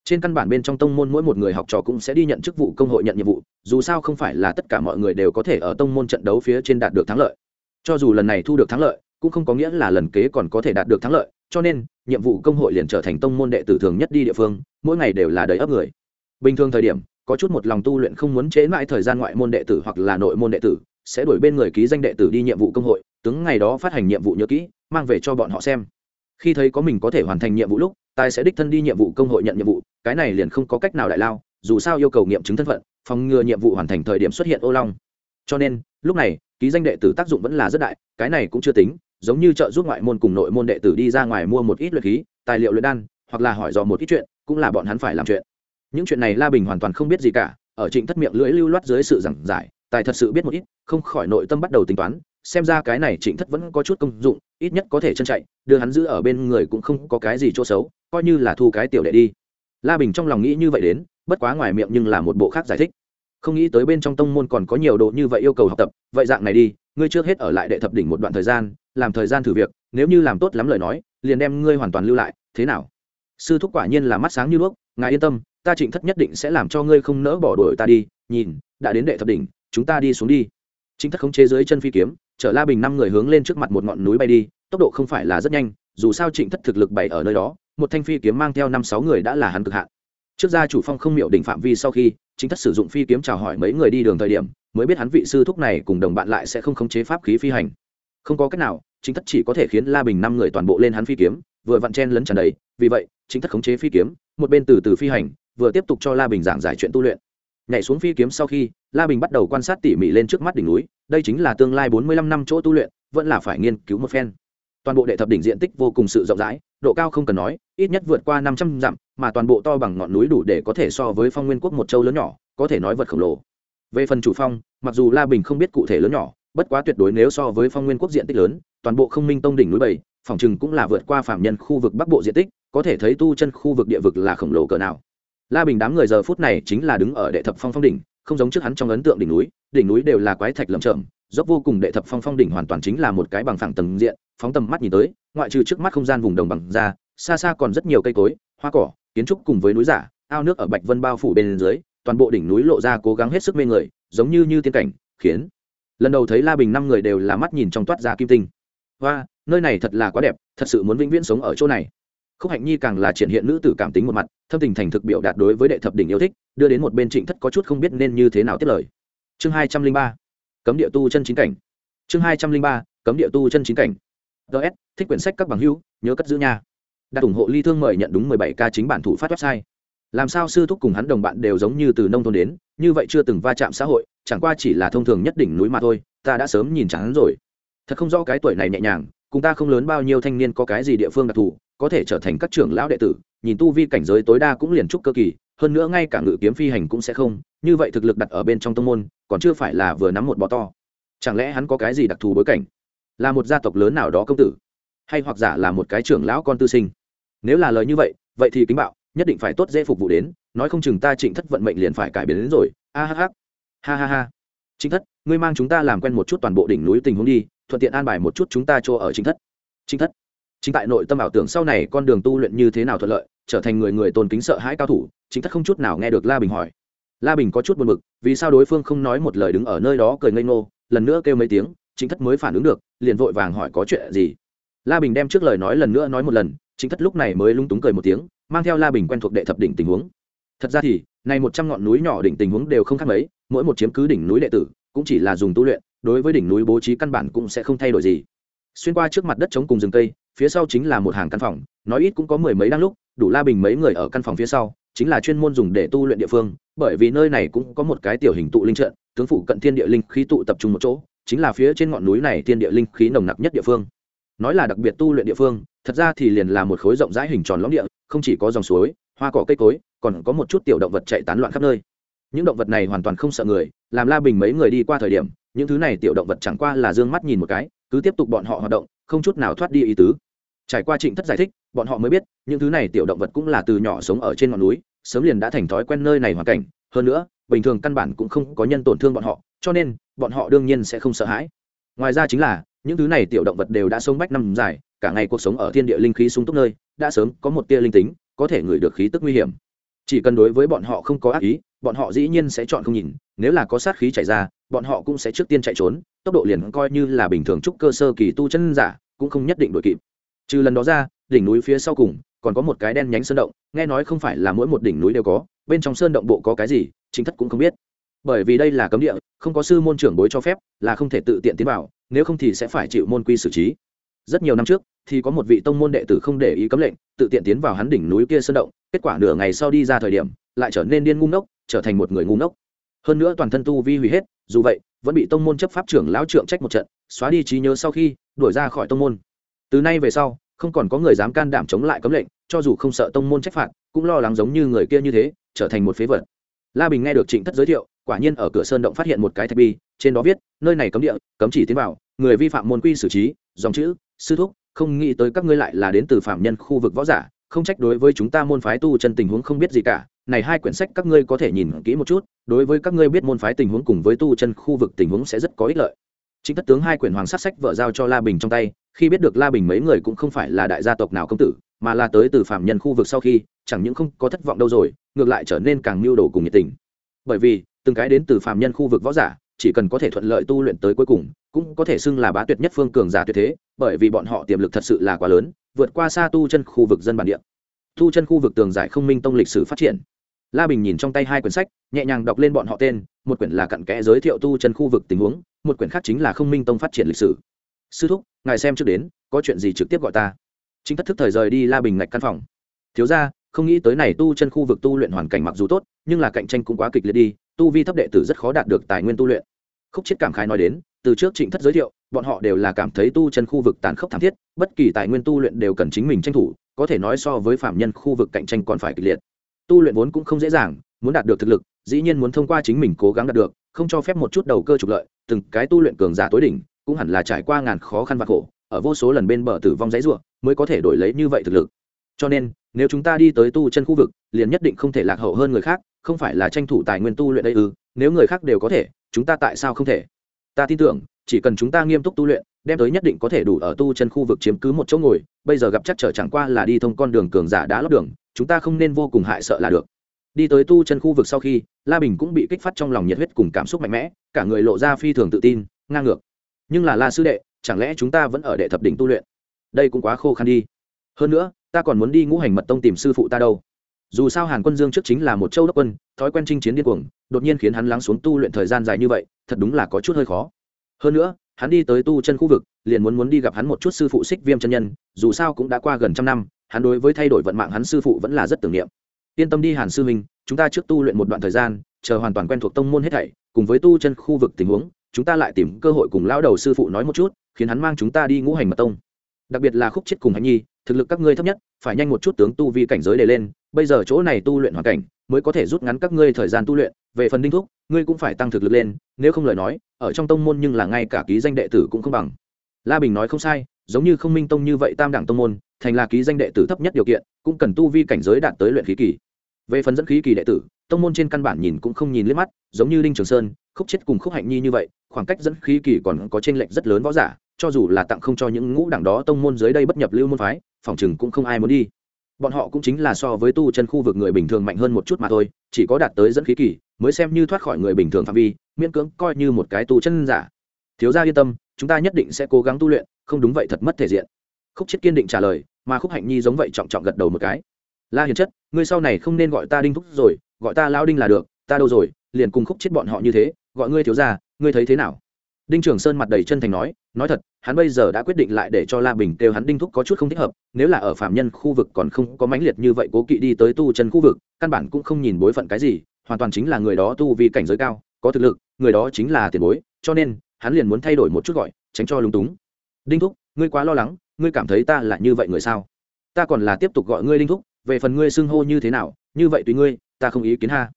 Trên căn bản bên trong tông môn mỗi một người học trò cũng sẽ đi nhận chức vụ công hội nhận nhiệm vụ, dù sao không phải là tất cả mọi người đều có thể ở tông môn trận đấu phía trên đạt được thắng lợi. Cho dù lần này thu được thắng lợi, cũng không có nghĩa là lần kế còn có thể đạt được thắng lợi cho nên, nhiệm vụ công hội liền trở thành tông môn đệ tử thường nhất đi địa phương, mỗi ngày đều là đầy ấp người. Bình thường thời điểm, có chút một lòng tu luyện không muốn chế mãi thời gian ngoại môn đệ tử hoặc là nội môn đệ tử, sẽ đuổi bên người ký danh đệ tử đi nhiệm vụ công hội, tướng ngày đó phát hành nhiệm vụ nhớ kỹ, mang về cho bọn họ xem. Khi thấy có mình có thể hoàn thành nhiệm vụ lúc, tài sẽ đích thân đi nhiệm vụ công hội nhận nhiệm vụ, cái này liền không có cách nào đại lao, dù sao yêu cầu nghiệm chứng thân phận, phòng ngừa nhiệm vụ hoàn thành thời điểm xuất hiện ô long. Cho nên, lúc này, ký danh đệ tử tác dụng vẫn là rất đại, cái này cũng chưa tính giống như trợ giúp ngoại môn cùng nội môn đệ tử đi ra ngoài mua một ít luyện khí, tài liệu luyện đan, hoặc là hỏi dò một ít chuyện, cũng là bọn hắn phải làm chuyện. Những chuyện này la bình hoàn toàn không biết gì cả, ở trịnh thất miệng lưỡi lưu loát dưới sự giảng giải, tài thật sự biết một ít, không khỏi nội tâm bắt đầu tính toán, xem ra cái này trịnh thất vẫn có chút công dụng, ít nhất có thể chân chạy, đưa hắn giữ ở bên người cũng không có cái gì chỗ xấu, coi như là thu cái tiểu đệ đi. La bình trong lòng nghĩ như vậy đến, bất quá ngoài miệng nhưng là một bộ khác giải thích. Không nghĩ tới bên trong tông môn còn có nhiều độ như vậy yêu cầu học tập, vậy dạng này đi ngươi trước hết ở lại đệ thập đỉnh một đoạn thời gian, làm thời gian thử việc, nếu như làm tốt lắm lời nói, liền đem ngươi hoàn toàn lưu lại, thế nào? Sư thúc quả nhiên là mắt sáng như đuốc, ngài yên tâm, ta trịnh thất nhất định sẽ làm cho ngươi không nỡ bỏ đuổi ta đi, nhìn, đã đến đệ thập đỉnh, chúng ta đi xuống đi. Chính thất khống chế dưới chân phi kiếm, chở la bình năm người hướng lên trước mặt một ngọn núi bay đi, tốc độ không phải là rất nhanh, dù sao trịnh thất thực lực bày ở nơi đó, một thanh phi kiếm mang theo năm sáu người đã là hắn cực hạn. Trước ra chủ phong không miệu đỉnh phạm vi sau khi chính thất sử dụng phi kiếm chào hỏi mấy người đi đường thời điểm mới biết hắn vị sư thúc này cùng đồng bạn lại sẽ không khống chế pháp khí phi hành. Không có cách nào, chính thất chỉ có thể khiến la bình năm người toàn bộ lên hắn phi kiếm, vừa vặn chen lấn tràn đầy. Vì vậy, chính thất khống chế phi kiếm, một bên từ từ phi hành, vừa tiếp tục cho la bình giảng giải chuyện tu luyện. Nhảy xuống phi kiếm sau khi, la bình bắt đầu quan sát tỉ mỉ lên trước mắt đỉnh núi, đây chính là tương lai bốn mươi lăm năm chỗ tu luyện, vẫn là phải nghiên cứu một phen. Toàn bộ đệ thập đỉnh diện tích vô cùng sự rộng rãi, độ cao không cần nói, ít nhất vượt qua năm trăm dặm, mà toàn bộ to bằng ngọn núi đủ để có thể so với phong nguyên quốc một châu lớn nhỏ, có thể nói vật khổng lồ về phần chủ phong, mặc dù la bình không biết cụ thể lớn nhỏ, bất quá tuyệt đối nếu so với phong nguyên quốc diện tích lớn, toàn bộ không minh tông đỉnh núi bảy, phòng chừng cũng là vượt qua phạm nhân khu vực bắc bộ diện tích, có thể thấy tu chân khu vực địa vực là khổng lồ cỡ nào. La bình đám người giờ phút này chính là đứng ở đệ thập phong phong đỉnh, không giống trước hắn trong ấn tượng đỉnh núi đỉnh núi đều là quái thạch lầm chậm dốc vô cùng đệ thập phong phong đỉnh hoàn toàn chính là một cái bằng phẳng tầng diện, phóng tầm mắt nhìn tới, ngoại trừ trước mắt không gian vùng đồng bằng ra, xa xa còn rất nhiều cây cối, hoa cỏ, kiến trúc cùng với núi giả, ao nước ở bạch vân bao phủ bên dưới toàn bộ đỉnh núi lộ ra cố gắng hết sức mê người, giống như như tiên cảnh, khiến lần đầu thấy la bình năm người đều là mắt nhìn trong toát ra kim tinh. Và nơi này thật là quá đẹp, thật sự muốn vĩnh viễn sống ở chỗ này. Khúc hạnh nhi càng là triển hiện nữ tử cảm tính một mặt, thâm tình thành thực biểu đạt đối với đệ thập đỉnh yêu thích, đưa đến một bên trịnh thất có chút không biết nên như thế nào tiếp lời. Chương hai trăm linh ba, cấm địa tu chân chính cảnh. Chương hai trăm linh ba, cấm địa tu chân chính cảnh. Ts thích quyển sách các bằng hữu, nhớ cất giữ nhà đặt ủng hộ ly thương mời nhận đúng mười bảy ca chính bản thủ phát website làm sao sư thúc cùng hắn đồng bạn đều giống như từ nông thôn đến, như vậy chưa từng va chạm xã hội, chẳng qua chỉ là thông thường nhất đỉnh núi mà thôi, ta đã sớm nhìn chẳng hắn rồi. Thật không rõ cái tuổi này nhẹ nhàng, cùng ta không lớn bao nhiêu thanh niên có cái gì địa phương đặc thù, có thể trở thành các trưởng lão đệ tử, nhìn tu vi cảnh giới tối đa cũng liền trúc cơ kỳ, hơn nữa ngay cả ngự kiếm phi hành cũng sẽ không, như vậy thực lực đặt ở bên trong tông môn, còn chưa phải là vừa nắm một bọ to. Chẳng lẽ hắn có cái gì đặc thù bối cảnh? Là một gia tộc lớn nào đó công tử? Hay hoặc giả là một cái trưởng lão con tư sinh? Nếu là lời như vậy vậy thì kính bạo nhất định phải tốt dễ phục vụ đến, nói không chừng ta trịnh thất vận mệnh liền phải cải biến đến rồi. A ha ha. Ha ha ha. Trịnh thất, ngươi mang chúng ta làm quen một chút toàn bộ đỉnh núi tình huống đi, thuận tiện an bài một chút chúng ta chỗ ở trịnh thất. Trịnh thất. Chính tại nội tâm ảo tưởng sau này con đường tu luyện như thế nào thuận lợi, trở thành người người tôn kính sợ hãi cao thủ chính thất không chút nào nghe được la bình hỏi. La bình có chút buồn bực, vì sao đối phương không nói một lời đứng ở nơi đó cười ngây ngô, lần nữa kêu mấy tiếng chính thất mới phản ứng được, liền vội vàng hỏi có chuyện gì. La bình đem trước lời nói lần nữa nói một lần chính thất lúc này mới lung túng cười một tiếng, mang theo la bình quen thuộc đệ thập đỉnh tình huống. Thật ra thì, này một trăm ngọn núi nhỏ đỉnh tình huống đều không khác mấy, mỗi một chiếm cứ đỉnh núi đệ tử, cũng chỉ là dùng tu luyện, đối với đỉnh núi bố trí căn bản cũng sẽ không thay đổi gì. Xuyên qua trước mặt đất chống cùng rừng cây, phía sau chính là một hàng căn phòng, nói ít cũng có mười mấy đang lúc, đủ la bình mấy người ở căn phòng phía sau, chính là chuyên môn dùng để tu luyện địa phương, bởi vì nơi này cũng có một cái tiểu hình tụ linh trận, tướng phụ cận thiên địa linh khí tụ tập trung một chỗ, chính là phía trên ngọn núi này thiên địa linh khí nồng nặc nhất địa phương nói là đặc biệt tu luyện địa phương, thật ra thì liền là một khối rộng rãi hình tròn lõm địa, không chỉ có dòng suối, hoa cỏ cây cối, còn có một chút tiểu động vật chạy tán loạn khắp nơi. Những động vật này hoàn toàn không sợ người, làm la bình mấy người đi qua thời điểm, những thứ này tiểu động vật chẳng qua là d ư ơ n g mắt nhìn một cái, cứ tiếp tục bọn họ hoạt động, không chút nào thoát đi ý tứ. Trải qua trịnh thất giải thích, bọn họ mới biết, những thứ này tiểu động vật cũng là từ nhỏ sống ở trên ngọn núi, sớm liền đã thành thói quen nơi này hoàn cảnh. Hơn nữa, bình thường căn bản cũng không có nhân tổn thương bọn họ, cho nên, bọn họ đương nhiên sẽ không sợ hãi. Ngoài ra chính là những thứ này tiểu động vật đều đã sống bách năm dài, cả ngày cuộc sống ở thiên địa linh khí sung túc nơi, đã sớm có một tia linh tính, có thể ngửi được khí tức nguy hiểm. Chỉ cần đối với bọn họ không có ác ý, bọn họ dĩ nhiên sẽ chọn không nhìn, nếu là có sát khí chạy ra, bọn họ cũng sẽ trước tiên chạy trốn, tốc độ liền coi như là bình thường trúc cơ sơ kỳ tu chân giả, cũng không nhất định đội kịp. Trừ lần đó ra, đỉnh núi phía sau cùng, còn có một cái đen nhánh sơn động, nghe nói không phải là mỗi một đỉnh núi đều có, bên trong sơn động bộ có cái gì, chính thất cũng không biết bởi vì đây là cấm địa, không có sư môn trưởng bối cho phép, là không thể tự tiện tiến vào, nếu không thì sẽ phải chịu môn quy xử trí. Rất nhiều năm trước, thì có một vị tông môn đệ tử không để ý cấm lệnh, tự tiện tiến vào hắn đỉnh núi kia sơn động, kết quả nửa ngày sau đi ra thời điểm, lại trở nên điên ngu ngốc, trở thành một người ngu ngốc. Hơn nữa toàn thân tu vi hủy hết, dù vậy, vẫn bị tông môn chấp pháp trưởng lão trượng trách một trận, xóa đi trí nhớ sau khi, đuổi ra khỏi tông môn. Từ nay về sau, không còn có người dám can đảm chống lại cấm lệnh, cho dù không sợ tông môn trách phạt, cũng lo lắng giống như người kia như thế, trở thành một phế vật. La bình nghe được trịnh thất giới thiệu quả nhiên ở cửa sơn động phát hiện một cái thạch bi, trên đó viết, nơi này cấm địa, cấm chỉ tiến vào, người vi phạm môn quy xử trí, dòng chữ, sư thúc, không nghĩ tới các ngươi lại là đến từ phạm nhân khu vực võ giả, không trách đối với chúng ta môn phái tu chân tình huống không biết gì cả, này hai quyển sách các ngươi có thể nhìn kỹ một chút, đối với các ngươi biết môn phái tình huống cùng với tu chân khu vực tình huống sẽ rất có ích lợi. Chính thất tướng hai quyển hoàng sát sách vợ giao cho la bình trong tay, khi biết được la bình mấy người cũng không phải là đại gia tộc nào công tử, mà là tới từ phạm nhân khu vực sau khi, chẳng những không có thất vọng đâu rồi, ngược lại trở nên càng mưu đồ cùng nhiệt tình. Bởi vì từng cái đến từ phạm nhân khu vực võ giả, chỉ cần có thể thuận lợi tu luyện tới cuối cùng, cũng có thể xưng là bá tuyệt nhất phương cường giả tuyệt thế, bởi vì bọn họ tiềm lực thật sự là quá lớn, vượt qua xa tu chân khu vực dân bản địa. Tu chân khu vực tường giải không minh tông lịch sử phát triển. La bình nhìn trong tay hai quyển sách, nhẹ nhàng đọc lên bọn họ tên, một quyển là cặn kẽ giới thiệu tu chân khu vực tình huống, một quyển khác chính là không minh tông phát triển lịch sử. Sư thúc, ngài xem trước đến, có chuyện gì trực tiếp gọi ta. Chính thất thức thời rời đi la bình ngạch căn phòng. Thiếu ra không nghĩ tới này tu chân khu vực tu luyện hoàn cảnh mặc dù tốt, nhưng là cạnh tranh cũng quá kịch liệt đi tu vi thấp đệ tử rất khó đạt được tài nguyên tu luyện. Khúc chết cảm khái nói đến, từ trước trịnh thất giới thiệu, bọn họ đều là cảm thấy tu chân khu vực tàn khốc thảm thiết, bất kỳ tài nguyên tu luyện đều cần chính mình tranh thủ, có thể nói so với phạm nhân khu vực cạnh tranh còn phải kịch liệt. Tu luyện vốn cũng không dễ dàng, muốn đạt được thực lực, dĩ nhiên muốn thông qua chính mình cố gắng đạt được, không cho phép một chút đầu cơ trục lợi, từng cái tu luyện cường giả tối đỉnh, cũng hẳn là trải qua ngàn khó khăn và khổ, ở vô số lần bên bờ tử vong giấy ruộng mới có thể đổi lấy như vậy thực lực. Cho nên, nếu chúng ta đi tới tu chân khu vực, liền nhất định không thể lạc hậu hơn người khác không phải là tranh thủ tài nguyên tu luyện đây ư, nếu người khác đều có thể, chúng ta tại sao không thể? Ta tin tưởng, chỉ cần chúng ta nghiêm túc tu luyện, đem tới nhất định có thể đủ ở tu chân khu vực chiếm cứ một chỗ ngồi, bây giờ gặp chắc trở chẳng qua là đi thông con đường cường giả đã lót đường, chúng ta không nên vô cùng hại sợ là được. Đi tới tu chân khu vực sau khi, la bình cũng bị kích phát trong lòng nhiệt huyết cùng cảm xúc mạnh mẽ, cả người lộ ra phi thường tự tin, ngang ngược. Nhưng là la sư đệ, chẳng lẽ chúng ta vẫn ở đệ thập đỉnh tu luyện? Đây cũng quá khô khăn đi. Hơn nữa, ta còn muốn đi ngũ hành mật tông tìm sư phụ ta đâu dù sao hàn quân dương trước chính là một châu đốc quân, thói quen chinh chiến điên cuồng, đột nhiên khiến hắn lắng xuống tu luyện thời gian dài như vậy, thật đúng là có chút hơi khó. Hơn nữa, hắn đi tới tu chân khu vực, liền muốn muốn đi gặp hắn một chút sư phụ xích viêm chân nhân, dù sao cũng đã qua gần trăm năm, hắn đối với thay đổi vận mạng hắn sư phụ vẫn là rất tưởng niệm. Yên tâm đi hàn sư minh chúng ta trước tu luyện một đoạn thời gian, chờ hoàn toàn quen thuộc tông môn hết thảy, cùng với tu chân khu vực tình huống, chúng ta lại tìm cơ hội cùng lão đầu sư phụ nói một chút, khiến hắn mang chúng ta đi ngũ hành mật tông. Đặc biệt là khúc chết cùng hạnh nhi, thực lực các ngươi thấp nhất, phải nhanh một chút tướng tu vi cảnh giới để lên bây giờ chỗ này tu luyện hoàn cảnh, mới có thể rút ngắn các ngươi thời gian tu luyện, về phần đinh thúc, ngươi cũng phải tăng thực lực lên, nếu không lời nói, ở trong tông môn nhưng là ngay cả ký danh đệ tử cũng không bằng. La bình nói không sai, giống như không minh tông như vậy tam đẳng tông môn, thành là ký danh đệ tử thấp nhất điều kiện, cũng cần tu vi cảnh giới đạt tới luyện khí kỳ. Về phần dẫn khí kỳ đệ tử, tông môn trên căn bản nhìn cũng không nhìn liếc mắt, giống như đinh trường sơn, khúc chết cùng khúc hạnh nhi như vậy, khoảng cách dẫn khí kỳ còn có tranh lệch rất lớn võ giả, cho dù là tặng không cho những ngũ đẳng đó tông môn dưới đây bất nhập lưu môn phái, phòng chừng cũng không ai muốn đi bọn họ cũng chính là so với tu chân khu vực người bình thường mạnh hơn một chút mà thôi, chỉ có đạt tới dẫn khí kỳ, mới xem như thoát khỏi người bình thường phạm vi, miễn cưỡng coi như một cái tu chân giả. Thiếu gia yên tâm, chúng ta nhất định sẽ cố gắng tu luyện, không đúng vậy thật mất thể diện. Khúc chết kiên định trả lời, mà khúc hạnh nhi giống vậy trọng trọng gật đầu một cái. La hiền chất, ngươi sau này không nên gọi ta đinh thúc rồi, gọi ta lao đinh là được, ta đâu rồi, liền cùng khúc chết bọn họ như thế, gọi ngươi thiếu gia, ngươi thấy thế nào? Đinh trường sơn mặt đầy chân thành nói nói thật, hắn bây giờ đã quyết định lại để cho la bình kêu hắn đinh thúc có chút không thích hợp, nếu là ở phạm nhân khu vực còn không có mãnh liệt như vậy cố kỵ đi tới tu chân khu vực, căn bản cũng không nhìn bối phận cái gì, hoàn toàn chính là người đó tu vì cảnh giới cao, có thực lực, người đó chính là tiền bối, cho nên, hắn liền muốn thay đổi một chút gọi, tránh cho lúng túng. Đinh thúc, ngươi quá lo lắng, ngươi cảm thấy ta là như vậy người sao? Ta còn là tiếp tục gọi ngươi đinh thúc, về phần ngươi xưng hô như thế nào, như vậy tùy ngươi, ta không ý kiến ha.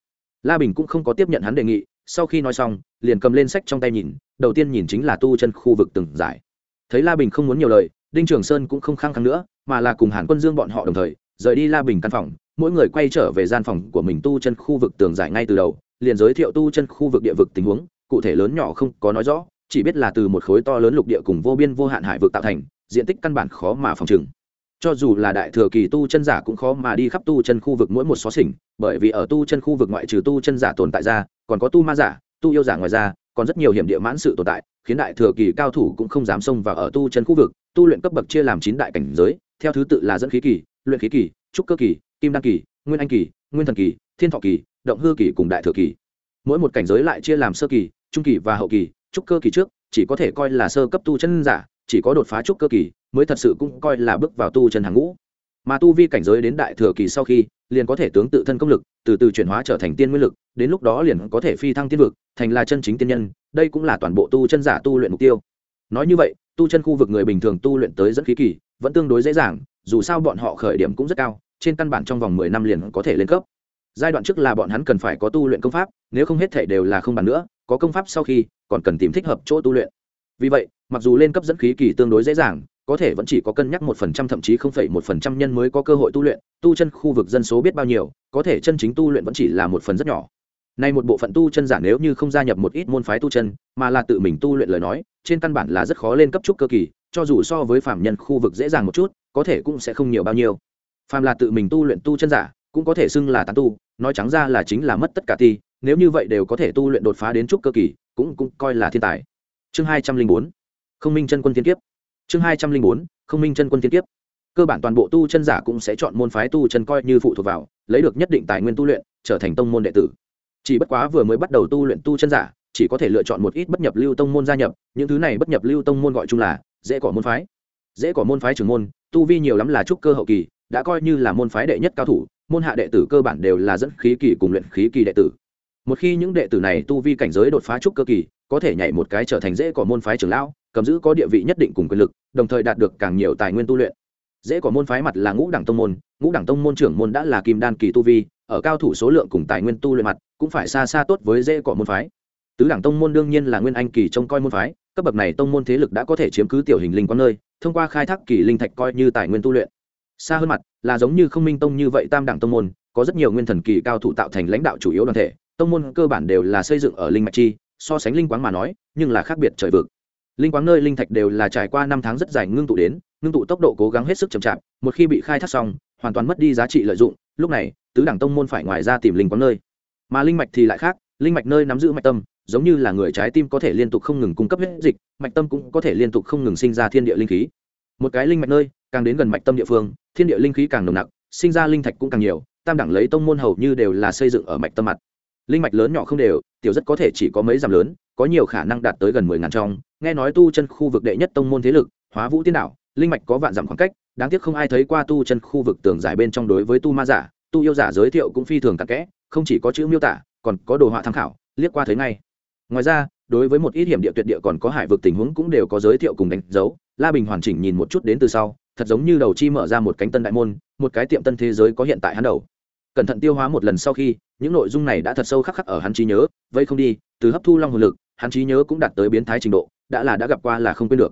La bình cũng không có tiếp nhận hắn đề nghị sau khi nói xong, liền cầm lên sách trong tay nhìn, đầu tiên nhìn chính là tu chân khu vực từng giải. Thấy la bình không muốn nhiều lời, đinh trường sơn cũng không khăng khăng nữa, mà là cùng hàn quân dương bọn họ đồng thời, rời đi la bình căn phòng, mỗi người quay trở về gian phòng của mình tu chân khu vực tường giải ngay từ đầu, liền giới thiệu tu chân khu vực địa vực tình huống, cụ thể lớn nhỏ không có nói rõ, chỉ biết là từ một khối to lớn lục địa cùng vô biên vô hạn hải vực tạo thành, diện tích căn bản khó mà phòng trừng cho dù là đại thừa kỳ tu chân giả cũng khó mà đi khắp tu chân khu vực mỗi một xó xỉnh, bởi vì ở tu chân khu vực ngoại trừ tu chân giả tồn tại ra, còn có tu ma giả, tu yêu giả ngoài ra, còn rất nhiều hiểm địa mãn sự tồn tại, khiến đại thừa kỳ cao thủ cũng không dám xông vào ở tu chân khu vực, tu luyện cấp bậc chia làm chín đại cảnh giới, theo thứ tự là dẫn khí kỳ, luyện khí kỳ, trúc cơ kỳ, kim đăng kỳ, nguyên anh kỳ, nguyên thần kỳ, thiên thọ kỳ, động hư kỳ cùng đại thừa kỳ. Mỗi một cảnh giới lại chia làm sơ kỳ, trung kỳ và hậu kỳ, trúc cơ kỳ trước, chỉ có thể coi là sơ cấp tu chân giả chỉ có đột phá trúc cơ kỳ mới thật sự cũng coi là bước vào tu chân hàng ngũ. Mà tu vi cảnh giới đến đại thừa kỳ sau khi, liền có thể tướng tự thân công lực, từ từ chuyển hóa trở thành tiên nguyên lực, đến lúc đó liền có thể phi thăng tiên vực, thành là chân chính tiên nhân, đây cũng là toàn bộ tu chân giả tu luyện mục tiêu. Nói như vậy, tu chân khu vực người bình thường tu luyện tới dẫn khí kỳ, vẫn tương đối dễ dàng, dù sao bọn họ khởi điểm cũng rất cao, trên căn bản trong vòng mười năm liền có thể lên cấp. Giai đoạn trước là bọn hắn cần phải có tu luyện công pháp, nếu không hết thể đều là không bàn nữa, có công pháp sau khi, còn cần tìm thích hợp chỗ tu luyện vì vậy, mặc dù lên cấp dẫn khí kỳ tương đối dễ dàng, có thể vẫn chỉ có cân nhắc một phần trăm, thậm chí không phẩy một phần trăm nhân mới có cơ hội tu luyện, tu chân khu vực dân số biết bao nhiêu, có thể chân chính tu luyện vẫn chỉ là một phần rất nhỏ. Nay một bộ phận tu chân giả nếu như không gia nhập một ít môn phái tu chân, mà là tự mình tu luyện lời nói, trên căn bản là rất khó lên cấp trúc cơ kỳ, cho dù so với phạm nhân khu vực dễ dàng một chút, có thể cũng sẽ không nhiều bao nhiêu. Phàm là tự mình tu luyện tu chân giả, cũng có thể xưng là tán tu, nói trắng ra là chính là mất tất cả ti, nếu như vậy đều có thể tu luyện đột phá đến trúc cơ kỳ, cũng cũng coi là thiên tài chương hai trăm linh bốn, không minh chân quân tiên kiếp. Chương hai trăm linh bốn, không minh chân quân tiên kiếp. Cơ bản toàn bộ tu chân giả cũng sẽ chọn môn phái tu chân coi như phụ thuộc vào, lấy được nhất định tài nguyên tu luyện, trở thành tông môn đệ tử. Chỉ bất quá vừa mới bắt đầu tu luyện tu chân giả, chỉ có thể lựa chọn một ít bất nhập lưu tông môn gia nhập, những thứ này bất nhập lưu tông môn gọi chung là dễ cỏ môn phái. Dễ cỏ môn phái trưởng môn, tu vi nhiều lắm là trúc cơ hậu kỳ, đã coi như là môn phái đệ nhất cao thủ, môn hạ đệ tử cơ bản đều là dẫn khí kỳ cùng luyện khí kỳ đệ tử một khi những đệ tử này tu vi cảnh giới đột phá trúc cơ kỳ, có thể nhảy một cái trở thành dễ cỏ môn phái trưởng lão, cầm giữ có địa vị nhất định cùng quyền lực, đồng thời đạt được càng nhiều tài nguyên tu luyện. Dễ có môn phái mặt là ngũ đẳng tông môn, ngũ đẳng tông môn trưởng môn đã là kim đan kỳ tu vi, ở cao thủ số lượng cùng tài nguyên tu luyện mặt, cũng phải xa xa tốt với dễ cỏ môn phái. Tứ đẳng tông môn đương nhiên là nguyên anh kỳ trông coi môn phái, cấp bậc này tông môn thế lực đã có thể chiếm cứ tiểu hình linh quán nơi, thông qua khai thác kỳ linh thạch coi như tài nguyên tu luyện. Xa hơn mặt, là giống như không minh tông như vậy tam đẳng tông môn, có rất nhiều nguyên thần kỳ cao thủ tạo thành lãnh đạo chủ yếu đoàn thể tông môn cơ bản đều là xây dựng ở linh mạch chi, so sánh linh quáng mà nói, nhưng là khác biệt trời vực. Linh quáng nơi linh thạch đều là trải qua năm tháng rất dài ngưng tụ đến, ngưng tụ tốc độ cố gắng hết sức chậm chạp, một khi bị khai thác xong, hoàn toàn mất đi giá trị lợi dụng, lúc này, tứ đẳng tông môn phải ngoài ra tìm linh quáng nơi. Mà linh mạch thì lại khác, linh mạch nơi nắm giữ mạch tâm, giống như là người trái tim có thể liên tục không ngừng cung cấp huyết dịch, mạch tâm cũng có thể liên tục không ngừng sinh ra thiên địa linh khí. Một cái linh mạch nơi, càng đến gần mạch tâm địa phương, thiên địa linh khí càng nồng nặc, sinh ra linh thạch cũng càng nhiều, tam đẳng lấy tông môn hầu như đều là xây dựng ở mạch tâm mặt linh mạch lớn nhỏ không đều, tiểu rất có thể chỉ có mấy dặm lớn, có nhiều khả năng đạt tới gần mười ngàn trong. Nghe nói tu chân khu vực đệ nhất tông môn thế lực, hóa vũ tiên đạo, linh mạch có vạn dặm khoảng cách, đáng tiếc không ai thấy qua tu chân khu vực tường giải bên trong đối với tu ma giả, tu yêu giả giới thiệu cũng phi thường tạc kẽ, không chỉ có chữ miêu tả, còn có đồ họa tham khảo, liếc qua thấy ngay. Ngoài ra, đối với một ít hiểm địa tuyệt địa còn có hải vực tình huống cũng đều có giới thiệu cùng đánh dấu. La bình hoàn chỉnh nhìn một chút đến từ sau, thật giống như đầu chi mở ra một cánh tân đại môn, một cái tiệm tân thế giới có hiện tại hắn đầu cẩn thận tiêu hóa một lần sau khi, những nội dung này đã thật sâu khắc khắc ở hắn trí nhớ vậy không đi, từ hấp thu long hồn lực, hắn trí nhớ cũng đạt tới biến thái trình độ, đã là đã gặp qua là không quên được.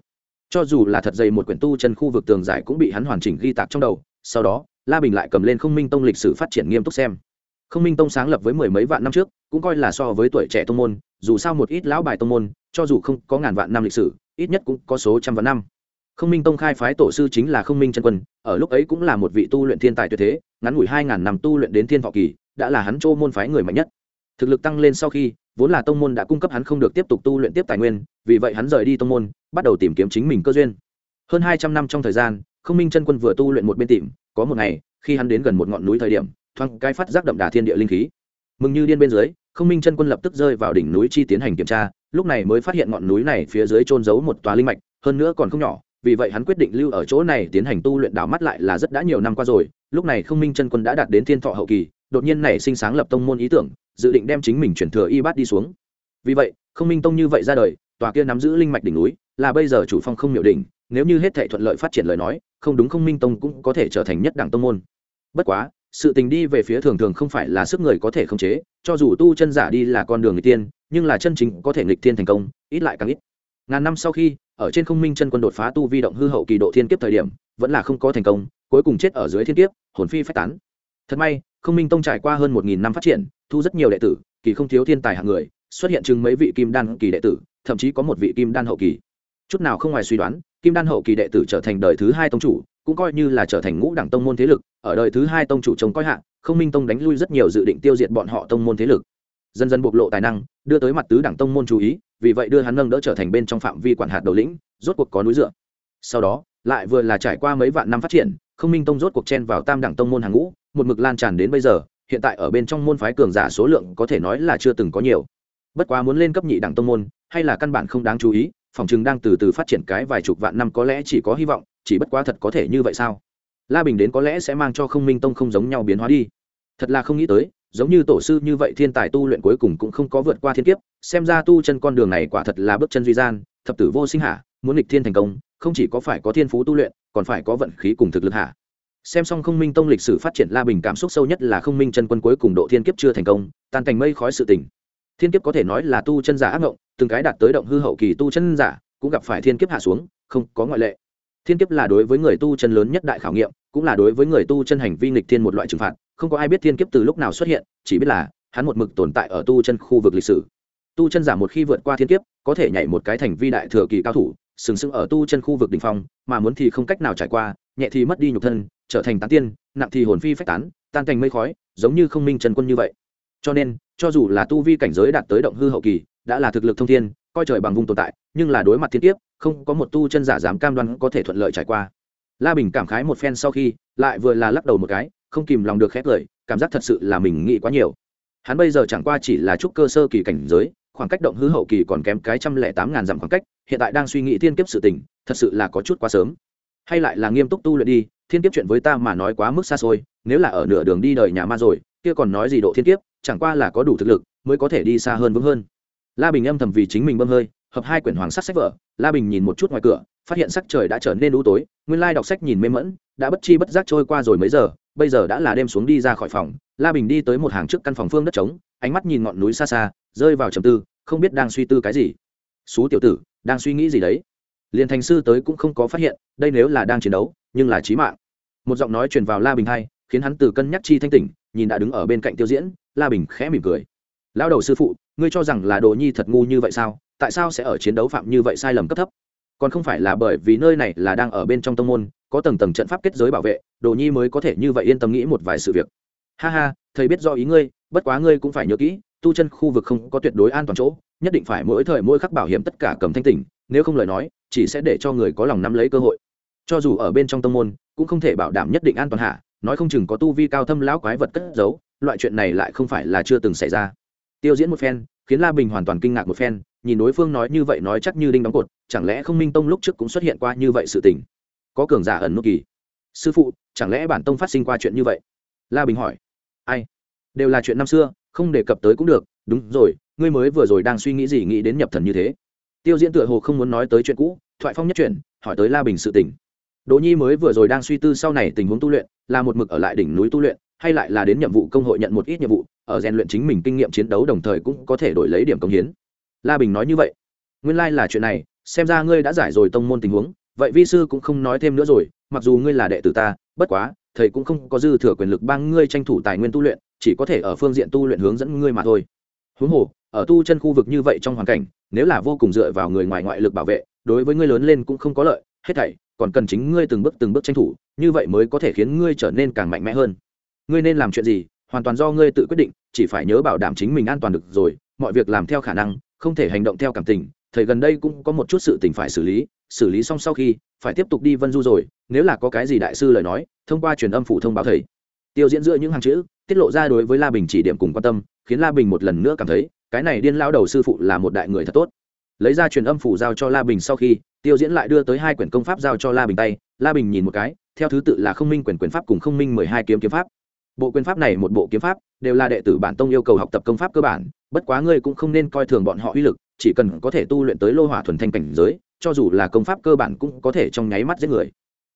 Cho dù là thật dày một quyển tu chân khu vực tường giải cũng bị hắn hoàn chỉnh ghi tạc trong đầu, sau đó, la bình lại cầm lên không minh tông lịch sử phát triển nghiêm túc xem. Không minh tông sáng lập với mười mấy vạn năm trước, cũng coi là so với tuổi trẻ tông môn, dù sao một ít lão bài tông môn, cho dù không có ngàn vạn năm lịch sử, ít nhất cũng có số trăm vạn năm không minh tông khai phái tổ sư chính là không minh chân quân, ở lúc ấy cũng là một vị tu luyện thiên tài tuyệt thế, ngắn ngủi hai ngàn năm tu luyện đến thiên thọ kỳ, đã là hắn chỗ môn phái người mạnh nhất. Thực lực tăng lên sau khi, vốn là tông môn đã cung cấp hắn không được tiếp tục tu luyện tiếp tài nguyên, vì vậy hắn rời đi tông môn, bắt đầu tìm kiếm chính mình cơ duyên. Hơn hai trăm năm trong thời gian, không minh chân quân vừa tu luyện một bên tìm, có một ngày, khi hắn đến gần một ngọn núi thời điểm, thoáng cái phát giác đậm đà thiên địa linh khí. Mừng như điên bên dưới, không minh chân quân lập tức rơi vào đỉnh núi chi tiến hành kiểm tra, lúc này mới phát hiện ngọn núi này phía dưới trôn giấu một tòa linh mạch, hơn nữa còn không nhỏ vì vậy hắn quyết định lưu ở chỗ này tiến hành tu luyện đảo mắt lại là rất đã nhiều năm qua rồi, lúc này không minh chân quân đã đạt đến thiên thọ hậu kỳ, đột nhiên nảy sinh sáng lập tông môn ý tưởng, dự định đem chính mình chuyển thừa y bát đi xuống. Vì vậy, không minh tông như vậy ra đời, tòa kia nắm giữ linh mạch đỉnh núi, là bây giờ chủ phong không miểu đỉnh, nếu như hết thể thuận lợi phát triển lời nói, không đúng không minh tông cũng có thể trở thành nhất đảng tông môn. Bất quá, sự tình đi về phía thường thường không phải là sức người có thể khống chế, cho dù tu chân giả đi là con đường người tiên, nhưng là chân chính có thể nghịch thiên thành công, ít lại càng ít ngàn năm sau khi, ở trên không minh chân quân đột phá tu vi động hư hậu kỳ độ thiên kiếp thời điểm, vẫn là không có thành công, cuối cùng chết ở dưới thiên kiếp, hồn phi phách tán. Thật may, không minh tông trải qua hơn một nghìn năm phát triển, thu rất nhiều đệ tử, kỳ không thiếu thiên tài hạng người, xuất hiện chừng mấy vị kim đan kỳ đệ tử, thậm chí có một vị kim đan hậu kỳ. Chút nào không ngoài suy đoán, kim đan hậu kỳ đệ tử trở thành đời thứ hai tông chủ, cũng coi như là trở thành ngũ đẳng tông môn thế lực, ở đời thứ hai tông chủ trông coi hạng không minh tông đánh lui rất nhiều dự định tiêu diệt bọn họ tông môn thế lực. Dần dần bộc lộ tài năng, đưa tới mặt tứ đẳng tông môn chú ý vì vậy đưa hắn nâng đỡ trở thành bên trong phạm vi quản hạt đầu lĩnh, rốt cuộc có núi dựa. Sau đó, lại vừa là trải qua mấy vạn năm phát triển không minh tông rốt cuộc chen vào tam đẳng tông môn hàng ngũ, một mực lan tràn đến bây giờ, hiện tại ở bên trong môn phái cường giả số lượng có thể nói là chưa từng có nhiều. Bất quá muốn lên cấp nhị đẳng tông môn, hay là căn bản không đáng chú ý, phòng chừng đang từ từ phát triển cái vài chục vạn năm có lẽ chỉ có hy vọng, chỉ bất quá thật có thể như vậy sao? La bình đến có lẽ sẽ mang cho không minh tông không giống nhau biến hóa đi. Thật là không nghĩ tới giống như tổ sư như vậy thiên tài tu luyện cuối cùng cũng không có vượt qua thiên kiếp, xem ra tu chân con đường này quả thật là bước chân duy gian, thập tử vô sinh hạ, muốn nghịch thiên thành công, không chỉ có phải có thiên phú tu luyện, còn phải có vận khí cùng thực lực hạ. Xem xong không minh tông lịch sử phát triển la bình cảm xúc sâu nhất là không minh chân quân cuối cùng độ thiên kiếp chưa thành công, tan thành mây khói sự tình. Thiên kiếp có thể nói là tu chân giả ác ngộng, từng cái đạt tới động hư hậu kỳ tu chân giả, cũng gặp phải thiên kiếp hạ xuống, không có ngoại lệ. Thiên kiếp là đối với người tu chân lớn nhất đại khảo nghiệm, cũng là đối với người tu chân hành vi nghịch thiên một loại trừng phạt không có ai biết thiên kiếp từ lúc nào xuất hiện, chỉ biết là hắn một mực tồn tại ở tu chân khu vực lịch sử. Tu chân giả một khi vượt qua thiên kiếp, có thể nhảy một cái thành vi đại thừa kỳ cao thủ, sừng sững ở tu chân khu vực đ ỉ n h phong, mà muốn thì không cách nào trải qua, nhẹ thì mất đi nhục thân, trở thành tán tiên, nặng thì hồn phi phách tán, tan thành mây khói, giống như không minh trần quân như vậy. Cho nên, cho dù là tu vi cảnh giới đạt tới động hư hậu kỳ, đã là thực lực thông thiên, coi trời bằng vùng tồn tại, nhưng là đối mặt thiên kiếp, không có một tu chân giả dám cam đoan có thể thuận lợi trải qua. La bình cảm khái một phen sau khi, lại vừa là lắc đầu một cái không kìm lòng được khép lời, cảm giác thật sự là mình nghĩ quá nhiều. Hắn bây giờ chẳng qua chỉ là chút cơ sơ kỳ cảnh giới, khoảng cách động hư hậu kỳ còn kém cái trăm lẻ tám ngàn dặm khoảng cách, hiện tại đang suy nghĩ thiên kiếp sự tình, thật sự là có chút quá sớm. Hay lại là nghiêm túc tu luyện đi, thiên kiếp chuyện với ta mà nói quá mức xa xôi, nếu là ở nửa đường đi đời nhà ma rồi, kia còn nói gì độ thiên kiếp, chẳng qua là có đủ thực lực, mới có thể đi xa hơn vững hơn. La bình âm thầm vì chính mình bơm hơi hợp hai quyển hoàng sắc sách vở, la bình nhìn một chút ngoài cửa, phát hiện sắc trời đã trở nên u tối, nguyên lai đọc sách nhìn mê mẫn đã bất chi bất giác trôi qua rồi mấy giờ, bây giờ đã là đêm xuống đi ra khỏi phòng, la bình đi tới một hàng trước căn phòng phương đất trống, ánh mắt nhìn ngọn núi xa xa, rơi vào trầm tư, không biết đang suy tư cái gì. Xú tiểu tử, đang suy nghĩ gì đấy? Liền thành sư tới cũng không có phát hiện, đây nếu là đang chiến đấu, nhưng là chí mạng. Một giọng nói truyền vào la bình hai, khiến hắn từ cân nhắc chi thanh tỉnh, nhìn đã đứng ở bên cạnh tiêu diễn, la bình khẽ mỉm cười. Lão đầu sư phụ, ngươi cho rằng là đồ nhi thật ngu như vậy sao? Tại sao sẽ ở chiến đấu phạm như vậy sai lầm cấp thấp? Còn không phải là bởi vì nơi này là đang ở bên trong tông môn, có tầng tầng trận pháp kết giới bảo vệ, đồ nhi mới có thể như vậy yên tâm nghĩ một vài sự việc. Ha ha, thầy biết do ý ngươi, bất quá ngươi cũng phải nhớ kỹ, tu chân khu vực không có tuyệt đối an toàn chỗ, nhất định phải mỗi thời mỗi khắc bảo hiểm tất cả cầm thanh tỉnh, nếu không lời nói, chỉ sẽ để cho người có lòng nắm lấy cơ hội. Cho dù ở bên trong tông môn, cũng không thể bảo đảm nhất định an toàn hạ, nói không chừng có tu vi cao thâm lão quái vật cất giấu, loại chuyện này lại không phải là chưa từng xảy ra. Tiêu diễn một phen khiến la bình hoàn toàn kinh ngạc một phen, nhìn đối phương nói như vậy nói chắc như đinh đóng cột, chẳng lẽ không minh tông lúc trước cũng xuất hiện qua như vậy sự tình? Có cường giả ẩn nút kỳ. Sư phụ, chẳng lẽ bản tông phát sinh qua chuyện như vậy? La bình hỏi. Ai? Đều là chuyện năm xưa, không đề cập tới cũng được, đúng rồi, ngươi mới vừa rồi đang suy nghĩ gì nghĩ đến nhập thần như thế? Tiêu diễn tựa hồ không muốn nói tới chuyện cũ, thoại phong nhất chuyện hỏi tới la bình sự tình. Đỗ nhi mới vừa rồi đang suy tư sau này tình huống tu luyện, là một mực ở lại đỉnh núi tu luyện hay lại là đến nhiệm vụ công hội nhận một ít nhiệm vụ, ở rèn luyện chính mình kinh nghiệm chiến đấu đồng thời cũng có thể đổi lấy điểm công hiến. La bình nói như vậy. Nguyên lai、like、là chuyện này, xem ra ngươi đã giải rồi tông môn tình huống, vậy vi sư cũng không nói thêm nữa rồi, mặc dù ngươi là đệ tử ta, bất quá, thầy cũng không có dư thừa quyền lực bang ngươi tranh thủ tài nguyên tu luyện, chỉ có thể ở phương diện tu luyện hướng dẫn ngươi mà thôi. Huống hồ, ở tu chân khu vực như vậy trong hoàn cảnh, nếu là vô cùng dựa vào người ngoài ngoại lực bảo vệ, đối với ngươi lớn lên cũng không có lợi, hết thảy, còn cần chính ngươi từng bước từng bước tranh thủ, như vậy mới có thể khiến ngươi trở nên càng mạnh mẽ hơn ngươi nên làm chuyện gì, hoàn toàn do ngươi tự quyết định, chỉ phải nhớ bảo đảm chính mình an toàn được rồi, mọi việc làm theo khả năng, không thể hành động theo cảm tình. Thầy gần đây cũng có một chút sự tình phải xử lý xử lý xong sau khi, phải tiếp tục đi vân du rồi, nếu là có cái gì đại sư lời nói, thông qua truyền âm phủ thông báo thầy. Tiêu diễn giữa những hàng chữ, tiết lộ ra đối với la bình chỉ điểm cùng quan tâm, khiến la bình một lần nữa cảm thấy, cái này điên lao đầu sư phụ là một đại người thật tốt. Lấy ra truyền âm phủ giao cho la bình sau khi, tiêu diễn lại đưa tới hai quyển công pháp giao cho la bình tay. La bình nhìn một cái, theo thứ tự là không minh quyển quyển pháp cùng không minh mười hai kiếm kiếm pháp bộ quyền pháp này một bộ kiếm pháp, đều là đệ tử bản tông yêu cầu học tập công pháp cơ bản, bất quá ngươi cũng không nên coi thường bọn họ uy lực, chỉ cần có thể tu luyện tới lô hỏa thuần thanh cảnh giới, cho dù là công pháp cơ bản cũng có thể trong nháy mắt giết người.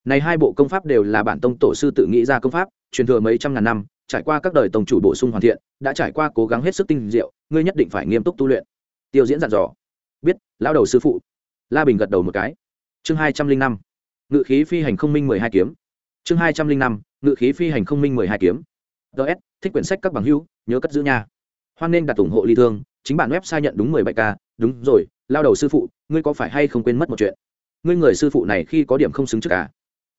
Này hai bộ công pháp đều là bản tông tổ sư tự nghĩ ra công pháp, truyền thừa mấy trăm ngàn năm, trải qua các đời tông chủ bổ sung hoàn thiện, đã trải qua cố gắng hết sức tinh diệu, ngươi nhất định phải nghiêm túc tu luyện. Tiêu diễn dặn dò. Biết, lão đầu sư phụ. La bình gật đầu một cái. Chương hai trăm linh năm. Ngự khí phi hành không minh mười hai kiếm chương hai trăm linh năm, ngự khí phi hành không minh mười hai kiếm. Ts thích quyển sách các bằng hữu, nhớ cất giữ nha. Hoan nên đặt ủng hộ ly thương, chính bản web sai nhận đúng mười bảy k. Đúng rồi, lao đầu sư phụ, ngươi có phải hay không quên mất một chuyện? Ngươi người sư phụ này khi có điểm không xứng trước cả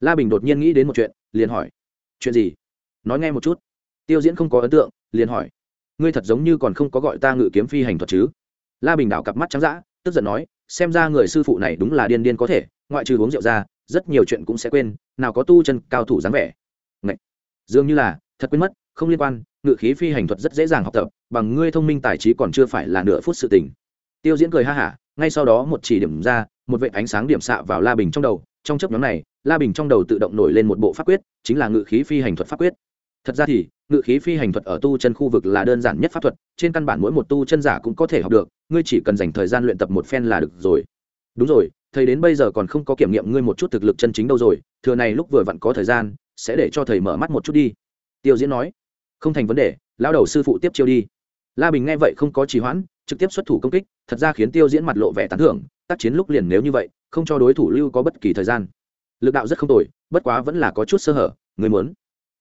la bình đột nhiên nghĩ đến một chuyện, liền hỏi. Chuyện gì? Nói nghe một chút. Tiêu diễn không có ấn tượng, liền hỏi. Ngươi thật giống như còn không có gọi ta ngự kiếm phi hành thuật chứ? La bình đảo cặp mắt trắng d ã tức giận nói, xem ra người sư phụ này đúng là điên điên có thể, ngoại trừ uống rượu ra rất nhiều chuyện cũng sẽ quên, nào có tu chân cao thủ dáng vẻ. Ngậy! dường như là, thật quên mất, không liên quan, ngự khí phi hành thuật rất dễ dàng học tập, bằng ngươi thông minh tài trí còn chưa phải là nửa phút sự tình. Tiêu diễn cười ha hả, ngay sau đó một chỉ điểm ra, một vệ ánh sáng điểm xạ vào la bình trong đầu, trong chấp nhóm này, la bình trong đầu tự động nổi lên một bộ pháp quyết, chính là ngự khí phi hành thuật pháp quyết. Thật ra thì, ngự khí phi hành thuật ở tu chân khu vực là đơn giản nhất pháp thuật, trên căn bản mỗi một tu chân giả cũng có thể học được, ngươi chỉ cần dành thời gian luyện tập một phen là được rồi. Đúng rồi thầy đến bây giờ còn không có kiểm nghiệm ngươi một chút thực lực chân chính đâu rồi, thừa này lúc vừa vặn có thời gian, sẽ để cho thầy mở mắt một chút đi. Tiêu diễn nói. Không thành vấn đề, lão đầu sư phụ tiếp chiêu đi. La bình nghe vậy không có trì hoãn, trực tiếp xuất thủ công kích, thật ra khiến tiêu diễn mặt lộ vẻ tán thưởng, tác chiến lúc liền nếu như vậy, không cho đối thủ lưu có bất kỳ thời gian. Lực đạo rất không tồi, bất quá vẫn là có chút sơ hở, người muốn.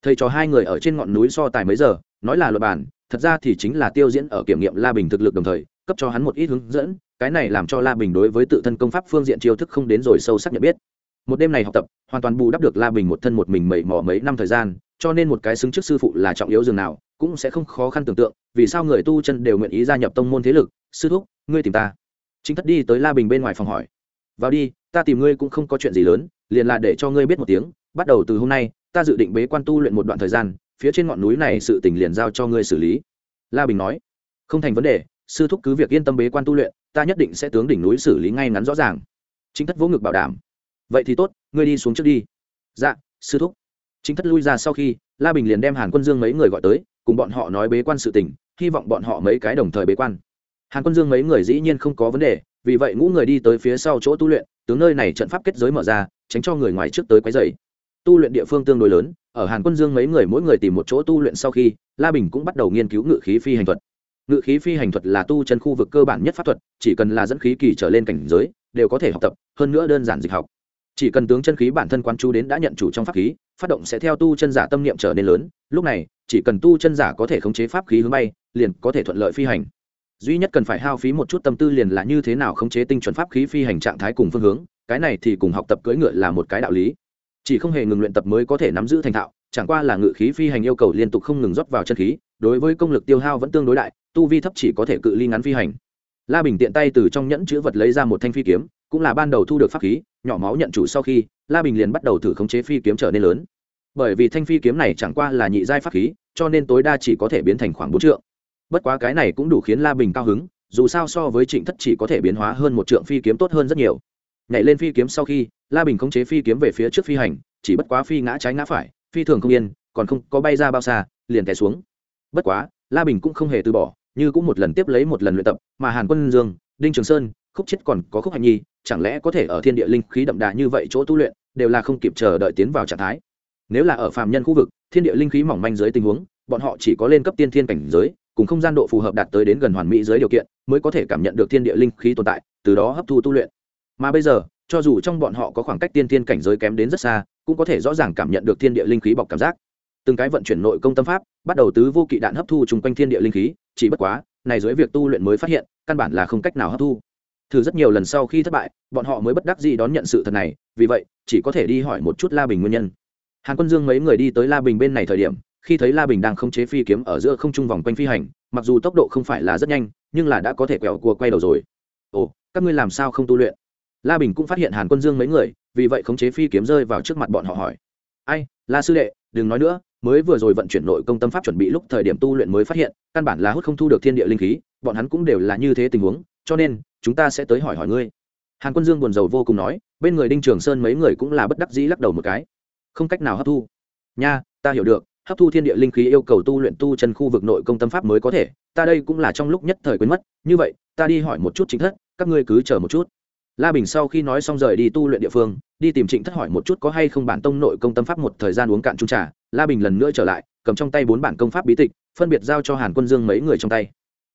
Thầy trò hai người ở trên ngọn núi so tài mấy giờ, nói là luật bản, thật ra thì chính là tiêu diễn ở kiểm nghiệm la bình thực lực đồng thời, cấp cho hắn một ít hướng dẫn cái này làm cho la bình đối với tự thân công pháp phương diện chiêu thức không đến rồi sâu sắc nhận biết. Một đêm này học tập, hoàn toàn bù đắp được la bình một thân một mình mẩy mò mấy năm thời gian, cho nên một cái xứng trước sư phụ là trọng yếu dường nào, cũng sẽ không khó khăn tưởng tượng, vì sao người tu chân đều nguyện ý gia nhập tông môn thế lực. Sư thúc, ngươi tìm ta. Chính thất đi tới la bình bên ngoài phòng hỏi. Vào đi, ta tìm ngươi cũng không có chuyện gì lớn, liền là để cho ngươi biết một tiếng, bắt đầu từ hôm nay, ta dự định bế quan tu luyện một đoạn thời gian, phía trên ngọn núi này sự tình liền giao cho ngươi xử lý. La bình nói. Không thành vấn đề sư thúc cứ việc yên tâm bế quan tu luyện, ta nhất định sẽ tướng đỉnh núi xử lý ngay ngắn rõ ràng. Chính thất vỗ ngực bảo đảm. Vậy thì tốt, ngươi đi xuống trước đi. Dạ sư thúc. Chính thất lui ra sau khi, la bình liền đem hàn quân dương mấy người gọi tới, cùng bọn họ nói bế quan sự tình, hy vọng bọn họ mấy cái đồng thời bế quan. Hàn quân dương mấy người dĩ nhiên không có vấn đề, vì vậy ngũ người đi tới phía sau chỗ tu luyện, tướng nơi này trận pháp kết giới mở ra, tránh cho người ngoài trước tới quấy dày tu luyện địa phương tương đối lớn, ở hàn quân dương mấy người mỗi người tìm một chỗ tu luyện sau khi, la bình cũng bắt đầu nghiên cứu ngự khí phi hành thuật ngự khí phi hành thuật là tu chân khu vực cơ bản nhất pháp thuật, chỉ cần là dẫn khí kỳ trở lên cảnh giới, đều có thể học tập, hơn nữa đơn giản dịch học. Chỉ cần tướng chân khí bản thân quan chú đến đã nhận chủ trong pháp khí, phát động sẽ theo tu chân giả tâm niệm trở nên lớn. Lúc này, chỉ cần tu chân giả có thể khống chế pháp khí hướng bay, liền có thể thuận lợi phi hành. Duy nhất cần phải hao phí một chút tâm tư liền là như thế nào khống chế tinh chuẩn pháp khí phi hành trạng thái cùng phương hướng, cái này thì cùng học tập cưỡi ngựa là một cái đạo lý. Chỉ không hề ngừng luyện tập mới có thể nắm giữ thành thạo, chẳng qua là ngự khí phi hành yêu cầu liên tục không ngừng rót vào chân khí, đối với công lực tiêu hao vẫn tương đối đại tu vi thấp chỉ có thể cự ly ngắn phi hành. La bình tiện tay từ trong nhẫn chữ vật lấy ra một thanh phi kiếm, cũng là ban đầu thu được pháp khí, nhỏ máu nhận chủ sau khi, la bình liền bắt đầu thử khống chế phi kiếm trở nên lớn. Bởi vì thanh phi kiếm này chẳng qua là nhị giai pháp khí, cho nên tối đa chỉ có thể biến thành khoảng bốn trượng. Bất quá cái này cũng đủ khiến la bình cao hứng, dù sao so với trịnh thất chỉ có thể biến hóa hơn một trượng phi kiếm tốt hơn rất nhiều. Nhảy lên phi kiếm sau khi, la bình khống chế phi kiếm về phía trước phi hành, chỉ bất quá phi ngã trái ngã phải, phi thường không yên, còn không có bay ra bao xa, liền té xuống. Bất quá, la bình cũng không hề từ bỏ như cũng một lần tiếp lấy một lần luyện tập, mà hàn quân dương, đinh trường sơn, khúc chết còn có khúc hạnh nhi, chẳng lẽ có thể ở thiên địa linh khí đậm đà như vậy chỗ tu luyện, đều là không kịp chờ đợi tiến vào trạng thái? Nếu là ở phàm nhân khu vực, thiên địa linh khí mỏng manh dưới tình huống, bọn họ chỉ có lên cấp tiên thiên cảnh giới, cùng không gian độ phù hợp đạt tới đến gần hoàn mỹ dưới điều kiện, mới có thể cảm nhận được thiên địa linh khí tồn tại, từ đó hấp thu tu luyện. Mà bây giờ, cho dù trong bọn họ có khoảng cách tiên thiên cảnh giới kém đến rất xa, cũng có thể rõ ràng cảm nhận được thiên địa linh khí bọc cảm giác. Từng cái vận chuyển nội công tâm pháp, bắt đầu tứ vô kỵ đạn hấp thu chung quanh thiên địa linh khí chỉ bất quá, này dưới việc tu luyện mới phát hiện, căn bản là không cách nào hấp thu. Thử rất nhiều lần sau khi thất bại, bọn họ mới bất đắc dĩ đón nhận sự thật này, vì vậy, chỉ có thể đi hỏi một chút la bình nguyên nhân. Hàn quân dương mấy người đi tới la bình bên này thời điểm, khi thấy la bình đang không chế phi kiếm ở giữa không trung vòng quanh phi hành, mặc dù tốc độ không phải là rất nhanh, nhưng là đã có thể quẹo cua quay đầu rồi. Ồ, các ngươi làm sao không tu luyện? La bình cũng phát hiện hàn quân dương mấy người, vì vậy khống chế phi kiếm rơi vào trước mặt bọn họ hỏi. Ai, la sư đệ, đừng nói nữa mới vừa rồi vận chuyển nội công tâm pháp chuẩn bị lúc thời điểm tu luyện mới phát hiện, căn bản là hút không thu được thiên địa linh khí, bọn hắn cũng đều là như thế tình huống, cho nên, chúng ta sẽ tới hỏi hỏi ngươi. Hàn quân dương buồn rầu vô cùng nói, bên người đinh trường sơn mấy người cũng là bất đắc dĩ lắc đầu một cái. Không cách nào hấp thu. Nha, ta hiểu được, hấp thu thiên địa linh khí yêu cầu tu luyện tu chân khu vực nội công tâm pháp mới có thể, ta đây cũng là trong lúc nhất thời quên mất, như vậy, ta đi hỏi một chút chính thất, các ngươi cứ chờ một chút la bình sau khi nói xong rời đi tu luyện địa phương, đi tìm trịnh thất hỏi một chút có hay không bản tông nội công tâm pháp một thời gian uống cạn trung trà. La bình lần nữa trở lại, cầm trong tay bốn bản công pháp bí tịch, phân biệt giao cho hàn quân dương mấy người trong tay.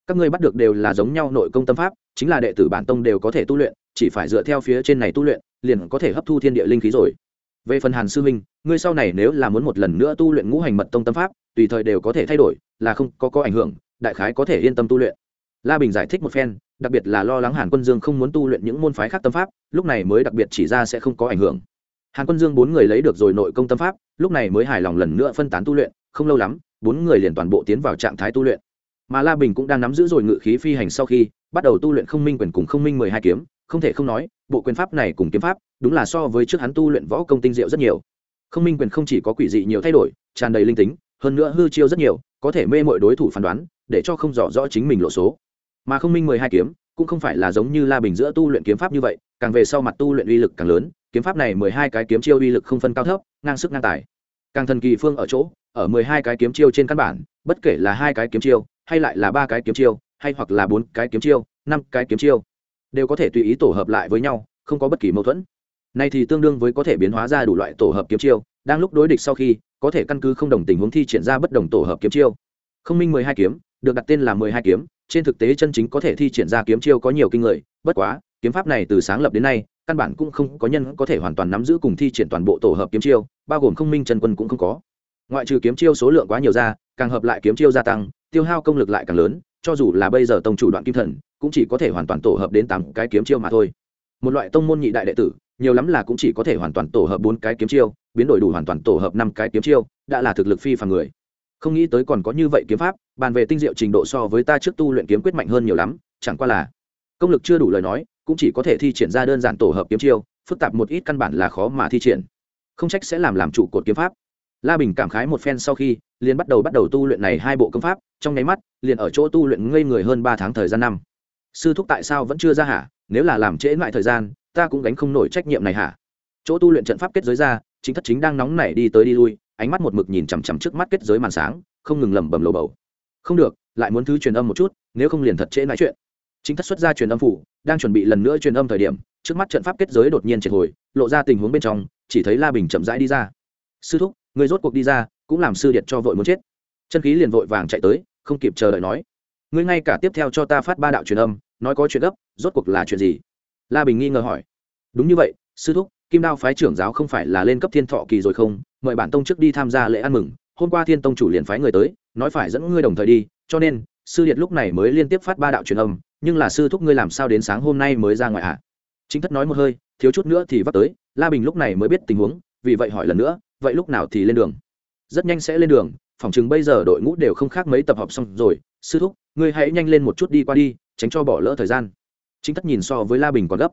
Các ngươi bắt được đều là giống nhau nội công tâm pháp, chính là đệ tử bản tông đều có thể tu luyện, chỉ phải dựa theo phía trên này tu luyện, liền có thể hấp thu thiên địa linh khí rồi. Về phần hàn sư minh, ngươi sau này nếu là muốn một lần nữa tu luyện ngũ hành mật tông tâm pháp, tùy thời đều có thể thay đổi, là không có có ảnh hưởng, đại khái có thể yên tâm tu luyện. La bình giải thích một phen đặc biệt là lo lắng hàn quân dương không muốn tu luyện những môn phái khác tâm pháp, lúc này mới đặc biệt chỉ ra sẽ không có ảnh hưởng. Hàn quân dương bốn người lấy được rồi nội công tâm pháp, lúc này mới hài lòng lần nữa phân tán tu luyện, không lâu lắm, bốn người liền toàn bộ tiến vào trạng thái tu luyện. Mà la bình cũng đang nắm giữ rồi ngự khí phi hành sau khi, bắt đầu tu luyện không minh quyền cùng không minh mười hai kiếm, không thể không nói, bộ quyền pháp này cùng kiếm pháp, đúng là so với trước hắn tu luyện võ công tinh diệu rất nhiều. Không minh quyền không chỉ có quỷ dị nhiều thay đổi, tràn đầy linh tính, hơn nữa hư chiêu rất nhiều, có thể mê mọi đối thủ phán đoán, để cho không rõ rõ chính mình lộ số mà không minh mười hai kiếm, cũng không phải là giống như la bình giữa tu luyện kiếm pháp như vậy, càng về sau mặt tu luyện uy lực càng lớn, kiếm pháp này mười hai cái kiếm chiêu uy lực không phân cao thấp, ngang sức ngang tài. Càng thần kỳ phương ở chỗ, ở mười hai cái kiếm chiêu trên căn bản, bất kể là hai cái kiếm chiêu, hay lại là ba cái kiếm chiêu, hay hoặc là bốn cái kiếm chiêu, năm cái kiếm chiêu, đều có thể tùy ý tổ hợp lại với nhau, không có bất kỳ mâu thuẫn. Này thì tương đương với có thể biến hóa ra đủ loại tổ hợp kiếm chiêu, đang lúc đối địch sau khi, có thể căn cứ không đồng tình huống thi triển ra bất đồng tổ hợp kiếm chiêu. Không minh mười hai kiếm được đặt tên là mười hai kiếm, trên thực tế chân chính có thể thi triển ra kiếm chiêu có nhiều kinh người, bất quá, kiếm pháp này từ sáng lập đến nay, căn bản cũng không có nhân có thể hoàn toàn nắm giữ cùng thi triển toàn bộ tổ hợp kiếm chiêu, bao gồm không minh chân quân cũng không có. Ngoại trừ kiếm chiêu số lượng quá nhiều ra, càng hợp lại kiếm chiêu gia tăng, tiêu hao công lực lại càng lớn, cho dù là bây giờ tông chủ đoạn kim thần, cũng chỉ có thể hoàn toàn tổ hợp đến tám cái kiếm chiêu mà thôi. Một loại tông môn nhị đại đệ tử, nhiều lắm là cũng chỉ có thể hoàn toàn tổ hợp bốn cái kiếm chiêu, biến đổi đủ hoàn toàn tổ hợp năm cái kiếm chiêu, đã là thực lực phi phàm người. Không nghĩ tới còn có như vậy kiếm pháp bàn về tinh diệu trình độ so với ta trước tu luyện kiếm quyết mạnh hơn nhiều lắm, chẳng qua là công lực chưa đủ lời nói, cũng chỉ có thể thi triển ra đơn giản tổ hợp kiếm chiêu, phức tạp một ít căn bản là khó mà thi triển. Không trách sẽ làm làm trụ cột kiếm pháp. La bình cảm khái một phen sau khi, liền bắt đầu bắt đầu tu luyện này hai bộ công pháp, trong nháy mắt, liền ở chỗ tu luyện ngây người hơn ba tháng thời gian năm. Sư thúc tại sao vẫn chưa ra hả? Nếu là làm trễ lại thời gian, ta cũng gánh không nổi trách nhiệm này hả? Chỗ tu luyện trận pháp kết giới ra, chính thất chính đang nóng nảy đi tới đi lui, ánh mắt một mực nhìn chằm chằm trước mắt kết giới màn sáng, không ngừng lẩm bẩm lầu bầu không được, lại muốn thứ truyền âm một chút, nếu không liền thật trễ nói chuyện. Chính thất xuất ra truyền âm phủ, đang chuẩn bị lần nữa truyền âm thời điểm, trước mắt trận pháp kết giới đột nhiên triệt hồi, lộ ra tình huống bên trong, chỉ thấy la bình chậm rãi đi ra. Sư thúc, người rốt cuộc đi ra, cũng làm sư điệt cho vội muốn chết. Chân khí liền vội vàng chạy tới, không kịp chờ đợi nói. Ngươi ngay cả tiếp theo cho ta phát ba đạo truyền âm, nói có chuyện gấp, rốt cuộc là chuyện gì? La bình nghi ngờ hỏi. Đúng như vậy, sư thúc, kim đao phái trưởng giáo không phải là lên cấp thiên thọ kỳ rồi không? Mời bản tông trước đi tham gia lễ ăn mừng hôm qua thiên tông chủ liền phái người tới, nói phải dẫn ngươi đồng thời đi, cho nên, sư điệt lúc này mới liên tiếp phát ba đạo truyền âm, nhưng là sư thúc ngươi làm sao đến sáng hôm nay mới ra ngoài ạ? À? chính thất nói một hơi, thiếu chút nữa thì vắt tới, la bình lúc này mới biết tình huống, vì vậy hỏi lần nữa, vậy lúc nào thì lên đường? Rất nhanh sẽ lên đường, phòng chừng bây giờ đội ngũ đều không khác mấy tập hợp xong rồi, sư thúc, ngươi hãy nhanh lên một chút đi qua đi, tránh cho bỏ lỡ thời gian. Chính thất nhìn so với la bình còn gấp.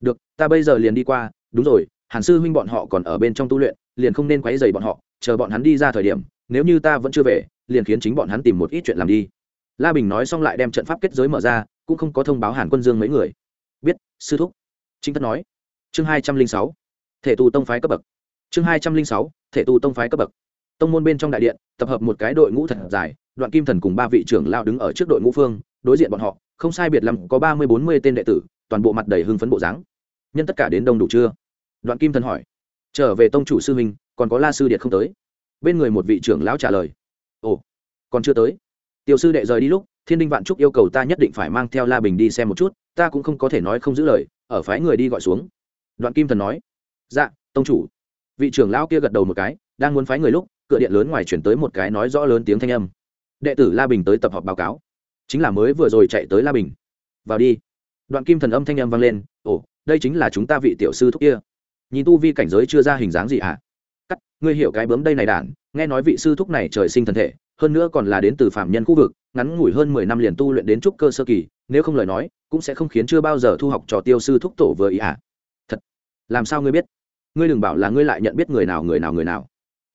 Được, ta bây giờ liền đi qua, đúng rồi, hàn sư huynh bọn họ còn ở bên trong tu luyện, liền không nên quấy dày bọn họ chờ bọn hắn đi ra thời điểm, nếu như ta vẫn chưa về, liền khiến chính bọn hắn tìm một ít chuyện làm đi. La bình nói xong lại đem trận pháp kết giới mở ra, cũng không có thông báo hàn quân dương mấy người. Biết, sư thúc. Chính thất nói. Chương hai trăm linh sáu. Thể tu tông phái cấp bậc. Chương hai trăm linh sáu. Thể tu tông phái cấp bậc. Tông môn bên trong đại điện, tập hợp một cái đội ngũ thật dài, đoạn kim thần cùng ba vị trưởng lao đứng ở trước đội ngũ phương, đối diện bọn họ, không sai biệt lắm có ba mươi bốn mươi tên đệ tử, toàn bộ mặt đầy hưng phấn bộ dáng. Nhân tất cả đến đông đủ chưa? Đoạn kim thần hỏi. Trở về tông chủ sư huynh còn có la sư điện không tới. Bên người một vị trưởng lão trả lời, ồ, còn chưa tới. Tiểu sư đệ rời đi lúc, thiên đinh vạn trúc yêu cầu ta nhất định phải mang theo la bình đi xem một chút, ta cũng không có thể nói không giữ lời, ở phái người đi gọi xuống. Đoạn kim thần nói dạ tông chủ. Vị trưởng lão kia gật đầu một cái, đang muốn phái người lúc, cửa điện lớn ngoài chuyển tới một cái nói rõ lớn tiếng thanh âm. Đệ tử la bình tới tập họp báo cáo. Chính là mới vừa rồi chạy tới la bình. Vào đi. Đoạn kim thần âm thanh âm vang lên, ồ, đây chính là chúng ta vị tiểu sư thúc kia. Nhìn tu vi cảnh giới chưa ra hình dáng gì hả? à? Cắt, ngươi hiểu cái bướm đây này đản nghe nói vị sư thúc này trời sinh thần thể, hơn nữa còn là đến từ phạm nhân khu vực, ngắn ngủi hơn mười năm liền tu luyện đến trúc cơ sơ kỳ, nếu không lời nói, cũng sẽ không khiến chưa bao giờ thu học trò tiêu sư thúc tổ vừa ý ạ. À? thật, làm sao ngươi biết? Ngươi đừng bảo là ngươi lại nhận biết người nào người nào người nào.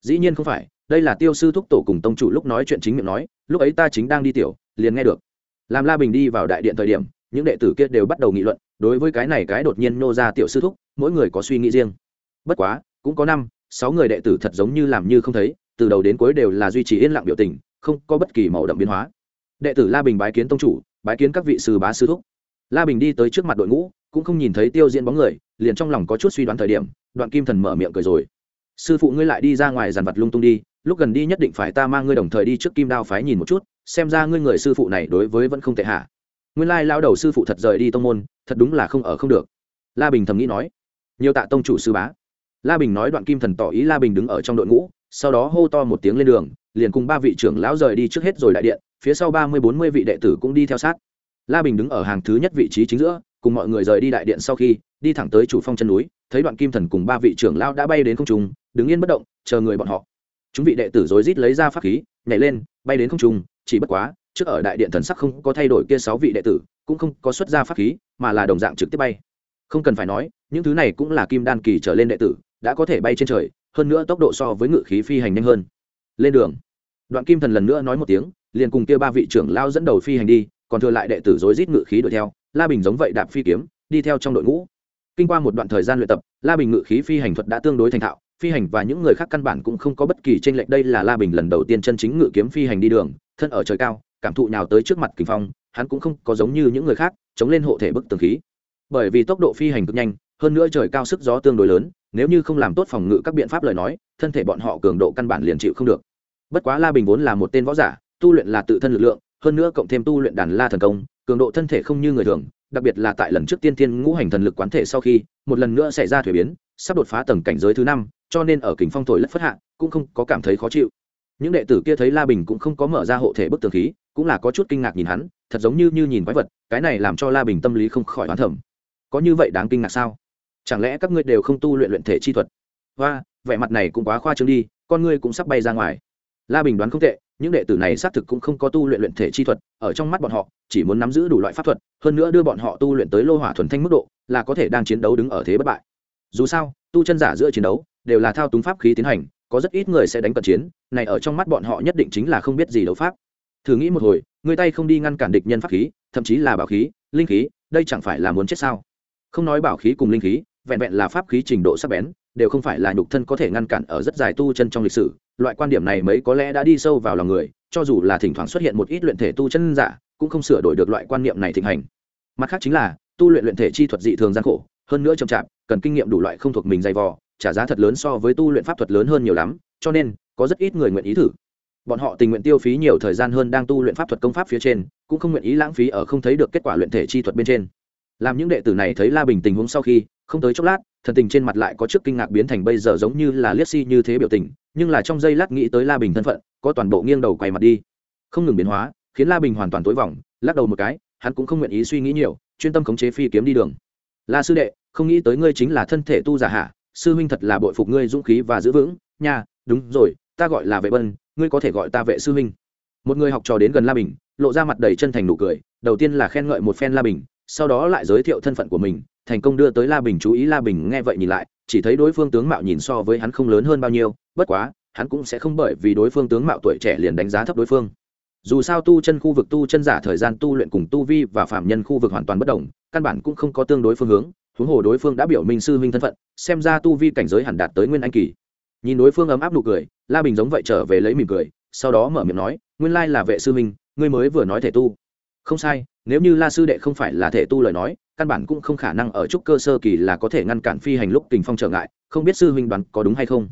Dĩ nhiên không phải, đây là tiêu sư thúc tổ cùng tông chủ lúc nói chuyện chính miệng nói, lúc ấy ta chính đang đi tiểu, liền nghe được. Làm la bình đi vào đại điện thời điểm, những đệ tử kia đều bắt đầu nghị luận, đối với cái này cái đột nhiên nô ra tiểu sư thúc, mỗi người có suy nghĩ riêng. Bất quá, cũng có năm sáu người đệ tử thật giống như làm như không thấy, từ đầu đến cuối đều là duy trì yên lặng biểu tình, không có bất kỳ màu đậm biến hóa. Đệ tử la bình bái kiến tông chủ, bái kiến các vị sư bá sư thúc. La bình đi tới trước mặt đội ngũ, cũng không nhìn thấy tiêu diễn bóng người, liền trong lòng có chút suy đoán thời điểm, đoạn kim thần mở miệng cười rồi. Sư phụ ngươi lại đi ra ngoài dàn vật lung tung đi, lúc gần đi nhất định phải ta mang ngươi đồng thời đi trước kim đao phái nhìn một chút, xem ra ngươi người sư phụ này đối với vẫn không tệ hạ nguyên lai lao đầu sư phụ thật rời đi tông môn, thật đúng là không ở không được. La bình thầm nghĩ nói. Nhiều tạ tông chủ sư bá la bình nói đoạn kim thần tỏ ý la bình đứng ở trong đội ngũ, sau đó hô to một tiếng lên đường, liền cùng ba vị trưởng lão rời đi trước hết rồi đại điện, phía sau ba mươi bốn mươi vị đệ tử cũng đi theo sát. La bình đứng ở hàng thứ nhất vị trí chính giữa, cùng mọi người rời đi đại điện sau khi, đi thẳng tới chủ phong chân núi, thấy đoạn kim thần cùng ba vị trưởng lão đã bay đến không trung, đứng yên bất động, chờ người bọn họ. Chúng vị đệ tử rối rít lấy ra pháp khí, nhảy lên, bay đến không trung, chỉ bất quá, trước ở đại điện thần sắc không có thay đổi kia sáu vị đệ tử, cũng không có xuất ra pháp khí, mà là đồng dạng trực tiếp bay. Không cần phải nói, những thứ này cũng là kim đan kỳ trở lên đệ tử đã có thể bay trên trời, hơn nữa tốc độ so với ngự khí phi hành nhanh hơn. Lên đường. Đoạn kim thần lần nữa nói một tiếng, liền cùng kia ba vị trưởng lao dẫn đầu phi hành đi, còn thừa lại đệ tử rối rít ngự khí đuổi theo, la bình giống vậy đạp phi kiếm, đi theo trong đội ngũ. Kinh qua một đoạn thời gian luyện tập, la bình ngự khí phi hành thuật đã tương đối thành thạo, phi hành và những người khác căn bản cũng không có bất kỳ tranh lệch. Đây là la bình lần đầu tiên chân chính ngự kiếm phi hành đi đường, thân ở trời cao, cảm thụ nào tới trước mặt kinh phong, hắn cũng không có giống như những người khác, chống lên hộ thể bức tường khí. Bởi vì tốc độ phi hành cực nhanh hơn nữa trời cao sức gió tương đối lớn nếu như không làm tốt phòng ngự các biện pháp lời nói thân thể bọn họ cường độ căn bản liền chịu không được. Bất quá la bình vốn là một tên võ giả tu luyện là tự thân lực lượng hơn nữa cộng thêm tu luyện đàn la thần công cường độ thân thể không như người thường đặc biệt là tại lần trước tiên tiên ngũ hành thần lực quán thể sau khi một lần nữa xảy ra thuế biến sắp đột phá tầng cảnh giới thứ năm cho nên ở kình phong thổi lất phất hạ cũng không có cảm thấy khó chịu. Những đệ tử kia thấy la bình cũng không có mở ra hộ thể bức tường khí cũng là có chút kinh ngạc nhìn hắn thật giống như, như nhìn quái vật cái này làm cho la bình tâm lý không khỏi hoán thẩm có như vậy đáng kinh ngạc sao? Chẳng lẽ các ngươi đều không tu luyện luyện thể chi thuật? Và vẻ mặt này cũng quá khoa trương đi, con ngươi cũng sắp bay ra ngoài. La bình đoán không tệ, những đệ tử này xác thực cũng không có tu luyện luyện thể chi thuật, ở trong mắt bọn họ, chỉ muốn nắm giữ đủ loại pháp thuật, hơn nữa đưa bọn họ tu luyện tới lô hỏa thuần thanh mức độ, là có thể đang chiến đấu đứng ở thế bất bại. Dù sao, tu chân giả giữa chiến đấu, đều là thao túng pháp khí tiến hành, có rất ít người sẽ đánh cận chiến, này ở trong mắt bọn họ nhất định chính là không biết gì đấu pháp. Thử nghĩ một hồi, người tay không đi ngăn cản địch nhân pháp khí, thậm chí là bảo khí, linh khí, đây chẳng phải là muốn chết sao? Không nói bảo khí cùng linh khí vẹn vẹn là pháp khí trình độ sắc bén, đều không phải là nhục thân có thể ngăn cản ở rất dài tu chân trong lịch sử. Loại quan điểm này mấy có lẽ đã đi sâu vào lòng người, cho dù là thỉnh thoảng xuất hiện một ít luyện thể tu chân giả, cũng không sửa đổi được loại quan niệm này thịnh hành. Mặt khác chính là, tu luyện luyện thể chi thuật dị thường gian khổ, hơn nữa chậm chạp, cần kinh nghiệm đủ loại không thuộc mình dày vò, trả giá thật lớn so với tu luyện pháp thuật lớn hơn nhiều lắm, cho nên, có rất ít người nguyện ý thử. Bọn họ tình nguyện tiêu phí nhiều thời gian hơn đang tu luyện pháp thuật công pháp phía trên, cũng không nguyện ý lãng phí ở không thấy được kết quả luyện thể chi thuật bên trên. Làm những đệ tử này thấy la bình tình huống sau khi không tới chốc lát, thần tình trên mặt lại có trước kinh ngạc biến thành bây giờ giống như là liếc si như thế biểu tình, nhưng là trong giây lát nghĩ tới la bình thân phận, có toàn bộ nghiêng đầu quay mặt đi. Không ngừng biến hóa, khiến la bình hoàn toàn tối vòng, lắc đầu một cái, hắn cũng không nguyện ý suy nghĩ nhiều, chuyên tâm khống chế phi kiếm đi đường. La sư đệ, không nghĩ tới ngươi chính là thân thể tu giả hạ sư huynh thật là bội phục ngươi dũng khí và giữ vững. Nha, đúng rồi, ta gọi là vệ bân, ngươi có thể gọi ta vệ sư huynh. Một người học trò đến gần la bình, lộ ra mặt đầy chân thành nụ cười, đầu tiên là khen ngợi một phen la bình, sau đó lại giới thiệu thân phận của mình thành công đưa tới la bình chú ý. La bình nghe vậy nhìn lại, chỉ thấy đối phương tướng mạo nhìn so với hắn không lớn hơn bao nhiêu, bất quá, hắn cũng sẽ không bởi vì đối phương tướng mạo tuổi trẻ liền đánh giá thấp đối phương. Dù sao tu chân khu vực tu chân giả thời gian tu luyện cùng tu vi và phạm nhân khu vực hoàn toàn bất đồng, căn bản cũng không có tương đối phương hướng, huống hồ đối phương đã biểu minh sư huynh thân phận, xem ra tu vi cảnh giới hẳn đạt tới nguyên anh kỳ. Nhìn đối phương ấm áp nụ cười, la bình giống vậy trở về lấy mỉm cười, sau đó mở miệng nói, nguyên lai là vệ sư huynh, ngươi mới vừa nói thể tu không sai, nếu như la sư đệ không phải là thể tu lời nói, căn bản cũng không khả năng ở trúc cơ sơ kỳ là có thể ngăn cản phi hành lúc tình phong trở ngại, không biết sư huynh đoán có đúng hay không?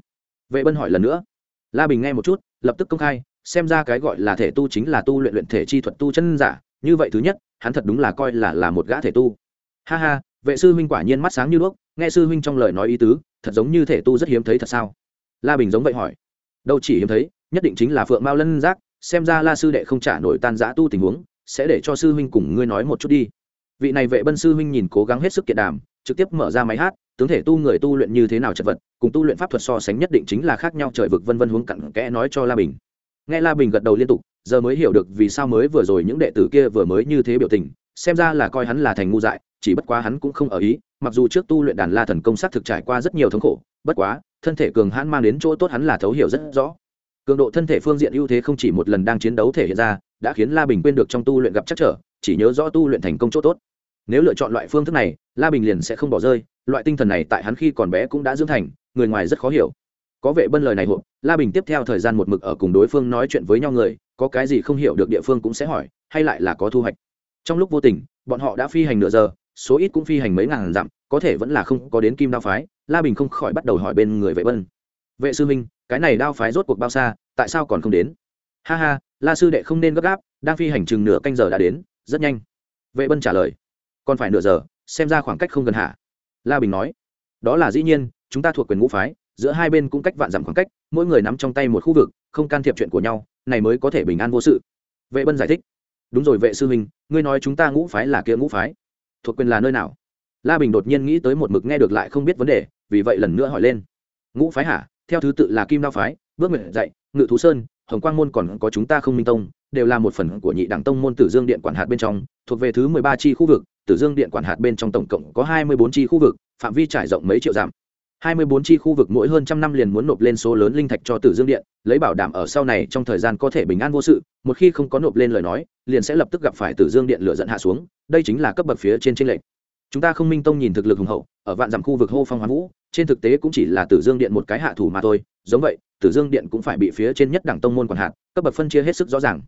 Vệ bân hỏi lần nữa. La bình nghe một chút, lập tức công khai, xem ra cái gọi là thể tu chính là tu luyện luyện thể chi thuật tu chân giả, như vậy thứ nhất, hắn thật đúng là coi là là một gã thể tu. Ha ha, vệ sư huynh quả nhiên mắt sáng như đuốc, nghe sư huynh trong lời nói ý tứ, thật giống như thể tu rất hiếm thấy thật sao? La bình giống vậy hỏi. Đâu chỉ hiếm thấy, nhất định chính là phượng mao lân giác, xem ra la sư đệ không trả nổi tan giã tu tình huống sẽ để cho sư huynh cùng ngươi nói một chút đi. Vị này vệ bân sư huynh nhìn cố gắng hết sức kiện đàm, trực tiếp mở ra máy hát, tướng thể tu người tu luyện như thế nào chật vật, cùng tu luyện pháp thuật so sánh nhất định chính là khác nhau, trời vực vân vân hướng cặn kẽ nói cho la bình. Nghe la bình gật đầu liên tục, giờ mới hiểu được vì sao mới vừa rồi những đệ tử kia vừa mới như thế biểu tình, xem ra là coi hắn là thành ngu dại, chỉ bất quá hắn cũng không ở ý, mặc dù trước tu luyện đàn la thần công sát thực trải qua rất nhiều thống khổ, bất quá, thân thể cường hãn mang đến chỗ tốt hắn là thấu hiểu rất rõ cường độ thân thể phương diện ưu thế không chỉ một lần đang chiến đấu thể hiện ra, đã khiến la bình quên được trong tu luyện gặp chắc trở, chỉ nhớ rõ tu luyện thành công chỗ tốt. Nếu lựa chọn loại phương thức này, la bình liền sẽ không bỏ rơi, loại tinh thần này tại hắn khi còn bé cũng đã dưỡng thành, người ngoài rất khó hiểu. Có vệ bân lời này hộp, la bình tiếp theo thời gian một mực ở cùng đối phương nói chuyện với nhau người, có cái gì không hiểu được địa phương cũng sẽ hỏi, hay lại là có thu hoạch. Trong lúc vô tình, bọn họ đã phi hành nửa giờ, số ít cũng phi hành mấy ngàn dặm, có thể vẫn là không có đến kim đao phái, la bình không khỏi bắt đầu hỏi bên người vệ bân. Vệ sư minh cái này đao phái rốt cuộc bao xa, tại sao còn không đến? Ha ha, la sư đệ không nên gấp gáp, đang phi hành chừng nửa canh giờ đã đến, rất nhanh. Vệ bân trả lời. Còn phải nửa giờ, xem ra khoảng cách không gần hạ. La bình nói. Đó là dĩ nhiên, chúng ta thuộc quyền ngũ phái, giữa hai bên cũng cách vạn dặm khoảng cách, mỗi người nắm trong tay một khu vực, không can thiệp chuyện của nhau, này mới có thể bình an vô sự. Vệ bân giải thích. Đúng rồi vệ sư huynh, ngươi nói chúng ta ngũ phái là kia ngũ phái. Thuộc quyền là nơi nào? La bình đột nhiên nghĩ tới một mực nghe được lại không biết vấn đề, vì vậy lần nữa hỏi lên. Ngũ phái hả? Theo thứ tự là kim đao phái, bước nguyện dạy, ngự thú sơn, hồng quang môn còn có chúng ta không minh tông, đều là một phần của nhị đảng tông môn tử dương điện quản hạt bên trong, thuộc về thứ mười ba chi khu vực, tử dương điện quản hạt bên trong tổng cộng có hai mươi bốn chi khu vực, phạm vi trải rộng mấy triệu dặm. hai mươi bốn chi khu vực mỗi hơn trăm năm liền muốn nộp lên số lớn linh thạch cho tử dương điện, lấy bảo đảm ở sau này trong thời gian có thể bình an vô sự, một khi không có nộp lên lời nói, liền sẽ lập tức gặp phải tử dương điện lửa dẫn hạ xuống, đây chính là cấp bậc phía trên tranh lệch chúng ta không minh tông nhìn thực lực hùng hậu, ở vạn dặm khu vực hô phong hoán vũ, trên thực tế cũng chỉ là tử dương điện một cái hạ thủ mà thôi. Giống vậy, tử dương điện cũng phải bị phía trên nhất đảng tông môn quản hạt, cấp bậc phân chia hết sức rõ ràng.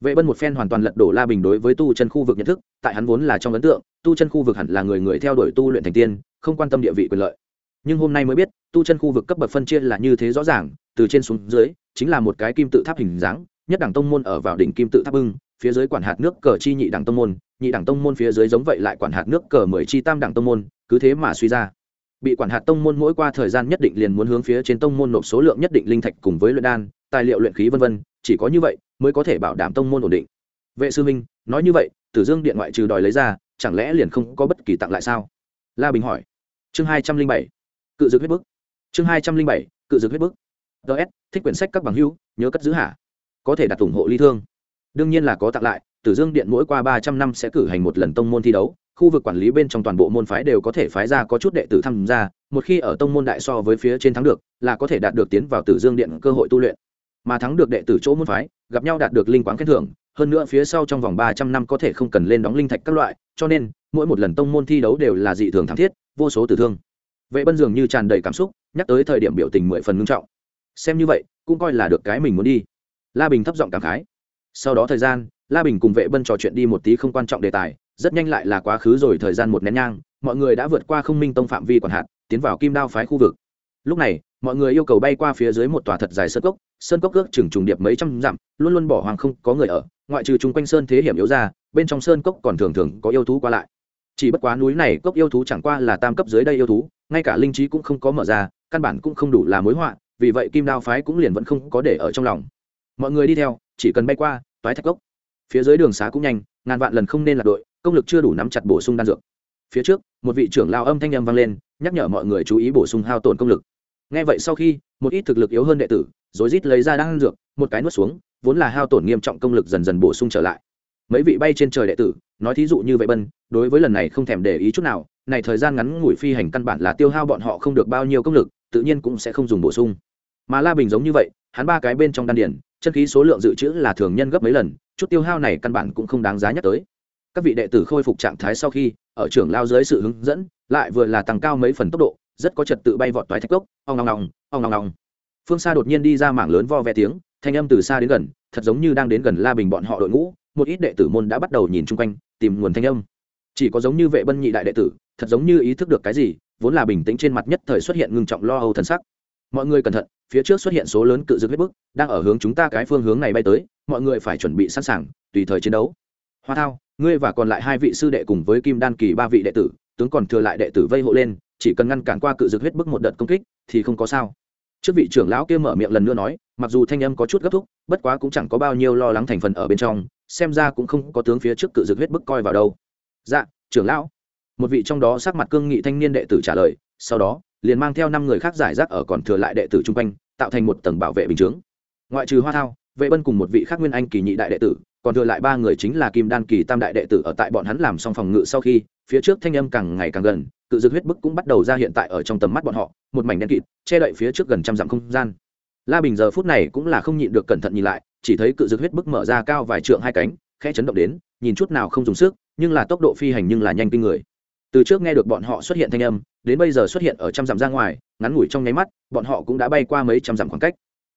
Vệ bân một phen hoàn toàn lật đổ la bình đối với tu chân khu vực nhận thức, tại hắn vốn là trong ấn tượng, tu chân khu vực hẳn là người người theo đuổi tu luyện thành tiên, không quan tâm địa vị quyền lợi. Nhưng hôm nay mới biết, tu chân khu vực cấp bậc phân chia là như thế rõ ràng, từ trên xuống dưới, chính là một cái kim tự tháp hình dáng, nhất đảng tông môn ở vào đỉnh kim tự tháp bưng phía dưới quản hạt nước cờ chi nhị đảng tông môn nhị đảng tông môn phía dưới giống vậy lại quản hạt nước cờ mười chi tam đảng tông môn, cứ thế mà suy ra. Bị quản hạt tông môn mỗi qua thời gian nhất định liền muốn hướng phía trên tông môn nộp số lượng nhất định linh thạch cùng với luyện đan, tài liệu luyện khí vân vân, chỉ có như vậy mới có thể bảo đảm tông môn ổn định. Vệ sư minh, nói như vậy, tử dương điện ngoại trừ đòi lấy ra, chẳng lẽ liền không có bất kỳ tặng lại sao? La bình hỏi. Chương hai trăm linh bảy, cự dược huyết bức. Chương hai trăm linh bảy, cự dược huyết bức. Ts thích quyển sách các bằng hữu, nhớ cất giữ hạ có thể đặt ủng hộ ly thương đương nhiên là có tặng lại, tử dương điện mỗi qua ba trăm năm sẽ cử hành một lần tông môn thi đấu, khu vực quản lý bên trong toàn bộ môn phái đều có thể phái ra có chút đệ tử tham gia, một khi ở tông môn đại so với phía trên thắng được, là có thể đạt được tiến vào tử dương điện cơ hội tu luyện. Mà thắng được đệ tử chỗ môn phái, gặp nhau đạt được linh quán khen thưởng, hơn nữa phía sau trong vòng ba trăm năm có thể không cần lên đóng linh thạch các loại, cho nên, mỗi một lần tông môn thi đấu đều là dị thường thắng thiết, vô số tử thương. Vệ bân dường như tràn đầy cảm xúc, nhắc tới thời điểm biểu tình mười phần ngưng trọng. Xem như vậy, cũng coi là được cái mình muốn đi. La bình thấp giọng cảm khái sau đó thời gian, la bình cùng vệ bân trò chuyện đi một tí không quan trọng đề tài, rất nhanh lại là quá khứ rồi thời gian một nén nhang, mọi người đã vượt qua không minh tông phạm vi quản hạt, tiến vào kim đao phái khu vực. Lúc này, mọi người yêu cầu bay qua phía dưới một tòa thật dài sơn cốc sơn cốc ước chừng trùng điệp mấy trăm dặm, luôn luôn bỏ hoang không có người ở, ngoại trừ chung quanh sơn thế hiểm yếu ra, bên trong sơn cốc còn thường thường có yêu thú qua lại. Chỉ bất quá núi này cốc yêu thú chẳng qua là tam cấp dưới đây yêu thú, ngay cả linh trí cũng không có mở ra, căn bản cũng không đủ là mối họa, vì vậy kim đao phái cũng liền vẫn không có để ở trong lòng. Mọi người đi theo chỉ cần bay qua, toái thạch gốc. phía dưới đường xá cũng nhanh, ngàn vạn lần không nên là đội, công lực chưa đủ nắm chặt bổ sung đan dược. Phía trước, một vị trưởng lao âm thanh âm vang lên, nhắc nhở mọi người chú ý bổ sung hao tổn công lực. Ngay vậy sau khi, một ít thực lực yếu hơn đệ tử, rối rít lấy ra đan dược, một cái nuốt xuống, vốn là hao tổn nghiêm trọng công lực dần dần bổ sung trở lại. Mấy vị bay trên trời đệ tử, nói thí dụ như vậy bân, đối với lần này không thèm để ý chút nào, này thời gian ngắn ngủi phi hành căn bản là tiêu hao bọn họ không được bao nhiêu công lực, tự nhiên cũng sẽ không dùng bổ sung mà la bình giống như vậy, hắn ba cái bên trong đan điển chân khí số lượng dự trữ là thường nhân gấp mấy lần, chút tiêu hao này căn bản cũng không đáng giá nhắc tới. Các vị đệ tử khôi phục trạng thái sau khi, ở trưởng lao dưới sự hướng dẫn, lại vừa là tăng cao mấy phần tốc độ, rất có trật tự bay vọt toái thạch cốc, ong ong ong ong ong ong. Phương xa đột nhiên đi ra mảng lớn vo ve tiếng, thanh âm từ xa đến gần, thật giống như đang đến gần la bình bọn họ đội ngũ, một ít đệ tử môn đã bắt đầu nhìn chung quanh, tìm nguồn thanh âm. Chỉ có giống như vệ bân nhị đại đệ tử, thật giống như ý thức được cái gì, vốn là bình tĩnh trên mặt nhất thời xuất hiện ngưng trọng lo âu thần sắc mọi người cẩn thận, phía trước xuất hiện số lớn cự dược huyết bức, đang ở hướng chúng ta cái phương hướng này bay tới, mọi người phải chuẩn bị sẵn sàng, tùy thời chiến đấu. Hoa thao, ngươi và còn lại hai vị sư đệ cùng với kim đan kỳ ba vị đệ tử, tướng còn thừa lại đệ tử vây hộ lên, chỉ cần ngăn cản qua cự dược huyết bức một đợt công kích, thì không có sao. Trước vị trưởng lão kia mở miệng lần nữa nói, mặc dù thanh âm có chút gấp thúc, bất quá cũng chẳng có bao nhiêu lo lắng thành phần ở bên trong, xem ra cũng không có tướng phía trước cự dược huyết bức coi vào đâu. Dạ trưởng lão. Một vị trong đó sắc mặt cương nghị thanh niên đệ tử trả lời, sau đó liền mang theo năm người khác giải rác ở còn thừa lại đệ tử chung quanh, tạo thành một tầng bảo vệ bình chướng. Ngoại trừ hoa thao, vệ bân cùng một vị khác nguyên anh kỳ nhị đại đệ tử, còn thừa lại ba người chính là kim đan kỳ tam đại đệ tử ở tại bọn hắn làm xong phòng ngự sau khi, phía trước thanh âm càng ngày càng gần, cự dược huyết bức cũng bắt đầu ra hiện tại ở trong tầm mắt bọn họ, một mảnh đen kịt, che đậy phía trước gần trăm dặm không gian. La bình giờ phút này cũng là không nhịn được cẩn thận nhìn lại, chỉ thấy cự dược huyết bức mở ra cao vài trượng hai cánh, khẽ chấn động đến, nhìn chút nào không dùng sức, nhưng là tốc độ phi hành nhưng là nhanh kinh người. Từ trước nghe được bọn họ xuất hiện thanh âm đến bây giờ xuất hiện ở trăm dặm ra ngoài, ngắn ngủi trong nháy mắt, bọn họ cũng đã bay qua mấy trăm dặm khoảng cách.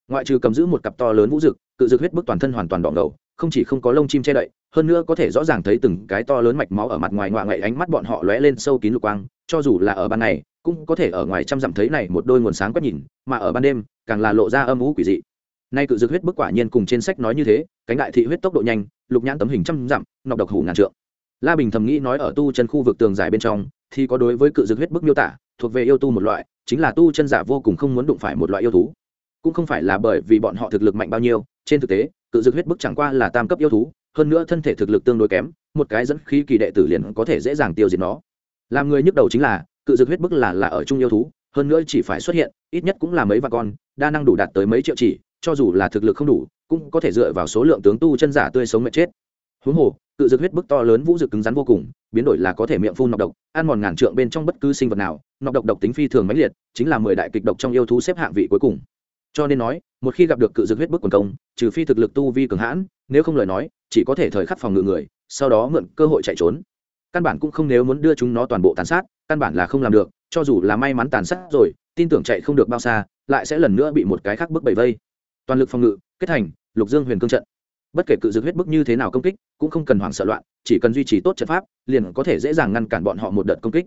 Ngoại trừ cầm giữ một cặp to lớn vũ rực cự rực huyết bức toàn thân hoàn toàn đỏ ngầu, không chỉ không có lông chim che đậy, hơn nữa có thể rõ ràng thấy từng cái to lớn mạch máu ở mặt ngoài ngoại ngoại ánh mắt bọn họ lóe lên sâu kín lục quang, cho dù là ở ban ngày, cũng có thể ở ngoài trăm dặm thấy này một đôi nguồn sáng quét nhìn, mà ở ban đêm, càng là lộ ra âm ú quỷ dị. Nay cự dược huyết bức quả nhiên cùng trên sách nói như thế, cánh đại thị huyết tốc độ nhanh, lục nhãn tấm hình trăm dặm, nọc độc hủ ngàn trượng. La bình thầm nghĩ nói ở tu chân khu vực tường dài bên trong thì có đối với cự dược huyết bức miêu tả, thuộc về yêu tu một loại, chính là tu chân giả vô cùng không muốn đụng phải một loại yêu thú. Cũng không phải là bởi vì bọn họ thực lực mạnh bao nhiêu, trên thực tế, cự dược huyết bức chẳng qua là tam cấp yêu thú, hơn nữa thân thể thực lực tương đối kém, một cái dẫn khí kỳ đệ tử liền có thể dễ dàng tiêu diệt nó. Làm người nhức đầu chính là, cự dược huyết bức là là ở chung yêu thú, hơn nữa chỉ phải xuất hiện, ít nhất cũng là mấy vạn con, đa năng đủ đạt tới mấy triệu chỉ, cho dù là thực lực không đủ, cũng có thể dựa vào số lượng tướng tu chân giả tươi sống mệt chết huống hồ, cự dược huyết bức to lớn vũ dực cứng rắn vô cùng, biến đổi là có thể miệng phun nọc độc, ăn mòn ngàn trượng bên trong bất cứ sinh vật nào, nọc độc độc tính phi thường mãnh liệt, chính là mười đại kịch độc trong yêu thú xếp hạng vị cuối cùng. Cho nên nói, một khi gặp được cự dược huyết bức quần công, trừ phi thực lực tu vi cường hãn, nếu không lời nói, chỉ có thể thời khắc phòng ngự người, sau đó mượn cơ hội chạy trốn. Căn bản cũng không nếu muốn đưa chúng nó toàn bộ tàn sát, căn bản là không làm được, cho dù là may mắn tàn sát rồi, tin tưởng chạy không được bao xa, lại sẽ lần nữa bị một cái khác bức bầy vây. Toàn lực phòng ngự, kết thành, lục dương huyền cương trận bất kể cự dược huyết bức như thế nào công kích, cũng không cần hoảng sợ loạn, chỉ cần duy trì tốt trận pháp, liền có thể dễ dàng ngăn cản bọn họ một đợt công kích.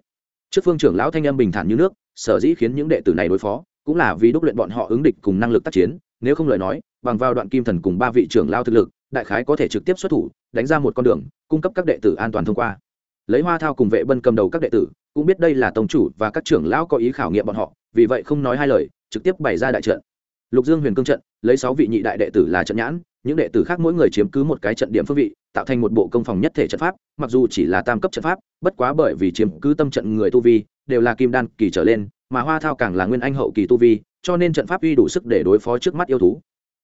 Trước phương trưởng lão thanh âm bình thản như nước, sở dĩ khiến những đệ tử này đối phó, cũng là vì đúc luyện bọn họ ứng địch cùng năng lực tác chiến, nếu không lời nói, bằng vào đoạn kim thần cùng ba vị trưởng lao thực lực, đại khái có thể trực tiếp xuất thủ, đánh ra một con đường, cung cấp các đệ tử an toàn thông qua. Lấy hoa thao cùng vệ bân cầm đầu các đệ tử, cũng biết đây là tổng chủ và các trưởng lão có ý khảo nghiệm bọn họ, vì vậy không nói hai lời, trực tiếp bày ra đại trận. Lục dương huyền cương trận, lấy sáu vị nhị đại đệ tử là trận nhãn những đệ tử khác mỗi người chiếm cứ một cái trận điểm phương vị, tạo thành một bộ công phòng nhất thể trận pháp, mặc dù chỉ là tam cấp trận pháp, bất quá bởi vì chiếm cứ tâm trận người tu vi, đều là kim đan kỳ trở lên, mà hoa thao càng là nguyên anh hậu kỳ tu vi, cho nên trận pháp uy đủ sức để đối phó trước mắt yêu thú.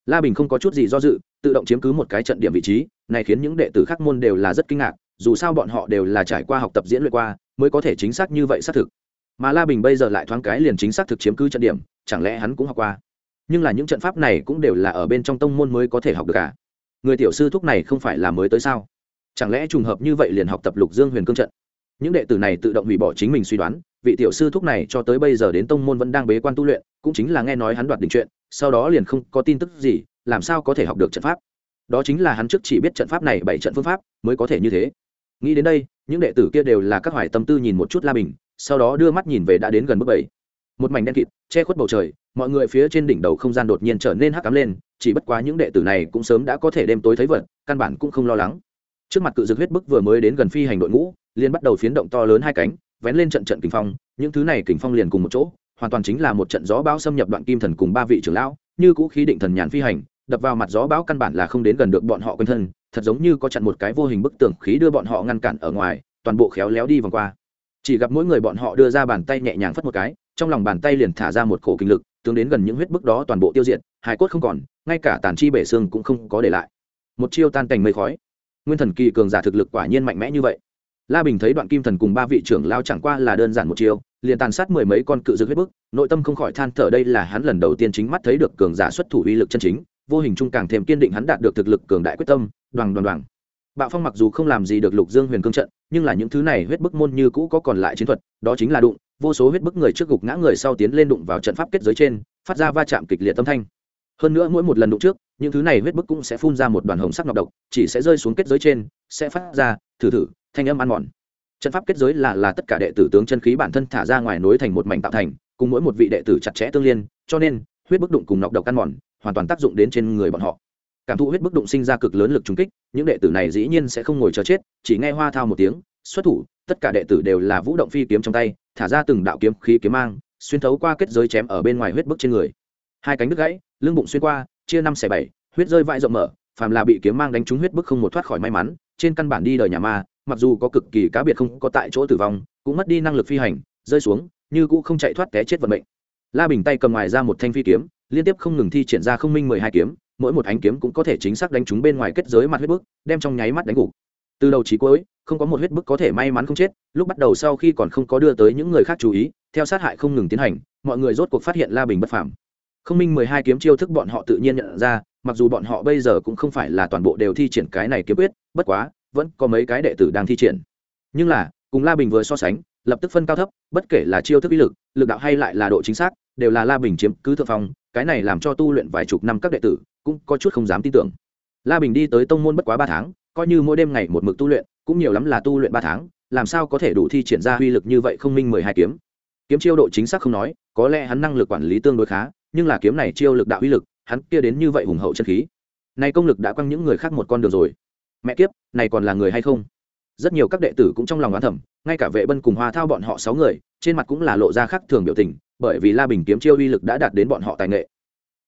La bình không có chút gì do dự, tự động chiếm cứ một cái trận điểm vị trí, này khiến những đệ tử khác môn đều là rất kinh ngạc, dù sao bọn họ đều là trải qua học tập diễn luyện qua, mới có thể chính xác như vậy xác thực. Mà la bình bây giờ lại thoáng cái liền chính xác thực chiếm cứ trận điểm, chẳng lẽ hắn cũng học qua? Nhưng là những trận pháp này cũng đều là ở bên trong tông môn mới có thể học được cả người tiểu sư thúc này không phải là mới tới sao? Chẳng lẽ trùng hợp như vậy liền học tập lục dương huyền cương trận? Những đệ tử này tự động hủy bỏ chính mình suy đoán, vị tiểu sư thúc này cho tới bây giờ đến tông môn vẫn đang bế quan tu luyện, cũng chính là nghe nói hắn đoạt đỉnh chuyện sau đó liền không có tin tức gì, làm sao có thể học được trận pháp? Đó chính là hắn trước chỉ biết trận pháp này bảy trận phương pháp, mới có thể như thế. Nghĩ đến đây, những đệ tử kia đều là các hoài tâm tư nhìn một chút la bình, sau đó đưa mắt nhìn về đã đến gần bước bảy. Một mảnh đen kịt che khuất bầu trời, mọi người phía trên đỉnh đầu không gian đột nhiên trở nên hắc cắm lên, chỉ bất quá những đệ tử này cũng sớm đã có thể đêm tối thấy vật, căn bản cũng không lo lắng. Trước mặt cự dược huyết bức vừa mới đến gần phi hành đội ngũ, liền bắt đầu phiến động to lớn hai cánh, vén lên trận trận kình phong, những thứ này kình phong liền cùng một chỗ, hoàn toàn chính là một trận gió bão xâm nhập đoạn kim thần cùng ba vị trưởng lão, như cũ khí định thần nhàn phi hành, đập vào mặt gió bão căn bản là không đến gần được bọn họ quanh thân, thật giống như có chặn một cái vô hình bức tường khí đưa bọn họ ngăn cản ở ngoài, toàn bộ khéo léo đi vòng qua. Chỉ gặp mỗi người bọn họ đưa ra bàn tay nhẹ nhàng phất một cái trong lòng bàn tay liền thả ra một cổ kinh lực, tướng đến gần những huyết bức đó toàn bộ tiêu diệt hải cốt không còn, ngay cả tàn chi bể xương cũng không có để lại. Một chiêu tan cành mây khói. Nguyên thần kỳ cường giả thực lực quả nhiên mạnh mẽ như vậy. La bình thấy đoạn kim thần cùng ba vị trưởng lao chẳng qua là đơn giản một chiêu, liền tàn sát mười mấy con cự dược huyết bức, nội tâm không khỏi than thở đây là hắn lần đầu tiên chính mắt thấy được cường giả xuất thủ uy lực chân chính, vô hình chung càng thêm kiên định hắn đạt được thực lực cường đại quyết tâm, đoàn đoàn đoàn. Bạo phong mặc dù không làm gì được lục dương huyền cương trận, nhưng là những thứ này huyết bức môn như cũ có còn lại chiến thuật, đó chính là đụng vô số huyết bức người trước gục ngã người sau tiến lên đụng vào trận pháp kết giới trên, phát ra va chạm kịch liệt tâm thanh. Hơn nữa mỗi một lần đụng trước, những thứ này huyết bức cũng sẽ phun ra một đoàn hồng sắc ngọc độc, chỉ sẽ rơi xuống kết giới trên, sẽ phát ra thử thử, thanh âm ăn mòn. Trận pháp kết giới là là tất cả đệ tử tướng chân khí bản thân thả ra ngoài nối thành một mảnh tạo thành, cùng mỗi một vị đệ tử chặt chẽ tương liên, cho nên, huyết bức đụng cùng ngọc độc ăn mòn, hoàn toàn tác dụng đến trên người bọn họ. Cảm thụ huyết bức đụng sinh ra cực lớn lực trùng kích, những đệ tử này dĩ nhiên sẽ không ngồi chờ chết, chỉ nghe hoa thao một tiếng xuất thủ, tất cả đệ tử đều là vũ động phi kiếm trong tay, thả ra từng đạo kiếm khí kiếm mang, xuyên thấu qua kết giới chém ở bên ngoài huyết bức trên người. Hai cánh đứt gãy, lưng bụng xuyên qua, chia năm xẻ bảy, huyết rơi vãi rộng mở, phàm là bị kiếm mang đánh trúng huyết bức không một thoát khỏi may mắn, trên căn bản đi đời nhà ma, mặc dù có cực kỳ cá biệt không có tại chỗ tử vong, cũng mất đi năng lực phi hành, rơi xuống, như cũ không chạy thoát té chết vận mệnh. La bình tay cầm ngoài ra một thanh phi kiếm, liên tiếp không ngừng thi triển ra không minh mười hai kiếm, mỗi một ánh kiếm cũng có thể chính xác đánh trúng bên ngoài kết giới mặt huyết bức, đem trong nháy mắt đánh gục từ đầu chí cuối, không có một huyết bức có thể may mắn không chết, lúc bắt đầu sau khi còn không có đưa tới những người khác chú ý, theo sát hại không ngừng tiến hành, mọi người rốt cuộc phát hiện la bình bất phàm. Không minh mười hai kiếm chiêu thức bọn họ tự nhiên nhận ra, mặc dù bọn họ bây giờ cũng không phải là toàn bộ đều thi triển cái này kiếm quyết, bất quá, vẫn có mấy cái đệ tử đang thi triển. Nhưng là, cùng la bình vừa so sánh, lập tức phân cao thấp, bất kể là chiêu thức uy lực lực đạo hay lại là độ chính xác, đều là la bình chiếm cứ thượng phong, cái này làm cho tu luyện vài chục năm các đệ tử, cũng có chút không dám tin tưởng. La bình đi tới tông môn bất quá ba tháng coi như mỗi đêm ngày một mực tu luyện, cũng nhiều lắm là tu luyện ba tháng, làm sao có thể đủ thi triển ra uy lực như vậy không minh mười hai kiếm? Kiếm chiêu độ chính xác không nói, có lẽ hắn năng lực quản lý tương đối khá, nhưng là kiếm này chiêu lực đạo uy lực, hắn kia đến như vậy hùng hậu chân khí. Này công lực đã quăng những người khác một con đường rồi. Mẹ kiếp, này còn là người hay không? Rất nhiều các đệ tử cũng trong lòng oán thẩm ngay cả vệ bân cùng hoa thao bọn họ sáu người, trên mặt cũng là lộ ra khác thường biểu tình, bởi vì la bình kiếm chiêu uy lực đã đạt đến bọn họ tài nghệ.